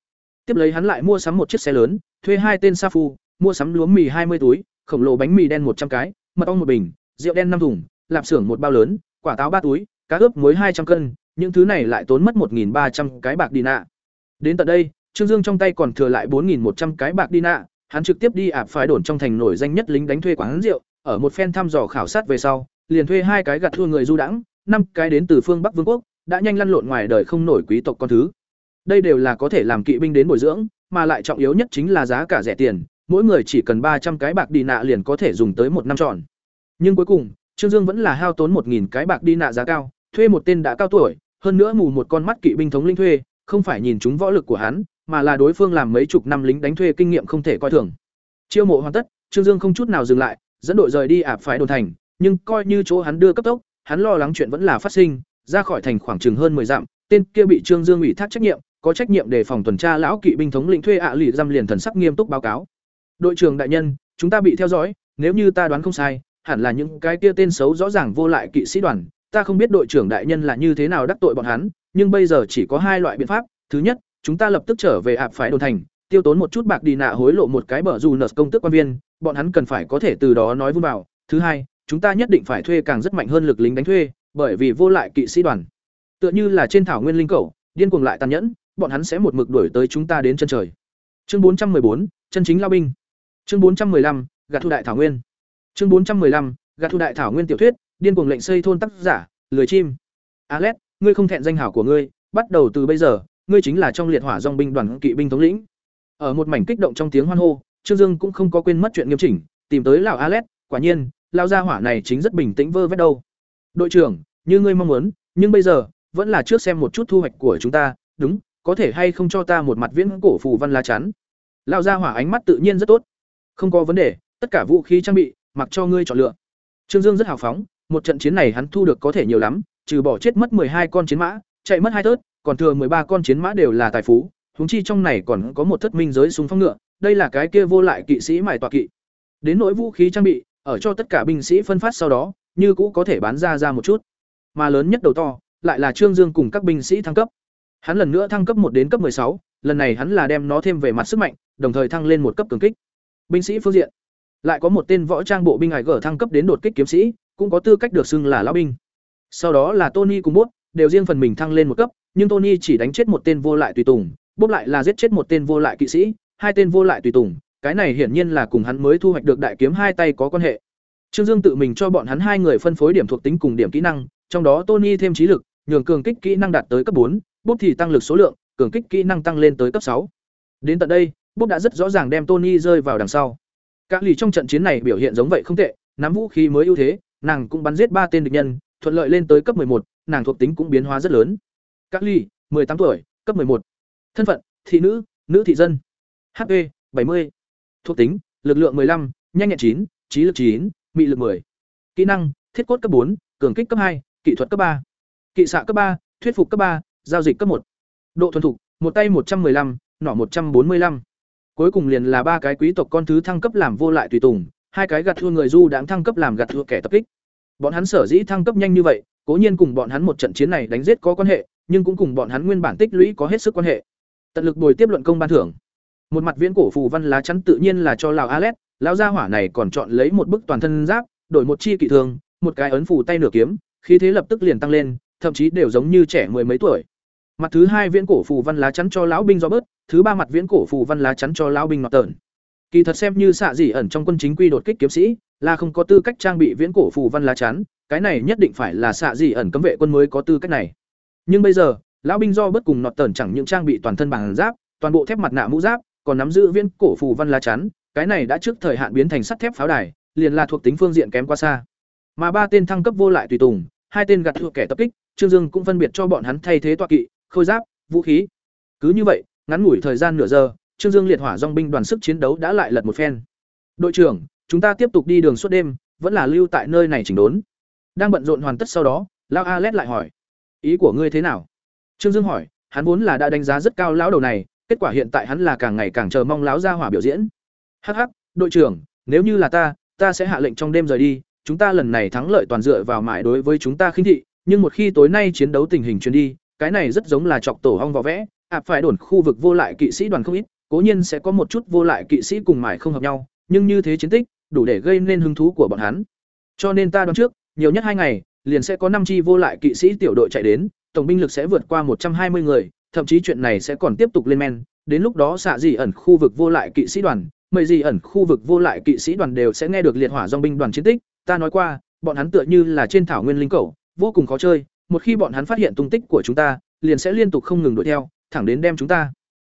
Speaker 1: Tiếp lấy hắn lại mua sắm một chiếc xe lớn, thuê hai tên sa phu, mua sắm lúa mì 20 túi, khổng lồ bánh mì đen 100 cái, mật ong một bình, rượu đen năm thùng, lạp xưởng một bao lớn, quả táo ba túi, cá ướp muối 200 cân, những thứ này lại tốn mất 1300 cái bạc đi nạ. Đến tận đây, Trương Dương trong tay còn thừa lại 4100 cái bạc đi nạ, hắn trực tiếp đi ạp phái đồn trong thành nổi danh nhất lính đánh thuê quán rượu, ở một phen thăm dò khảo sát về sau, liền thuê hai cái gặt thua người du đãng, năm cái đến từ phương Bắc Vương quốc, đã nhanh lăn lộn ngoài đời không nổi quý tộc con thứ. Đây đều là có thể làm kỵ binh đến bồi dưỡng, mà lại trọng yếu nhất chính là giá cả rẻ tiền, mỗi người chỉ cần ba trăm cái bạc đi nạ liền có thể dùng tới một năm tròn. Nhưng cuối cùng, Trương Dương vẫn là hao tốn một nghìn cái bạc đi nạ giá cao, thuê một tên đã cao tuổi, hơn nữa mù một con mắt kỵ binh thống linh thuê, không phải nhìn chúng võ lực của hắn, mà là đối phương làm mấy chục năm lính đánh thuê kinh nghiệm không thể coi thường. Chiêu mộ hoàn tất, Trương Dương không chút nào dừng lại, dẫn đội rời đi ạp phái đồn thành, nhưng coi như chỗ hắn đưa cấp tốc, hắn lo lắng chuyện vẫn là phát sinh, ra khỏi thành khoảng chừng hơn 10 dặm, tên kia bị Trương Dương ủy thác trách nhiệm, có trách nhiệm để phòng tuần tra lão kỵ binh thống lĩnh thuê ạ à lì giam liền thần sắc nghiêm túc báo cáo. Đội trưởng đại nhân, chúng ta bị theo dõi, nếu như ta đoán không sai, hẳn là những cái kia tên xấu rõ ràng vô lại kỵ sĩ đoàn, ta không biết đội trưởng đại nhân là như thế nào đắc tội bọn hắn, nhưng bây giờ chỉ có hai loại biện pháp, thứ nhất, chúng ta lập tức trở về ạp phái đồn thành, tiêu tốn một chút bạc đi nạ hối lộ một cái bờ dù nợ công tước quan viên, bọn hắn cần phải có thể từ đó nói vun vào. Thứ hai, chúng ta nhất định phải thuê càng rất mạnh hơn lực lính đánh thuê, bởi vì vô lại kỵ sĩ đoàn. Tựa như là trên thảo nguyên linh cầu, điên cuồng lại tàn nhẫn, bọn hắn sẽ một mực đuổi tới chúng ta đến chân trời. Chương 414, chân chính lao binh. Chương 415, gạt thu đại thảo nguyên. Chương 415, gạt thu đại thảo nguyên tiểu thuyết, điên cuồng lệnh xây thôn tác giả, lười chim. Alet, ngươi không thẹn danh hảo của ngươi, bắt đầu từ bây giờ, ngươi chính là trong liệt hỏa dòng binh đoàn kỵ binh thống lĩnh. Ở một mảnh kích động trong tiếng hoan hô, Trương Dương cũng không có quên mất chuyện nghiêm chỉnh, tìm tới lão Alet, quả nhiên, lão gia hỏa này chính rất bình tĩnh vơ vét đâu. Đội trưởng, như ngươi mong muốn, nhưng bây giờ, vẫn là trước xem một chút thu hoạch của chúng ta, đúng, có thể hay không cho ta một mặt viễn cổ phù văn lá chắn. Lão gia hỏa ánh mắt tự nhiên rất tốt. Không có vấn đề, tất cả vũ khí trang bị, mặc cho ngươi chọn lựa. Trương Dương rất hào phóng, một trận chiến này hắn thu được có thể nhiều lắm, trừ bỏ chết mất hai con chiến mã, chạy mất hai tớt, còn thừa ba con chiến mã đều là tài phú, huống chi trong này còn có một thất minh giới súng phong ngựa, đây là cái kia vô lại kỵ sĩ mài tọa kỵ. Đến nỗi vũ khí trang bị, ở cho tất cả binh sĩ phân phát sau đó, như cũ có thể bán ra ra một chút. Mà lớn nhất đầu to, lại là Trương Dương cùng các binh sĩ thăng cấp. Hắn lần nữa thăng cấp một đến cấp sáu, lần này hắn là đem nó thêm về mặt sức mạnh, đồng thời thăng lên một cấp cường kích. Binh sĩ phương diện, lại có một tên võ trang bộ binh hải gở thăng cấp đến đột kích kiếm sĩ, cũng có tư cách được xưng là lão binh. Sau đó là Tony cùng Bốp, đều riêng phần mình thăng lên một cấp, nhưng Tony chỉ đánh chết một tên vô lại tùy tùng, Bốp lại là giết chết một tên vô lại kỵ sĩ, hai tên vô lại tùy tùng, cái này hiển nhiên là cùng hắn mới thu hoạch được đại kiếm hai tay có quan hệ. Trương Dương tự mình cho bọn hắn hai người phân phối điểm thuộc tính cùng điểm kỹ năng, trong đó Tony thêm trí lực, nhường cường kích kỹ năng đạt tới cấp bốn, Bốp thì tăng lực số lượng, cường kích kỹ năng tăng lên tới cấp sáu. Đến tận đây, Bốp đã rất rõ ràng đem Tony rơi vào đằng sau. Các lì trong trận chiến này biểu hiện giống vậy không tệ, nắm vũ khí mới ưu thế, nàng cũng bắn giết ba tên địch nhân, thuận lợi lên tới cấp một, nàng thuộc tính cũng biến hóa rất lớn. Các ly, 18 tuổi, cấp một. Thân phận: thị nữ, nữ thị dân. HP: bảy mươi. Thuộc tính: lực lượng 15, nhanh nhẹn 9, trí lực 9, mị lực 10. Kỹ năng: thiết cốt cấp 4, cường kích cấp 2, kỹ thuật cấp 3. Kỵ xạ cấp 3, thuyết phục cấp 3, giao dịch cấp 1. Độ thuần thục: một tay 115, nỏ 145. Cuối cùng liền là ba cái quý tộc con thứ thăng cấp làm vô lại tùy tùng, hai cái gặt thua người du đáng thăng cấp làm gặt thua kẻ tập kích. Bọn hắn sở dĩ thăng cấp nhanh như vậy, cố nhiên cùng bọn hắn một trận chiến này đánh giết có quan hệ, nhưng cũng cùng bọn hắn nguyên bản tích lũy có hết sức quan hệ. Tận lực bồi tiếp luận công ban thưởng. Một mặt viễn cổ phù văn lá chắn tự nhiên là cho lão Alet, lão gia hỏa này còn chọn lấy một bức toàn thân giáp, đổi một chi kỵ thường, một cái ấn phù tay nửa kiếm, khí thế lập tức liền tăng lên, thậm chí đều giống như trẻ mười mấy tuổi. Mặt thứ hai viễn cổ phù văn lá chắn cho lão binh do bớt, thứ ba mặt viễn cổ phù văn lá chắn cho lão binh ngọt tởn Kỳ thật xem như xạ gì ẩn trong quân chính quy đột kích kiếm sĩ, là không có tư cách trang bị viễn cổ phù văn lá chắn, cái này nhất định phải là xạ gì ẩn cấm vệ quân mới có tư cách này. Nhưng bây giờ, lão binh do bất cùng nọt tẩn chẳng những trang bị toàn thân bằng giáp, toàn bộ thép mặt nạ mũ giáp, còn nắm giữ viễn cổ phù văn lá chắn, cái này đã trước thời hạn biến thành sắt thép pháo đài, liền là thuộc tính phương diện kém quá xa. Mà ba tên thăng cấp vô lại tùy tùng, hai tên gạt thuộc kẻ tập kích, Trương Dương cũng phân biệt cho bọn hắn thay thế toa kỵ, khôi giáp, vũ khí. Cứ như vậy, ngắn ngủi thời gian nửa giờ, Trương Dương liệt hỏa dòng binh đoàn sức chiến đấu đã lại lật một phen. Đội trưởng, chúng ta tiếp tục đi đường suốt đêm, vẫn là lưu tại nơi này chỉnh đốn. Đang bận rộn hoàn tất sau đó, Lão Alet lại hỏi: "Ý của ngươi thế nào?" Trương Dương hỏi, hắn vốn là đã đánh giá rất cao lão đầu này, kết quả hiện tại hắn là càng ngày càng chờ mong lão gia hỏa biểu diễn. "Hắc hắc, đội trưởng, nếu như là ta, ta sẽ hạ lệnh trong đêm rời đi, chúng ta lần này thắng lợi toàn dựa vào mãi đối với chúng ta khinh thị, nhưng một khi tối nay chiến đấu tình hình chuyến đi, cái này rất giống là chọc tổ hong vỏ vẽ, ạp phải đồn khu vực vô lại kỵ sĩ đoàn không ít, cố nhiên sẽ có một chút vô lại kỵ sĩ cùng mải không hợp nhau, nhưng như thế chiến tích, đủ để gây nên hứng thú của bọn hắn. Cho nên ta đoán trước, nhiều nhất hai ngày, liền sẽ có năm chi vô lại kỵ sĩ tiểu đội chạy đến, tổng binh lực sẽ vượt qua một trăm hai mươi người, thậm chí chuyện này sẽ còn tiếp tục lên men, đến lúc đó xạ gì ẩn khu vực vô lại kỵ sĩ đoàn, mấy gì ẩn khu vực vô lại kỵ sĩ đoàn đều sẽ nghe được liệt hỏa dong binh đoàn chiến tích, ta nói qua, bọn hắn tựa như là trên thảo nguyên linh cẩu, vô cùng khó chơi, một khi bọn hắn phát hiện tung tích của chúng ta, liền sẽ liên tục không ngừng đuổi theo, thẳng đến đem chúng ta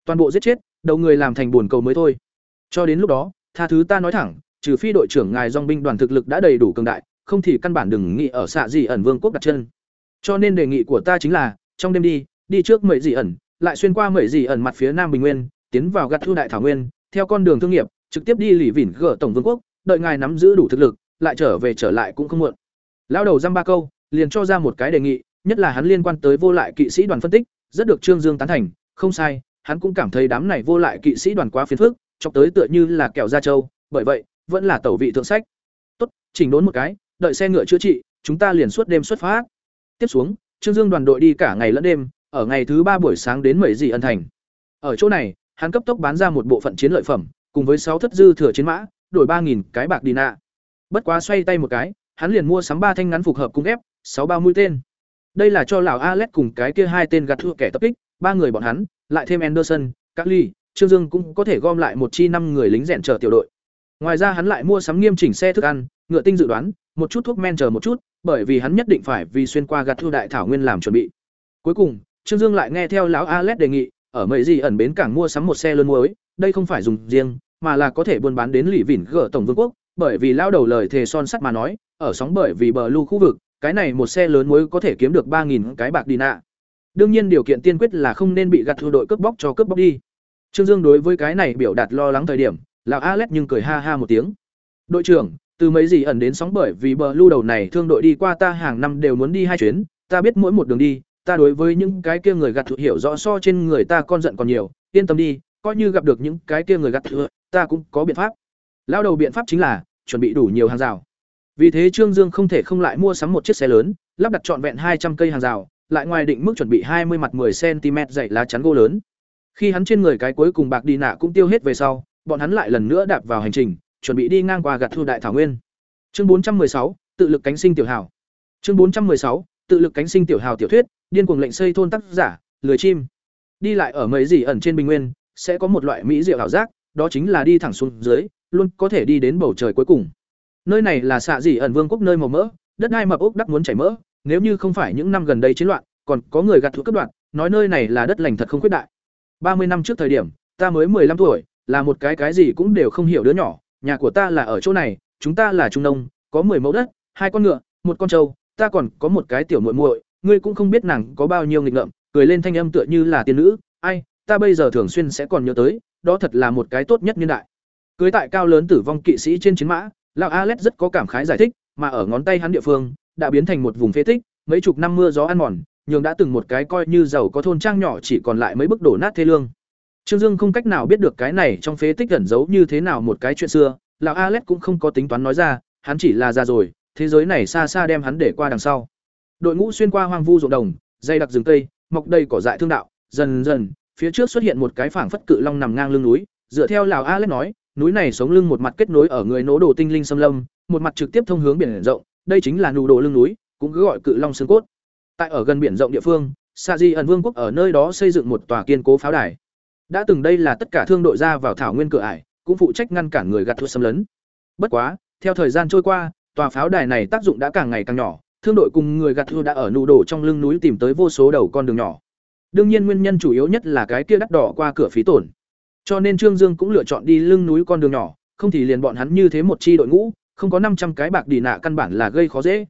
Speaker 1: toàn bộ giết chết, đầu người làm thành buồn cầu mới thôi. Cho đến lúc đó, tha thứ ta nói thẳng, trừ phi đội trưởng ngài dòng binh đoàn thực lực đã đầy đủ cường đại, không thì căn bản đừng nghĩ ở xạ gì ẩn vương quốc đặt chân. Cho nên đề nghị của ta chính là, trong đêm đi, đi trước mấy dị ẩn, lại xuyên qua mấy dị ẩn mặt phía nam bình nguyên, tiến vào gặt thu đại thảo nguyên, theo con đường thương nghiệp, trực tiếp đi lì vỉn gỡ tổng vương quốc, đợi ngài nắm giữ đủ thực lực, lại trở về trở lại cũng không muộn. Lão đầu dăm ba câu, liền cho ra một cái đề nghị, nhất là hắn liên quan tới vô lại kỵ sĩ đoàn phân tích, rất được Trương Dương tán thành, không sai, hắn cũng cảm thấy đám này vô lại kỵ sĩ đoàn quá phiền phức, chọc tới tựa như là kẹo da trâu, bởi vậy, vẫn là tẩu vị thượng sách. Tốt, chỉnh đốn một cái, đợi xe ngựa chữa trị, chúng ta liền suốt đêm xuất phát. Tiếp xuống, Trương Dương đoàn đội đi cả ngày lẫn đêm, ở ngày thứ ba buổi sáng đến mười dị ân thành. Ở chỗ này, hắn cấp tốc bán ra một bộ phận chiến lợi phẩm, cùng với sáu thất dư thừa chiến mã, đổi ba nghìn cái bạc đi nạ. Bất quá xoay tay một cái, hắn liền mua sắm ba thanh ngắn phục hợp cung ép, sáu bao mũi tên. Đây là cho lão Alex cùng cái kia hai tên gạt thua kẻ tập kích, ba người bọn hắn, lại thêm Anderson, các ly, Trương Dương cũng có thể gom lại một chi năm người lính rèn chờ tiểu đội. Ngoài ra hắn lại mua sắm nghiêm chỉnh xe thức ăn, ngựa tinh dự đoán, một chút thuốc men chờ một chút, bởi vì hắn nhất định phải vì xuyên qua gạt thu đại thảo nguyên làm chuẩn bị. Cuối cùng, Trương Dương lại nghe theo lão Alet đề nghị, ở mấy gì ẩn bến cảng mua sắm một xe lớn muối, đây không phải dùng riêng, mà là có thể buôn bán đến lỷ vỉn gở tổng vương quốc, bởi vì lao đầu lời thề son sắt mà nói, ở sóng bởi vì bờ lưu khu vực, cái này một xe lớn muối có thể kiếm được ba nghìn cái bạc đi nạ. Đương nhiên điều kiện tiên quyết là không nên bị gạt thua đội cướp bóc cho cướp bóc đi. Trương Dương đối với cái này biểu đạt lo lắng thời điểm, là Alex nhưng cười ha ha một tiếng. "Đội trưởng, từ mấy gì ẩn đến sóng bởi vì bờ lưu đầu này thương đội đi qua ta hàng năm đều muốn đi hai chuyến, ta biết mỗi một đường đi, ta đối với những cái kia người gạt thua hiểu rõ so trên người ta con giận còn nhiều, yên tâm đi, coi như gặp được những cái kia người gặt thua, ta cũng có biện pháp. Lao đầu biện pháp chính là chuẩn bị đủ nhiều hàng rào. Vì thế Trương Dương không thể không lại mua sắm một chiếc xe lớn, lắp đặt trọn vẹn hai trăm cây hàng rào, lại ngoài định mức chuẩn bị hai mươi mặt 10 cm dày lá chắn gỗ lớn. Khi hắn trên người cái cuối cùng bạc đi nạ cũng tiêu hết về sau, bọn hắn lại lần nữa đạp vào hành trình, chuẩn bị đi ngang qua gạt thu đại thảo nguyên. Chương 416, tự lực cánh sinh tiểu hảo. Chương 416, tự lực cánh sinh tiểu hào tiểu thuyết, điên cuồng lệnh xây thôn tác giả, lười chim. Đi lại ở mấy gì ẩn trên bình nguyên, sẽ có một loại mỹ diệu ảo giác, đó chính là đi thẳng xuống dưới, luôn có thể đi đến bầu trời cuối cùng. Nơi này là xạ gì ẩn vương quốc nơi màu mỡ, đất ai mập ốc đắc muốn chảy mỡ, nếu như không phải những năm gần đây chiến loạn, còn có người gạt thuốc cấp đoạn, nói nơi này là đất lành thật không khuyết đại. Ba mươi năm trước thời điểm, ta mới 15 tuổi, là một cái cái gì cũng đều không hiểu đứa nhỏ, nhà của ta là ở chỗ này, chúng ta là trung nông, có 10 mẫu đất, hai con ngựa, một con trâu, ta còn có một cái tiểu muội muội, ngươi cũng không biết nàng có bao nhiêu nghịch ngợm, cười lên thanh âm tựa như là tiên nữ, ai, ta bây giờ thường xuyên sẽ còn nhớ tới, đó thật là một cái tốt nhất niên đại. Cưới tại cao lớn tử vong kỵ sĩ trên chiến mã, lão Alex rất có cảm khái giải thích, mà ở ngón tay hắn địa phương đã biến thành một vùng phế tích, mấy chục năm mưa gió ăn mòn, nhường đã từng một cái coi như giàu có thôn trang nhỏ chỉ còn lại mấy bức đổ nát thê lương. Trương Dương không cách nào biết được cái này trong phế tích ẩn giấu như thế nào một cái chuyện xưa, lão Alex cũng không có tính toán nói ra, hắn chỉ là già rồi, thế giới này xa xa đem hắn để qua đằng sau. Đội ngũ xuyên qua hoang vu ruộng đồng, dây đặc rừng cây, mọc đầy cỏ dại thương đạo, dần dần, phía trước xuất hiện một cái phảng phất cự long nằm ngang lưng núi, dựa theo lão Alex nói, núi này sống lưng một mặt kết nối ở người nỗ đồ tinh linh xâm lâm, một mặt trực tiếp thông hướng biển rộng, đây chính là nụ đồ lưng núi, cũng cứ gọi cự long xương cốt. Tại ở gần biển rộng địa phương, Sa Di ẩn vương quốc ở nơi đó xây dựng một tòa kiên cố pháo đài. Đã từng đây là tất cả thương đội ra vào thảo nguyên cửa ải, cũng phụ trách ngăn cản người gạt thuốc xâm lấn. Bất quá, theo thời gian trôi qua, tòa pháo đài này tác dụng đã càng ngày càng nhỏ, thương đội cùng người gạt thua đã ở nụ đổ trong lưng núi tìm tới vô số đầu con đường nhỏ. Đương nhiên nguyên nhân chủ yếu nhất là cái kia đắt đỏ qua cửa phí tổn. Cho nên Trương Dương cũng lựa chọn đi lưng núi con đường nhỏ, không thì liền bọn hắn như thế một chi đội ngũ, không có năm trăm cái bạc đi nạ căn bản là gây khó dễ.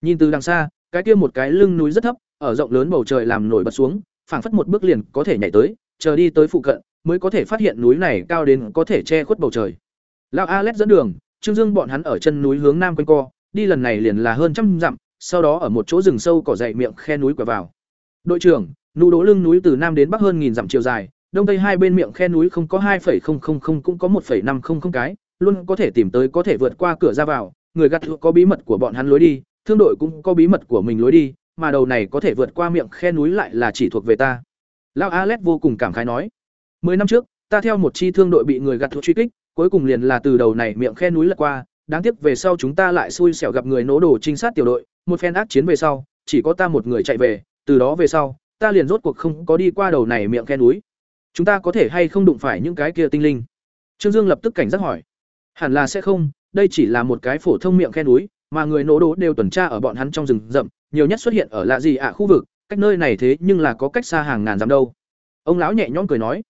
Speaker 1: Nhìn từ đằng xa, cái kia một cái lưng núi rất thấp, ở rộng lớn bầu trời làm nổi bật xuống, phảng phất một bước liền có thể nhảy tới, chờ đi tới phụ cận, mới có thể phát hiện núi này cao đến có thể che khuất bầu trời. Lão Alex dẫn đường, Trương Dương bọn hắn ở chân núi hướng nam quanh co, đi lần này liền là hơn trăm dặm, sau đó ở một chỗ rừng sâu cỏ dậy miệng khe núi quẹo vào. Đội trưởng, nụ đố lưng núi từ nam đến bắc hơn nghìn dặm chiều dài, đông tây hai bên miệng khe núi không có 2.000 cũng có 1.500 cái, luôn có thể tìm tới có thể vượt qua cửa ra vào, người gặt có bí mật của bọn hắn lối đi, thương đội cũng có bí mật của mình lối đi, mà đầu này có thể vượt qua miệng khe núi lại là chỉ thuộc về ta. Lão Alex vô cùng cảm khái nói, mười năm trước, ta theo một chi thương đội bị người gặt truy kích, cuối cùng liền là từ đầu này miệng khe núi lật qua, đáng tiếc về sau chúng ta lại xui xẻo gặp người nổ đồ trinh sát tiểu đội, một phen ác chiến về sau, chỉ có ta một người chạy về, từ đó về sau, ta liền rốt cuộc không có đi qua đầu này miệng khe núi. Chúng ta có thể hay không đụng phải những cái kia tinh linh? Trương Dương lập tức cảnh giác hỏi. Hẳn là sẽ không, đây chỉ là một cái phổ thông miệng khe núi, mà người nổ đồ đều tuần tra ở bọn hắn trong rừng rậm, nhiều nhất xuất hiện ở lạ gì ạ khu vực, cách nơi này thế nhưng là có cách xa hàng ngàn dặm đâu. Ông lão nhẹ nhõm cười nói,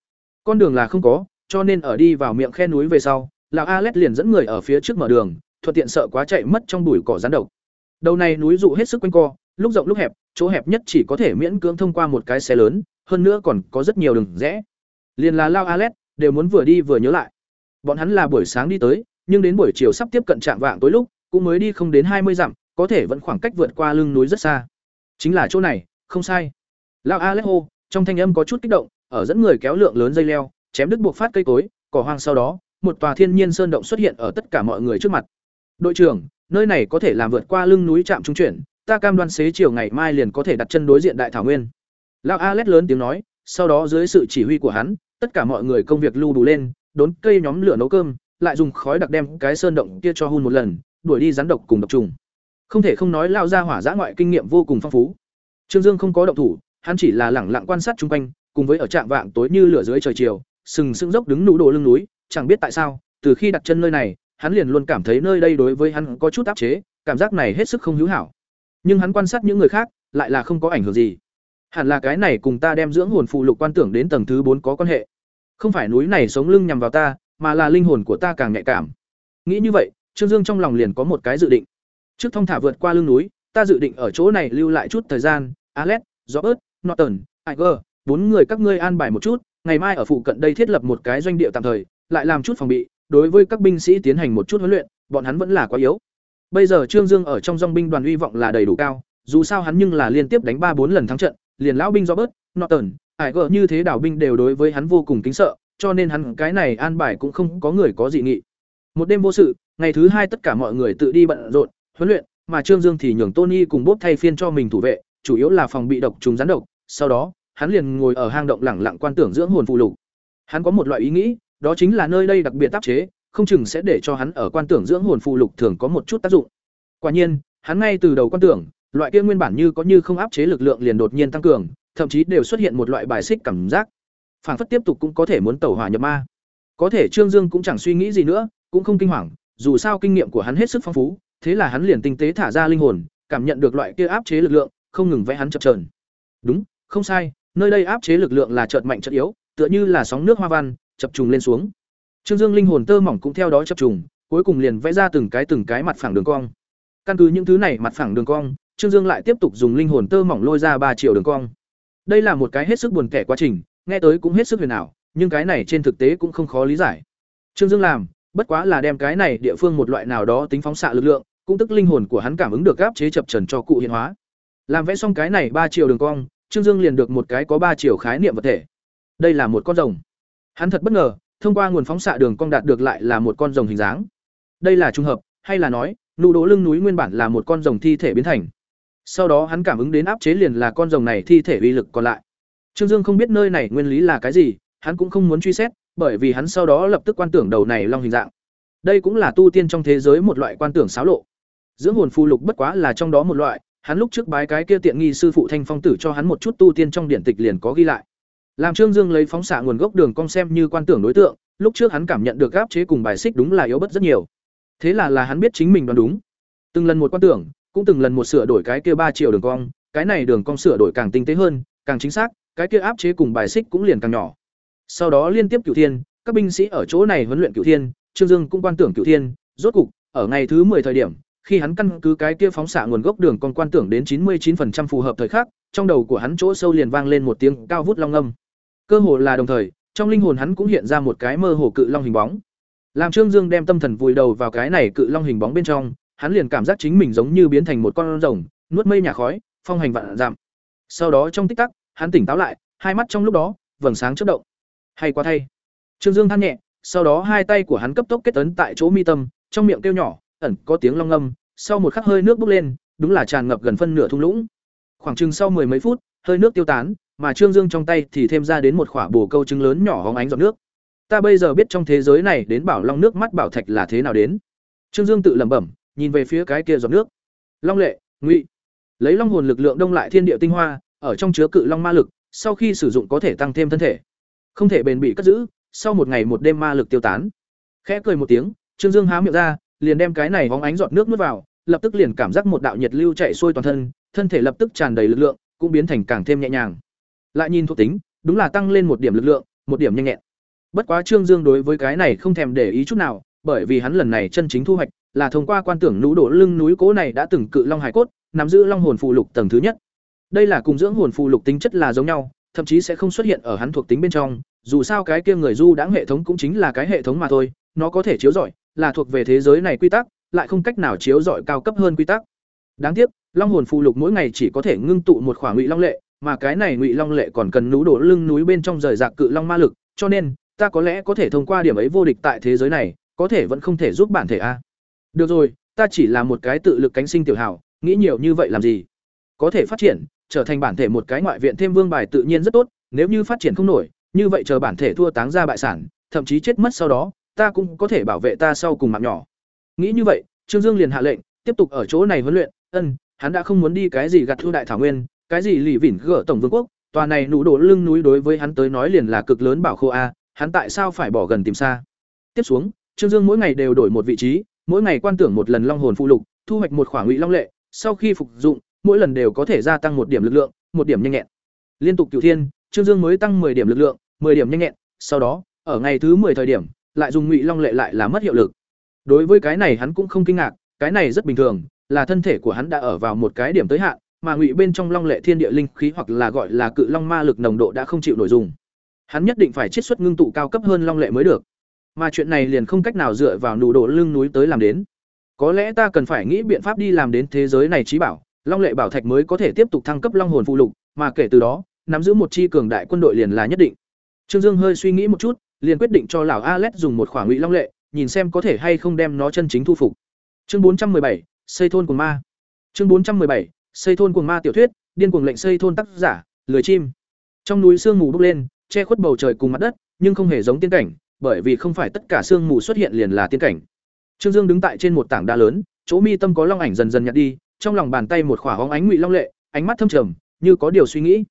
Speaker 1: con đường là không có, cho nên ở đi vào miệng khe núi về sau, lão Alet liền dẫn người ở phía trước mở đường, thuận tiện sợ quá chạy mất trong bụi cỏ rắn độc. Đầu này núi dụ hết sức quanh co, lúc rộng lúc hẹp, chỗ hẹp nhất chỉ có thể miễn cưỡng thông qua một cái xe lớn, hơn nữa còn có rất nhiều đường rẽ. Liền là Lao Alet đều muốn vừa đi vừa nhớ lại. Bọn hắn là buổi sáng đi tới, nhưng đến buổi chiều sắp tiếp cận trạm vạng tối lúc, cũng mới đi không đến hai mươi dặm, có thể vẫn khoảng cách vượt qua lưng núi rất xa. Chính là chỗ này, không sai. Lao Alet hô, trong thanh âm có chút kích động, ở dẫn người kéo lượng lớn dây leo, chém đứt buộc phát cây cối, cỏ hoang sau đó, một tòa thiên nhiên sơn động xuất hiện ở tất cả mọi người trước mặt. Đội trưởng, nơi này có thể làm vượt qua lưng núi trạm trung chuyển, ta cam đoan xế chiều ngày mai liền có thể đặt chân đối diện đại thảo nguyên. Lão Alet lớn tiếng nói, sau đó dưới sự chỉ huy của hắn, tất cả mọi người công việc lưu đủ lên, đốn cây nhóm lửa nấu cơm, lại dùng khói đặc đem cái sơn động kia cho hun một lần, đuổi đi rắn độc cùng độc trùng. Không thể không nói lao ra hỏa dã ngoại kinh nghiệm vô cùng phong phú. Trương Dương không có động thủ, hắn chỉ là lẳng lặng quan sát xung quanh, cùng với ở trạng vạng tối như lửa dưới trời chiều, sừng sững dốc đứng nụ đồ lưng núi, chẳng biết tại sao, từ khi đặt chân nơi này, hắn liền luôn cảm thấy nơi đây đối với hắn có chút áp chế, cảm giác này hết sức không hữu hảo. Nhưng hắn quan sát những người khác, lại là không có ảnh hưởng gì. Hẳn là cái này cùng ta đem dưỡng hồn phụ lục quan tưởng đến tầng thứ bốn có quan hệ. Không phải núi này sống lưng nhằm vào ta, mà là linh hồn của ta càng nhạy cảm. Nghĩ như vậy, Trương Dương trong lòng liền có một cái dự định. Trước thông thả vượt qua lưng núi, ta dự định ở chỗ này lưu lại chút thời gian, Alex, Robert, Norton, Iger, bốn người các ngươi an bài một chút, ngày mai ở phụ cận đây thiết lập một cái doanh địa tạm thời, lại làm chút phòng bị, đối với các binh sĩ tiến hành một chút huấn luyện, bọn hắn vẫn là quá yếu. Bây giờ Trương Dương ở trong dòng binh đoàn uy vọng là đầy đủ cao, dù sao hắn nhưng là liên tiếp đánh ba bốn lần thắng trận, liền lão binh Robert, Norton, Aiger như thế đảo binh đều đối với hắn vô cùng kính sợ, cho nên hắn cái này an bài cũng không có người có dị nghị. Một đêm vô sự, ngày thứ hai tất cả mọi người tự đi bận rộn, huấn luyện, mà Trương Dương thì nhường Tony cùng bốp thay phiên cho mình thủ vệ, chủ yếu là phòng bị độc trùng rắn độc, sau đó, hắn liền ngồi ở hang động lẳng lặng quan tưởng dưỡng hồn phụ lục. Hắn có một loại ý nghĩ, đó chính là nơi đây đặc biệt tác chế, không chừng sẽ để cho hắn ở quan tưởng dưỡng hồn phụ lục thường có một chút tác dụng. Quả nhiên, hắn ngay từ đầu quan tưởng, loại kia nguyên bản như có như không áp chế lực lượng liền đột nhiên tăng cường, thậm chí đều xuất hiện một loại bài xích cảm giác. Phản phất tiếp tục cũng có thể muốn tẩu hỏa nhập ma. Có thể Trương Dương cũng chẳng suy nghĩ gì nữa, cũng không kinh hoàng, dù sao kinh nghiệm của hắn hết sức phong phú, thế là hắn liền tinh tế thả ra linh hồn, cảm nhận được loại kia áp chế lực lượng, không ngừng vẽ hắn chập trờn Đúng, không sai, nơi đây áp chế lực lượng là chợt mạnh chợt yếu, tựa như là sóng nước hoa văn, chập trùng lên xuống. Trương Dương linh hồn tơ mỏng cũng theo đó chập trùng, cuối cùng liền vẽ ra từng cái từng cái mặt phẳng đường cong. Căn cứ những thứ này mặt phẳng đường cong, Trương Dương lại tiếp tục dùng linh hồn tơ mỏng lôi ra ba triệu đường cong. Đây là một cái hết sức buồn kẻ quá trình, nghe tới cũng hết sức huyền ảo, nhưng cái này trên thực tế cũng không khó lý giải. Trương Dương làm, bất quá là đem cái này địa phương một loại nào đó tính phóng xạ lực lượng, cũng tức linh hồn của hắn cảm ứng được áp chế chập trần cho cụ hiện hóa. Làm vẽ xong cái này ba chiều đường cong, Trương Dương liền được một cái có ba chiều khái niệm vật thể. Đây là một con rồng. Hắn thật bất ngờ, thông qua nguồn phóng xạ đường cong đạt được lại là một con rồng hình dáng. Đây là trùng hợp, hay là nói, nụ đố lưng núi nguyên bản là một con rồng thi thể biến thành. Sau đó hắn cảm ứng đến áp chế liền là con rồng này thi thể uy lực còn lại. Trương Dương không biết nơi này nguyên lý là cái gì, hắn cũng không muốn truy xét, bởi vì hắn sau đó lập tức quan tưởng đầu này long hình dạng. Đây cũng là tu tiên trong thế giới một loại quan tưởng xáo lộ. Dưỡng hồn phù lục bất quá là trong đó một loại, hắn lúc trước bái cái kia tiện nghi sư phụ Thanh Phong tử cho hắn một chút tu tiên trong điển tịch liền có ghi lại. Làm Trương Dương lấy phóng xạ nguồn gốc đường cong xem như quan tưởng đối tượng, lúc trước hắn cảm nhận được áp chế cùng bài xích đúng là yếu bất rất nhiều. Thế là là hắn biết chính mình đoán đúng. Từng lần một quan tưởng, cũng từng lần một sửa đổi cái kia ba triệu đường cong, cái này đường cong sửa đổi càng tinh tế hơn, càng chính xác, cái kia áp chế cùng bài xích cũng liền càng nhỏ. Sau đó liên tiếp cửu thiên, các binh sĩ ở chỗ này huấn luyện cửu thiên, Trương Dương cũng quan tưởng cửu thiên, rốt cục, ở ngày thứ 10 thời điểm, khi hắn căn cứ cái kia phóng xạ nguồn gốc đường con quan tưởng đến 99% phù hợp thời khắc, trong đầu của hắn chỗ sâu liền vang lên một tiếng cao vút long âm. Cơ hồ là đồng thời, trong linh hồn hắn cũng hiện ra một cái mơ hồ cự long hình bóng. Làm Trương Dương đem tâm thần vùi đầu vào cái này cự long hình bóng bên trong, hắn liền cảm giác chính mình giống như biến thành một con rồng, nuốt mây nhà khói, phong hành vạn giảm. Sau đó trong tích tắc, hắn tỉnh táo lại, hai mắt trong lúc đó, vầng sáng chất động. Hay quá thay. Trương Dương than nhẹ, sau đó hai tay của hắn cấp tốc kết tấn tại chỗ mi tâm, trong miệng kêu nhỏ, ẩn có tiếng long ngâm, sau một khắc hơi nước bốc lên, đúng là tràn ngập gần phân nửa thung lũng. Khoảng chừng sau mười mấy phút, hơi nước tiêu tán, mà Trương Dương trong tay thì thêm ra đến một khoả bồ câu trứng lớn nhỏ hóng ánh giọt nước. Ta bây giờ biết trong thế giới này đến bảo long nước mắt bảo thạch là thế nào đến. Trương Dương tự lẩm bẩm, nhìn về phía cái kia giọt nước. Long lệ, ngụy. Lấy long hồn lực lượng đông lại thiên địa tinh hoa, ở trong chứa cự long ma lực, sau khi sử dụng có thể tăng thêm thân thể. Không thể bền bị cất giữ, sau một ngày một đêm ma lực tiêu tán. Khẽ cười một tiếng, Trương Dương há miệng ra, liền đem cái này hóng ánh giọt nước nuốt vào, lập tức liền cảm giác một đạo nhiệt lưu chạy xuôi toàn thân, thân thể lập tức tràn đầy lực lượng, cũng biến thành càng thêm nhẹ nhàng. Lại nhìn thuộc tính, đúng là tăng lên một điểm lực lượng, một điểm nhanh nhẹn. Bất quá Trương Dương đối với cái này không thèm để ý chút nào, bởi vì hắn lần này chân chính thu hoạch là thông qua quan tưởng nũ đổ lưng núi cố này đã từng cự long hải cốt, nắm giữ long hồn phụ lục tầng thứ nhất. Đây là cùng dưỡng hồn phụ lục tính chất là giống nhau, thậm chí sẽ không xuất hiện ở hắn thuộc tính bên trong, dù sao cái kia người du đãng hệ thống cũng chính là cái hệ thống mà thôi, nó có thể chiếu rọi, là thuộc về thế giới này quy tắc, lại không cách nào chiếu rọi cao cấp hơn quy tắc. Đáng tiếc, long hồn phụ lục mỗi ngày chỉ có thể ngưng tụ một khỏa ngụy long lệ, mà cái này ngụy long lệ còn cần núi đổ lưng núi bên trong rời rạc cự long ma lực, cho nên ta có lẽ có thể thông qua điểm ấy vô địch tại thế giới này, có thể vẫn không thể giúp bản thể a. Được rồi, ta chỉ là một cái tự lực cánh sinh tiểu hảo, nghĩ nhiều như vậy làm gì? Có thể phát triển, trở thành bản thể một cái ngoại viện thêm vương bài tự nhiên rất tốt, nếu như phát triển không nổi, như vậy chờ bản thể thua táng ra bại sản, thậm chí chết mất sau đó, ta cũng có thể bảo vệ ta sau cùng mạng nhỏ. Nghĩ như vậy, Trương Dương liền hạ lệnh, tiếp tục ở chỗ này huấn luyện, ân, hắn đã không muốn đi cái gì gặt thu đại thảo nguyên, cái gì lì vỉn gỡ tổng vương quốc, tòa này nụ đổ lưng núi đối với hắn tới nói liền là cực lớn bảo khô a, hắn tại sao phải bỏ gần tìm xa. Tiếp xuống, Trương Dương mỗi ngày đều đổi một vị trí, mỗi ngày quan tưởng một lần long hồn phụ lục, thu hoạch một khoảng ngụy long lệ, sau khi phục dụng, mỗi lần đều có thể gia tăng một điểm lực lượng, một điểm nhanh nhẹn. Liên tục cửu thiên, Trương Dương mới tăng 10 điểm lực lượng, 10 điểm nhanh nhẹn, sau đó, ở ngày thứ 10 thời điểm, lại dùng ngụy long lệ lại là mất hiệu lực. Đối với cái này hắn cũng không kinh ngạc, cái này rất bình thường, là thân thể của hắn đã ở vào một cái điểm tới hạn, mà ngụy bên trong long lệ thiên địa linh khí hoặc là gọi là cự long ma lực nồng độ đã không chịu nổi dùng. Hắn nhất định phải chiết xuất ngưng tụ cao cấp hơn long lệ mới được. Mà chuyện này liền không cách nào dựa vào nụ độ lưng núi tới làm đến. Có lẽ ta cần phải nghĩ biện pháp đi làm đến thế giới này trí bảo, long lệ bảo thạch mới có thể tiếp tục thăng cấp long hồn phụ lục, mà kể từ đó, nắm giữ một chi cường đại quân đội liền là nhất định. Trương Dương hơi suy nghĩ một chút, liền quyết định cho lão Alet dùng một khoảng ngụy long lệ, nhìn xem có thể hay không đem nó chân chính thu phục. Chương 417, xây thôn cuồng ma. Chương 417, xây thôn cuồng ma tiểu thuyết, điên cuồng lệnh xây thôn tác giả, lười chim. Trong núi sương mù bốc lên, che khuất bầu trời cùng mặt đất, nhưng không hề giống tiên cảnh, bởi vì không phải tất cả sương mù xuất hiện liền là tiên cảnh. Trương Dương đứng tại trên một tảng đá lớn, chỗ mi tâm có long ảnh dần dần nhạt đi, trong lòng bàn tay một khỏa hóng ánh ngụy long lệ, ánh mắt thâm trầm, như có điều suy nghĩ.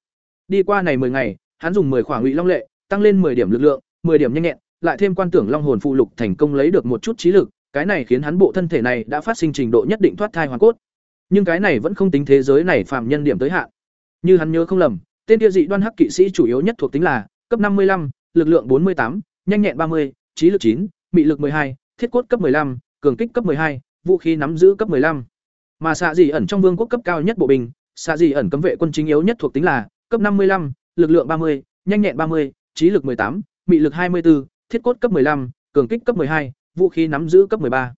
Speaker 1: Đi qua này 10 ngày, hắn dùng 10 khỏa ngụy long lệ, tăng lên 10 điểm lực lượng, 10 điểm nhanh nhẹn, lại thêm quan tưởng long hồn phụ lục thành công lấy được một chút trí lực, cái này khiến hắn bộ thân thể này đã phát sinh trình độ nhất định thoát thai hoàn cốt. Nhưng cái này vẫn không tính thế giới này phàm nhân điểm tới hạn. Như hắn nhớ không lầm, tên địa dị đoan hắc kỵ sĩ chủ yếu nhất thuộc tính là cấp 55, lực lượng 48, nhanh nhẹn 30, trí lực 9, mị lực 12, thiết cốt cấp 15, cường kích cấp 12, vũ khí nắm giữ cấp 15. Mà xạ dị ẩn trong vương quốc cấp cao nhất bộ binh, xạ dị ẩn cấm vệ quân chính yếu nhất thuộc tính là cấp 55, lực lượng 30, nhanh nhẹn 30, trí lực 18, mị lực 24, thiết cốt cấp 15, cường kích cấp 12, vũ khí nắm giữ cấp 13.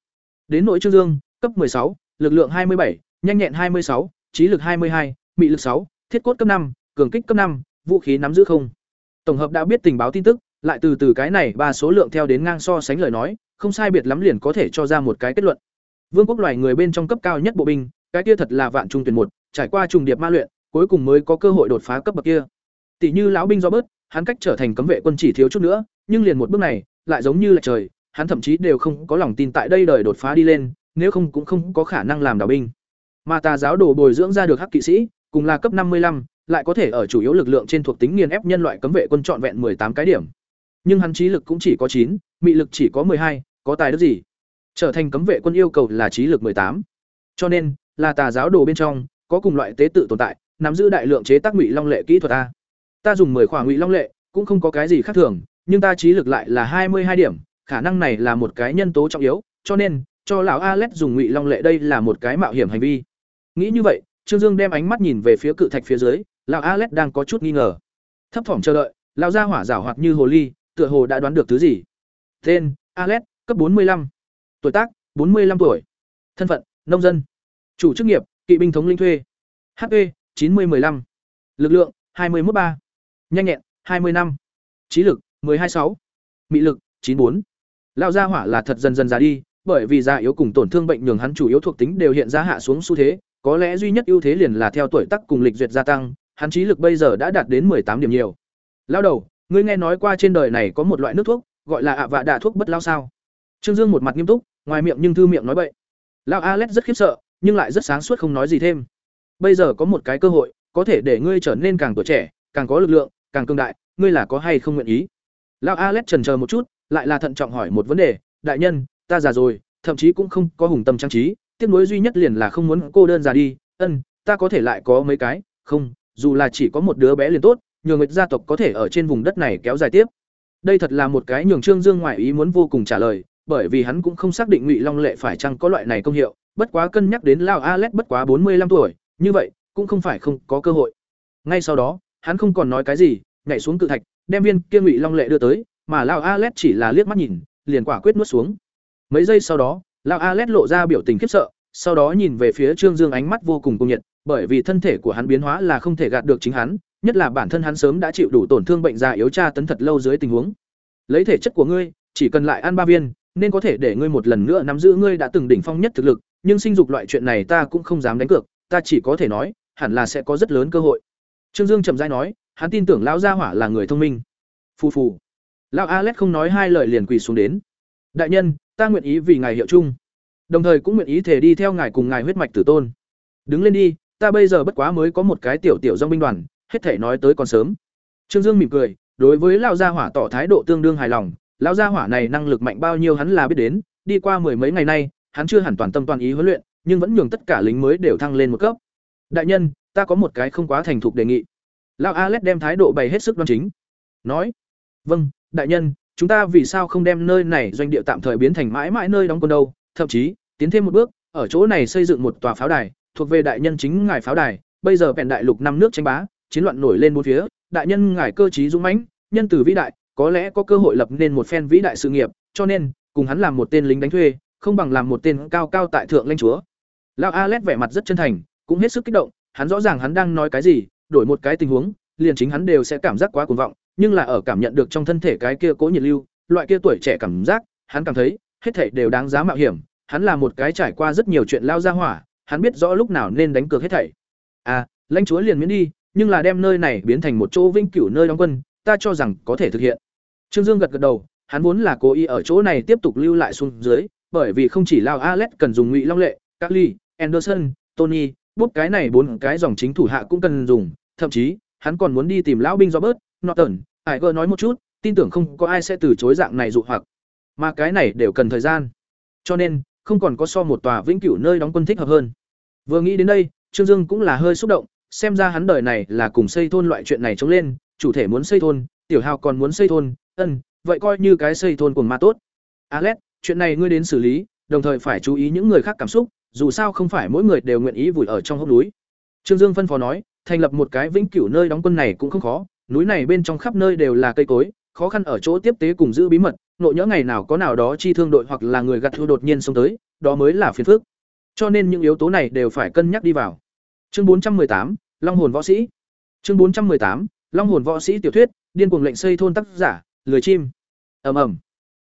Speaker 1: Đến nội Trương Dương, cấp 16, lực lượng 27, nhanh nhẹn 26, trí lực 22, mị lực 6, thiết cốt cấp 5, cường kích cấp 5, vũ khí nắm giữ không. Tổng hợp đã biết tình báo tin tức, lại từ từ cái này ba số lượng theo đến ngang so sánh lời nói, không sai biệt lắm liền có thể cho ra một cái kết luận. Vương quốc loài người bên trong cấp cao nhất bộ binh, cái kia thật là vạn trung tuyển một, trải qua trùng điệp ma luyện, cuối cùng mới có cơ hội đột phá cấp bậc kia. Tỷ như lão binh do bớt, hắn cách trở thành cấm vệ quân chỉ thiếu chút nữa, nhưng liền một bước này, lại giống như là trời, hắn thậm chí đều không có lòng tin tại đây đời đột phá đi lên, nếu không cũng không có khả năng làm đạo binh. Mà tà giáo đồ bồi dưỡng ra được hắc kỵ sĩ, cùng là cấp năm mươi 55, lại có thể ở chủ yếu lực lượng trên thuộc tính nghiền ép nhân loại cấm vệ quân trọn vẹn tám cái điểm. Nhưng hắn trí lực cũng chỉ có chín, mị lực chỉ có hai, có tài đức gì? Trở thành cấm vệ quân yêu cầu là trí lực tám. Cho nên, là tà giáo đồ bên trong, có cùng loại tế tự tồn tại, nắm giữ đại lượng chế tác ngụy long lệ kỹ thuật a. Ta dùng 10 khỏa ngụy long lệ, cũng không có cái gì khác thường, nhưng ta trí lực lại là hai mươi hai điểm, khả năng này là một cái nhân tố trọng yếu, cho nên cho lão Alex dùng ngụy long lệ đây là một cái mạo hiểm hành vi. Nghĩ như vậy, Trương Dương đem ánh mắt nhìn về phía cự thạch phía dưới, lão Alex đang có chút nghi ngờ. Thấp thỏm chờ đợi, lão gia hỏa giảo hoạt như hồ ly, tựa hồ đã đoán được thứ gì. Tên: Alex, cấp 45. Tuổi tác: 45 tuổi. Thân phận: nông dân. Chủ chức nghiệp: kỵ binh thống linh thuê. HP: 9015. Lực lượng: hai mươi ba. Nhanh nhẹn: hai mươi năm. Trí lực: 126. Mị lực: 94. Lão gia hỏa là thật dần dần già đi, bởi vì già yếu cùng tổn thương bệnh nhường hắn chủ yếu thuộc tính đều hiện ra hạ xuống xu thế, có lẽ duy nhất ưu thế liền là theo tuổi tác cùng lịch duyệt gia tăng, hắn trí lực bây giờ đã đạt đến tám điểm nhiều. Lão đầu, ngươi nghe nói qua trên đời này có một loại nước thuốc, gọi là ạ vạ đạ thuốc bất lao sao? Trương Dương một mặt nghiêm túc, ngoài miệng nhưng thư miệng nói bậy. Lão Alex rất khiếp sợ, nhưng lại rất sáng suốt không nói gì thêm. Bây giờ có một cái cơ hội, có thể để ngươi trở nên càng tuổi trẻ, càng có lực lượng, càng cường đại, ngươi là có hay không nguyện ý? Lão Alex trần chờ một chút, lại là thận trọng hỏi một vấn đề, đại nhân, ta già rồi, thậm chí cũng không có hùng tâm trang trí, tiếc nuối duy nhất liền là không muốn cô đơn già đi, ân, ta có thể lại có mấy cái, không, dù là chỉ có một đứa bé liền tốt, nhường người gia tộc có thể ở trên vùng đất này kéo dài tiếp. Đây thật là một cái nhường Trương Dương ngoại ý muốn vô cùng trả lời, bởi vì hắn cũng không xác định Ngụy Long Lệ phải chăng có loại này công hiệu, bất quá cân nhắc đến Lão Alex bất quá bốn mươi 45 tuổi, như vậy, cũng không phải không có cơ hội. Ngay sau đó, hắn không còn nói cái gì, nhảy xuống cự thạch, đem viên kia ngụy long lệ đưa tới mà lao alet chỉ là liếc mắt nhìn liền quả quyết nuốt xuống mấy giây sau đó lao alet lộ ra biểu tình khiếp sợ sau đó nhìn về phía trương dương ánh mắt vô cùng cung nhiệt bởi vì thân thể của hắn biến hóa là không thể gạt được chính hắn nhất là bản thân hắn sớm đã chịu đủ tổn thương bệnh già yếu tra tấn thật lâu dưới tình huống. Lấy thể chất của ngươi, chỉ cần lại ăn ba viên, nên có thể để ngươi một lần nữa nắm giữ ngươi đã từng đỉnh phong nhất thực lực, nhưng sinh dục loại chuyện này ta cũng không dám đánh cược, ta chỉ có thể nói, hẳn là sẽ có rất lớn cơ hội. Trương dương chậm rãi nói, hắn tin tưởng lão gia hỏa là người thông minh. Phù phù. Lão alex không nói hai lời liền quỳ xuống đến. Đại nhân, ta nguyện ý vì ngài hiệu chung. Đồng thời cũng nguyện ý thể đi theo ngài cùng ngài huyết mạch tử tôn. Đứng lên đi, ta bây giờ bất quá mới có một cái tiểu tiểu dong binh đoàn hết thể nói tới còn sớm. Trương dương mỉm cười, đối với lão gia hỏa tỏ thái độ tương đương hài lòng, lão gia hỏa này năng lực mạnh bao nhiêu hắn là biết đến, đi qua mười mấy ngày nay, hắn chưa hẳn toàn tâm toàn ý huấn luyện, nhưng vẫn nhường tất cả lính mới đều thăng lên một cấp. Đại nhân, ta có một cái không quá thành thục đề nghị. Lão t đem thái độ bày hết sức đoan chính. Nói vâng đại nhân, chúng ta vì sao không đem nơi này doanh địa tạm thời biến thành mãi mãi nơi đóng quân đâu, thậm chí, tiến thêm một bước, ở chỗ này xây dựng một tòa pháo đài, thuộc về đại nhân chính ngài pháo đài, bây giờ bèn đại lục năm nước tranh bá chiến loạn nổi lên bốn phía đại nhân ngài cơ trí dũng mãnh nhân từ vĩ đại có lẽ có cơ hội lập nên một phen vĩ đại sự nghiệp cho nên cùng hắn làm một tên lính đánh thuê không bằng làm một tên cao cao tại thượng lãnh chúa lão Alet vẻ mặt rất chân thành cũng hết sức kích động hắn rõ ràng hắn đang nói cái gì đổi một cái tình huống liền chính hắn đều sẽ cảm giác quá cuồng vọng nhưng là ở cảm nhận được trong thân thể cái kia cố nhiệt lưu, loại kia tuổi trẻ cảm giác, hắn cảm thấy hết thảy đều đáng giá mạo hiểm, hắn là một cái trải qua rất nhiều chuyện lao ra hỏa, hắn biết rõ lúc nào nên đánh cược hết thảy. À, lãnh chúa liền miễn đi, nhưng là đem nơi này biến thành một chỗ vĩnh cửu nơi đóng quân, ta cho rằng có thể thực hiện. Trương Dương gật gật đầu, hắn vốn là cố ý ở chỗ này tiếp tục lưu lại xuống dưới, bởi vì không chỉ lao Alet cần dùng Ngụy Long Lệ, Carly, Anderson, Tony, bút cái này bốn cái dòng chính thủ hạ cũng cần dùng, thậm chí, hắn còn muốn đi tìm lão binh Robert, Norton, Tiger nói một chút, tin tưởng không có ai sẽ từ chối dạng này dụ hoặc. Mà cái này đều cần thời gian. Cho nên, không còn có so một tòa vĩnh cửu nơi đóng quân thích hợp hơn. Vừa nghĩ đến đây, Trương Dương cũng là hơi xúc động, xem ra hắn đời này là cùng xây thôn loại chuyện này chống lên, chủ thể muốn xây thôn, tiểu hào còn muốn xây thôn, ân, vậy coi như cái xây thôn của ma tốt. Alex, chuyện này ngươi đến xử lý, đồng thời phải chú ý những người khác cảm xúc, dù sao không phải mỗi người đều nguyện ý vùi ở trong hốc núi. Trương Dương phân phó nói, thành lập một cái vĩnh cửu nơi đóng quân này cũng không khó, núi này bên trong khắp nơi đều là cây cối, khó khăn ở chỗ tiếp tế cùng giữ bí mật, nội nhỡ ngày nào có nào đó chi thương đội hoặc là người gặt thua đột nhiên xông tới, đó mới là phiền phức. Cho nên những yếu tố này đều phải cân nhắc đi vào. Chương 418, Long hồn võ sĩ. Chương 418, Long hồn võ sĩ tiểu thuyết, điên cuồng lệnh xây thôn tác giả, lười chim. Ầm ầm.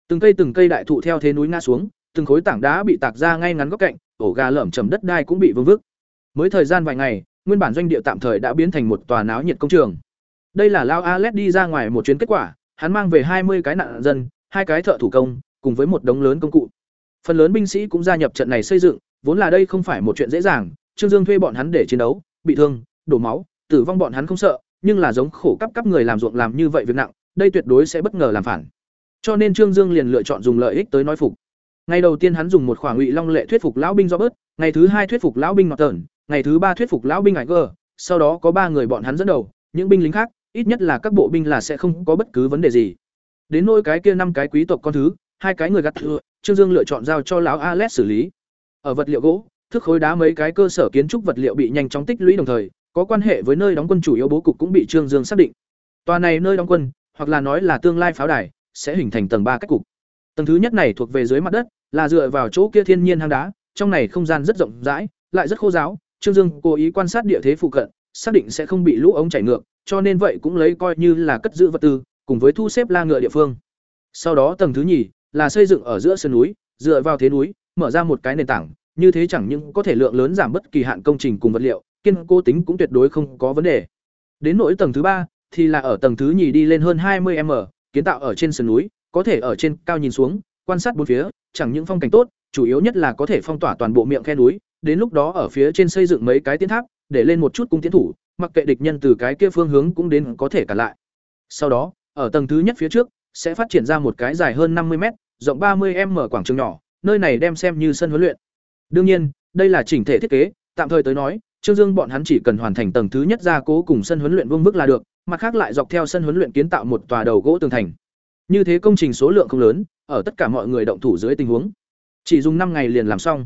Speaker 1: Từng cây từng cây đại thụ theo thế núi ngã xuống, từng khối tảng đá bị tạc ra ngay ngắn góc cạnh, ổ gà lởm chầm đất đai cũng bị vương vức. Mới thời gian vài ngày, nguyên bản doanh địa tạm thời đã biến thành một tòa náo nhiệt công trường. Đây là Lao Alet đi ra ngoài một chuyến kết quả, hắn mang về hai mươi cái nạn dân, hai cái thợ thủ công, cùng với một đống lớn công cụ. Phần lớn binh sĩ cũng gia nhập trận này xây dựng, vốn là đây không phải một chuyện dễ dàng, Trương Dương thuê bọn hắn để chiến đấu, bị thương, đổ máu, tử vong bọn hắn không sợ, nhưng là giống khổ cấp cấp người làm ruộng làm như vậy việc nặng, đây tuyệt đối sẽ bất ngờ làm phản. Cho nên Trương Dương liền lựa chọn dùng lợi ích tới nói phục. Ngày đầu tiên hắn dùng một khoảng ngụy long lệ thuyết phục lão binh Robert, ngày thứ hai thuyết phục lão binh Norton, ngày thứ ba thuyết phục lão binh Iger, sau đó có ba người bọn hắn dẫn đầu, những binh lính khác, ít nhất là các bộ binh là sẽ không có bất cứ vấn đề gì. Đến nỗi cái kia năm cái quý tộc con thứ, hai cái người gặt thừa, Trương Dương lựa chọn giao cho lão Alex xử lý. Ở vật liệu gỗ, thức khối đá mấy cái cơ sở kiến trúc vật liệu bị nhanh chóng tích lũy đồng thời, có quan hệ với nơi đóng quân chủ yếu bố cục cũng bị Trương Dương xác định. Tòa này nơi đóng quân, hoặc là nói là tương lai pháo đài, sẽ hình thành tầng ba cách cục. Tầng thứ nhất này thuộc về dưới mặt đất, là dựa vào chỗ kia thiên nhiên hang đá, trong này không gian rất rộng rãi, lại rất khô giáo, Trương Dương cố ý quan sát địa thế phụ cận, xác định sẽ không bị lũ ống chảy ngược, cho nên vậy cũng lấy coi như là cất giữ vật tư, cùng với thu xếp la ngựa địa phương. Sau đó tầng thứ nhì là xây dựng ở giữa sơn núi, dựa vào thế núi, mở ra một cái nền tảng, như thế chẳng những có thể lượng lớn giảm bất kỳ hạn công trình cùng vật liệu, kiên cố tính cũng tuyệt đối không có vấn đề. Đến nỗi tầng thứ ba thì là ở tầng thứ nhì đi lên hơn 20m, kiến tạo ở trên sườn núi, có thể ở trên cao nhìn xuống, quan sát bốn phía, chẳng những phong cảnh tốt, chủ yếu nhất là có thể phong tỏa toàn bộ miệng khe núi, đến lúc đó ở phía trên xây dựng mấy cái tiến tháp, để lên một chút cung tiến thủ, mặc kệ địch nhân từ cái kia phương hướng cũng đến có thể cả lại. Sau đó, ở tầng thứ nhất phía trước, sẽ phát triển ra một cái dài hơn 50 m, rộng 30 m quảng trường nhỏ, nơi này đem xem như sân huấn luyện. Đương nhiên, đây là chỉnh thể thiết kế, tạm thời tới nói, Trương Dương bọn hắn chỉ cần hoàn thành tầng thứ nhất gia cố cùng sân huấn luyện vương bức là được, mặt khác lại dọc theo sân huấn luyện kiến tạo một tòa đầu gỗ tường thành. Như thế công trình số lượng không lớn, ở tất cả mọi người động thủ dưới tình huống, chỉ dùng năm ngày liền làm xong.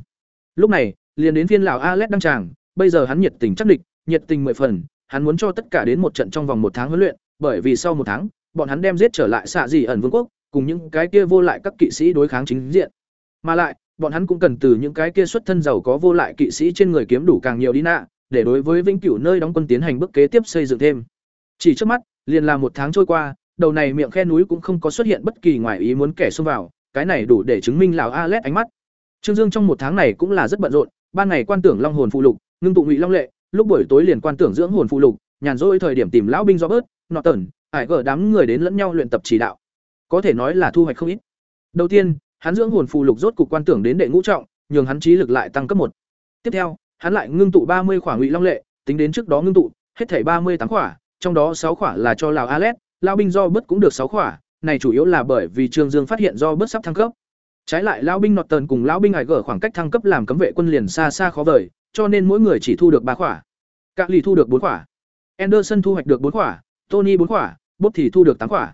Speaker 1: Lúc này, liền đến phiên lão Alet đăng tràng, bây giờ hắn nhiệt tình chắc địch, nhiệt tình mười phần, hắn muốn cho tất cả đến một trận trong vòng một tháng huấn luyện, bởi vì sau một tháng, bọn hắn đem giết trở lại xạ dị ẩn vương quốc, cùng những cái kia vô lại các kỵ sĩ đối kháng chính diện. Mà lại, bọn hắn cũng cần từ những cái kia xuất thân giàu có vô lại kỵ sĩ trên người kiếm đủ càng nhiều đi nạ, để đối với vĩnh cửu nơi đóng quân tiến hành bước kế tiếp xây dựng thêm. Chỉ trước mắt, liền là một tháng trôi qua, đầu này miệng khe núi cũng không có xuất hiện bất kỳ ngoài ý muốn kẻ xông vào, cái này đủ để chứng minh lão Alet ánh mắt. Trương Dương trong một tháng này cũng là rất bận rộn, ban ngày quan tưởng long hồn phụ lục, ngưng tụ ngụy long lệ, lúc buổi tối liền quan tưởng dưỡng hồn phụ lục, nhàn rỗi thời điểm tìm lão binh do bớt, nọ tẩn, ải gở đám người đến lẫn nhau luyện tập chỉ đạo. Có thể nói là thu hoạch không ít. Đầu tiên, hắn dưỡng hồn phù lục rốt cục quan tưởng đến đệ ngũ trọng, nhường hắn trí lực lại tăng cấp một. Tiếp theo, hắn lại ngưng tụ ba mươi khỏa ngụy long lệ, tính đến trước đó ngưng tụ, hết thảy ba mươi tám khỏa, trong đó sáu khỏa là cho lão Alet, lão binh do bớt cũng được sáu khỏa, này chủ yếu là bởi vì Trương Dương phát hiện do bớt sắp thăng cấp. Trái lại lão binh nọt tần cùng lão binh ải gở khoảng cách thăng cấp làm cấm vệ quân liền xa xa khó vời, cho nên mỗi người chỉ thu được ba khỏa. Các lì thu được bốn khỏa. Anderson thu hoạch được bốn khỏa, Tony bốn khỏa, Bob thì thu được tám khỏa.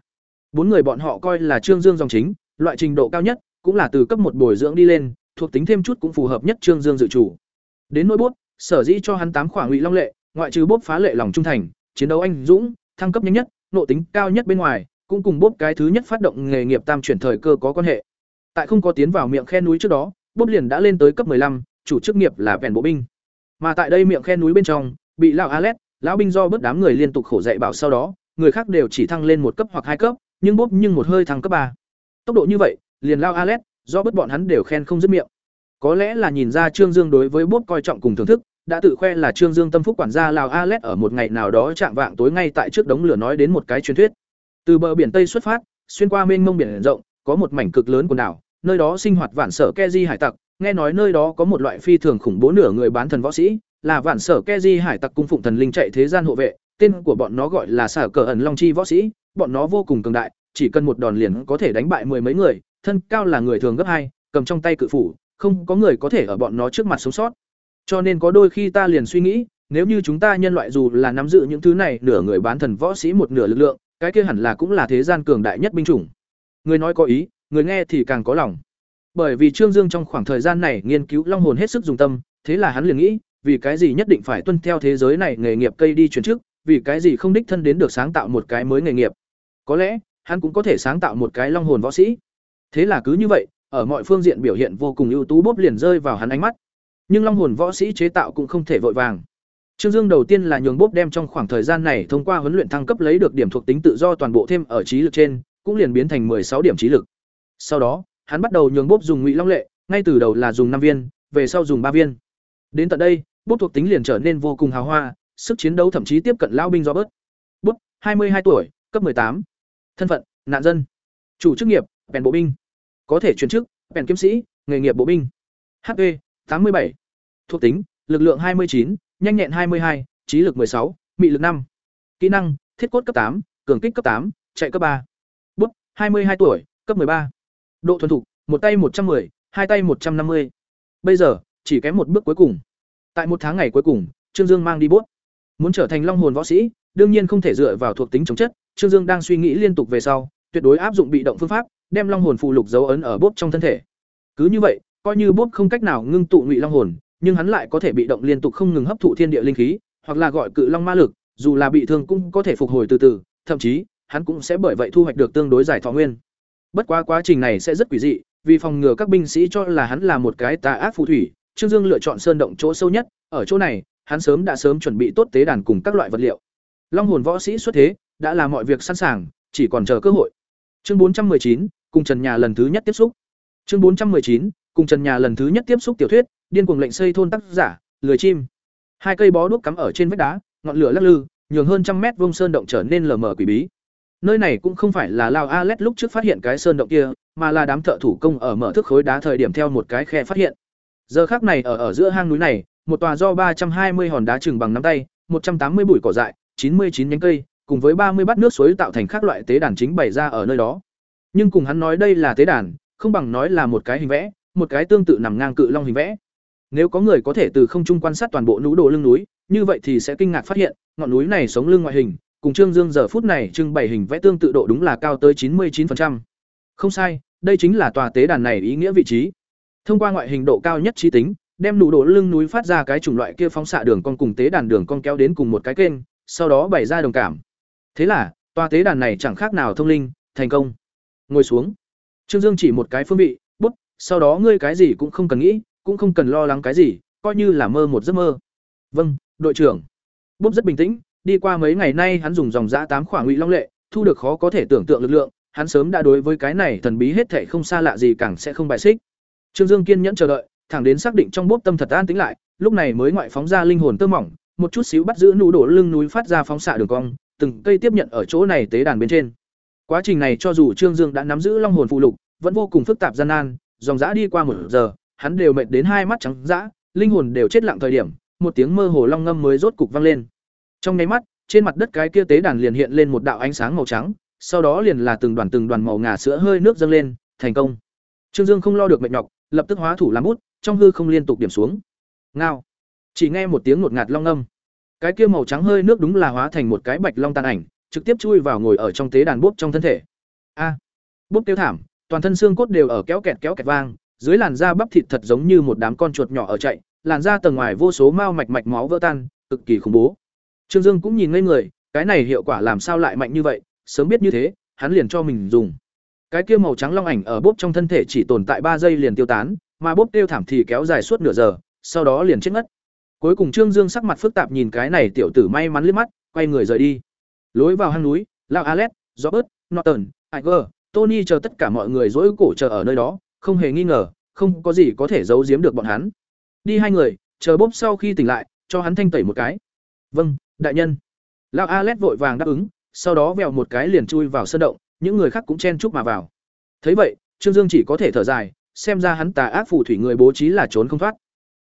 Speaker 1: Bốn người bọn họ coi là Trương Dương dòng chính, loại trình độ cao nhất, cũng là từ cấp một bồi dưỡng đi lên, thuộc tính thêm chút cũng phù hợp nhất Trương Dương dự chủ. Đến nỗi Bốp, sở dĩ cho hắn tám khoảng ngụy long lệ, ngoại trừ Bốp phá lệ lòng trung thành, chiến đấu anh dũng, thăng cấp nhanh nhất, nộ tính cao nhất bên ngoài, cũng cùng Bốp cái thứ nhất phát động nghề nghiệp tam chuyển thời cơ có quan hệ. Tại không có tiến vào miệng khe núi trước đó, Bốp liền đã lên tới cấp 15, chủ chức nghiệp là vẹn bộ binh. Mà tại đây miệng khe núi bên trong, bị lão Alet, lão binh do bớt đám người liên tục khổ dạy bảo sau đó, người khác đều chỉ thăng lên một cấp hoặc hai cấp, nhưng bốp nhưng một hơi thăng cấp ba. Tốc độ như vậy, liền lao Alet, do bất bọn hắn đều khen không dứt miệng. Có lẽ là nhìn ra Trương Dương đối với bốp coi trọng cùng thưởng thức, đã tự khoe là Trương Dương tâm phúc quản gia Lào Alet ở một ngày nào đó chạm vạng tối ngay tại trước đống lửa nói đến một cái truyền thuyết. Từ bờ biển Tây xuất phát, xuyên qua mênh mông biển rộng, có một mảnh cực lớn quần đảo, nơi đó sinh hoạt vạn sở Keji hải tặc, nghe nói nơi đó có một loại phi thường khủng bố nửa người bán thần võ sĩ, là vạn sở Keji hải tặc cung phụng thần linh chạy thế gian hộ vệ, tên của bọn nó gọi là Sở Cờ ẩn Long chi võ sĩ, bọn nó vô cùng cường đại, chỉ cần một đòn liền có thể đánh bại mười mấy người, thân cao là người thường gấp hai, cầm trong tay cự phủ, không có người có thể ở bọn nó trước mặt sống sót. Cho nên có đôi khi ta liền suy nghĩ, nếu như chúng ta nhân loại dù là nắm giữ những thứ này, nửa người bán thần võ sĩ một nửa lực lượng, cái kia hẳn là cũng là thế gian cường đại nhất binh chủng. Người nói có ý, người nghe thì càng có lòng. Bởi vì Trương Dương trong khoảng thời gian này nghiên cứu long hồn hết sức dùng tâm, thế là hắn liền nghĩ, vì cái gì nhất định phải tuân theo thế giới này nghề nghiệp cây đi chuyển trước, vì cái gì không đích thân đến được sáng tạo một cái mới nghề nghiệp. Có lẽ, hắn cũng có thể sáng tạo một cái long hồn võ sĩ. Thế là cứ như vậy, ở mọi phương diện biểu hiện vô cùng ưu tú bốp liền rơi vào hắn ánh mắt. Nhưng long hồn võ sĩ chế tạo cũng không thể vội vàng. Trương Dương đầu tiên là nhường bốp đem trong khoảng thời gian này thông qua huấn luyện thăng cấp lấy được điểm thuộc tính tự do toàn bộ thêm ở trí lực trên, cũng liền biến thành sáu điểm trí lực. Sau đó, hắn bắt đầu nhường bốp dùng ngụy long lệ, ngay từ đầu là dùng năm viên, về sau dùng ba viên. Đến tận đây, bốp thuộc tính liền trở nên vô cùng hào hoa, sức chiến đấu thậm chí tiếp cận lao binh do bớt. Bốp, hai mươi hai tuổi, cấp tám Thân phận, nạn dân. Chủ chức nghiệp, bèn bộ binh. Có thể chuyển chức, bèn kiếm sĩ, nghề nghiệp bộ binh. HP, tám mươi bảy Thuộc tính, lực lượng hai mươi chín nhanh nhẹn hai mươi hai trí lực sáu mị lực năm Kỹ năng, thiết cốt cấp tám cường kích cấp tám chạy cấp ba Bút, hai mươi hai tuổi, cấp ba Độ thuần thục, một tay một trăm 110, hai tay một trăm năm mươi Bây giờ, chỉ kém một bước cuối cùng. Tại một tháng ngày cuối cùng, Trương Dương mang đi bút. Muốn trở thành long hồn võ sĩ, đương nhiên không thể dựa vào thuộc tính chống chất, Trương Dương đang suy nghĩ liên tục về sau, tuyệt đối áp dụng bị động phương pháp, đem long hồn phụ lục dấu ấn ở bút trong thân thể. Cứ như vậy, coi như bút không cách nào ngưng tụ ngụy long hồn, nhưng hắn lại có thể bị động liên tục không ngừng hấp thụ thiên địa linh khí, hoặc là gọi cự long ma lực, dù là bị thương cũng có thể phục hồi từ từ, thậm chí, hắn cũng sẽ bởi vậy thu hoạch được tương đối giải thọ nguyên. Bất quá quá trình này sẽ rất quỷ dị, vì phòng ngừa các binh sĩ cho là hắn là một cái tà ác phù thủy, Trương Dương lựa chọn sơn động chỗ sâu nhất, ở chỗ này, hắn sớm đã sớm chuẩn bị tốt tế đàn cùng các loại vật liệu. Long hồn võ sĩ xuất thế, đã làm mọi việc sẵn sàng, chỉ còn chờ cơ hội. Chương 419, cùng Trần Nhà lần thứ nhất tiếp xúc. Chương 419, cùng Trần Nhà lần thứ nhất tiếp xúc tiểu thuyết, điên cuồng lệnh xây thôn tác giả, lười chim. Hai cây bó đuốc cắm ở trên vách đá, ngọn lửa lắc lư, nhường hơn trăm mét vuông sơn động trở nên lờ mờ quỷ bí. Nơi này cũng không phải là Lao Alet lúc trước phát hiện cái sơn động kia, mà là đám thợ thủ công ở mở thước khối đá thời điểm theo một cái khe phát hiện. Giờ khắc này ở ở giữa hang núi này, một tòa do ba trăm hai mươi hòn đá chừng bằng nắm tay, một trăm tám mươi bụi cỏ dại, chín mươi chín nhánh cây, cùng với ba mươi bát nước suối tạo thành các loại tế đàn chính bày ra ở nơi đó. Nhưng cùng hắn nói đây là tế đàn, không bằng nói là một cái hình vẽ, một cái tương tự nằm ngang cự long hình vẽ. Nếu có người có thể từ không trung quan sát toàn bộ núi đồ lưng núi, như vậy thì sẽ kinh ngạc phát hiện, ngọn núi này sống lưng ngoại hình, cùng Trương Dương giờ phút này trưng bày hình vẽ tương tự độ đúng là cao tới chín mươi 99%. Không sai, đây chính là tòa tế đàn này ý nghĩa vị trí. Thông qua ngoại hình độ cao nhất trí tính, đem nụ đổ lưng núi phát ra cái chủng loại kia phóng xạ đường con cùng tế đàn đường con kéo đến cùng một cái kênh, sau đó bày ra đồng cảm. Thế là, tòa tế đàn này chẳng khác nào thông linh, thành công. Ngồi xuống. Trương Dương chỉ một cái phương vị, bút, sau đó ngươi cái gì cũng không cần nghĩ, cũng không cần lo lắng cái gì, coi như là mơ một giấc mơ. Vâng, đội trưởng. Bút rất bình tĩnh, đi qua mấy ngày nay hắn dùng dòng dã tám khoảng ngụy long lệ, thu được khó có thể tưởng tượng lực lượng, hắn sớm đã đối với cái này thần bí hết thể không xa lạ gì càng sẽ không bài xích. Trương Dương kiên nhẫn chờ đợi, thẳng đến xác định trong bốp tâm thật an tĩnh lại, lúc này mới ngoại phóng ra linh hồn tơ mỏng, một chút xíu bắt giữ nụ đổ lưng núi phát ra phóng xạ đường cong, từng cây tiếp nhận ở chỗ này tế đàn bên trên. Quá trình này cho dù Trương Dương đã nắm giữ long hồn phụ lục, vẫn vô cùng phức tạp gian nan, dòng dã đi qua một giờ, hắn đều mệt đến hai mắt trắng dã, linh hồn đều chết lặng thời điểm, một tiếng mơ hồ long ngâm mới rốt cục vang lên. Trong nháy mắt, trên mặt đất cái kia tế đàn liền hiện lên một đạo ánh sáng màu trắng, sau đó liền là từng đoàn từng đoàn màu ngà sữa hơi nước dâng lên, thành công. Trương Dương không lo được mệt nhọc, lập tức hóa thủ làm bút, trong hư không liên tục điểm xuống. Ngao. Chỉ nghe một tiếng ngột ngạt long ngâm. Cái kia màu trắng hơi nước đúng là hóa thành một cái bạch long tàn ảnh, trực tiếp chui vào ngồi ở trong tế đàn bút trong thân thể. A. À. Bốp tiêu thảm, toàn thân xương cốt đều ở kéo kẹt kéo kẹt vang, dưới làn da bắp thịt thật giống như một đám con chuột nhỏ ở chạy, làn da tầng ngoài vô số mao mạch mạch máu vỡ tan, cực kỳ khủng bố. Trương Dương cũng nhìn ngây người, cái này hiệu quả làm sao lại mạnh như vậy, sớm biết như thế, hắn liền cho mình dùng. Cái kia màu trắng long ảnh ở bốp trong thân thể chỉ tồn tại ba giây liền tiêu tán, mà bốp tiêu thảm thì kéo dài suốt nửa giờ, sau đó liền chết ngất. Cuối cùng Trương Dương sắc mặt phức tạp nhìn cái này tiểu tử may mắn liếc mắt, quay người rời đi. Lối vào hang núi, lao Alex, Robert, Norton, Iger, Tony chờ tất cả mọi người dỗi cổ chờ ở nơi đó, không hề nghi ngờ, không có gì có thể giấu giếm được bọn hắn. Đi hai người, chờ bốp sau khi tỉnh lại, cho hắn thanh tẩy một cái. "Vâng, đại nhân." lao Alex vội vàng đáp ứng, sau đó vèo một cái liền chui vào sân động, những người khác cũng chen chúc mà vào. Thấy vậy, Trương Dương chỉ có thể thở dài, xem ra hắn tà ác phù thủy người bố trí là trốn không thoát.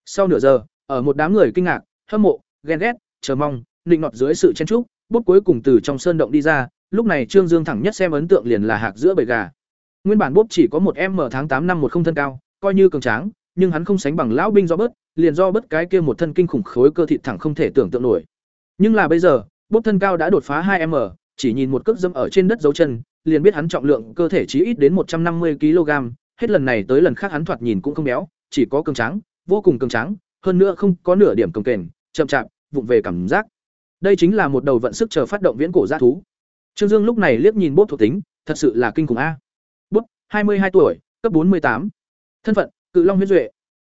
Speaker 1: Sau nửa giờ, ở một đám người kinh ngạc, hâm mộ, ghen ghét, chờ mong, định nọt dưới sự chen chúc, bút cuối cùng từ trong sơn động đi ra, lúc này Trương Dương thẳng nhất xem ấn tượng liền là hạc giữa bầy gà. Nguyên bản bốp chỉ có một m tháng tám năm một không thân cao, coi như cường tráng, nhưng hắn không sánh bằng lão binh do bớt, liền do bớt cái kia một thân kinh khủng khối cơ thịt thẳng không thể tưởng tượng nổi. Nhưng là bây giờ, bốp thân cao đã đột phá hai m chỉ nhìn một cước dâm ở trên đất dấu chân, liền biết hắn trọng lượng cơ thể chí ít đến một trăm năm mươi kg, hết lần này tới lần khác hắn thoạt nhìn cũng không béo, chỉ có cường tráng, vô cùng cường tráng, hơn nữa không có nửa điểm cồng kềnh, chậm chạp, vụng về cảm giác. Đây chính là một đầu vận sức chờ phát động viễn cổ gia thú. Trương Dương lúc này liếc nhìn bốt thuộc tính, thật sự là kinh khủng a. bốt hai mươi hai tuổi, cấp bốn mươi tám. Thân phận, Cự Long huyết duệ.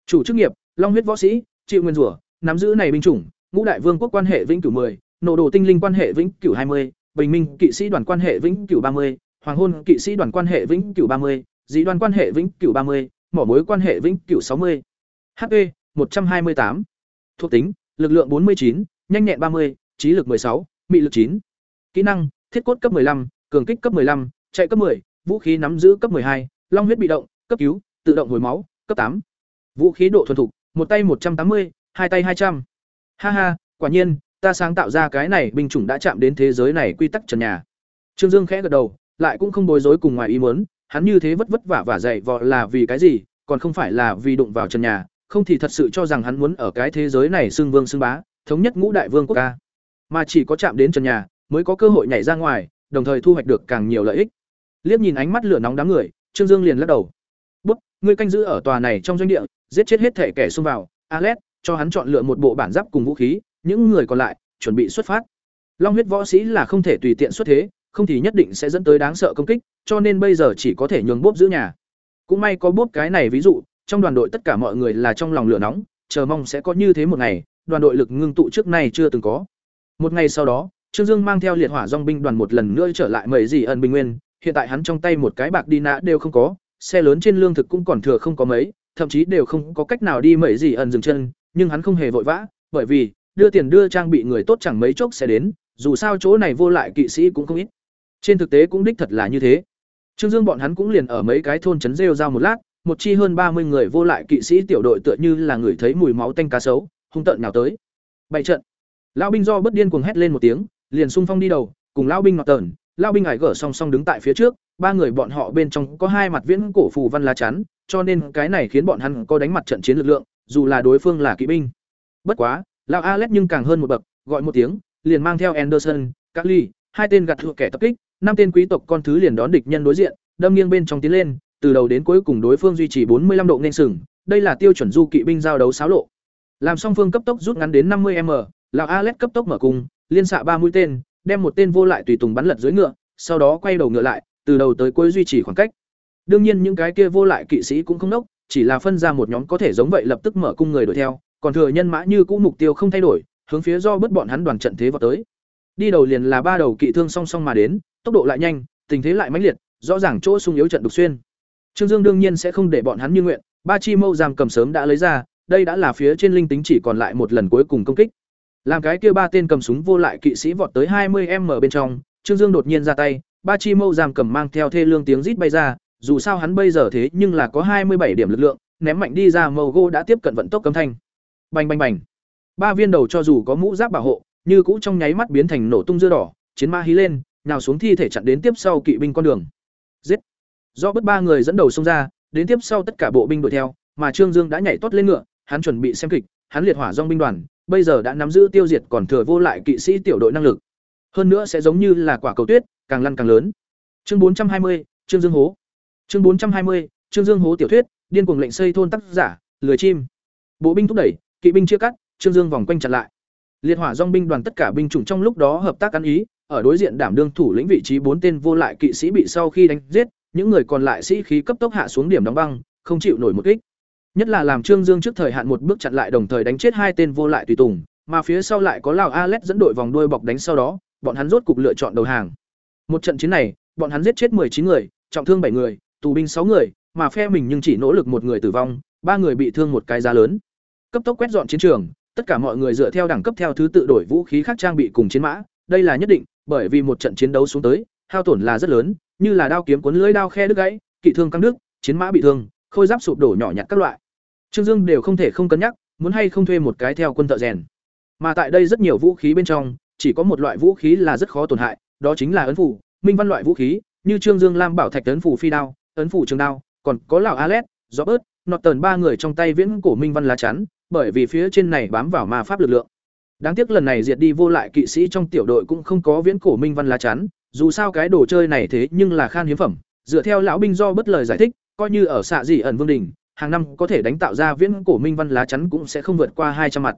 Speaker 1: Chủ chức nghiệp, Long huyết võ sĩ, chịu nguyên rủa, nắm giữ này binh chủng, Ngũ đại vương quốc quan hệ vĩnh cửu 10, nổ đồ tinh linh quan hệ vĩnh cửu 20, bình minh kỵ sĩ đoàn quan hệ vĩnh cửu 30, hoàng hôn kỵ sĩ đoàn quan hệ vĩnh cửu 30, dị đoàn quan hệ vĩnh cửu 30, mỏ mối quan hệ vĩnh cửu 60. HP 128. Thuộc tính, lực lượng 49, nhanh nhẹn 30, trí lực 16, mị lực 9. Kỹ năng, thiết cốt cấp 15, cường kích cấp 15, chạy cấp 10, vũ khí nắm giữ cấp 12, long huyết bị động, cấp cứu, tự động hồi máu, cấp 8. Vũ khí độ thuần thục, một tay 180, hai tay 200. Ha ha, quả nhiên, ta sáng tạo ra cái này binh chủng đã chạm đến thế giới này quy tắc trần nhà. Trương Dương khẽ gật đầu, lại cũng không bối rối cùng ngoài ý muốn, hắn như thế vất vất vả và dạy vò là vì cái gì, còn không phải là vì đụng vào trần nhà, không thì thật sự cho rằng hắn muốn ở cái thế giới này xưng vương xưng bá, thống nhất ngũ đại vương quốc ca. Mà chỉ có chạm đến trần nhà, mới có cơ hội nhảy ra ngoài, đồng thời thu hoạch được càng nhiều lợi ích. Liếc nhìn ánh mắt lửa nóng đám người, Trương Dương liền lắc đầu. "Bút, ngươi canh giữ ở tòa này trong doanh địa, giết chết hết thể kẻ xông vào, Alex, cho hắn chọn lựa một bộ bản giáp cùng vũ khí, những người còn lại chuẩn bị xuất phát." Long huyết võ sĩ là không thể tùy tiện xuất thế, không thì nhất định sẽ dẫn tới đáng sợ công kích, cho nên bây giờ chỉ có thể nhường bốp giữ nhà. Cũng may có bốp cái này ví dụ, trong đoàn đội tất cả mọi người là trong lòng lửa nóng, chờ mong sẽ có như thế một ngày, đoàn đội lực ngưng tụ trước nay chưa từng có. Một ngày sau đó, Trương Dương mang theo liệt hỏa dòng binh đoàn một lần nữa trở lại mấy gì ẩn bình nguyên, hiện tại hắn trong tay một cái bạc đi nã đều không có, xe lớn trên lương thực cũng còn thừa không có mấy, thậm chí đều không có cách nào đi mấy gì ẩn dừng chân, nhưng hắn không hề vội vã, bởi vì đưa tiền đưa trang bị người tốt chẳng mấy chốc sẽ đến, dù sao chỗ này vô lại kỵ sĩ cũng không ít. Trên thực tế cũng đích thật là như thế. Trương Dương bọn hắn cũng liền ở mấy cái thôn trấn rêu rao một lát, một chi hơn ba mươi người vô lại kỵ sĩ tiểu đội tựa như là người thấy mùi máu tanh cá sấu, hung tận nào tới. Bảy trận. Lão binh do bất điên cuồng hét lên một tiếng, liền xung phong đi đầu, cùng lão binh ngọt tởn, lão binh ải gở song song đứng tại phía trước, ba người bọn họ bên trong có hai mặt viễn cổ phù văn lá chắn, cho nên cái này khiến bọn hắn có đánh mặt trận chiến lực lượng, dù là đối phương là kỵ binh. Bất quá, lão Alex nhưng càng hơn một bậc, gọi một tiếng, liền mang theo Anderson, Carly, hai tên gặt thượng kẻ tập kích, năm tên quý tộc con thứ liền đón địch nhân đối diện, đâm nghiêng bên trong tiến lên, từ đầu đến cuối cùng đối phương duy trì 45 độ nên sừng, đây là tiêu chuẩn du kỵ binh giao đấu xáo lộ. Làm song phương cấp tốc rút ngắn đến 50m, lão Alex cấp tốc mở cung, liên xạ ba mũi tên, đem một tên vô lại tùy tùng bắn lật dưới ngựa, sau đó quay đầu ngựa lại, từ đầu tới cuối duy trì khoảng cách. Đương nhiên những cái kia vô lại kỵ sĩ cũng không nốc, chỉ là phân ra một nhóm có thể giống vậy lập tức mở cung người đuổi theo, còn thừa nhân mã như cũ mục tiêu không thay đổi, hướng phía do bất bọn hắn đoàn trận thế vào tới. Đi đầu liền là ba đầu kỵ thương song song mà đến, tốc độ lại nhanh, tình thế lại mãnh liệt, rõ ràng chỗ sung yếu trận đục xuyên. Trương Dương đương nhiên sẽ không để bọn hắn như nguyện, ba chi mâu giam cầm sớm đã lấy ra, đây đã là phía trên linh tính chỉ còn lại một lần cuối cùng công kích. Làm cái kia ba tên cầm súng vô lại kỵ sĩ vọt tới 20m bên trong, Trương Dương đột nhiên ra tay, ba chi mâu giam cầm mang theo thê lương tiếng rít bay ra, dù sao hắn bây giờ thế nhưng là có 27 điểm lực lượng, ném mạnh đi ra mâu gỗ đã tiếp cận vận tốc cấm thanh. Bành bành bành. Ba viên đầu cho dù có mũ giáp bảo hộ, như cũ trong nháy mắt biến thành nổ tung dưa đỏ, chiến ma hí lên, nào xuống thi thể chặn đến tiếp sau kỵ binh con đường. Giết. Do bất ba người dẫn đầu xông ra, đến tiếp sau tất cả bộ binh đuổi theo, mà Trương Dương đã nhảy tốt lên ngựa, hắn chuẩn bị xem kịch, hắn liệt hỏa dòng binh đoàn, bây giờ đã nắm giữ tiêu diệt còn thừa vô lại kỵ sĩ tiểu đội năng lực. Hơn nữa sẽ giống như là quả cầu tuyết, càng lăn càng lớn. Chương 420, Trương Dương hố. Chương 420, Trương Dương hố tiểu thuyết, điên cuồng lệnh xây thôn tác giả, lười chim. Bộ binh thúc đẩy, kỵ binh chia cắt, Trương Dương vòng quanh chặn lại. Liệt hỏa dòng binh đoàn tất cả binh chủng trong lúc đó hợp tác ăn ý, ở đối diện đảm đương thủ lĩnh vị trí bốn tên vô lại kỵ sĩ bị sau khi đánh giết, những người còn lại sĩ khí cấp tốc hạ xuống điểm đóng băng, không chịu nổi một kích. Nhất là làm Trương Dương trước thời hạn một bước chặn lại đồng thời đánh chết hai tên vô lại tùy tùng, mà phía sau lại có Lào Alex dẫn đội vòng đuôi bọc đánh sau đó, bọn hắn rốt cục lựa chọn đầu hàng. Một trận chiến này, bọn hắn giết chết chín người, trọng thương bảy người, tù binh sáu người, mà phe mình nhưng chỉ nỗ lực một người tử vong, ba người bị thương một cái giá lớn. Cấp tốc quét dọn chiến trường, tất cả mọi người dựa theo đẳng cấp theo thứ tự đổi vũ khí khác trang bị cùng chiến mã, đây là nhất định, bởi vì một trận chiến đấu xuống tới, hao tổn là rất lớn, như là đao kiếm cuốn lưỡi đao khe đứt gãy, kỵ thương căng đứt, chiến mã bị thương, khôi giáp sụp đổ nhỏ nhặt các loại. Trương Dương đều không thể không cân nhắc, muốn hay không thuê một cái theo quân thợ rèn. Mà tại đây rất nhiều vũ khí bên trong, chỉ có một loại vũ khí là rất khó tổn hại, đó chính là ấn phủ, minh văn loại vũ khí, như Trương Dương Lam bảo thạch ấn phủ phi đao, ấn phủ trường đao, còn có lão Alet, nọt tờn ba người trong tay viễn cổ minh văn lá chắn, bởi vì phía trên này bám vào ma pháp lực lượng. Đáng tiếc lần này diệt đi vô lại kỵ sĩ trong tiểu đội cũng không có viễn cổ minh văn lá chắn, dù sao cái đồ chơi này thế nhưng là khan hiếm phẩm, dựa theo lão binh do bất lời giải thích, coi như ở xạ dị ẩn vương đỉnh, hàng năm có thể đánh tạo ra viễn cổ minh văn lá chắn cũng sẽ không vượt qua hai trăm mặt.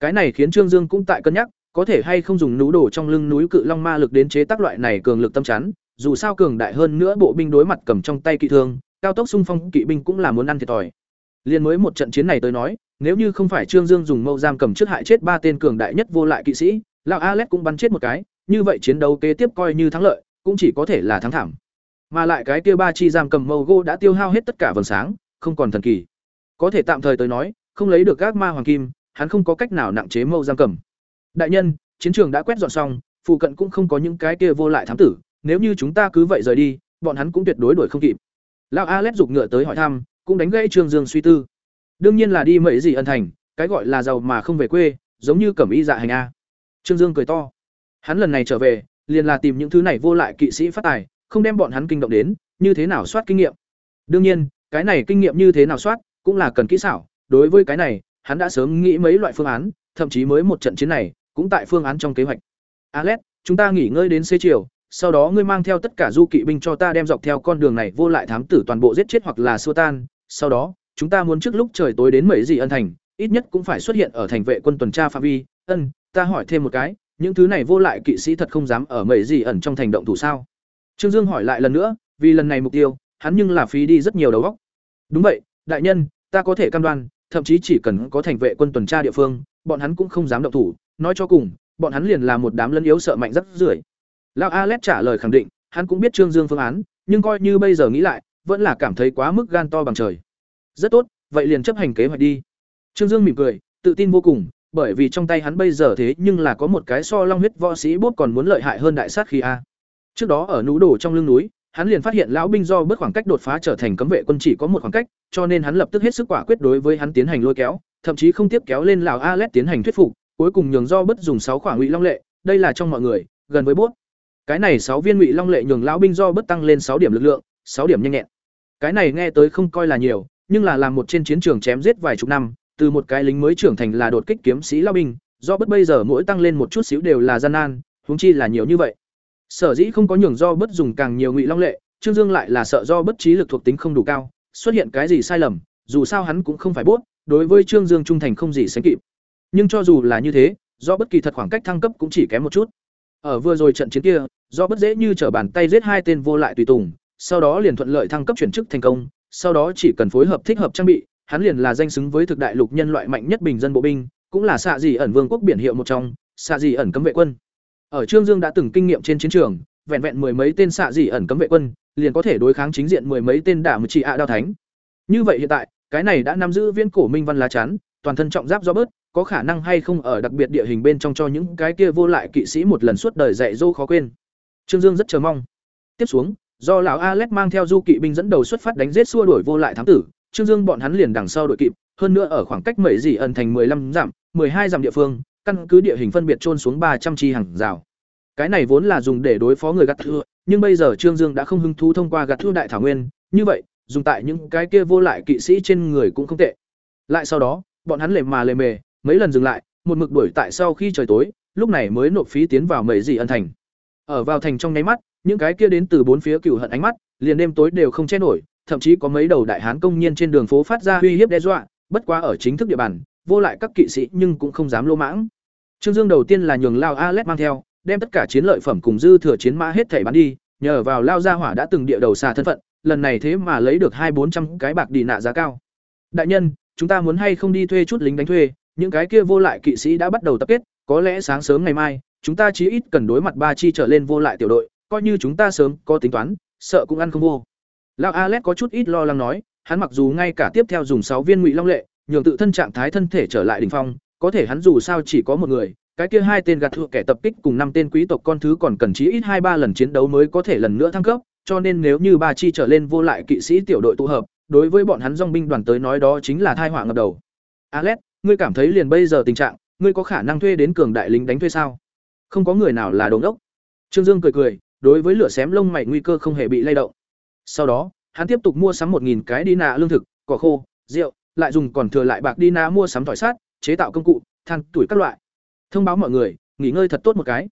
Speaker 1: Cái này khiến Trương Dương cũng tại cân nhắc, có thể hay không dùng nú đổ trong lưng núi cự long ma lực đến chế tác loại này cường lực tâm chắn, dù sao cường đại hơn nữa bộ binh đối mặt cầm trong tay kỵ thương, cao tốc xung phong kỵ binh cũng là muốn ăn thiệt thòi. Liên mới một trận chiến này tới nói, nếu như không phải Trương Dương dùng mâu giam cầm trước hại chết ba tên cường đại nhất vô lại kỵ sĩ, lão Alex cũng bắn chết một cái, như vậy chiến đấu kế tiếp coi như thắng lợi, cũng chỉ có thể là thắng thảm. Mà lại cái kia ba chi giam cầm mâu gỗ đã tiêu hao hết tất cả vầng sáng, không còn thần kỳ. Có thể tạm thời tới nói, không lấy được các ma hoàng kim, hắn không có cách nào nặng chế mâu giam cầm. Đại nhân, chiến trường đã quét dọn xong, phụ cận cũng không có những cái kia vô lại thám tử, nếu như chúng ta cứ vậy rời đi, bọn hắn cũng tuyệt đối đuổi không kịp. Lão Alex dục ngựa tới hỏi thăm, cũng đánh gãy Trương Dương suy tư. Đương nhiên là đi mấy gì ân thành, cái gọi là giàu mà không về quê, giống như cẩm y dạ hành a. Trương Dương cười to. Hắn lần này trở về, liền là tìm những thứ này vô lại kỵ sĩ phát tài, không đem bọn hắn kinh động đến, như thế nào soát kinh nghiệm. Đương nhiên, cái này kinh nghiệm như thế nào soát, cũng là cần kỹ xảo, đối với cái này, hắn đã sớm nghĩ mấy loại phương án, thậm chí mới một trận chiến này, cũng tại phương án trong kế hoạch. Alex, chúng ta nghỉ ngơi đến xế chiều, sau đó ngươi mang theo tất cả du kỵ binh cho ta đem dọc theo con đường này vô lại thám tử toàn bộ giết chết hoặc là xua tan, sau đó, chúng ta muốn trước lúc trời tối đến mấy gì ân thành, ít nhất cũng phải xuất hiện ở thành vệ quân tuần tra phạm vi. Ân, ta hỏi thêm một cái, những thứ này vô lại kỵ sĩ thật không dám ở mấy gì ẩn trong thành động thủ sao? Trương Dương hỏi lại lần nữa, vì lần này mục tiêu, hắn nhưng là phí đi rất nhiều đầu óc. Đúng vậy, đại nhân, ta có thể cam đoan, thậm chí chỉ cần có thành vệ quân tuần tra địa phương, bọn hắn cũng không dám động thủ, nói cho cùng, bọn hắn liền là một đám lân yếu sợ mạnh rất rưởi. Lão Alet trả lời khẳng định, hắn cũng biết Trương Dương phương án, nhưng coi như bây giờ nghĩ lại, vẫn là cảm thấy quá mức gan to bằng trời. Rất tốt, vậy liền chấp hành kế hoạch đi. Trương Dương mỉm cười, tự tin vô cùng, bởi vì trong tay hắn bây giờ thế nhưng là có một cái so long huyết võ sĩ bốt còn muốn lợi hại hơn đại sát khí a. Trước đó ở núi đổ trong lưng núi, hắn liền phát hiện lão binh do bớt khoảng cách đột phá trở thành cấm vệ quân chỉ có một khoảng cách, cho nên hắn lập tức hết sức quả quyết đối với hắn tiến hành lôi kéo, thậm chí không tiếp kéo lên lão Alet tiến hành thuyết phục, cuối cùng nhường do bớt dùng sáu khoảng ngụy long lệ, đây là trong mọi người, gần với bốt. Cái này sáu viên ngụy long lệ nhường lão binh do bớt tăng lên sáu điểm lực lượng, sáu điểm nhanh nhẹn. Cái này nghe tới không coi là nhiều, nhưng là làm một trên chiến trường chém giết vài chục năm, từ một cái lính mới trưởng thành là đột kích kiếm sĩ lao binh, do bất bây giờ mỗi tăng lên một chút xíu đều là gian nan, huống chi là nhiều như vậy. Sở dĩ không có nhường do bất dùng càng nhiều ngụy long lệ, Trương Dương lại là sợ do bất trí lực thuộc tính không đủ cao, xuất hiện cái gì sai lầm, dù sao hắn cũng không phải bốt, đối với Trương Dương trung thành không gì sánh kịp. Nhưng cho dù là như thế, do bất kỳ thật khoảng cách thăng cấp cũng chỉ kém một chút. Ở vừa rồi trận chiến kia, do bất dễ như trở bàn tay giết hai tên vô lại tùy tùng, sau đó liền thuận lợi thăng cấp chuyển chức thành công, sau đó chỉ cần phối hợp thích hợp trang bị, hắn liền là danh xứng với thực đại lục nhân loại mạnh nhất bình dân bộ binh, cũng là xạ dị ẩn vương quốc biển hiệu một trong, xạ dị ẩn cấm vệ quân. Ở Trương Dương đã từng kinh nghiệm trên chiến trường, vẹn vẹn mười mấy tên xạ dị ẩn cấm vệ quân, liền có thể đối kháng chính diện mười mấy tên đả một trị ạ đao thánh. Như vậy hiện tại, cái này đã nắm giữ viên cổ minh văn lá chắn, toàn thân trọng giáp do bớt, có khả năng hay không ở đặc biệt địa hình bên trong cho những cái kia vô lại kỵ sĩ một lần suốt đời dạy dỗ khó quên. Trương Dương rất chờ mong. Tiếp xuống, do lão Alex mang theo du kỵ binh dẫn đầu xuất phát đánh giết xua đuổi vô lại thám tử, Trương Dương bọn hắn liền đằng sau đội kịp, hơn nữa ở khoảng cách mấy gì ẩn thành 15 dặm, 12 dặm địa phương, căn cứ địa hình phân biệt chôn xuống 300 chi hàng rào. Cái này vốn là dùng để đối phó người gạt thưa, nhưng bây giờ Trương Dương đã không hứng thú thông qua gạt thưa đại thảo nguyên, như vậy, dùng tại những cái kia vô lại kỵ sĩ trên người cũng không tệ. Lại sau đó, bọn hắn lề mà lề mề, mấy lần dừng lại, một mực đuổi tại sau khi trời tối, lúc này mới nộp phí tiến vào mấy gì ẩn thành. Ở vào thành trong nháy mắt, những cái kia đến từ bốn phía cửu hận ánh mắt, liền đêm tối đều không che nổi, thậm chí có mấy đầu đại hán công nhân trên đường phố phát ra uy hiếp đe dọa, bất quá ở chính thức địa bàn, vô lại các kỵ sĩ nhưng cũng không dám lô mãng. Trương Dương đầu tiên là nhường Lao Alet mang theo, đem tất cả chiến lợi phẩm cùng dư thừa chiến mã hết thảy bán đi, nhờ vào Lao gia hỏa đã từng địa đầu xà thân phận, lần này thế mà lấy được hai bốn trăm cái bạc đi nạ giá cao. Đại nhân, chúng ta muốn hay không đi thuê chút lính đánh thuê, những cái kia vô lại kỵ sĩ đã bắt đầu tập kết, có lẽ sáng sớm ngày mai, chúng ta chí ít cần đối mặt ba chi trở lên vô lại tiểu đội, coi như chúng ta sớm có tính toán, sợ cũng ăn không vô. Lão Alet có chút ít lo lắng nói, hắn mặc dù ngay cả tiếp theo dùng sáu viên ngụy long lệ, nhường tự thân trạng thái thân thể trở lại đỉnh phong, có thể hắn dù sao chỉ có một người, cái kia hai tên gạt thua kẻ tập kích cùng năm tên quý tộc con thứ còn cần chí ít hai ba lần chiến đấu mới có thể lần nữa thăng cấp, cho nên nếu như ba chi trở lên vô lại kỵ sĩ tiểu đội tụ hợp, đối với bọn hắn dong binh đoàn tới nói đó chính là tai họa ngập đầu. Alex, ngươi cảm thấy liền bây giờ tình trạng, ngươi có khả năng thuê đến cường đại lính đánh thuê sao? Không có người nào là đồ ốc Trương Dương cười cười, đối với lửa xém lông mày nguy cơ không hề bị lay động. Sau đó, hắn tiếp tục mua sắm một nghìn cái đi nạ lương thực, cỏ khô, rượu, lại dùng còn thừa lại bạc đi nạ mua sắm thỏi sát, chế tạo công cụ, than, tuổi các loại. Thông báo mọi người, nghỉ ngơi thật tốt một cái.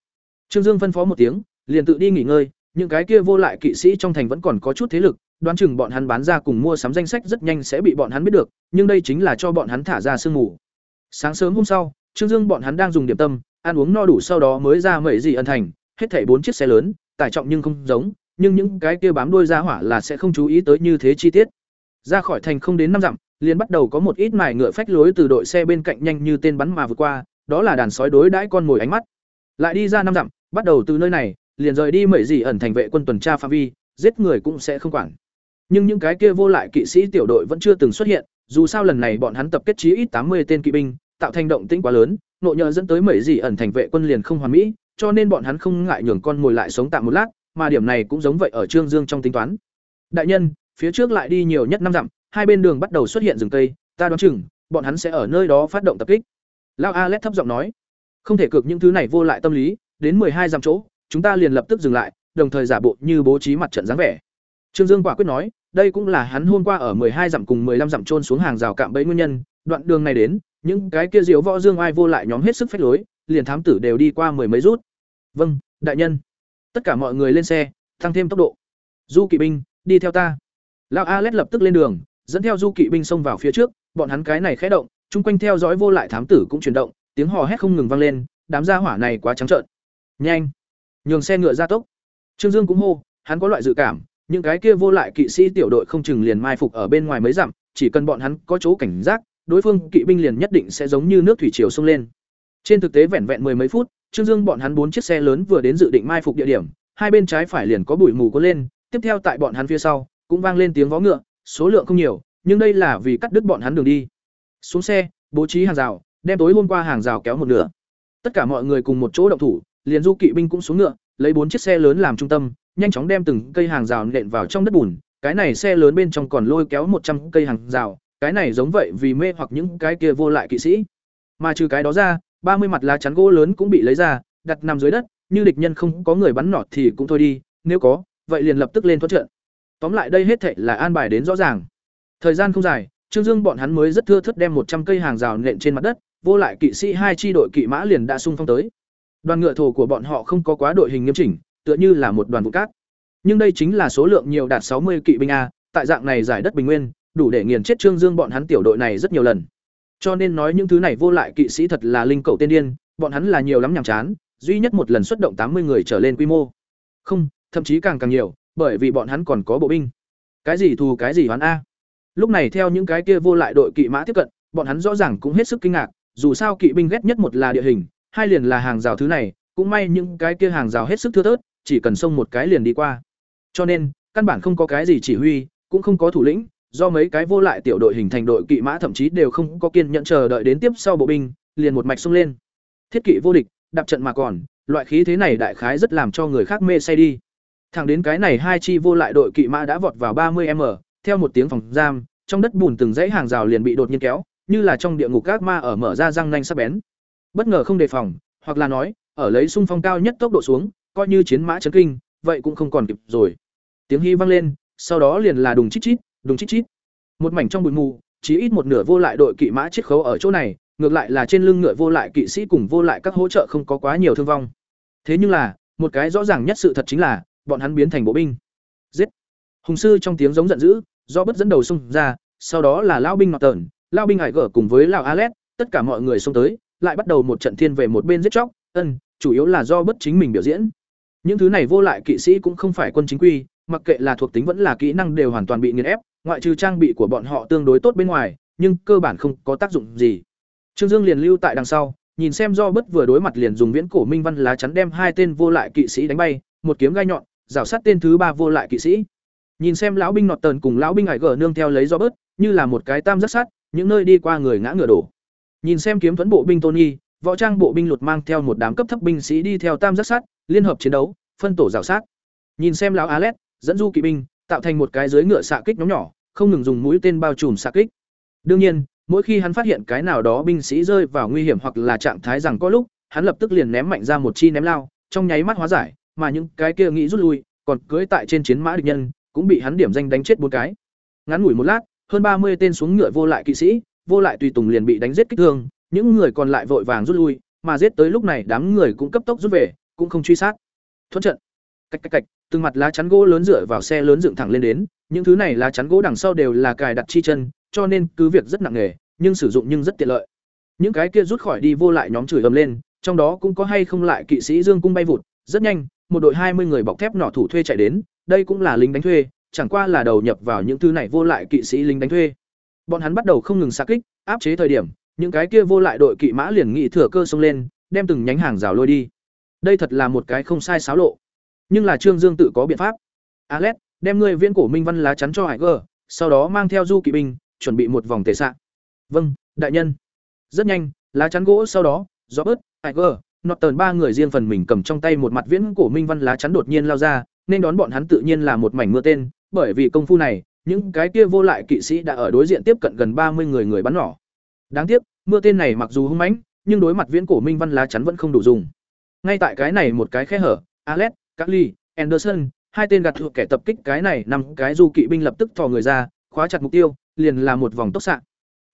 Speaker 1: Trương Dương phân phó một tiếng, liền tự đi nghỉ ngơi, những cái kia vô lại kỵ sĩ trong thành vẫn còn có chút thế lực, đoán chừng bọn hắn bán ra cùng mua sắm danh sách rất nhanh sẽ bị bọn hắn biết được, nhưng đây chính là cho bọn hắn thả ra sương ngủ. Sáng sớm hôm sau, Trương Dương bọn hắn đang dùng điểm tâm, ăn uống no đủ sau đó mới ra mẩy gì ân thành, hết thảy bốn chiếc xe lớn, tải trọng nhưng không giống, nhưng những cái kia bám đuôi ra hỏa là sẽ không chú ý tới như thế chi tiết. Ra khỏi thành không đến năm dặm, liền bắt đầu có một ít mài ngựa phách lối từ đội xe bên cạnh nhanh như tên bắn mà vượt qua, đó là đàn sói đối đãi con mồi ánh mắt. Lại đi ra năm dặm, bắt đầu từ nơi này, liền rời đi mẩy gì ẩn thành vệ quân tuần tra phạm vi, giết người cũng sẽ không quản. Nhưng những cái kia vô lại kỵ sĩ tiểu đội vẫn chưa từng xuất hiện, dù sao lần này bọn hắn tập kết chí ít tám mươi tên kỵ binh, tạo thành động tĩnh quá lớn, nộ nhờ dẫn tới mẩy gì ẩn thành vệ quân liền không hoàn mỹ, cho nên bọn hắn không ngại nhường con mồi lại sống tạm một lát, mà điểm này cũng giống vậy ở Trương Dương trong tính toán. Đại nhân, phía trước lại đi nhiều nhất năm dặm, hai bên đường bắt đầu xuất hiện rừng cây, ta đoán chừng bọn hắn sẽ ở nơi đó phát động tập kích. Lao Alet thấp giọng nói, không thể cược những thứ này vô lại tâm lý, đến hai dặm chỗ, chúng ta liền lập tức dừng lại, đồng thời giả bộ như bố trí mặt trận dáng vẻ. Trương Dương quả quyết nói, đây cũng là hắn hôm qua ở hai dặm cùng 15 dặm trôn xuống hàng rào cạm bẫy nguyên nhân, đoạn đường này đến, những cái kia diếu võ dương ai vô lại nhóm hết sức phách lối, liền thám tử đều đi qua mười mấy rút. Vâng, đại nhân. Tất cả mọi người lên xe, tăng thêm tốc độ. Du kỵ binh, đi theo ta. Lão Alet lập tức lên đường, dẫn theo du kỵ binh xông vào phía trước, bọn hắn cái này khẽ động, chung quanh theo dõi vô lại thám tử cũng chuyển động, tiếng hò hét không ngừng vang lên, đám gia hỏa này quá trắng trợn. Nhanh, nhường xe ngựa ra tốc. Trương Dương cũng hô, hắn có loại dự cảm, những cái kia vô lại kỵ sĩ tiểu đội không chừng liền mai phục ở bên ngoài mấy dặm, chỉ cần bọn hắn có chỗ cảnh giác, đối phương kỵ binh liền nhất định sẽ giống như nước thủy triều xông lên. Trên thực tế vẹn vẹn mười mấy phút, Trương Dương bọn hắn bốn chiếc xe lớn vừa đến dự định mai phục địa điểm, hai bên trái phải liền có bụi mù có lên, tiếp theo tại bọn hắn phía sau, cũng vang lên tiếng vó ngựa, số lượng không nhiều, nhưng đây là vì cắt đứt bọn hắn đường đi. Xuống xe, bố trí hàng rào, đem tối hôm qua hàng rào kéo một nửa. Tất cả mọi người cùng một chỗ động thủ, liền du kỵ binh cũng xuống ngựa, lấy bốn chiếc xe lớn làm trung tâm, nhanh chóng đem từng cây hàng rào nện vào trong đất bùn. Cái này xe lớn bên trong còn lôi kéo một trăm cây hàng rào, cái này giống vậy vì mê hoặc những cái kia vô lại kỵ sĩ. Mà trừ cái đó ra, ba mươi mặt lá chắn gỗ lớn cũng bị lấy ra, đặt nằm dưới đất, như địch nhân không có người bắn nọt thì cũng thôi đi, nếu có, vậy liền lập tức lên thoát trận. Tóm lại đây hết thảy là an bài đến rõ ràng. Thời gian không dài, Trương Dương bọn hắn mới rất thưa thớt đem một trăm cây hàng rào nện trên mặt đất, vô lại kỵ sĩ hai chi đội kỵ mã liền đã xung phong tới. Đoàn ngựa thổ của bọn họ không có quá đội hình nghiêm chỉnh, tựa như là một đoàn vụ cát. Nhưng đây chính là số lượng nhiều đạt sáu mươi kỵ binh a, tại dạng này giải đất bình nguyên, đủ để nghiền chết Trương Dương bọn hắn tiểu đội này rất nhiều lần. Cho nên nói những thứ này vô lại kỵ sĩ thật là linh cầu tiên điên, bọn hắn là nhiều lắm nhàm chán, duy nhất một lần xuất động tám mươi người trở lên quy mô. Không, thậm chí càng càng nhiều, bởi vì bọn hắn còn có bộ binh. Cái gì thù cái gì hoán a. Lúc này theo những cái kia vô lại đội kỵ mã tiếp cận, bọn hắn rõ ràng cũng hết sức kinh ngạc, dù sao kỵ binh ghét nhất một là địa hình, hai liền là hàng rào thứ này, cũng may những cái kia hàng rào hết sức thưa thớt, chỉ cần xông một cái liền đi qua. Cho nên, căn bản không có cái gì chỉ huy, cũng không có thủ lĩnh, do mấy cái vô lại tiểu đội hình thành đội kỵ mã thậm chí đều không có kiên nhẫn chờ đợi đến tiếp sau bộ binh, liền một mạch xông lên. Thiết kỵ vô địch, đạp trận mà còn, loại khí thế này đại khái rất làm cho người khác mê say đi. Thẳng đến cái này hai chi vô lại đội kỵ mã đã vọt vào ba mươi m theo một tiếng phòng giam, trong đất bùn từng dãy hàng rào liền bị đột nhiên kéo, như là trong địa ngục các ma ở mở ra răng nanh sắc bén. Bất ngờ không đề phòng, hoặc là nói, ở lấy xung phong cao nhất tốc độ xuống, coi như chiến mã chấn kinh, vậy cũng không còn kịp rồi. Tiếng hí vang lên, sau đó liền là đùng chít chít, đùng chít chít. Một mảnh trong bụi mù, chỉ ít một nửa vô lại đội kỵ mã chết khấu ở chỗ này, ngược lại là trên lưng ngựa vô lại kỵ sĩ cùng vô lại các hỗ trợ không có quá nhiều thương vong. Thế nhưng là, một cái rõ ràng nhất sự thật chính là, bọn hắn biến thành bộ binh. Giết! Hùng sư trong tiếng giống giận dữ, do bất dẫn đầu xung ra, sau đó là lao binh nọt tởn, lao binh hải gở cùng với lão Alet, tất cả mọi người xông tới, lại bắt đầu một trận thiên về một bên giết chóc, ân, chủ yếu là do bất chính mình biểu diễn. Những thứ này vô lại kỵ sĩ cũng không phải quân chính quy, mặc kệ là thuộc tính vẫn là kỹ năng đều hoàn toàn bị nghiền ép, ngoại trừ trang bị của bọn họ tương đối tốt bên ngoài, nhưng cơ bản không có tác dụng gì. Trương Dương liền lưu tại đằng sau, nhìn xem do bất vừa đối mặt liền dùng viễn cổ minh văn lá chắn đem hai tên vô lại kỵ sĩ đánh bay, một kiếm gai nhọn, giảo sát tên thứ ba vô lại kỵ sĩ. Nhìn xem lão binh nọt tần cùng lão binh hải gờ nương theo lấy do bớt, như là một cái tam giác sát, những nơi đi qua người ngã ngựa đổ. Nhìn xem kiếm thuẫn bộ binh Tony, võ trang bộ binh lụt mang theo một đám cấp thấp binh sĩ đi theo tam giác sát, liên hợp chiến đấu, phân tổ rào sát. Nhìn xem lão Alet, dẫn du kỵ binh, tạo thành một cái dưới ngựa xạ kích nhóm nhỏ, không ngừng dùng mũi tên bao trùm xạ kích. Đương nhiên, mỗi khi hắn phát hiện cái nào đó binh sĩ rơi vào nguy hiểm hoặc là trạng thái rằng có lúc, hắn lập tức liền ném mạnh ra một chi ném lao, trong nháy mắt hóa giải, mà những cái kia nghĩ rút lui, còn cưỡi tại trên chiến mã địch nhân, cũng bị hắn điểm danh đánh chết bốn cái. Ngắn ngủi một lát, hơn ba mươi tên xuống ngựa vô lại kỵ sĩ, vô lại tùy tùng liền bị đánh giết kích thương, những người còn lại vội vàng rút lui, mà giết tới lúc này đám người cũng cấp tốc rút về, cũng không truy sát. Thuận trận. cạch cạch cạch, từng mặt lá chắn gỗ lớn dựa vào xe lớn dựng thẳng lên đến, những thứ này lá chắn gỗ đằng sau đều là cài đặt chi chân, cho nên cứ việc rất nặng nghề, nhưng sử dụng nhưng rất tiện lợi. Những cái kia rút khỏi đi vô lại nhóm chửi ầm lên, trong đó cũng có hay không lại kỵ sĩ Dương cung bay vụt, rất nhanh, một đội hai mươi người bọc thép nỏ thủ thuê chạy đến, đây cũng là lính đánh thuê, chẳng qua là đầu nhập vào những thứ này vô lại kỵ sĩ lính đánh thuê. Bọn hắn bắt đầu không ngừng xạ kích, áp chế thời điểm, những cái kia vô lại đội kỵ mã liền nghị thừa cơ xông lên, đem từng nhánh hàng rào lôi đi. Đây thật là một cái không sai xáo lộ. Nhưng là Trương Dương tự có biện pháp. Alet, đem ngươi viễn cổ minh văn lá chắn cho Hải Gơ, sau đó mang theo du kỵ binh, chuẩn bị một vòng tề xạ. Vâng, đại nhân. Rất nhanh, lá chắn gỗ sau đó, Robert, Tiger, nọt tờn ba người riêng phần mình cầm trong tay một mặt viễn cổ minh văn lá chắn đột nhiên lao ra, nên đón bọn hắn tự nhiên là một mảnh mưa tên, bởi vì công phu này, những cái kia vô lại kỵ sĩ đã ở đối diện tiếp cận gần ba mươi người người bắn nỏ. Đáng tiếc, mưa tên này mặc dù hung mãnh, nhưng đối mặt viễn cổ minh văn lá chắn vẫn không đủ dùng. Ngay tại cái này một cái khe hở, Alex, Carly, Anderson, hai tên gạt thuộc kẻ tập kích cái này năm cái du kỵ binh lập tức thò người ra, khóa chặt mục tiêu, liền là một vòng tốc xạ.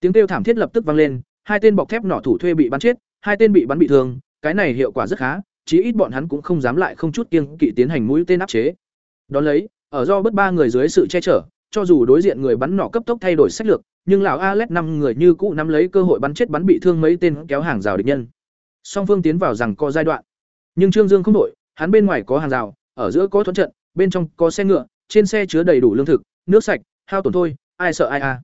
Speaker 1: Tiếng kêu thảm thiết lập tức vang lên, hai tên bọc thép nỏ thủ thuê bị bắn chết, hai tên bị bắn bị thương, cái này hiệu quả rất khá, chí ít bọn hắn cũng không dám lại không chút kiêng kỵ tiến hành mũi tên áp chế. Đón lấy, ở do bất ba người dưới sự che chở, cho dù đối diện người bắn nỏ cấp tốc thay đổi sách lược, nhưng lão Alet năm người như cũ nắm lấy cơ hội bắn chết bắn bị thương mấy tên kéo hàng rào địch nhân. Song phương tiến vào rằng có giai đoạn. Nhưng Trương Dương không đổi, hắn bên ngoài có hàng rào, ở giữa có thuẫn trận, bên trong có xe ngựa, trên xe chứa đầy đủ lương thực, nước sạch, hao tổn thôi, ai sợ ai a. À.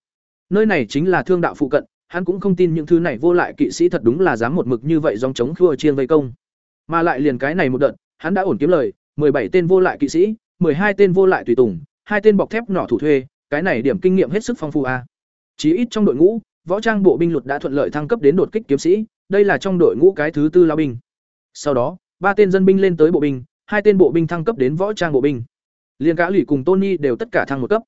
Speaker 1: Nơi này chính là thương đạo phụ cận, hắn cũng không tin những thứ này vô lại kỵ sĩ thật đúng là dám một mực như vậy dòng chống khua chiên vây công. Mà lại liền cái này một đợt, hắn đã ổn kiếm lời, bảy tên vô lại kỵ sĩ, hai tên vô lại tùy tùng, hai tên bọc thép nỏ thủ thuê, cái này điểm kinh nghiệm hết sức phong phú a. Chí ít trong đội ngũ, võ trang bộ binh luật đã thuận lợi thăng cấp đến đột kích kiếm sĩ, đây là trong đội ngũ cái thứ tư lao binh. Sau đó, ba tên dân binh lên tới bộ binh, hai tên bộ binh thăng cấp đến võ trang bộ binh. Liên cả lũy cùng Tony đều tất cả thăng một cấp.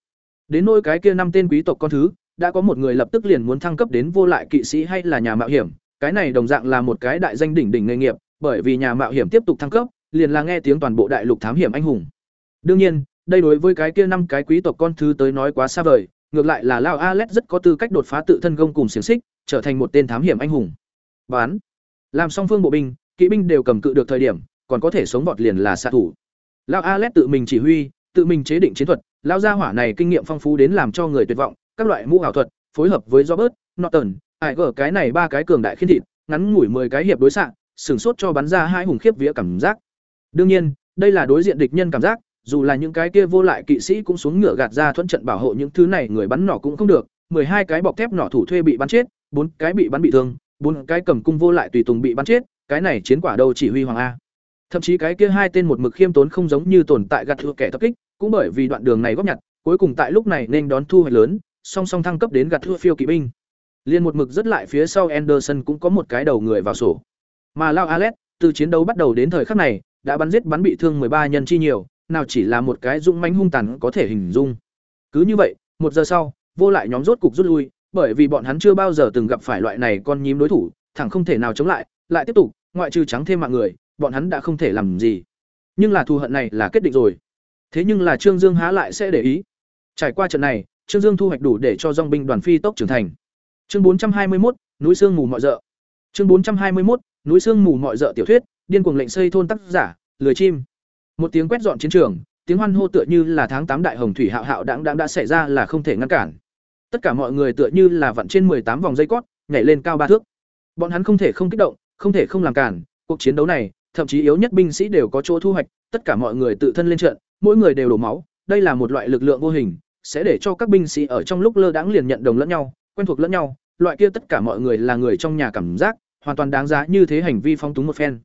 Speaker 1: Đến nỗi cái kia năm tên quý tộc con thứ, đã có một người lập tức liền muốn thăng cấp đến vô lại kỵ sĩ hay là nhà mạo hiểm, cái này đồng dạng là một cái đại danh đỉnh đỉnh nghề nghiệp, bởi vì nhà mạo hiểm tiếp tục thăng cấp, liền là nghe tiếng toàn bộ đại lục thám hiểm anh hùng. Đương nhiên, đây đối với cái kia năm cái quý tộc con thứ tới nói quá xa vời, ngược lại là Lao Alet rất có tư cách đột phá tự thân gông cùng xiển xích, trở thành một tên thám hiểm anh hùng. Bán. Làm song phương bộ binh, kỵ binh đều cầm cự được thời điểm, còn có thể sống vọt liền là xạ thủ. Lao Alet tự mình chỉ huy, tự mình chế định chiến thuật, lao gia hỏa này kinh nghiệm phong phú đến làm cho người tuyệt vọng, các loại mũ ảo thuật, phối hợp với Robert, Norton, ai gở cái này ba cái cường đại khiên thịt, ngắn ngủi 10 cái hiệp đối xạ, sửng sốt cho bắn ra hai hùng khiếp vía cảm giác. Đương nhiên, đây là đối diện địch nhân cảm giác, dù là những cái kia vô lại kỵ sĩ cũng xuống ngựa gạt ra thuận trận bảo hộ những thứ này người bắn nỏ cũng không được, mười hai cái bọc thép nỏ thủ thuê bị bắn chết, bốn cái bị bắn bị thương, bốn cái cầm cung vô lại tùy tùng bị bắn chết, cái này chiến quả đâu chỉ huy hoàng a. Thậm chí cái kia hai tên một mực khiêm tốn không giống như tồn tại gạt thua kẻ tập kích, cũng bởi vì đoạn đường này góp nhặt, cuối cùng tại lúc này nên đón thu hoạch lớn, song song thăng cấp đến gạt thua phiêu kỵ binh. Liên một mực rất lại phía sau Anderson cũng có một cái đầu người vào sổ. Mà Lao Alet, từ chiến đấu bắt đầu đến thời khắc này, đã bắn giết bắn bị thương ba nhân chi nhiều, nào chỉ là một cái dũng mãnh hung tàn có thể hình dung. Cứ như vậy, một giờ sau, vô lại nhóm rốt cục rút lui, bởi vì bọn hắn chưa bao giờ từng gặp phải loại này con nhím đối thủ, thẳng không thể nào chống lại, lại tiếp tục, ngoại trừ trắng thêm mạng người, bọn hắn đã không thể làm gì. Nhưng là thù hận này là kết định rồi. Thế nhưng là Trương Dương há lại sẽ để ý. Trải qua trận này, Trương Dương thu hoạch đủ để cho dòng binh đoàn phi tốc trưởng thành. Chương 421, núi xương mù mọi dợ. Chương 421, núi xương mù mọi dợ tiểu thuyết, điên cuồng lệnh xây thôn tác giả, lười chim. Một tiếng quét dọn chiến trường, tiếng hoan hô tựa như là tháng tám đại hồng thủy hạo hạo đãng đãng đã xảy ra là không thể ngăn cản. Tất cả mọi người tựa như là vặn trên tám vòng dây cót, nhảy lên cao ba thước. Bọn hắn không thể không kích động, không thể không làm cản, cuộc chiến đấu này, thậm chí yếu nhất binh sĩ đều có chỗ thu hoạch, tất cả mọi người tự thân lên trận, mỗi người đều đổ máu, đây là một loại lực lượng vô hình, sẽ để cho các binh sĩ ở trong lúc lơ đãng liền nhận đồng lẫn nhau, quen thuộc lẫn nhau, loại kia tất cả mọi người là người trong nhà cảm giác, hoàn toàn đáng giá như thế hành vi phong túng một phen.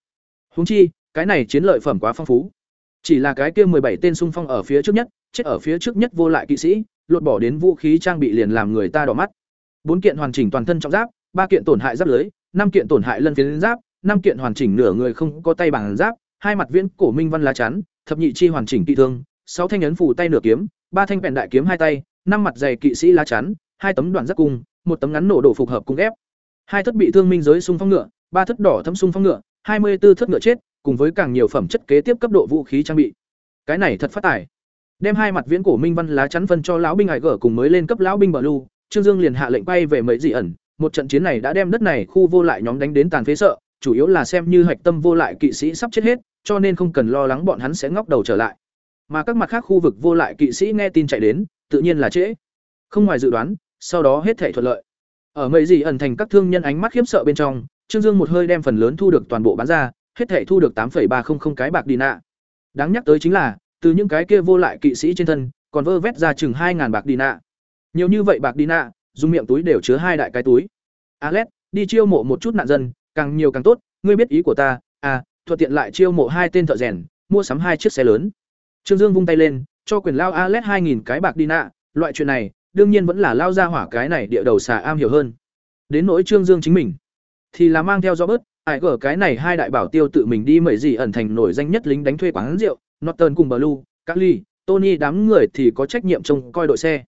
Speaker 1: Huống chi, cái này chiến lợi phẩm quá phong phú. Chỉ là cái kia bảy tên xung phong ở phía trước nhất, chết ở phía trước nhất vô lại kỵ sĩ, lột bỏ đến vũ khí trang bị liền làm người ta đỏ mắt. Bốn kiện hoàn chỉnh toàn thân trọng giáp, ba kiện tổn hại giáp lưới, năm kiện tổn hại lân phiến giáp, năm kiện hoàn chỉnh nửa người không có tay bằng giáp, hai mặt viễn cổ minh văn lá chắn, thập nhị chi hoàn chỉnh kỵ thương, sáu thanh ấn phủ tay nửa kiếm, ba thanh vẹn đại kiếm hai tay, năm mặt dày kỵ sĩ lá chắn, hai tấm đoạn giáp cung, một tấm ngắn nổ đổ phục hợp cung ghép, Hai thất bị thương minh giới sung phong ngựa, ba thất đỏ thấm sung phong ngựa, hai mươi 24 thất ngựa chết, cùng với càng nhiều phẩm chất kế tiếp cấp độ vũ khí trang bị. Cái này thật phát tài. Đem hai mặt viễn cổ minh văn lá chắn phân cho lão binh hải gở cùng mới lên cấp lão binh blue, Trương Dương liền hạ lệnh bay về mấy dị ẩn, một trận chiến này đã đem đất này khu vô lại nhóm đánh đến tàn phế sợ, chủ yếu là xem như hạch tâm vô lại kỵ sĩ sắp chết hết, cho nên không cần lo lắng bọn hắn sẽ ngóc đầu trở lại. Mà các mặt khác khu vực vô lại kỵ sĩ nghe tin chạy đến, tự nhiên là trễ. Không ngoài dự đoán, sau đó hết thảy thuận lợi. Ở mấy gì ẩn thành các thương nhân ánh mắt khiếp sợ bên trong, Trương Dương một hơi đem phần lớn thu được toàn bộ bán ra, hết thảy thu được 8.300 cái bạc đi nạ. Đáng nhắc tới chính là, từ những cái kia vô lại kỵ sĩ trên thân, còn vơ vét ra chừng 2000 bạc đi nạ. Nhiều như vậy bạc đi nạ, dùng miệng túi đều chứa hai đại cái túi. Alex, đi chiêu mộ một chút nạn dân, càng nhiều càng tốt, ngươi biết ý của ta, à, thuận tiện lại chiêu mộ hai tên thợ rèn, mua sắm hai chiếc xe lớn. Trương Dương vung tay lên, cho quyền lao Alex 2000 cái bạc đi nạ, loại chuyện này, đương nhiên vẫn là lao ra hỏa cái này địa đầu xà am hiểu hơn. Đến nỗi Trương Dương chính mình, thì là mang theo do bớt, ai gở cái này hai đại bảo tiêu tự mình đi mời gì ẩn thành nổi danh nhất lính đánh thuê quán rượu, Norton cùng Blue, Carly, Tony đám người thì có trách nhiệm trông coi đội xe.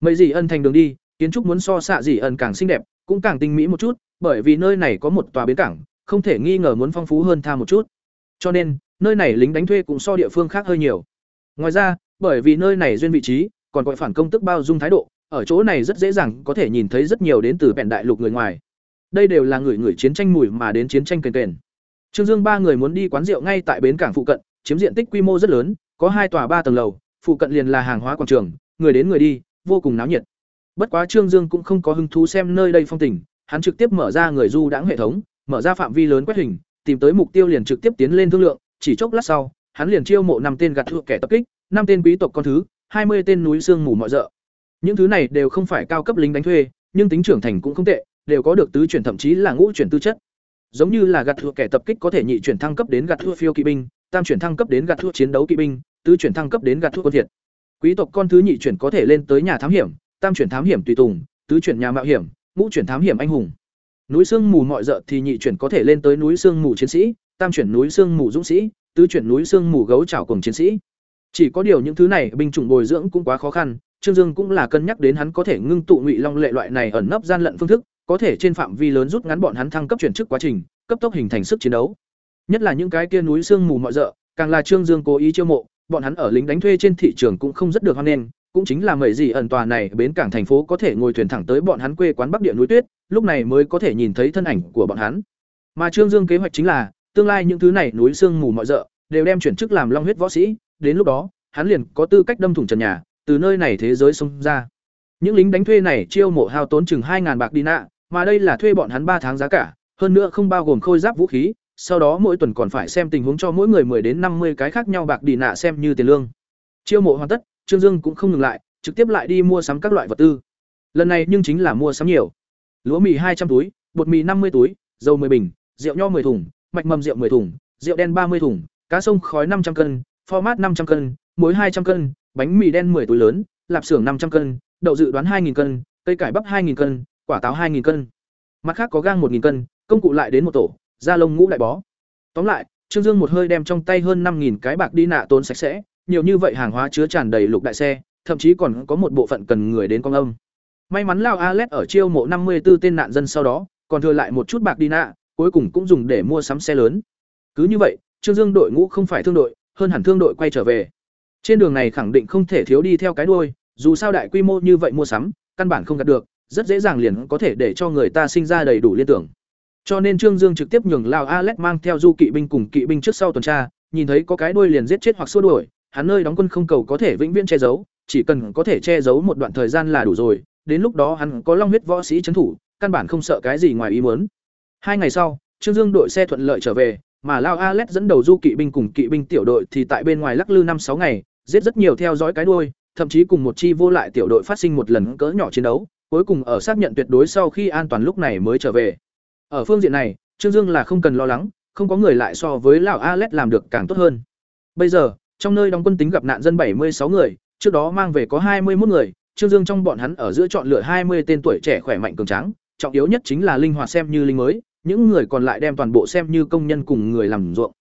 Speaker 1: Mấy gì ân thành đường đi, kiến trúc muốn so xạ gì ẩn càng xinh đẹp, cũng càng tinh mỹ một chút, bởi vì nơi này có một tòa bến cảng, không thể nghi ngờ muốn phong phú hơn tha một chút. Cho nên, nơi này lính đánh thuê cũng so địa phương khác hơi nhiều. Ngoài ra, bởi vì nơi này duyên vị trí, còn gọi phản công tức bao dung thái độ, ở chỗ này rất dễ dàng có thể nhìn thấy rất nhiều đến từ bèn đại lục người ngoài. Đây đều là người người chiến tranh mùi mà đến chiến tranh kền kền. Trương Dương ba người muốn đi quán rượu ngay tại bến cảng phụ cận, chiếm diện tích quy mô rất lớn, có hai tòa ba tầng lầu, phụ cận liền là hàng hóa quảng trường, người đến người đi, vô cùng náo nhiệt. Bất quá Trương Dương cũng không có hứng thú xem nơi đây phong tình, hắn trực tiếp mở ra người du đãng hệ thống, mở ra phạm vi lớn quét hình, tìm tới mục tiêu liền trực tiếp tiến lên thương lượng, chỉ chốc lát sau, hắn liền chiêu mộ năm tên gạt thuộc kẻ tập kích, năm tên quý tộc con thứ, hai mươi tên núi xương mù mọi dợ. Những thứ này đều không phải cao cấp lính đánh thuê, nhưng tính trưởng thành cũng không tệ, đều có được tứ chuyển thậm chí là ngũ chuyển tư chất. Giống như là gạt thuộc kẻ tập kích có thể nhị chuyển thăng cấp đến gạt thuộc phiêu kỵ binh, tam chuyển thăng cấp đến gạt thuộc chiến đấu kỵ binh, tứ chuyển thăng cấp đến gạt thuộc quân thiệt. Quý tộc con thứ nhị chuyển có thể lên tới nhà thám hiểm, tam chuyển thám hiểm tùy tùng, tứ chuyển nhà mạo hiểm, ngũ chuyển thám hiểm anh hùng. Núi xương mù mọi dợ thì nhị chuyển có thể lên tới núi xương mù chiến sĩ, tam chuyển núi xương mù dũng sĩ, tứ chuyển núi xương mù gấu chảo cùng chiến sĩ. Chỉ có điều những thứ này binh chủng bồi dưỡng cũng quá khó khăn, Trương Dương cũng là cân nhắc đến hắn có thể ngưng tụ ngụy long lệ loại này ẩn nấp gian lận phương thức, có thể trên phạm vi lớn rút ngắn bọn hắn thăng cấp chuyển chức quá trình, cấp tốc hình thành sức chiến đấu. Nhất là những cái kia núi xương mù mọi dợ, càng là Trương Dương cố ý chiêu mộ, bọn hắn ở lính đánh thuê trên thị trường cũng không rất được hoan nghênh, cũng chính là mấy gì ẩn tòa này bến cảng thành phố có thể ngồi thuyền thẳng tới bọn hắn quê quán Bắc Địa núi tuyết, lúc này mới có thể nhìn thấy thân ảnh của bọn hắn. Mà Trương Dương kế hoạch chính là, tương lai những thứ này núi xương mù mọi rợ đều đem chuyển chức làm long huyết võ sĩ, đến lúc đó, hắn liền có tư cách đâm thủng trần nhà, từ nơi này thế giới xông ra. Những lính đánh thuê này chiêu mộ hao tốn chừng hai bạc đi nạ, mà đây là thuê bọn hắn ba tháng giá cả, hơn nữa không bao gồm khôi giáp vũ khí, sau đó mỗi tuần còn phải xem tình huống cho mỗi người 10 đến 50 cái khác nhau bạc đi nạ xem như tiền lương. Chiêu mộ hoàn tất, Trương Dương cũng không ngừng lại, trực tiếp lại đi mua sắm các loại vật tư. Lần này nhưng chính là mua sắm nhiều. Lúa mì 200 túi, bột mì 50 túi, dầu 10 bình, rượu nho 10 thùng, mạch mầm rượu 10 thùng, rượu đen 30 thùng, cá sông khói 500 cân, format 500 cân, muối 200 cân, bánh mì đen 10 túi lớn, lạp xưởng 500 cân, đậu dự đoán 2000 cân, cây cải bắp 2000 cân, quả táo 2000 cân. Mặt khác có gang 1000 cân, công cụ lại đến một tổ, da lông ngũ đại bó. Tóm lại, Trương Dương một hơi đem trong tay hơn 5000 cái bạc đi nạ tốn sạch sẽ, nhiều như vậy hàng hóa chứa tràn đầy lục đại xe, thậm chí còn có một bộ phận cần người đến công âm. May mắn Lao Alet ở chiêu mộ 54 tên nạn dân sau đó, còn thừa lại một chút bạc đi nạ, cuối cùng cũng dùng để mua sắm xe lớn. Cứ như vậy, Trương Dương đội ngũ không phải thương đội, hơn hẳn thương đội quay trở về. Trên đường này khẳng định không thể thiếu đi theo cái đuôi, dù sao đại quy mô như vậy mua sắm, căn bản không gạt được, rất dễ dàng liền có thể để cho người ta sinh ra đầy đủ liên tưởng. Cho nên Trương Dương trực tiếp nhường Lao alex mang theo du kỵ binh cùng kỵ binh trước sau tuần tra, nhìn thấy có cái đuôi liền giết chết hoặc xua đuổi, hắn nơi đóng quân không cầu có thể vĩnh viễn che giấu, chỉ cần có thể che giấu một đoạn thời gian là đủ rồi, đến lúc đó hắn có long huyết võ sĩ trấn thủ, căn bản không sợ cái gì ngoài ý muốn. Hai ngày sau, Trương Dương đội xe thuận lợi trở về, mà Lao Alet dẫn đầu du kỵ binh cùng kỵ binh tiểu đội thì tại bên ngoài lắc lư năm sáu ngày, giết rất nhiều theo dõi cái đuôi, thậm chí cùng một chi vô lại tiểu đội phát sinh một lần cỡ nhỏ chiến đấu, cuối cùng ở xác nhận tuyệt đối sau khi an toàn lúc này mới trở về. Ở phương diện này, Trương Dương là không cần lo lắng, không có người lại so với lão Alet làm được càng tốt hơn. Bây giờ, trong nơi đóng quân tính gặp nạn dân bảy mươi sáu người, trước đó mang về có hai mươi một người, Trương Dương trong bọn hắn ở giữa chọn lựa hai mươi tên tuổi trẻ khỏe mạnh cường tráng, trọng yếu nhất chính là linh hoạt xem như linh mới, những người còn lại đem toàn bộ xem như công nhân cùng người làm ruộng.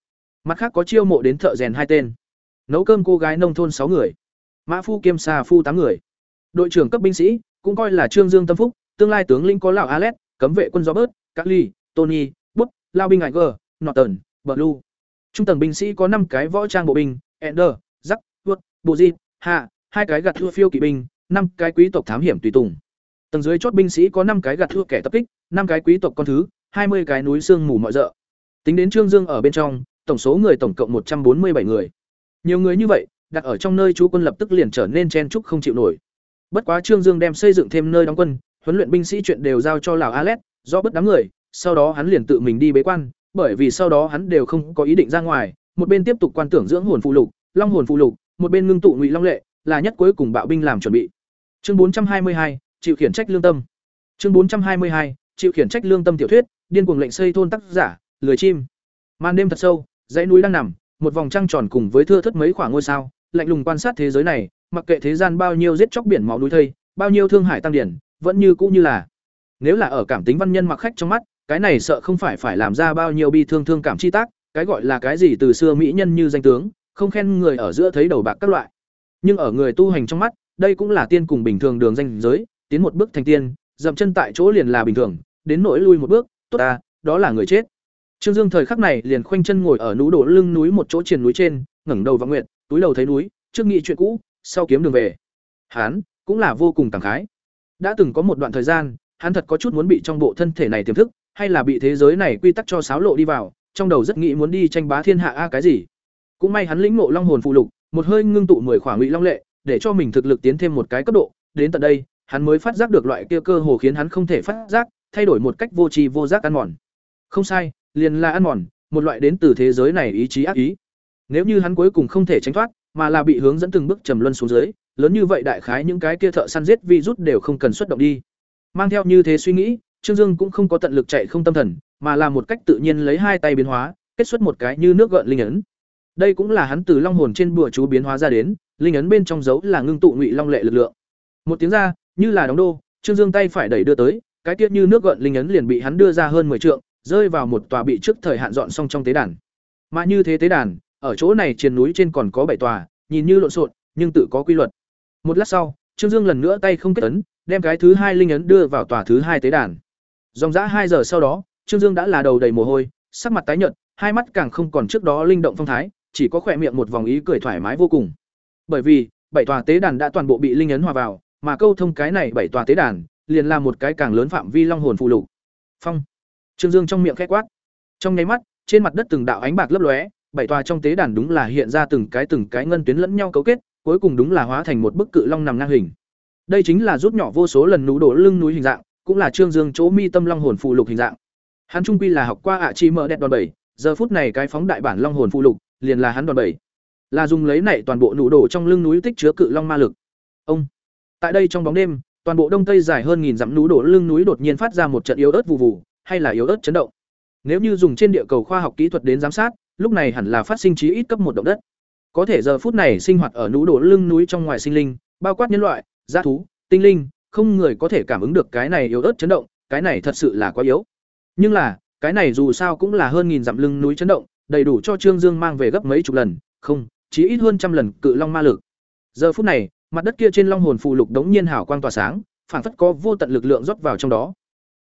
Speaker 1: Mặt khác có chiêu mộ đến thợ rèn hai tên, nấu cơm cô gái nông thôn sáu người, mã phu kiêm xà phu tám người. Đội trưởng cấp binh sĩ cũng coi là Trương Dương tâm phúc, tương lai tướng lĩnh có lão Alet, cấm vệ quân Robert, Carly, Tony, Bút, lao binh Iger, Norton, Blue. Trung tầng binh sĩ có năm cái võ trang bộ binh, Ender, Jack, Wood, Bozit, Hạ, hai cái gặt thua phiêu kỵ binh, năm cái quý tộc thám hiểm tùy tùng. Tầng dưới chốt binh sĩ có năm cái gạt thua kẻ tập kích, năm cái quý tộc con thứ, hai mươi cái núi xương mù mọi dợ. Tính đến Trương Dương ở bên trong, tổng số người tổng cộng một trăm bốn mươi bảy người. Nhiều người như vậy, đặt ở trong nơi chú quân lập tức liền trở nên chen chúc không chịu nổi. Bất quá Trương Dương đem xây dựng thêm nơi đóng quân, huấn luyện binh sĩ chuyện đều giao cho lão Alet, do bất đám người, sau đó hắn liền tự mình đi bế quan, bởi vì sau đó hắn đều không có ý định ra ngoài, một bên tiếp tục quan tưởng dưỡng hồn phụ lục, long hồn phụ lục, một bên ngưng tụ ngụy long lệ, là nhất cuối cùng bạo binh làm chuẩn bị. Chương 422, chịu khiển trách lương tâm. Chương 422, chịu khiển trách lương tâm tiểu thuyết, điên cuồng lệnh xây thôn tác giả, lười chim. Màn đêm thật sâu, dãy núi đang nằm, một vòng trăng tròn cùng với thưa thớt mấy khoảng ngôi sao, lạnh lùng quan sát thế giới này, mặc kệ thế gian bao nhiêu giết chóc biển máu núi thây, bao nhiêu thương hải tăng điển, vẫn như cũ như là. Nếu là ở cảm tính văn nhân mặc khách trong mắt, cái này sợ không phải phải làm ra bao nhiêu bi thương thương cảm chi tác, cái gọi là cái gì từ xưa mỹ nhân như danh tướng, không khen người ở giữa thấy đầu bạc các loại. Nhưng ở người tu hành trong mắt, đây cũng là tiên cùng bình thường đường danh giới, tiến một bước thành tiên, dậm chân tại chỗ liền là bình thường, đến nỗi lui một bước, tốt ta, đó là người chết. Trương Dương thời khắc này liền khoanh chân ngồi ở núi đổ lưng núi một chỗ triền núi trên, ngẩng đầu vọng nguyện, túi đầu thấy núi, trước nghĩ chuyện cũ, sau kiếm đường về. Hán cũng là vô cùng cảm khái. Đã từng có một đoạn thời gian, hắn thật có chút muốn bị trong bộ thân thể này tiềm thức, hay là bị thế giới này quy tắc cho sáo lộ đi vào, trong đầu rất nghĩ muốn đi tranh bá thiên hạ a cái gì. Cũng may hắn lĩnh ngộ long hồn phụ lục, một hơi ngưng tụ mười khỏa ngụy long lệ, để cho mình thực lực tiến thêm một cái cấp độ, đến tận đây, hắn mới phát giác được loại kia cơ hồ khiến hắn không thể phát giác, thay đổi một cách vô tri vô giác ăn mòn. Không sai, liền là ăn mòn, một loại đến từ thế giới này ý chí ác ý. Nếu như hắn cuối cùng không thể tránh thoát, mà là bị hướng dẫn từng bước trầm luân xuống dưới, lớn như vậy đại khái những cái kia thợ săn giết virus đều không cần xuất động đi. Mang theo như thế suy nghĩ, Trương Dương cũng không có tận lực chạy không tâm thần, mà là một cách tự nhiên lấy hai tay biến hóa, kết xuất một cái như nước gợn linh ấn. Đây cũng là hắn từ long hồn trên bùa chú biến hóa ra đến, linh ấn bên trong dấu là ngưng tụ ngụy long lệ lực lượng. Một tiếng ra, như là đóng đô, Trương Dương tay phải đẩy đưa tới, cái tiết như nước gợn linh ấn liền bị hắn đưa ra hơn 10 trượng, rơi vào một tòa bị trước thời hạn dọn xong trong tế đàn. Mà như thế tế đàn, ở chỗ này trên núi trên còn có bảy tòa, nhìn như lộn xộn, nhưng tự có quy luật. Một lát sau, Trương Dương lần nữa tay không kết ấn, đem cái thứ hai linh ấn đưa vào tòa thứ hai tế đàn. Dòng dã hai giờ sau đó, Trương Dương đã là đầu đầy mồ hôi, sắc mặt tái nhợt, hai mắt càng không còn trước đó linh động phong thái, chỉ có khỏe miệng một vòng ý cười thoải mái vô cùng. Bởi vì, bảy tòa tế đàn đã toàn bộ bị linh ấn hòa vào, mà câu thông cái này bảy tòa tế đàn, liền là một cái càng lớn phạm vi long hồn phụ lục. Phong. Trương Dương trong miệng khẽ quát. Trong nháy mắt, trên mặt đất từng đạo ánh bạc lấp lóe, bảy tòa trong tế đàn đúng là hiện ra từng cái từng cái ngân tuyến lẫn nhau cấu kết, cuối cùng đúng là hóa thành một bức cự long nằm ngang hình. Đây chính là rút nhỏ vô số lần nú đổ lưng núi hình dạng, cũng là Trương Dương chỗ mi tâm long hồn phụ lục hình dạng. Hắn trung quy là học qua ạ chi mở đẹp đòn bẩy, giờ phút này cái phóng đại bản long hồn phụ lục, liền là hắn đòn bẩy. Là dùng lấy nảy toàn bộ nụ đổ trong lưng núi tích chứa cự long ma lực. Ông. Tại đây trong bóng đêm, toàn bộ đông tây dài hơn nghìn dặm núi đổ lưng núi đột nhiên phát ra một trận yếu ớt vụ vụ, hay là yếu ớt chấn động. Nếu như dùng trên địa cầu khoa học kỹ thuật đến giám sát, lúc này hẳn là phát sinh trí ít cấp một động đất. Có thể giờ phút này sinh hoạt ở núi đổ lưng núi trong ngoài sinh linh, bao quát nhân loại, gia thú, tinh linh, không người có thể cảm ứng được cái này yếu ớt chấn động, cái này thật sự là quá yếu. Nhưng là, cái này dù sao cũng là hơn nghìn dặm lưng núi chấn động, đầy đủ cho Trương Dương mang về gấp mấy chục lần, không, chỉ ít hơn trăm lần cự long ma lực. Giờ phút này, mặt đất kia trên long hồn phù lục đống nhiên hào quang tỏa sáng, phảng phất có vô tận lực lượng rót vào trong đó.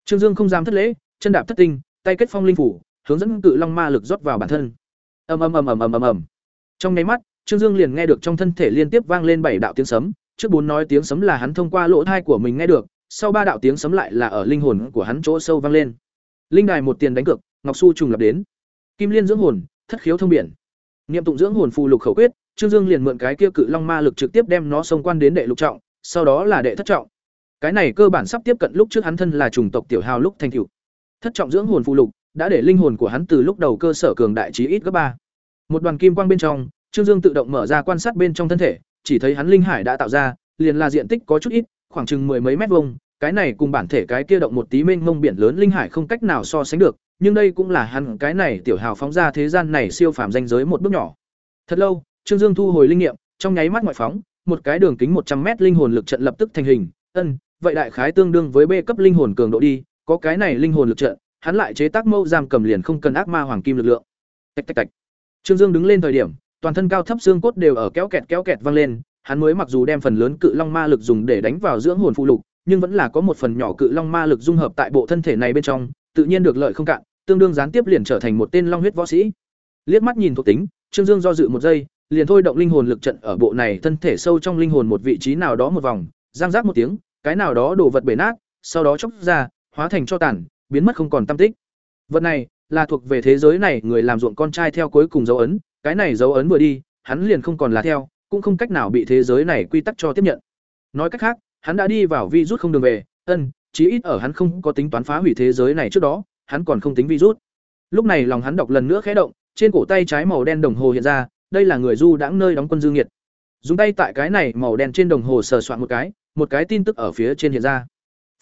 Speaker 1: Trương Dương không dám thất lễ, chân đạp thất tinh, tay kết phong linh phủ, hướng dẫn cự long ma lực rót vào bản thân. Ầm ầm ầm ầm ầm ầm ầm. Trong nháy mắt, Trương Dương liền nghe được trong thân thể liên tiếp vang lên bảy đạo tiếng sấm, trước bốn nói tiếng sấm là hắn thông qua lỗ thai của mình nghe được, sau ba đạo tiếng sấm lại là ở linh hồn của hắn chỗ sâu vang lên. Linh đài một tiền đánh cược, Ngọc Su trùng lập đến. Kim liên dưỡng hồn, thất khiếu thông biển. Niệm tụng dưỡng hồn phù lục khẩu quyết, Trương Dương liền mượn cái kia cự long ma lực trực tiếp đem nó xông quan đến đệ lục trọng, sau đó là đệ thất trọng. Cái này cơ bản sắp tiếp cận lúc trước hắn thân là chủng tộc tiểu hào lúc thành tựu. Thất trọng dưỡng hồn phù lục đã để linh hồn của hắn từ lúc đầu cơ sở cường đại chí ít gấp ba. Một đoàn kim quang bên trong, Trương Dương tự động mở ra quan sát bên trong thân thể, chỉ thấy hắn linh hải đã tạo ra, liền là diện tích có chút ít, khoảng chừng mười mấy mét vuông, cái này cùng bản thể cái kia động một tí mênh mông biển lớn linh hải không cách nào so sánh được, nhưng đây cũng là hắn cái này tiểu hào phóng ra thế gian này siêu phàm danh giới một bước nhỏ. Thật lâu, Trương Dương thu hồi linh nghiệm, trong nháy mắt ngoại phóng, một cái đường kính một trăm m linh hồn lực trận lập tức thành hình, ân, vậy đại khái tương đương với B cấp linh hồn cường độ đi, có cái này linh hồn lực trận, hắn lại chế tác mâu giam cầm liền không cần ác ma hoàng kim lực lượng. Tạch tạch tạch. Trương Dương đứng lên thời điểm, toàn thân cao thấp xương cốt đều ở kéo kẹt kéo kẹt vang lên, hắn mới mặc dù đem phần lớn cự long ma lực dùng để đánh vào dưỡng hồn phụ lục, nhưng vẫn là có một phần nhỏ cự long ma lực dung hợp tại bộ thân thể này bên trong, tự nhiên được lợi không cạn, tương đương gián tiếp liền trở thành một tên long huyết võ sĩ. Liếc mắt nhìn thuộc tính, Trương Dương do dự một giây, liền thôi động linh hồn lực trận ở bộ này thân thể sâu trong linh hồn một vị trí nào đó một vòng, giang rác một tiếng, cái nào đó đổ vật bể nát, sau đó chốc ra, hóa thành cho tàn, biến mất không còn tăm tích. Vật này là thuộc về thế giới này người làm ruộng con trai theo cuối cùng dấu ấn, cái này dấu ấn vừa đi, hắn liền không còn là theo, cũng không cách nào bị thế giới này quy tắc cho tiếp nhận. Nói cách khác, hắn đã đi vào vi rút không đường về, ân, chí ít ở hắn không có tính toán phá hủy thế giới này trước đó, hắn còn không tính virus. Lúc này lòng hắn đọc lần nữa khẽ động, trên cổ tay trái màu đen đồng hồ hiện ra, đây là người du đãng nơi đóng quân dư nghiệt. Dùng tay tại cái này màu đen trên đồng hồ sờ soạn một cái, một cái tin tức ở phía trên hiện ra.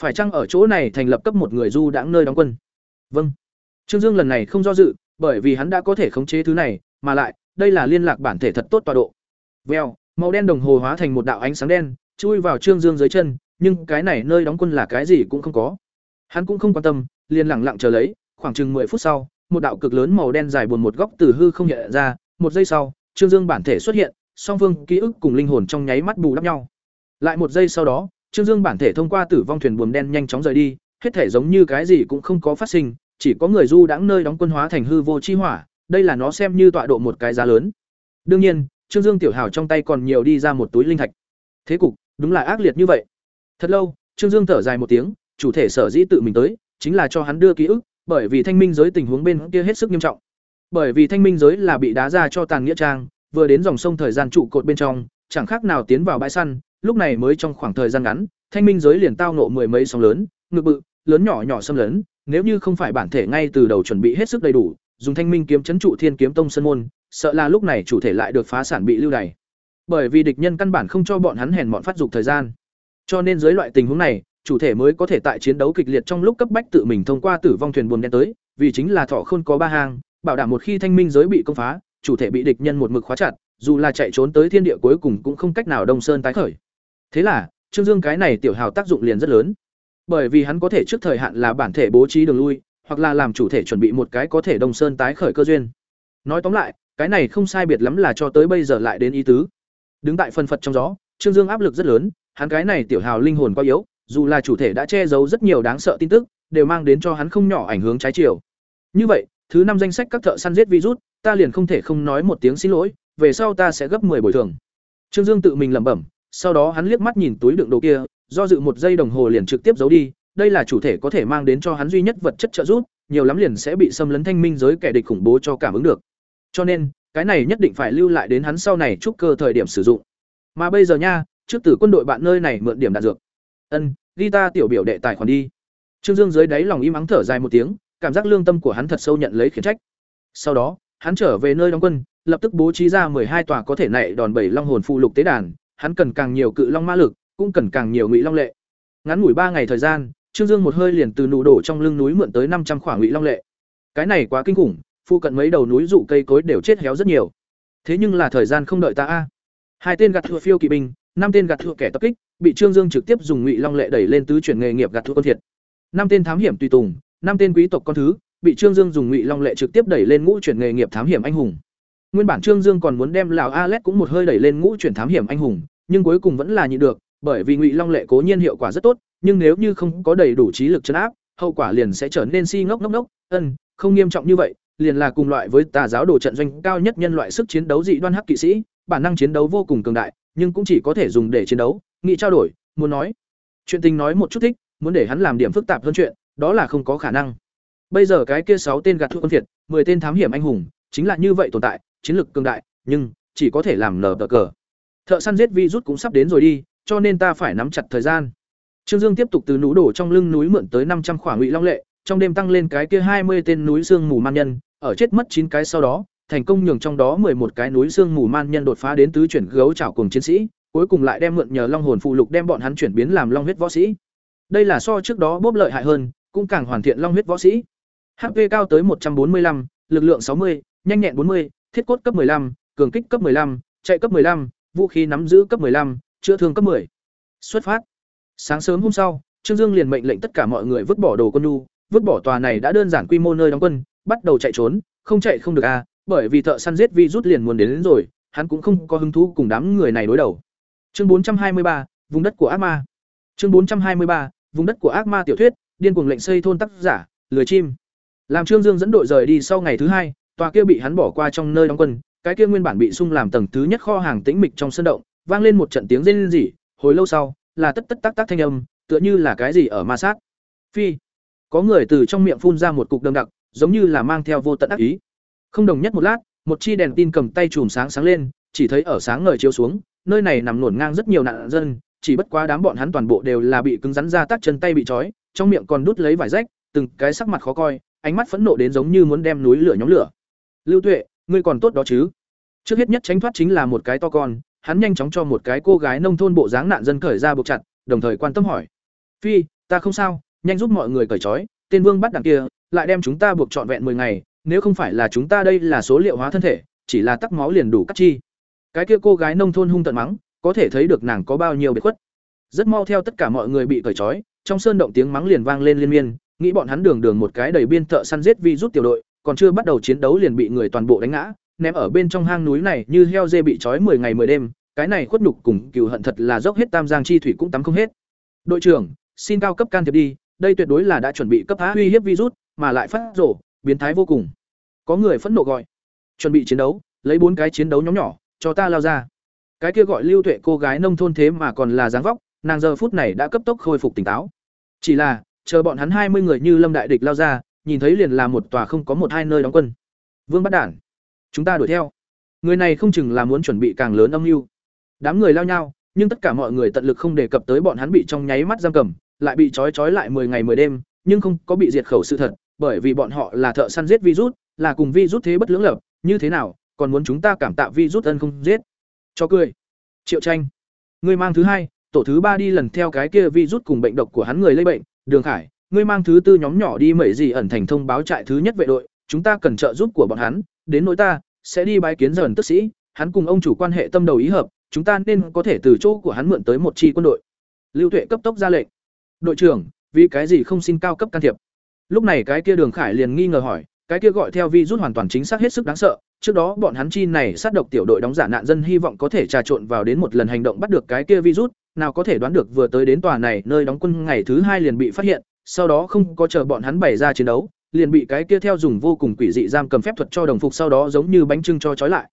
Speaker 1: Phải chăng ở chỗ này thành lập cấp một người du đãng nơi đóng quân? Vâng. Trương Dương lần này không do dự, bởi vì hắn đã có thể khống chế thứ này, mà lại, đây là liên lạc bản thể thật tốt tọa độ. Vèo, màu đen đồng hồ hóa thành một đạo ánh sáng đen, chui vào Trương Dương dưới chân, nhưng cái này nơi đóng quân là cái gì cũng không có. Hắn cũng không quan tâm, liền lặng lặng chờ lấy, khoảng chừng 10 phút sau, một đạo cực lớn màu đen dài buồn một góc từ hư không hiện ra, một giây sau, Trương Dương bản thể xuất hiện, song phương ký ức cùng linh hồn trong nháy mắt bù đắp nhau. Lại một giây sau đó, Trương Dương bản thể thông qua tử vong thuyền buồm đen nhanh chóng rời đi, hết thể giống như cái gì cũng không có phát sinh, chỉ có người du đãng nơi đóng quân hóa thành hư vô chi hỏa, đây là nó xem như tọa độ một cái giá lớn. Đương nhiên, Trương Dương tiểu hào trong tay còn nhiều đi ra một túi linh thạch. Thế cục, đúng là ác liệt như vậy. Thật lâu, Trương Dương thở dài một tiếng, chủ thể sở dĩ tự mình tới, chính là cho hắn đưa ký ức, bởi vì thanh minh giới tình huống bên kia hết sức nghiêm trọng. Bởi vì thanh minh giới là bị đá ra cho tàn nghĩa trang, vừa đến dòng sông thời gian trụ cột bên trong, chẳng khác nào tiến vào bãi săn, lúc này mới trong khoảng thời gian ngắn, thanh minh giới liền tao nộ mười mấy sóng lớn, ngực bự, lớn nhỏ nhỏ xâm lấn, nếu như không phải bản thể ngay từ đầu chuẩn bị hết sức đầy đủ, dùng thanh minh kiếm chấn trụ thiên kiếm tông sơn môn, sợ là lúc này chủ thể lại được phá sản bị lưu đày. Bởi vì địch nhân căn bản không cho bọn hắn hèn bọn phát dục thời gian. Cho nên dưới loại tình huống này, chủ thể mới có thể tại chiến đấu kịch liệt trong lúc cấp bách tự mình thông qua tử vong thuyền buồm đen tới, vì chính là thọ khôn có ba hang, bảo đảm một khi thanh minh giới bị công phá, chủ thể bị địch nhân một mực khóa chặt, dù là chạy trốn tới thiên địa cuối cùng cũng không cách nào đông sơn tái khởi. Thế là, Trương Dương cái này tiểu hào tác dụng liền rất lớn. Bởi vì hắn có thể trước thời hạn là bản thể bố trí đường lui, hoặc là làm chủ thể chuẩn bị một cái có thể đông sơn tái khởi cơ duyên. Nói tóm lại, cái này không sai biệt lắm là cho tới bây giờ lại đến ý tứ. Đứng tại phân phật trong gió, Trương Dương áp lực rất lớn, hắn cái này tiểu hào linh hồn quá yếu, dù là chủ thể đã che giấu rất nhiều đáng sợ tin tức, đều mang đến cho hắn không nhỏ ảnh hưởng trái chiều. Như vậy, thứ năm danh sách các thợ săn giết virus, ta liền không thể không nói một tiếng xin lỗi, về sau ta sẽ gấp 10 bồi thường. Trương Dương tự mình lẩm bẩm, sau đó hắn liếc mắt nhìn túi đựng đồ kia, do dự một giây đồng hồ liền trực tiếp giấu đi, đây là chủ thể có thể mang đến cho hắn duy nhất vật chất trợ giúp, nhiều lắm liền sẽ bị xâm lấn thanh minh giới kẻ địch khủng bố cho cảm ứng được. Cho nên, cái này nhất định phải lưu lại đến hắn sau này chút cơ thời điểm sử dụng. Mà bây giờ nha, trước từ quân đội bạn nơi này mượn điểm đạn dược. Ân, ghi ta tiểu biểu đệ tài khoản đi. Trương Dương dưới đáy lòng im ắng thở dài một tiếng, cảm giác lương tâm của hắn thật sâu nhận lấy khiển trách. Sau đó, hắn trở về nơi đóng quân, lập tức bố trí ra hai tòa có thể nảy đòn bẩy long hồn phụ lục tế đàn, hắn cần càng nhiều cự long ma lực, cũng cần càng nhiều ngụy long lệ. Ngắn ngủi ba ngày thời gian, Trương Dương một hơi liền từ nụ đổ trong lưng núi mượn tới năm trăm khoảng ngụy long lệ. Cái này quá kinh khủng, phụ cận mấy đầu núi rụ cây cối đều chết héo rất nhiều. Thế nhưng là thời gian không đợi ta a. Hai tên gạt thua phiêu kỵ binh, năm tên gạt thua kẻ tập kích, bị Trương Dương trực tiếp dùng ngụy long lệ đẩy lên tứ chuyển nghề nghiệp gạt thua con thiệt. Năm tên thám hiểm tùy tùng, năm tên quý tộc con thứ, bị Trương Dương dùng ngụy long lệ trực tiếp đẩy lên ngũ chuyển nghề nghiệp thám hiểm anh hùng. Nguyên bản Trương Dương còn muốn đem lão Alet cũng một hơi đẩy lên ngũ chuyển thám hiểm anh hùng, nhưng cuối cùng vẫn là nhịn được, bởi vì ngụy long lệ cố nhiên hiệu quả rất tốt, nhưng nếu như không có đầy đủ trí lực chấn áp, hậu quả liền sẽ trở nên si ngốc ngốc ngốc, ân, không nghiêm trọng như vậy, liền là cùng loại với tà giáo đồ trận doanh cao nhất nhân loại sức chiến đấu dị đoan hắc kỵ sĩ, bản năng chiến đấu vô cùng cường đại, nhưng cũng chỉ có thể dùng để chiến đấu, nghị trao đổi, muốn nói. Chuyện tình nói một chút thích, muốn để hắn làm điểm phức tạp hơn chuyện, đó là không có khả năng. Bây giờ cái kia sáu tên gạt thuốc quân thiệt, 10 tên thám hiểm anh hùng, chính là như vậy tồn tại, chiến lược cường đại, nhưng chỉ có thể làm nở tờ cờ. Thợ săn giết vi rút cũng sắp đến rồi đi, cho nên ta phải nắm chặt thời gian. Trương Dương tiếp tục từ núi đổ trong lưng núi mượn tới năm trăm khỏa ngụy long lệ, trong đêm tăng lên cái kia hai mươi tên núi xương mù man nhân, ở chết mất chín cái sau đó, thành công nhường trong đó một cái núi xương mù man nhân đột phá đến tứ chuyển gấu chảo cùng chiến sĩ, cuối cùng lại đem mượn nhờ long hồn phụ lục đem bọn hắn chuyển biến làm long huyết võ sĩ. Đây là so trước đó bốp lợi hại hơn, cũng càng hoàn thiện long huyết võ sĩ. HP cao tới 145, lực lượng 60, nhanh nhẹn 40, thiết cốt cấp 15, cường kích cấp 15, chạy cấp 15, vũ khí nắm giữ cấp 15, chữa thương cấp 10. Xuất phát. Sáng sớm hôm sau, Trương Dương liền mệnh lệnh tất cả mọi người vứt bỏ đồ quân nhu, vứt bỏ tòa này đã đơn giản quy mô nơi đóng quân, bắt đầu chạy trốn, không chạy không được a, à, bởi vì thợ săn giết vi rút liền muốn đến, đến rồi, hắn cũng không có hứng thú cùng đám người này đối đầu. Chương 423, vùng đất của ác ma. Chương 423, vùng đất của ác ma tiểu thuyết, điên cuồng lệnh xây thôn tác giả, lười chim. Làm Trương Dương dẫn đội rời đi sau ngày thứ hai, tòa kia bị hắn bỏ qua trong nơi đóng quân, cái kia nguyên bản bị sung làm tầng thứ nhất kho hàng tĩnh mịch trong sân động, vang lên một trận tiếng rên rỉ, hồi lâu sau, là tất tất tác tác thanh âm, tựa như là cái gì ở ma sát. Phi, có người từ trong miệng phun ra một cục đâm đặc, giống như là mang theo vô tận ác ý. Không đồng nhất một lát, một chi đèn tin cầm tay chùm sáng sáng lên, chỉ thấy ở sáng ngời chiếu xuống, nơi này nằm nổn ngang rất nhiều nạn dân, chỉ bất quá đám bọn hắn toàn bộ đều là bị cứng rắn ra tác chân tay bị trói, trong miệng còn đút lấy vải rách, từng cái sắc mặt khó coi, ánh mắt phẫn nộ đến giống như muốn đem núi lửa nhóm lửa. Lưu Tuệ, ngươi còn tốt đó chứ? Trước hết nhất tránh thoát chính là một cái to con, hắn nhanh chóng cho một cái cô gái nông thôn bộ dáng nạn dân cởi ra buộc chặt, đồng thời quan tâm hỏi: "Phi, ta không sao, nhanh giúp mọi người cởi trói, tên Vương bắt đằng kia, lại đem chúng ta buộc trọn vẹn 10 ngày, nếu không phải là chúng ta đây là số liệu hóa thân thể, chỉ là tắc máu liền đủ cắt chi." Cái kia cô gái nông thôn hung tận mắng, có thể thấy được nàng có bao nhiêu biệt khuất. Rất mau theo tất cả mọi người bị cởi trói, trong sơn động tiếng mắng liền vang lên liên miên, nghĩ bọn hắn đường đường một cái đầy biên thợ săn giết vi rút tiểu đội, còn chưa bắt đầu chiến đấu liền bị người toàn bộ đánh ngã, ném ở bên trong hang núi này như heo dê bị trói 10 ngày 10 đêm, cái này khuất nhục cùng cừu hận thật là dốc hết tam giang chi thủy cũng tắm không hết. Đội trưởng, xin cao cấp can thiệp đi, đây tuyệt đối là đã chuẩn bị cấp phá uy hiếp virus, mà lại phát rổ, biến thái vô cùng. Có người phẫn nộ gọi, chuẩn bị chiến đấu, lấy bốn cái chiến đấu nhóm nhỏ, cho ta lao ra. Cái kia gọi Lưu Tuệ cô gái nông thôn thế mà còn là dáng vóc, nàng giờ phút này đã cấp tốc khôi phục tỉnh táo. Chỉ là, chờ bọn hắn hai mươi người như lâm đại địch lao ra, nhìn thấy liền là một tòa không có một hai nơi đóng quân. Vương Bắt Đản, chúng ta đuổi theo. Người này không chừng là muốn chuẩn bị càng lớn âm mưu. Đám người lao nhau, nhưng tất cả mọi người tận lực không đề cập tới bọn hắn bị trong nháy mắt giam cầm, lại bị trói trói lại 10 ngày 10 đêm, nhưng không có bị diệt khẩu sự thật, bởi vì bọn họ là thợ săn giết virus, là cùng virus thế bất lưỡng lập, như thế nào, còn muốn chúng ta cảm tạ virus ân không giết. Cho cười. Triệu Tranh, ngươi mang thứ hai, tổ thứ ba đi lần theo cái kia virus cùng bệnh độc của hắn người lây bệnh, Đường Khải, ngươi mang thứ tư nhóm nhỏ đi mẩy gì ẩn thành thông báo trại thứ nhất vệ đội, chúng ta cần trợ giúp của bọn hắn, đến nỗi ta sẽ đi bái kiến dần tức sĩ, hắn cùng ông chủ quan hệ tâm đầu ý hợp, chúng ta nên có thể từ chỗ của hắn mượn tới một chi quân đội. Lưu Tuệ cấp tốc ra lệnh. Đội trưởng, vì cái gì không xin cao cấp can thiệp? Lúc này cái kia Đường Khải liền nghi ngờ hỏi, cái kia gọi theo vi rút hoàn toàn chính xác hết sức đáng sợ, trước đó bọn hắn chi này sát độc tiểu đội đóng giả nạn dân hy vọng có thể trà trộn vào đến một lần hành động bắt được cái kia virus, nào có thể đoán được vừa tới đến tòa này nơi đóng quân ngày thứ hai liền bị phát hiện, sau đó không có chờ bọn hắn bày ra chiến đấu, liền bị cái kia theo dùng vô cùng quỷ dị giam cầm phép thuật cho đồng phục sau đó giống như bánh trưng cho trói lại.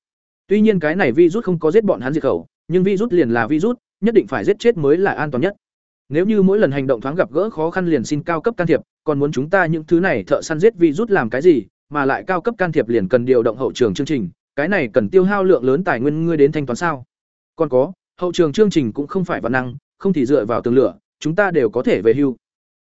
Speaker 1: Tuy nhiên cái này virus không có giết bọn hắn diệt khẩu, nhưng virus liền là virus, nhất định phải giết chết mới là an toàn nhất. Nếu như mỗi lần hành động thoáng gặp gỡ khó khăn liền xin cao cấp can thiệp, còn muốn chúng ta những thứ này thợ săn giết virus làm cái gì, mà lại cao cấp can thiệp liền cần điều động hậu trường chương trình, cái này cần tiêu hao lượng lớn tài nguyên ngươi đến thanh toán sao? Còn có, hậu trường chương trình cũng không phải văn năng, không thì dựa vào tường lửa, chúng ta đều có thể về hưu.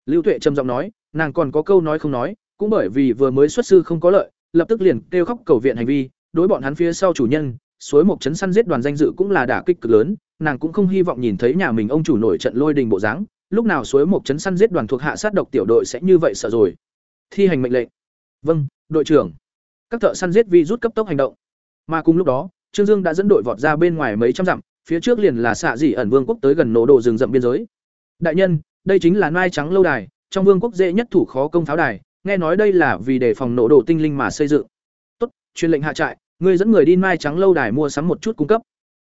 Speaker 1: Lưu Tuệ trầm giọng nói, nàng còn có câu nói không nói, cũng bởi vì vừa mới xuất sư không có lợi, lập tức liền kêu khóc cầu viện hành vi, đối bọn hắn phía sau chủ nhân, suối một chấn săn giết đoàn danh dự cũng là đả kích cực lớn, nàng cũng không hy vọng nhìn thấy nhà mình ông chủ nổi trận lôi đình bộ dáng, lúc nào suối một chấn săn giết đoàn thuộc hạ sát độc tiểu đội sẽ như vậy sợ rồi. Thi hành mệnh lệnh. Vâng, đội trưởng. Các thợ săn giết vi rút cấp tốc hành động. Mà cùng lúc đó, Trương Dương đã dẫn đội vọt ra bên ngoài mấy trăm dặm, phía trước liền là xạ dị ẩn vương quốc tới gần nổ đồ rừng rậm biên giới. Đại nhân, đây chính là nai trắng lâu đài, trong vương quốc dễ nhất thủ khó công pháo đài, nghe nói đây là vì để phòng nổ đồ tinh linh mà xây dựng. Tốt, truyền lệnh hạ trại, Ngươi dẫn người đi mai trắng lâu đài mua sắm một chút cung cấp.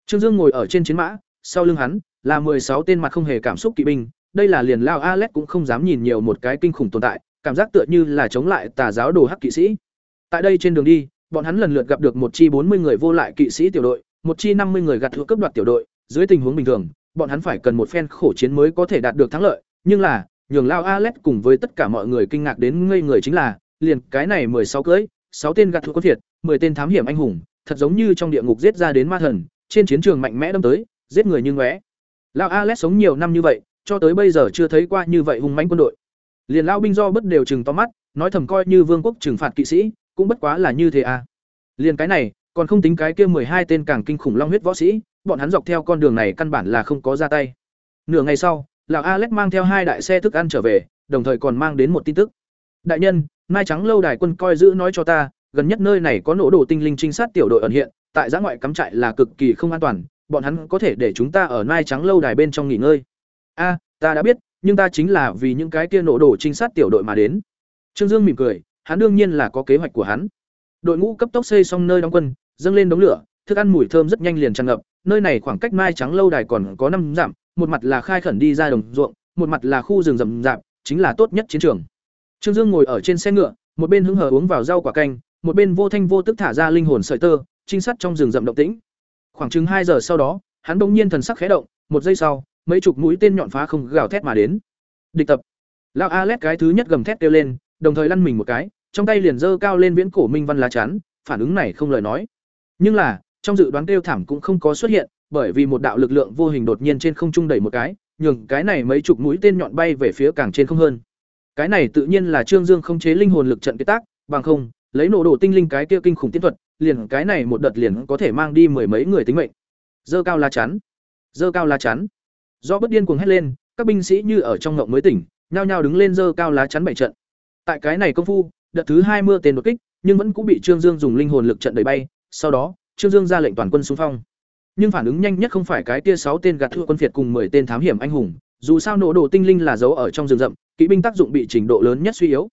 Speaker 1: Trương Dương ngồi ở trên chiến mã, sau lưng hắn là sáu tên mặt không hề cảm xúc kỵ binh, đây là liền lao Alet cũng không dám nhìn nhiều một cái kinh khủng tồn tại, cảm giác tựa như là chống lại tà giáo đồ hắc kỵ sĩ. Tại đây trên đường đi, bọn hắn lần lượt gặp được một chi bốn mươi người vô lại kỵ sĩ tiểu đội, một chi năm mươi người gặt thua cấp đoạt tiểu đội, dưới tình huống bình thường, bọn hắn phải cần một phen khổ chiến mới có thể đạt được thắng lợi, nhưng là, nhường lao Alet cùng với tất cả mọi người kinh ngạc đến ngây người chính là, liền cái này mười sáu cưỡi, sáu tên gặt thua có thiệt, 10 tên thám hiểm anh hùng, thật giống như trong địa ngục giết ra đến ma thần, trên chiến trường mạnh mẽ đâm tới, giết người như ngoé. Lão Alex sống nhiều năm như vậy, cho tới bây giờ chưa thấy qua như vậy hung mãnh quân đội. Liền lão binh do bất đều trừng to mắt, nói thầm coi như vương quốc trừng phạt kỵ sĩ, cũng bất quá là như thế à. Liền cái này, còn không tính cái kia hai tên càng kinh khủng long huyết võ sĩ, bọn hắn dọc theo con đường này căn bản là không có ra tay. Nửa ngày sau, lão Alex mang theo hai đại xe thức ăn trở về, đồng thời còn mang đến một tin tức. Đại nhân, Mai trắng lâu đài quân coi giữ nói cho ta, gần nhất nơi này có nổ đồ tinh linh trinh sát tiểu đội ẩn hiện, tại giã ngoại cắm trại là cực kỳ không an toàn, bọn hắn có thể để chúng ta ở Mai trắng lâu đài bên trong nghỉ ngơi. A, ta đã biết, nhưng ta chính là vì những cái kia nổ đồ trinh sát tiểu đội mà đến. Trương Dương mỉm cười, hắn đương nhiên là có kế hoạch của hắn. Đội ngũ cấp tốc xây xong nơi đóng quân, dâng lên đống lửa, thức ăn mùi thơm rất nhanh liền tràn ngập, nơi này khoảng cách Mai trắng lâu đài còn có năm dặm, một mặt là khai khẩn đi ra đồng ruộng, một mặt là khu rừng rậm rạp, chính là tốt nhất chiến trường. Trương Dương ngồi ở trên xe ngựa, một bên hứng hờ uống vào rau quả canh, một bên vô thanh vô tức thả ra linh hồn sợi tơ, trinh sát trong rừng rậm động tĩnh. Khoảng chừng hai giờ sau đó, hắn bỗng nhiên thần sắc khẽ động, một giây sau, mấy chục mũi tên nhọn phá không gào thét mà đến. Địch tập. Lão Alet cái thứ nhất gầm thét kêu lên, đồng thời lăn mình một cái, trong tay liền giơ cao lên viễn cổ minh văn lá chắn, phản ứng này không lời nói. Nhưng là, trong dự đoán kêu thảm cũng không có xuất hiện, bởi vì một đạo lực lượng vô hình đột nhiên trên không trung đẩy một cái, nhường cái này mấy chục mũi tên nhọn bay về phía càng trên không hơn. Cái này tự nhiên là Trương Dương không chế linh hồn lực trận kết tác, bằng không, lấy nổ đồ tinh linh cái kia kinh khủng tiến thuật, liền cái này một đợt liền có thể mang đi mười mấy người tính mệnh. Dơ cao la chắn, dơ cao la chắn. Do bất điên cuồng hét lên, các binh sĩ như ở trong ngộng mới tỉnh, nhao nhao đứng lên dơ cao lá chắn bảy trận. Tại cái này công phu, đợt thứ hai mưa tên đột kích, nhưng vẫn cũng bị Trương Dương dùng linh hồn lực trận đẩy bay, sau đó, Trương Dương ra lệnh toàn quân xung phong. Nhưng phản ứng nhanh nhất không phải cái kia sáu tên gạt thua quân phiệt cùng 10 tên thám hiểm anh hùng, dù sao nổ đồ tinh linh là giấu ở trong rừng rậm, kỵ binh tác dụng bị trình độ lớn nhất suy yếu.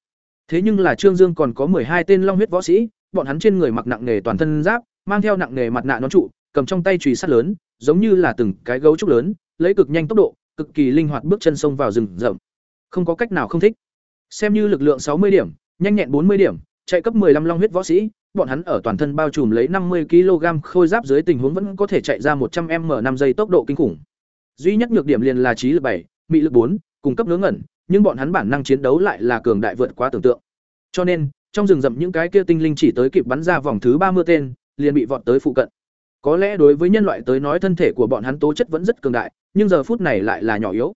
Speaker 1: Thế nhưng là Trương Dương còn có hai tên long huyết võ sĩ, bọn hắn trên người mặc nặng nghề toàn thân giáp, mang theo nặng nghề mặt nạ nón trụ, cầm trong tay chùy sắt lớn, giống như là từng cái gấu trúc lớn, lấy cực nhanh tốc độ, cực kỳ linh hoạt bước chân xông vào rừng rậm. Không có cách nào không thích. Xem như lực lượng sáu mươi điểm, nhanh nhẹn bốn mươi điểm, chạy cấp 15 long huyết võ sĩ, bọn hắn ở toàn thân bao trùm lấy 50 kg khôi giáp dưới tình huống vẫn có thể chạy ra 100m 5 giây tốc độ kinh khủng. Duy nhất nhược điểm liền là trí lực 7, mị lực 4, cung cấp ngớ ngẩn, nhưng bọn hắn bản năng chiến đấu lại là cường đại vượt quá tưởng tượng. Cho nên, trong rừng rậm những cái kia tinh linh chỉ tới kịp bắn ra vòng thứ 30 tên, liền bị vọt tới phụ cận. Có lẽ đối với nhân loại tới nói thân thể của bọn hắn tố chất vẫn rất cường đại, nhưng giờ phút này lại là nhỏ yếu.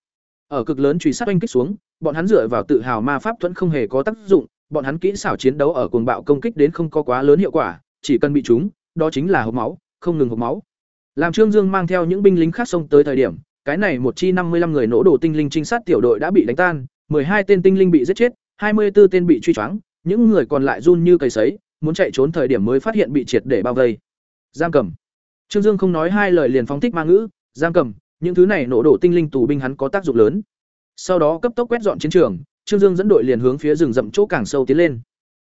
Speaker 1: Ở cực lớn truy sát oanh kích xuống, bọn hắn dựa vào tự hào ma pháp thuẫn không hề có tác dụng, bọn hắn kỹ xảo chiến đấu ở cuồng bạo công kích đến không có quá lớn hiệu quả, chỉ cần bị trúng, đó chính là hộc máu, không ngừng hộc máu. Làm Trương Dương mang theo những binh lính khác xông tới thời điểm, cái này một chi năm mươi 55 người nổ đồ tinh linh trinh sát tiểu đội đã bị đánh tan, hai tên tinh linh bị giết chết, hai mươi 24 tên bị truy choáng, những người còn lại run như cầy sấy, muốn chạy trốn thời điểm mới phát hiện bị triệt để bao vây. Giam cầm. Trương Dương không nói hai lời liền phóng thích ma ngữ, giam cầm, những thứ này nổ đổ tinh linh tù binh hắn có tác dụng lớn. Sau đó cấp tốc quét dọn chiến trường, Trương Dương dẫn đội liền hướng phía rừng rậm chỗ càng sâu tiến lên.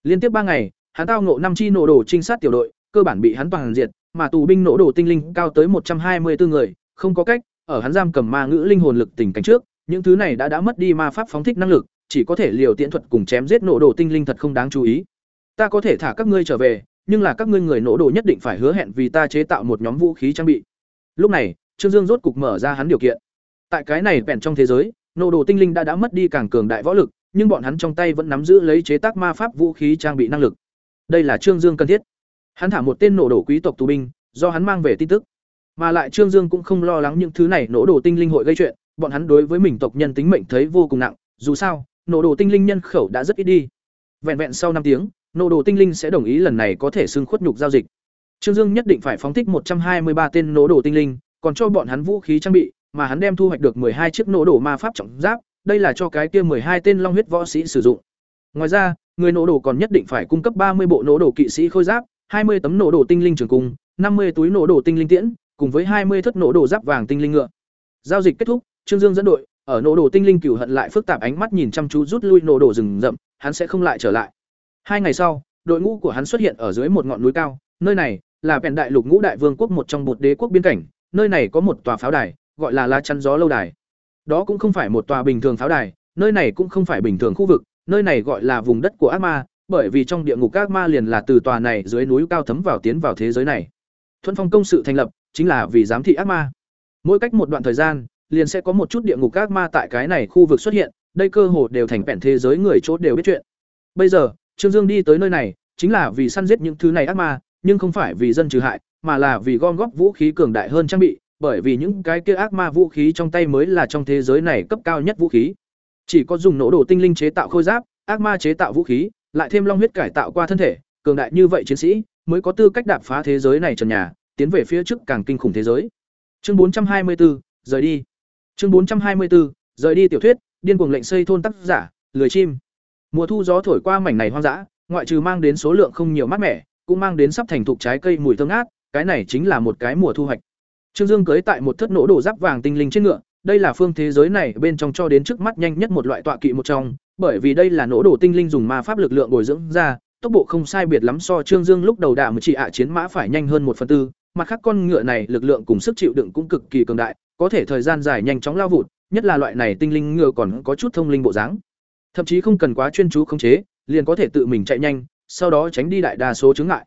Speaker 1: Liên tiếp ba ngày, hắn tao ngộ năm chi nổ đổ trinh sát tiểu đội, cơ bản bị hắn toàn diệt, mà tù binh nổ đổ tinh linh cao tới một trăm hai mươi 124 người, không có cách, ở hắn giam cầm ma ngữ linh hồn lực tình cảnh trước, những thứ này đã đã mất đi ma pháp phóng thích năng lực, chỉ có thể liều tiễn thuật cùng chém giết nổ đổ tinh linh thật không đáng chú ý. Ta có thể thả các ngươi trở về, nhưng là các ngươi người nổ đổ nhất định phải hứa hẹn vì ta chế tạo một nhóm vũ khí trang bị. Lúc này, Trương Dương rốt cục mở ra hắn điều kiện. Tại cái này bèn trong thế giới, nổ đồ tinh linh đã đã mất đi càng cường đại võ lực, nhưng bọn hắn trong tay vẫn nắm giữ lấy chế tác ma pháp vũ khí trang bị năng lực. Đây là Trương Dương cần thiết. Hắn thả một tên nổ đổ quý tộc tù binh, do hắn mang về tin tức. Mà lại Trương Dương cũng không lo lắng những thứ này nổ đồ tinh linh hội gây chuyện, bọn hắn đối với mình tộc nhân tính mệnh thấy vô cùng nặng, dù sao, nổ đồ tinh linh nhân khẩu đã rất ít đi. Vẹn vẹn sau năm tiếng, nổ đồ tinh linh sẽ đồng ý lần này có thể xưng khuất nhục giao dịch. Trương Dương nhất định phải phóng thích một trăm hai mươi ba tên nổ đồ tinh linh, còn cho bọn hắn vũ khí trang bị, mà hắn đem thu hoạch được hai chiếc nổ đồ ma pháp trọng giáp, đây là cho cái kia hai tên long huyết võ sĩ sử dụng. Ngoài ra, người nổ đồ còn nhất định phải cung cấp ba mươi bộ nổ đồ kỵ sĩ khôi giáp, hai mươi tấm nổ đồ tinh linh trường cung, năm mươi túi nổ đồ tinh linh tiễn, cùng với hai mươi thất nổ đồ giáp vàng tinh linh ngựa. Giao dịch kết thúc, Trương Dương dẫn đội, ở nổ đồ tinh linh cửu hận lại phức tạp ánh mắt nhìn chăm chú rút lui nổ đồ rừng rậm, hắn sẽ không lại trở lại. Hai ngày sau, đội ngũ của hắn xuất hiện ở dưới một ngọn núi cao, nơi này là bèn đại lục ngũ đại vương quốc một trong một đế quốc biên cảnh, nơi này có một tòa pháo đài, gọi là La Chắn Gió lâu đài. Đó cũng không phải một tòa bình thường pháo đài, nơi này cũng không phải bình thường khu vực, nơi này gọi là vùng đất của ác ma, bởi vì trong địa ngục ác ma liền là từ tòa này dưới núi cao thấm vào tiến vào thế giới này. Thuận Phong công sự thành lập chính là vì giám thị ác ma. Mỗi cách một đoạn thời gian, liền sẽ có một chút địa ngục ác ma tại cái này khu vực xuất hiện, đây cơ hồ đều thành vẹn thế giới người chốt đều biết chuyện. Bây giờ, Trương Dương đi tới nơi này, chính là vì săn giết những thứ này ác ma, nhưng không phải vì dân trừ hại, mà là vì gom góp vũ khí cường đại hơn trang bị, bởi vì những cái kia ác ma vũ khí trong tay mới là trong thế giới này cấp cao nhất vũ khí. Chỉ có dùng nổ đồ tinh linh chế tạo khôi giáp, ác ma chế tạo vũ khí, lại thêm long huyết cải tạo qua thân thể, cường đại như vậy chiến sĩ mới có tư cách đạp phá thế giới này trần nhà, tiến về phía trước càng kinh khủng thế giới. Chương 424, rời đi. Chương 424, rời đi tiểu thuyết, điên cuồng lệnh xây thôn tác giả, lười chim. Mùa thu gió thổi qua mảnh này hoang dã, ngoại trừ mang đến số lượng không nhiều mát mẻ, cũng mang đến sắp thành thục trái cây mùi thơm ngát, cái này chính là một cái mùa thu hoạch. Trương Dương cưới tại một thất nỗ đồ giáp vàng tinh linh trên ngựa, đây là phương thế giới này bên trong cho đến trước mắt nhanh nhất một loại tọa kỵ một trong, bởi vì đây là nỗ đồ tinh linh dùng ma pháp lực lượng bồi dưỡng ra, tốc độ không sai biệt lắm so Trương Dương lúc đầu đả một chỉ ạ chiến mã phải nhanh hơn một phần tư, mặt khác con ngựa này lực lượng cùng sức chịu đựng cũng cực kỳ cường đại, có thể thời gian dài nhanh chóng lao vụt, nhất là loại này tinh linh ngựa còn có chút thông linh bộ dáng. Thậm chí không cần quá chuyên chú khống chế, liền có thể tự mình chạy nhanh, sau đó tránh đi đại đa số chướng ngại.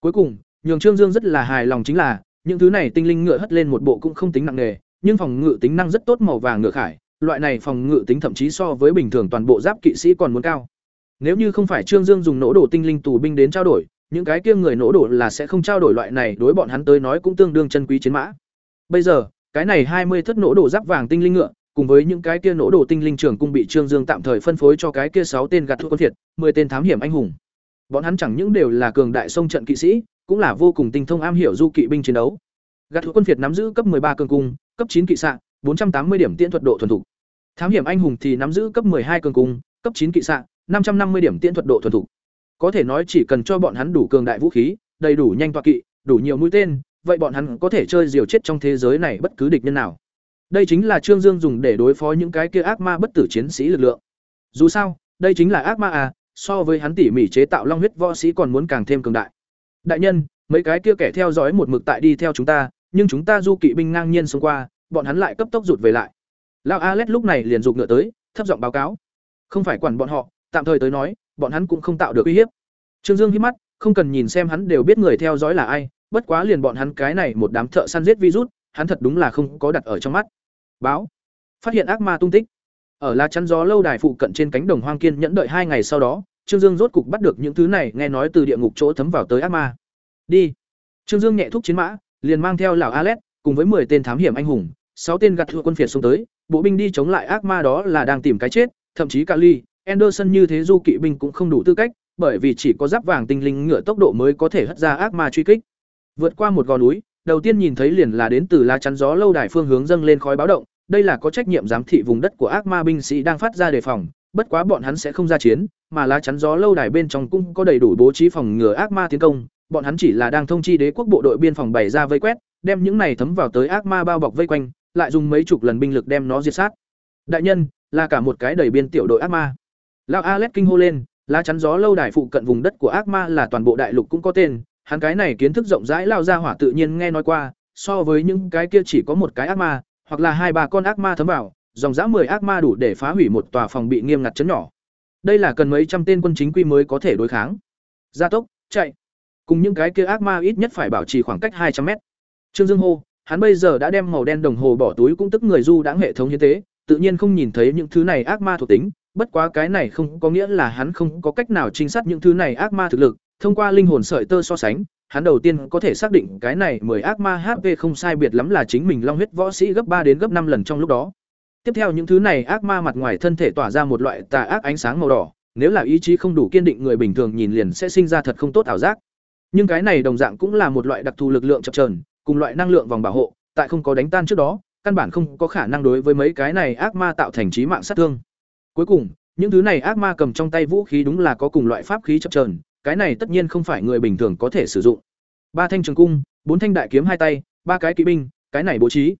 Speaker 1: Cuối cùng, nhường Trương Dương rất là hài lòng chính là, những thứ này tinh linh ngựa hất lên một bộ cũng không tính nặng nề, nhưng phòng ngự tính năng rất tốt màu vàng ngựa khải, loại này phòng ngự tính thậm chí so với bình thường toàn bộ giáp kỵ sĩ còn muốn cao. Nếu như không phải Trương Dương dùng nỗ đổ tinh linh tù binh đến trao đổi, những cái kia người nỗ đổ là sẽ không trao đổi loại này, đối bọn hắn tới nói cũng tương đương chân quý chiến mã. Bây giờ, cái này hai mươi thất nỗ đổ giáp vàng tinh linh ngựa, cùng với những cái kia nỗ đổ tinh linh trưởng cung bị Trương Dương tạm thời phân phối cho cái kia sáu tên gạt thuốc quân thiệt, 10 tên thám hiểm anh hùng. Bọn hắn chẳng những đều là cường đại sông trận kỵ sĩ, cũng là vô cùng tinh thông am hiểu du kỵ binh chiến đấu. Gạt thuốc quân thiệt nắm giữ cấp 13 cường cung, cấp chín kỵ sạng, bốn trăm tám mươi điểm tiễn thuật độ thuần thục. Thám hiểm anh hùng thì nắm giữ cấp 12 cường cung, cấp chín kỵ xạ, 550 điểm tiễn thuật độ thuần thục. Có thể nói chỉ cần cho bọn hắn đủ cường đại vũ khí, đầy đủ nhanh tọa kỵ, đủ nhiều mũi tên, vậy bọn hắn có thể chơi diều chết trong thế giới này bất cứ địch nhân nào. Đây chính là Trương Dương dùng để đối phó những cái kia ác ma bất tử chiến sĩ lực lượng. Dù sao, đây chính là ác ma à, so với hắn tỉ mỉ chế tạo long huyết võ sĩ còn muốn càng thêm cường đại. Đại nhân, mấy cái kia kẻ theo dõi một mực tại đi theo chúng ta, nhưng chúng ta du kỵ binh ngang nhiên xông qua, bọn hắn lại cấp tốc rụt về lại. Lão Alet lúc này liền rụt ngựa tới, thấp giọng báo cáo. Không phải quản bọn họ, tạm thời tới nói, bọn hắn cũng không tạo được uy hiếp. Trương Dương híp mắt, không cần nhìn xem hắn đều biết người theo dõi là ai, bất quá liền bọn hắn cái này một đám thợ săn giết virus, hắn thật đúng là không có đặt ở trong mắt. Báo, phát hiện ác ma tung tích. Ở lá chắn gió lâu đài phụ cận trên cánh đồng hoang kiên nhẫn đợi hai ngày sau đó, Trương Dương rốt cục bắt được những thứ này nghe nói từ địa ngục chỗ thấm vào tới ác ma. Đi. Trương Dương nhẹ thúc chiến mã, liền mang theo lão Alet, cùng với 10 tên thám hiểm anh hùng, 6 tên gặt thua quân phiệt xuống tới, bộ binh đi chống lại ác ma đó là đang tìm cái chết, thậm chí cả ly, Anderson như thế du kỵ binh cũng không đủ tư cách, bởi vì chỉ có giáp vàng tinh linh ngựa tốc độ mới có thể hất ra ác ma truy kích. Vượt qua một gò núi, đầu tiên nhìn thấy liền là đến từ lá chắn gió lâu đài phương hướng dâng lên khói báo động, đây là có trách nhiệm giám thị vùng đất của ác ma binh sĩ đang phát ra đề phòng, bất quá bọn hắn sẽ không ra chiến, mà lá chắn gió lâu đài bên trong cũng có đầy đủ bố trí phòng ngừa ác ma tiến công, bọn hắn chỉ là đang thông chi đế quốc bộ đội biên phòng bày ra vây quét, đem những này thấm vào tới ác ma bao bọc vây quanh, lại dùng mấy chục lần binh lực đem nó diệt sát. Đại nhân, là cả một cái đầy biên tiểu đội ác ma. Lão Alex kinh hô lên, lá chắn gió lâu đài phụ cận vùng đất của ác ma là toàn bộ đại lục cũng có tên, hắn cái này kiến thức rộng rãi lao ra hỏa tự nhiên nghe nói qua, so với những cái kia chỉ có một cái ác ma, hoặc là hai ba con ác ma thấm vào, dòng dã 10 ác ma đủ để phá hủy một tòa phòng bị nghiêm ngặt chấn nhỏ. Đây là cần mấy trăm tên quân chính quy mới có thể đối kháng. Gia tốc, chạy. Cùng những cái kia ác ma ít nhất phải bảo trì khoảng cách 200 mét. Trương Dương hô, hắn bây giờ đã đem màu đen đồng hồ bỏ túi cũng tức người du đãng hệ thống hiến tế, tự nhiên không nhìn thấy những thứ này ác ma thuộc tính, bất quá cái này không có nghĩa là hắn không có cách nào trinh sát những thứ này ác ma thực lực, thông qua linh hồn sợi tơ so sánh, hắn đầu tiên có thể xác định cái này mười ác ma HP không sai biệt lắm là chính mình long huyết võ sĩ gấp ba đến gấp năm lần trong lúc đó. Tiếp theo những thứ này ác ma mặt ngoài thân thể tỏa ra một loại tà ác ánh sáng màu đỏ, nếu là ý chí không đủ kiên định người bình thường nhìn liền sẽ sinh ra thật không tốt ảo giác. Nhưng cái này đồng dạng cũng là một loại đặc thù lực lượng chập chờn, cùng loại năng lượng vòng bảo hộ, tại không có đánh tan trước đó, căn bản không có khả năng đối với mấy cái này ác ma tạo thành chí mạng sát thương. Cuối cùng, những thứ này ác ma cầm trong tay vũ khí đúng là có cùng loại pháp khí chập chờn, cái này tất nhiên không phải người bình thường có thể sử dụng. Ba thanh trường cung, bốn thanh đại kiếm hai tay, ba cái kỵ binh, cái này bố trí.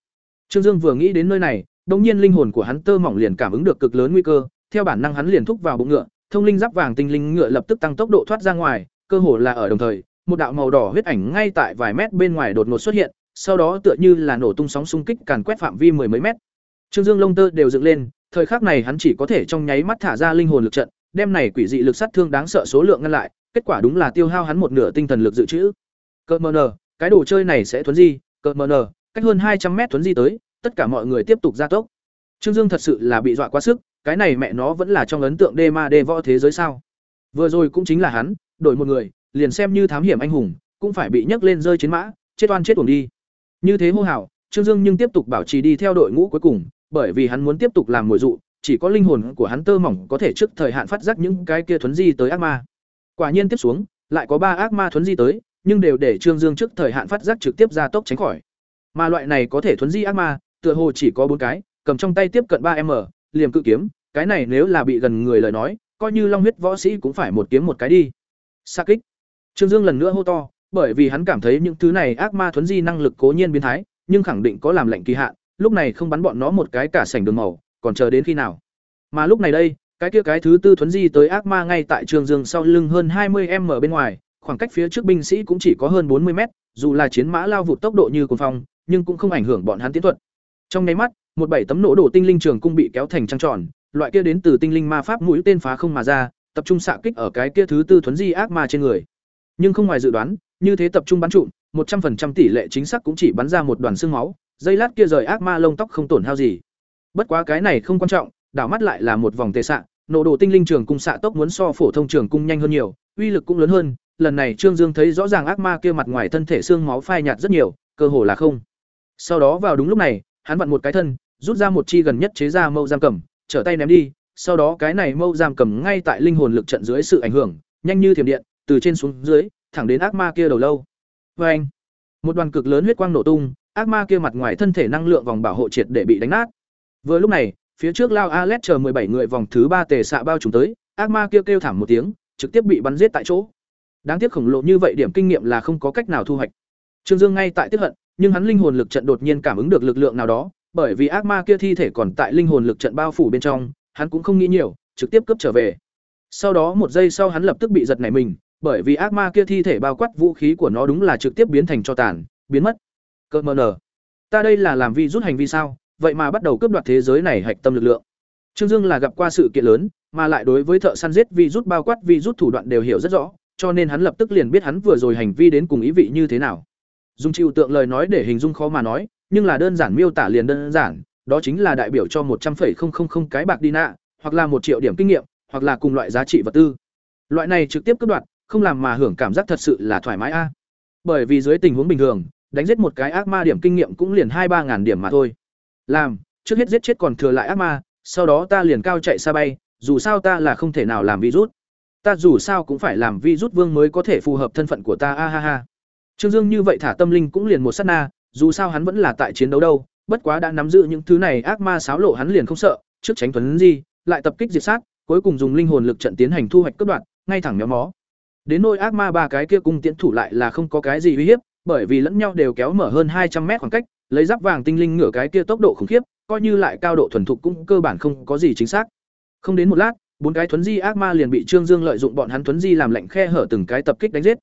Speaker 1: Trương Dương vừa nghĩ đến nơi này, đột nhiên linh hồn của hắn tơ mỏng liền cảm ứng được cực lớn nguy cơ, theo bản năng hắn liền thúc vào bụng ngựa, thông linh giáp vàng tinh linh ngựa lập tức tăng tốc độ thoát ra ngoài, cơ hồ là ở đồng thời, một đạo màu đỏ huyết ảnh ngay tại vài mét bên ngoài đột ngột xuất hiện, sau đó tựa như là nổ tung sóng xung kích càn quét phạm vi mười mấy mét. Trương Dương lông tơ đều dựng lên, thời khắc này hắn chỉ có thể trong nháy mắt thả ra linh hồn lực trận, đem này quỷ dị lực sát thương đáng sợ số lượng ngăn lại, kết quả đúng là tiêu hao hắn một nửa tinh thần lực dự trữ. Cơ mờ nờ, cái đồ chơi này sẽ thuấn di, cơ mờ nờ, cách hơn hai trăm mét thuấn di tới, tất cả mọi người tiếp tục gia tốc. Trương Dương thật sự là bị dọa quá sức, cái này mẹ nó vẫn là trong ấn tượng đê ma đê võ thế giới sao? Vừa rồi cũng chính là hắn, đổi một người, liền xem như thám hiểm anh hùng, cũng phải bị nhấc lên rơi chiến mã, chết oan chết uổng đi. Như thế hô hào, Trương Dương nhưng tiếp tục bảo trì đi theo đội ngũ cuối cùng, bởi vì hắn muốn tiếp tục làm mồi dụ, chỉ có linh hồn của hắn tơ mỏng có thể trước thời hạn phát giác những cái kia thuấn di tới ác ma. Quả nhiên tiếp xuống, lại có ba ác ma thuấn di tới, nhưng đều để Trương Dương trước thời hạn phát giác trực tiếp ra tốc tránh khỏi. Mà loại này có thể thuấn di ác ma, tựa hồ chỉ có bốn cái, cầm trong tay tiếp cận ba m liềm cự kiếm, cái này nếu là bị gần người lời nói, coi như long huyết võ sĩ cũng phải một kiếm một cái đi xa kích trương dương lần nữa hô to bởi vì hắn cảm thấy những thứ này ác ma thuấn di năng lực cố nhiên biến thái nhưng khẳng định có làm lệnh kỳ hạn lúc này không bắn bọn nó một cái cả sảnh đường màu, còn chờ đến khi nào? Mà lúc này đây, cái kia cái thứ tư thuấn di tới ác ma ngay tại trường dương sau lưng hơn hai mươi m bên ngoài, khoảng cách phía trước binh sĩ cũng chỉ có hơn bốn mươi mét, dù là chiến mã lao vụt tốc độ như cồn phong, nhưng cũng không ảnh hưởng bọn hắn tiến thuật. Trong nháy mắt, một bảy tấm nổ đổ tinh linh trường cung bị kéo thành trăng tròn, loại kia đến từ tinh linh ma pháp mũi tên phá không mà ra, tập trung xạ kích ở cái kia thứ tư thuấn di ác ma trên người. Nhưng không ngoài dự đoán, như thế tập trung bắn trụm một trăm 100% tỷ lệ chính xác cũng chỉ bắn ra một đoàn xương máu dây lát kia rời ác ma lông tóc không tổn hao gì. Bất quá cái này không quan trọng, đảo mắt lại là một vòng tệ xạ nổ độ tinh linh trường cung xạ tốc muốn so phổ thông trường cung nhanh hơn nhiều, uy lực cũng lớn hơn. Lần này trương dương thấy rõ ràng ác ma kia mặt ngoài thân thể xương máu phai nhạt rất nhiều, cơ hồ là không. Sau đó vào đúng lúc này, hắn vặn một cái thân, rút ra một chi gần nhất chế ra mâu giam cầm, trở tay ném đi. Sau đó cái này mâu giam cầm ngay tại linh hồn lực trận dưới sự ảnh hưởng, nhanh như thiểm điện, từ trên xuống dưới, thẳng đến ác ma kia đầu lâu. Vê anh một đoàn cực lớn huyết quang nổ tung ác ma kia mặt ngoài thân thể năng lượng vòng bảo hộ triệt để bị đánh nát. Vừa lúc này phía trước lao alet chờ bảy người vòng thứ ba tề xạ bao trùm tới ác ma kia kêu, kêu thảm một tiếng trực tiếp bị bắn giết tại chỗ. Đáng tiếc khổng lồ như vậy điểm kinh nghiệm là không có cách nào thu hoạch. Trương dương ngay tại tức hận nhưng hắn linh hồn lực trận đột nhiên cảm ứng được lực lượng nào đó bởi vì ác ma kia thi thể còn tại linh hồn lực trận bao phủ bên trong hắn cũng không nghĩ nhiều trực tiếp cướp trở về. Sau đó một giây sau hắn lập tức bị giật nảy mình bởi vì ác ma kia thi thể bao quát vũ khí của nó đúng là trực tiếp biến thành cho tàn biến mất cơ mờ nở ta đây là làm vi rút hành vi sao? Vậy mà bắt đầu cướp đoạt thế giới này hạch tâm lực lượng. Trương dương là gặp qua sự kiện lớn, mà lại đối với thợ săn giết vi rút bao quát vi rút thủ đoạn đều hiểu rất rõ, cho nên hắn lập tức liền biết hắn vừa rồi hành vi đến cùng ý vị như thế nào. Dùng chịu tượng lời nói để hình dung khó mà nói, nhưng là đơn giản miêu tả liền đơn giản, đó chính là đại biểu cho một trăm linh cái bạc đi nạ, hoặc là một triệu điểm kinh nghiệm, hoặc là cùng loại giá trị vật tư. Loại này trực tiếp cướp đoạt, không làm mà hưởng cảm giác thật sự là thoải mái a. Bởi vì dưới tình huống bình thường đánh giết một cái ác ma điểm kinh nghiệm cũng liền hai ba ngàn điểm mà thôi. Làm, trước hết giết chết còn thừa lại ác ma, sau đó ta liền cao chạy xa bay, dù sao ta là không thể nào làm virus. Ta dù sao cũng phải làm virus vương mới có thể phù hợp thân phận của ta, a ha ha. Trương dương như vậy thả tâm linh cũng liền một sát na, dù sao hắn vẫn là tại chiến đấu đâu, bất quá đã nắm giữ những thứ này, ác ma xáo lộ hắn liền không sợ, trước tránh tuấn di, lại tập kích diệt sát, cuối cùng dùng linh hồn lực trận tiến hành thu hoạch cấp đoạn ngay thẳng méo mó. Đến nôi ác ma ba cái kia cung tiến thủ lại là không có cái gì uy hiếp bởi vì lẫn nhau đều kéo mở hơn hai trăm mét khoảng cách, lấy giáp vàng tinh linh ngửa cái kia tốc độ khủng khiếp, coi như lại cao độ thuần thục cũng cơ bản không có gì chính xác. Không đến một lát, bốn cái thuấn di ác ma liền bị trương dương lợi dụng bọn hắn thuấn di làm lạnh khe hở từng cái tập kích đánh giết.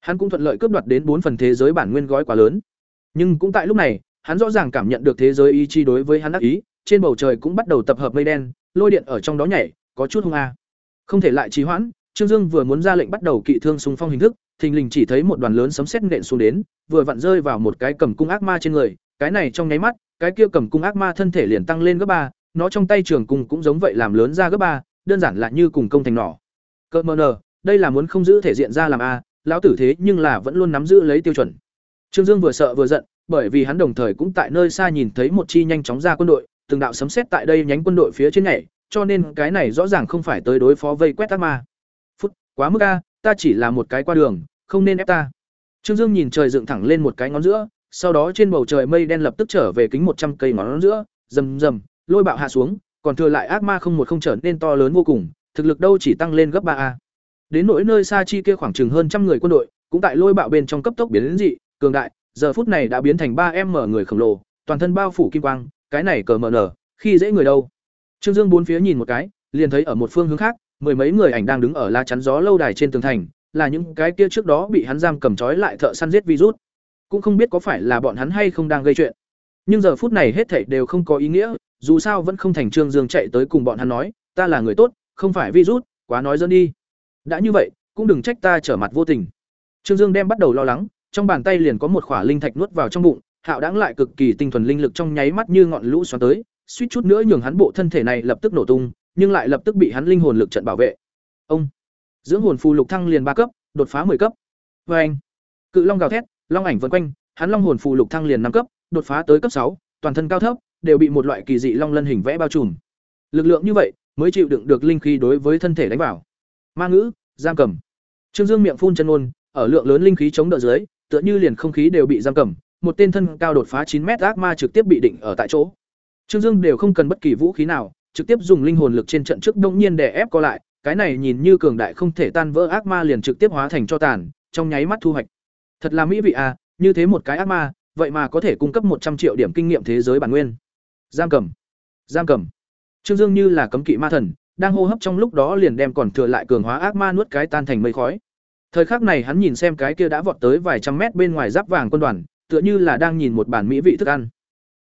Speaker 1: Hắn cũng thuận lợi cướp đoạt đến bốn phần thế giới bản nguyên gói quá lớn. Nhưng cũng tại lúc này, hắn rõ ràng cảm nhận được thế giới ý chi đối với hắn đắc ý, trên bầu trời cũng bắt đầu tập hợp mây đen, lôi điện ở trong đó nhảy, có chút hung a. Không thể lại trì hoãn trương dương vừa muốn ra lệnh bắt đầu kỵ thương súng phong hình thức, thình lình chỉ thấy một đoàn lớn sấm sét nện xuống đến, vừa vặn rơi vào một cái cầm cung ác ma trên người. Cái này trong nháy mắt, cái kia cầm cung ác ma thân thể liền tăng lên gấp ba, nó trong tay trường cung cũng giống vậy làm lớn ra gấp ba, đơn giản là như cùng công thành nỏ. Cỡ mờ nờ, đây là muốn không giữ thể diện ra làm a, lão tử thế nhưng là vẫn luôn nắm giữ lấy tiêu chuẩn. Trương dương vừa sợ vừa giận, bởi vì hắn đồng thời cũng tại nơi xa nhìn thấy một chi nhanh chóng ra quân đội, từng đạo sấm sét tại đây nhánh quân đội phía trên nhảy, cho nên cái này rõ ràng không phải tới đối phó vây quét ác ma quá mức a, ta chỉ là một cái qua đường, không nên ép ta. Trương dương nhìn trời dựng thẳng lên một cái ngón giữa, sau đó trên bầu trời mây đen lập tức trở về kính một trăm cây ngón giữa, rầm rầm, lôi bạo hạ xuống, còn thừa lại ác ma không một không trở nên to lớn vô cùng, thực lực đâu chỉ tăng lên gấp ba a. Đến nỗi nơi xa chi kia khoảng chừng hơn trăm người quân đội, cũng tại lôi bạo bên trong cấp tốc biến đến dị, cường đại, giờ phút này đã biến thành ba em mở người khổng lồ, toàn thân bao phủ kim quang, cái này cờ mờ nở, khi dễ người đâu. Trương dương bốn phía nhìn một cái, liền thấy ở một phương hướng khác mười mấy người ảnh đang đứng ở la chắn gió lâu đài trên tường thành, là những cái kia trước đó bị hắn giam cầm trói lại thợ săn giết virus. Cũng không biết có phải là bọn hắn hay không đang gây chuyện. Nhưng giờ phút này hết thảy đều không có ý nghĩa, dù sao vẫn không thành trương dương chạy tới cùng bọn hắn nói, ta là người tốt, không phải virus, quá nói dân đi. Đã như vậy, cũng đừng trách ta trở mặt vô tình. Trương dương đem bắt đầu lo lắng, trong bàn tay liền có một khỏa linh thạch nuốt vào trong bụng, hạo đãng lại cực kỳ tinh thuần linh lực trong nháy mắt như ngọn lũ xoắn tới, suýt chút nữa nhường hắn bộ thân thể này lập tức nổ tung nhưng lại lập tức bị hắn linh hồn lực trận bảo vệ. Ông, dưỡng hồn phù lục thăng liền ba cấp, đột phá 10 cấp. Và anh, cự long gào thét, long ảnh vần quanh, hắn long hồn phù lục thăng liền năm cấp, đột phá tới cấp sáu, toàn thân cao thấp, đều bị một loại kỳ dị long lân hình vẽ bao trùm. Lực lượng như vậy mới chịu đựng được linh khí đối với thân thể đánh vào. Ma ngữ, giam cầm. Trương dương miệng phun chân ngôn ở lượng lớn linh khí chống đỡ dưới, tựa như liền không khí đều bị giam cầm, một tên thân cao đột phá chín mét ác ma trực tiếp bị định ở tại chỗ. Trương dương đều không cần bất kỳ vũ khí nào trực tiếp dùng linh hồn lực trên trận trước đông nhiên để ép co lại cái này nhìn như cường đại không thể tan vỡ ác ma liền trực tiếp hóa thành cho tàn, trong nháy mắt thu hoạch. Thật là mỹ vị à, như thế một cái ác ma, vậy mà có thể cung cấp một trăm triệu điểm kinh nghiệm thế giới bản nguyên. Giam cầm, giam cầm. Trương Dương như là cấm kỵ ma thần, đang hô hấp trong lúc đó liền đem còn thừa lại cường hóa ác ma nuốt cái tan thành mây khói. Thời khắc này hắn nhìn xem cái kia đã vọt tới vài trăm mét bên ngoài giáp vàng quân đoàn, tựa như là đang nhìn một bản mỹ vị thức ăn.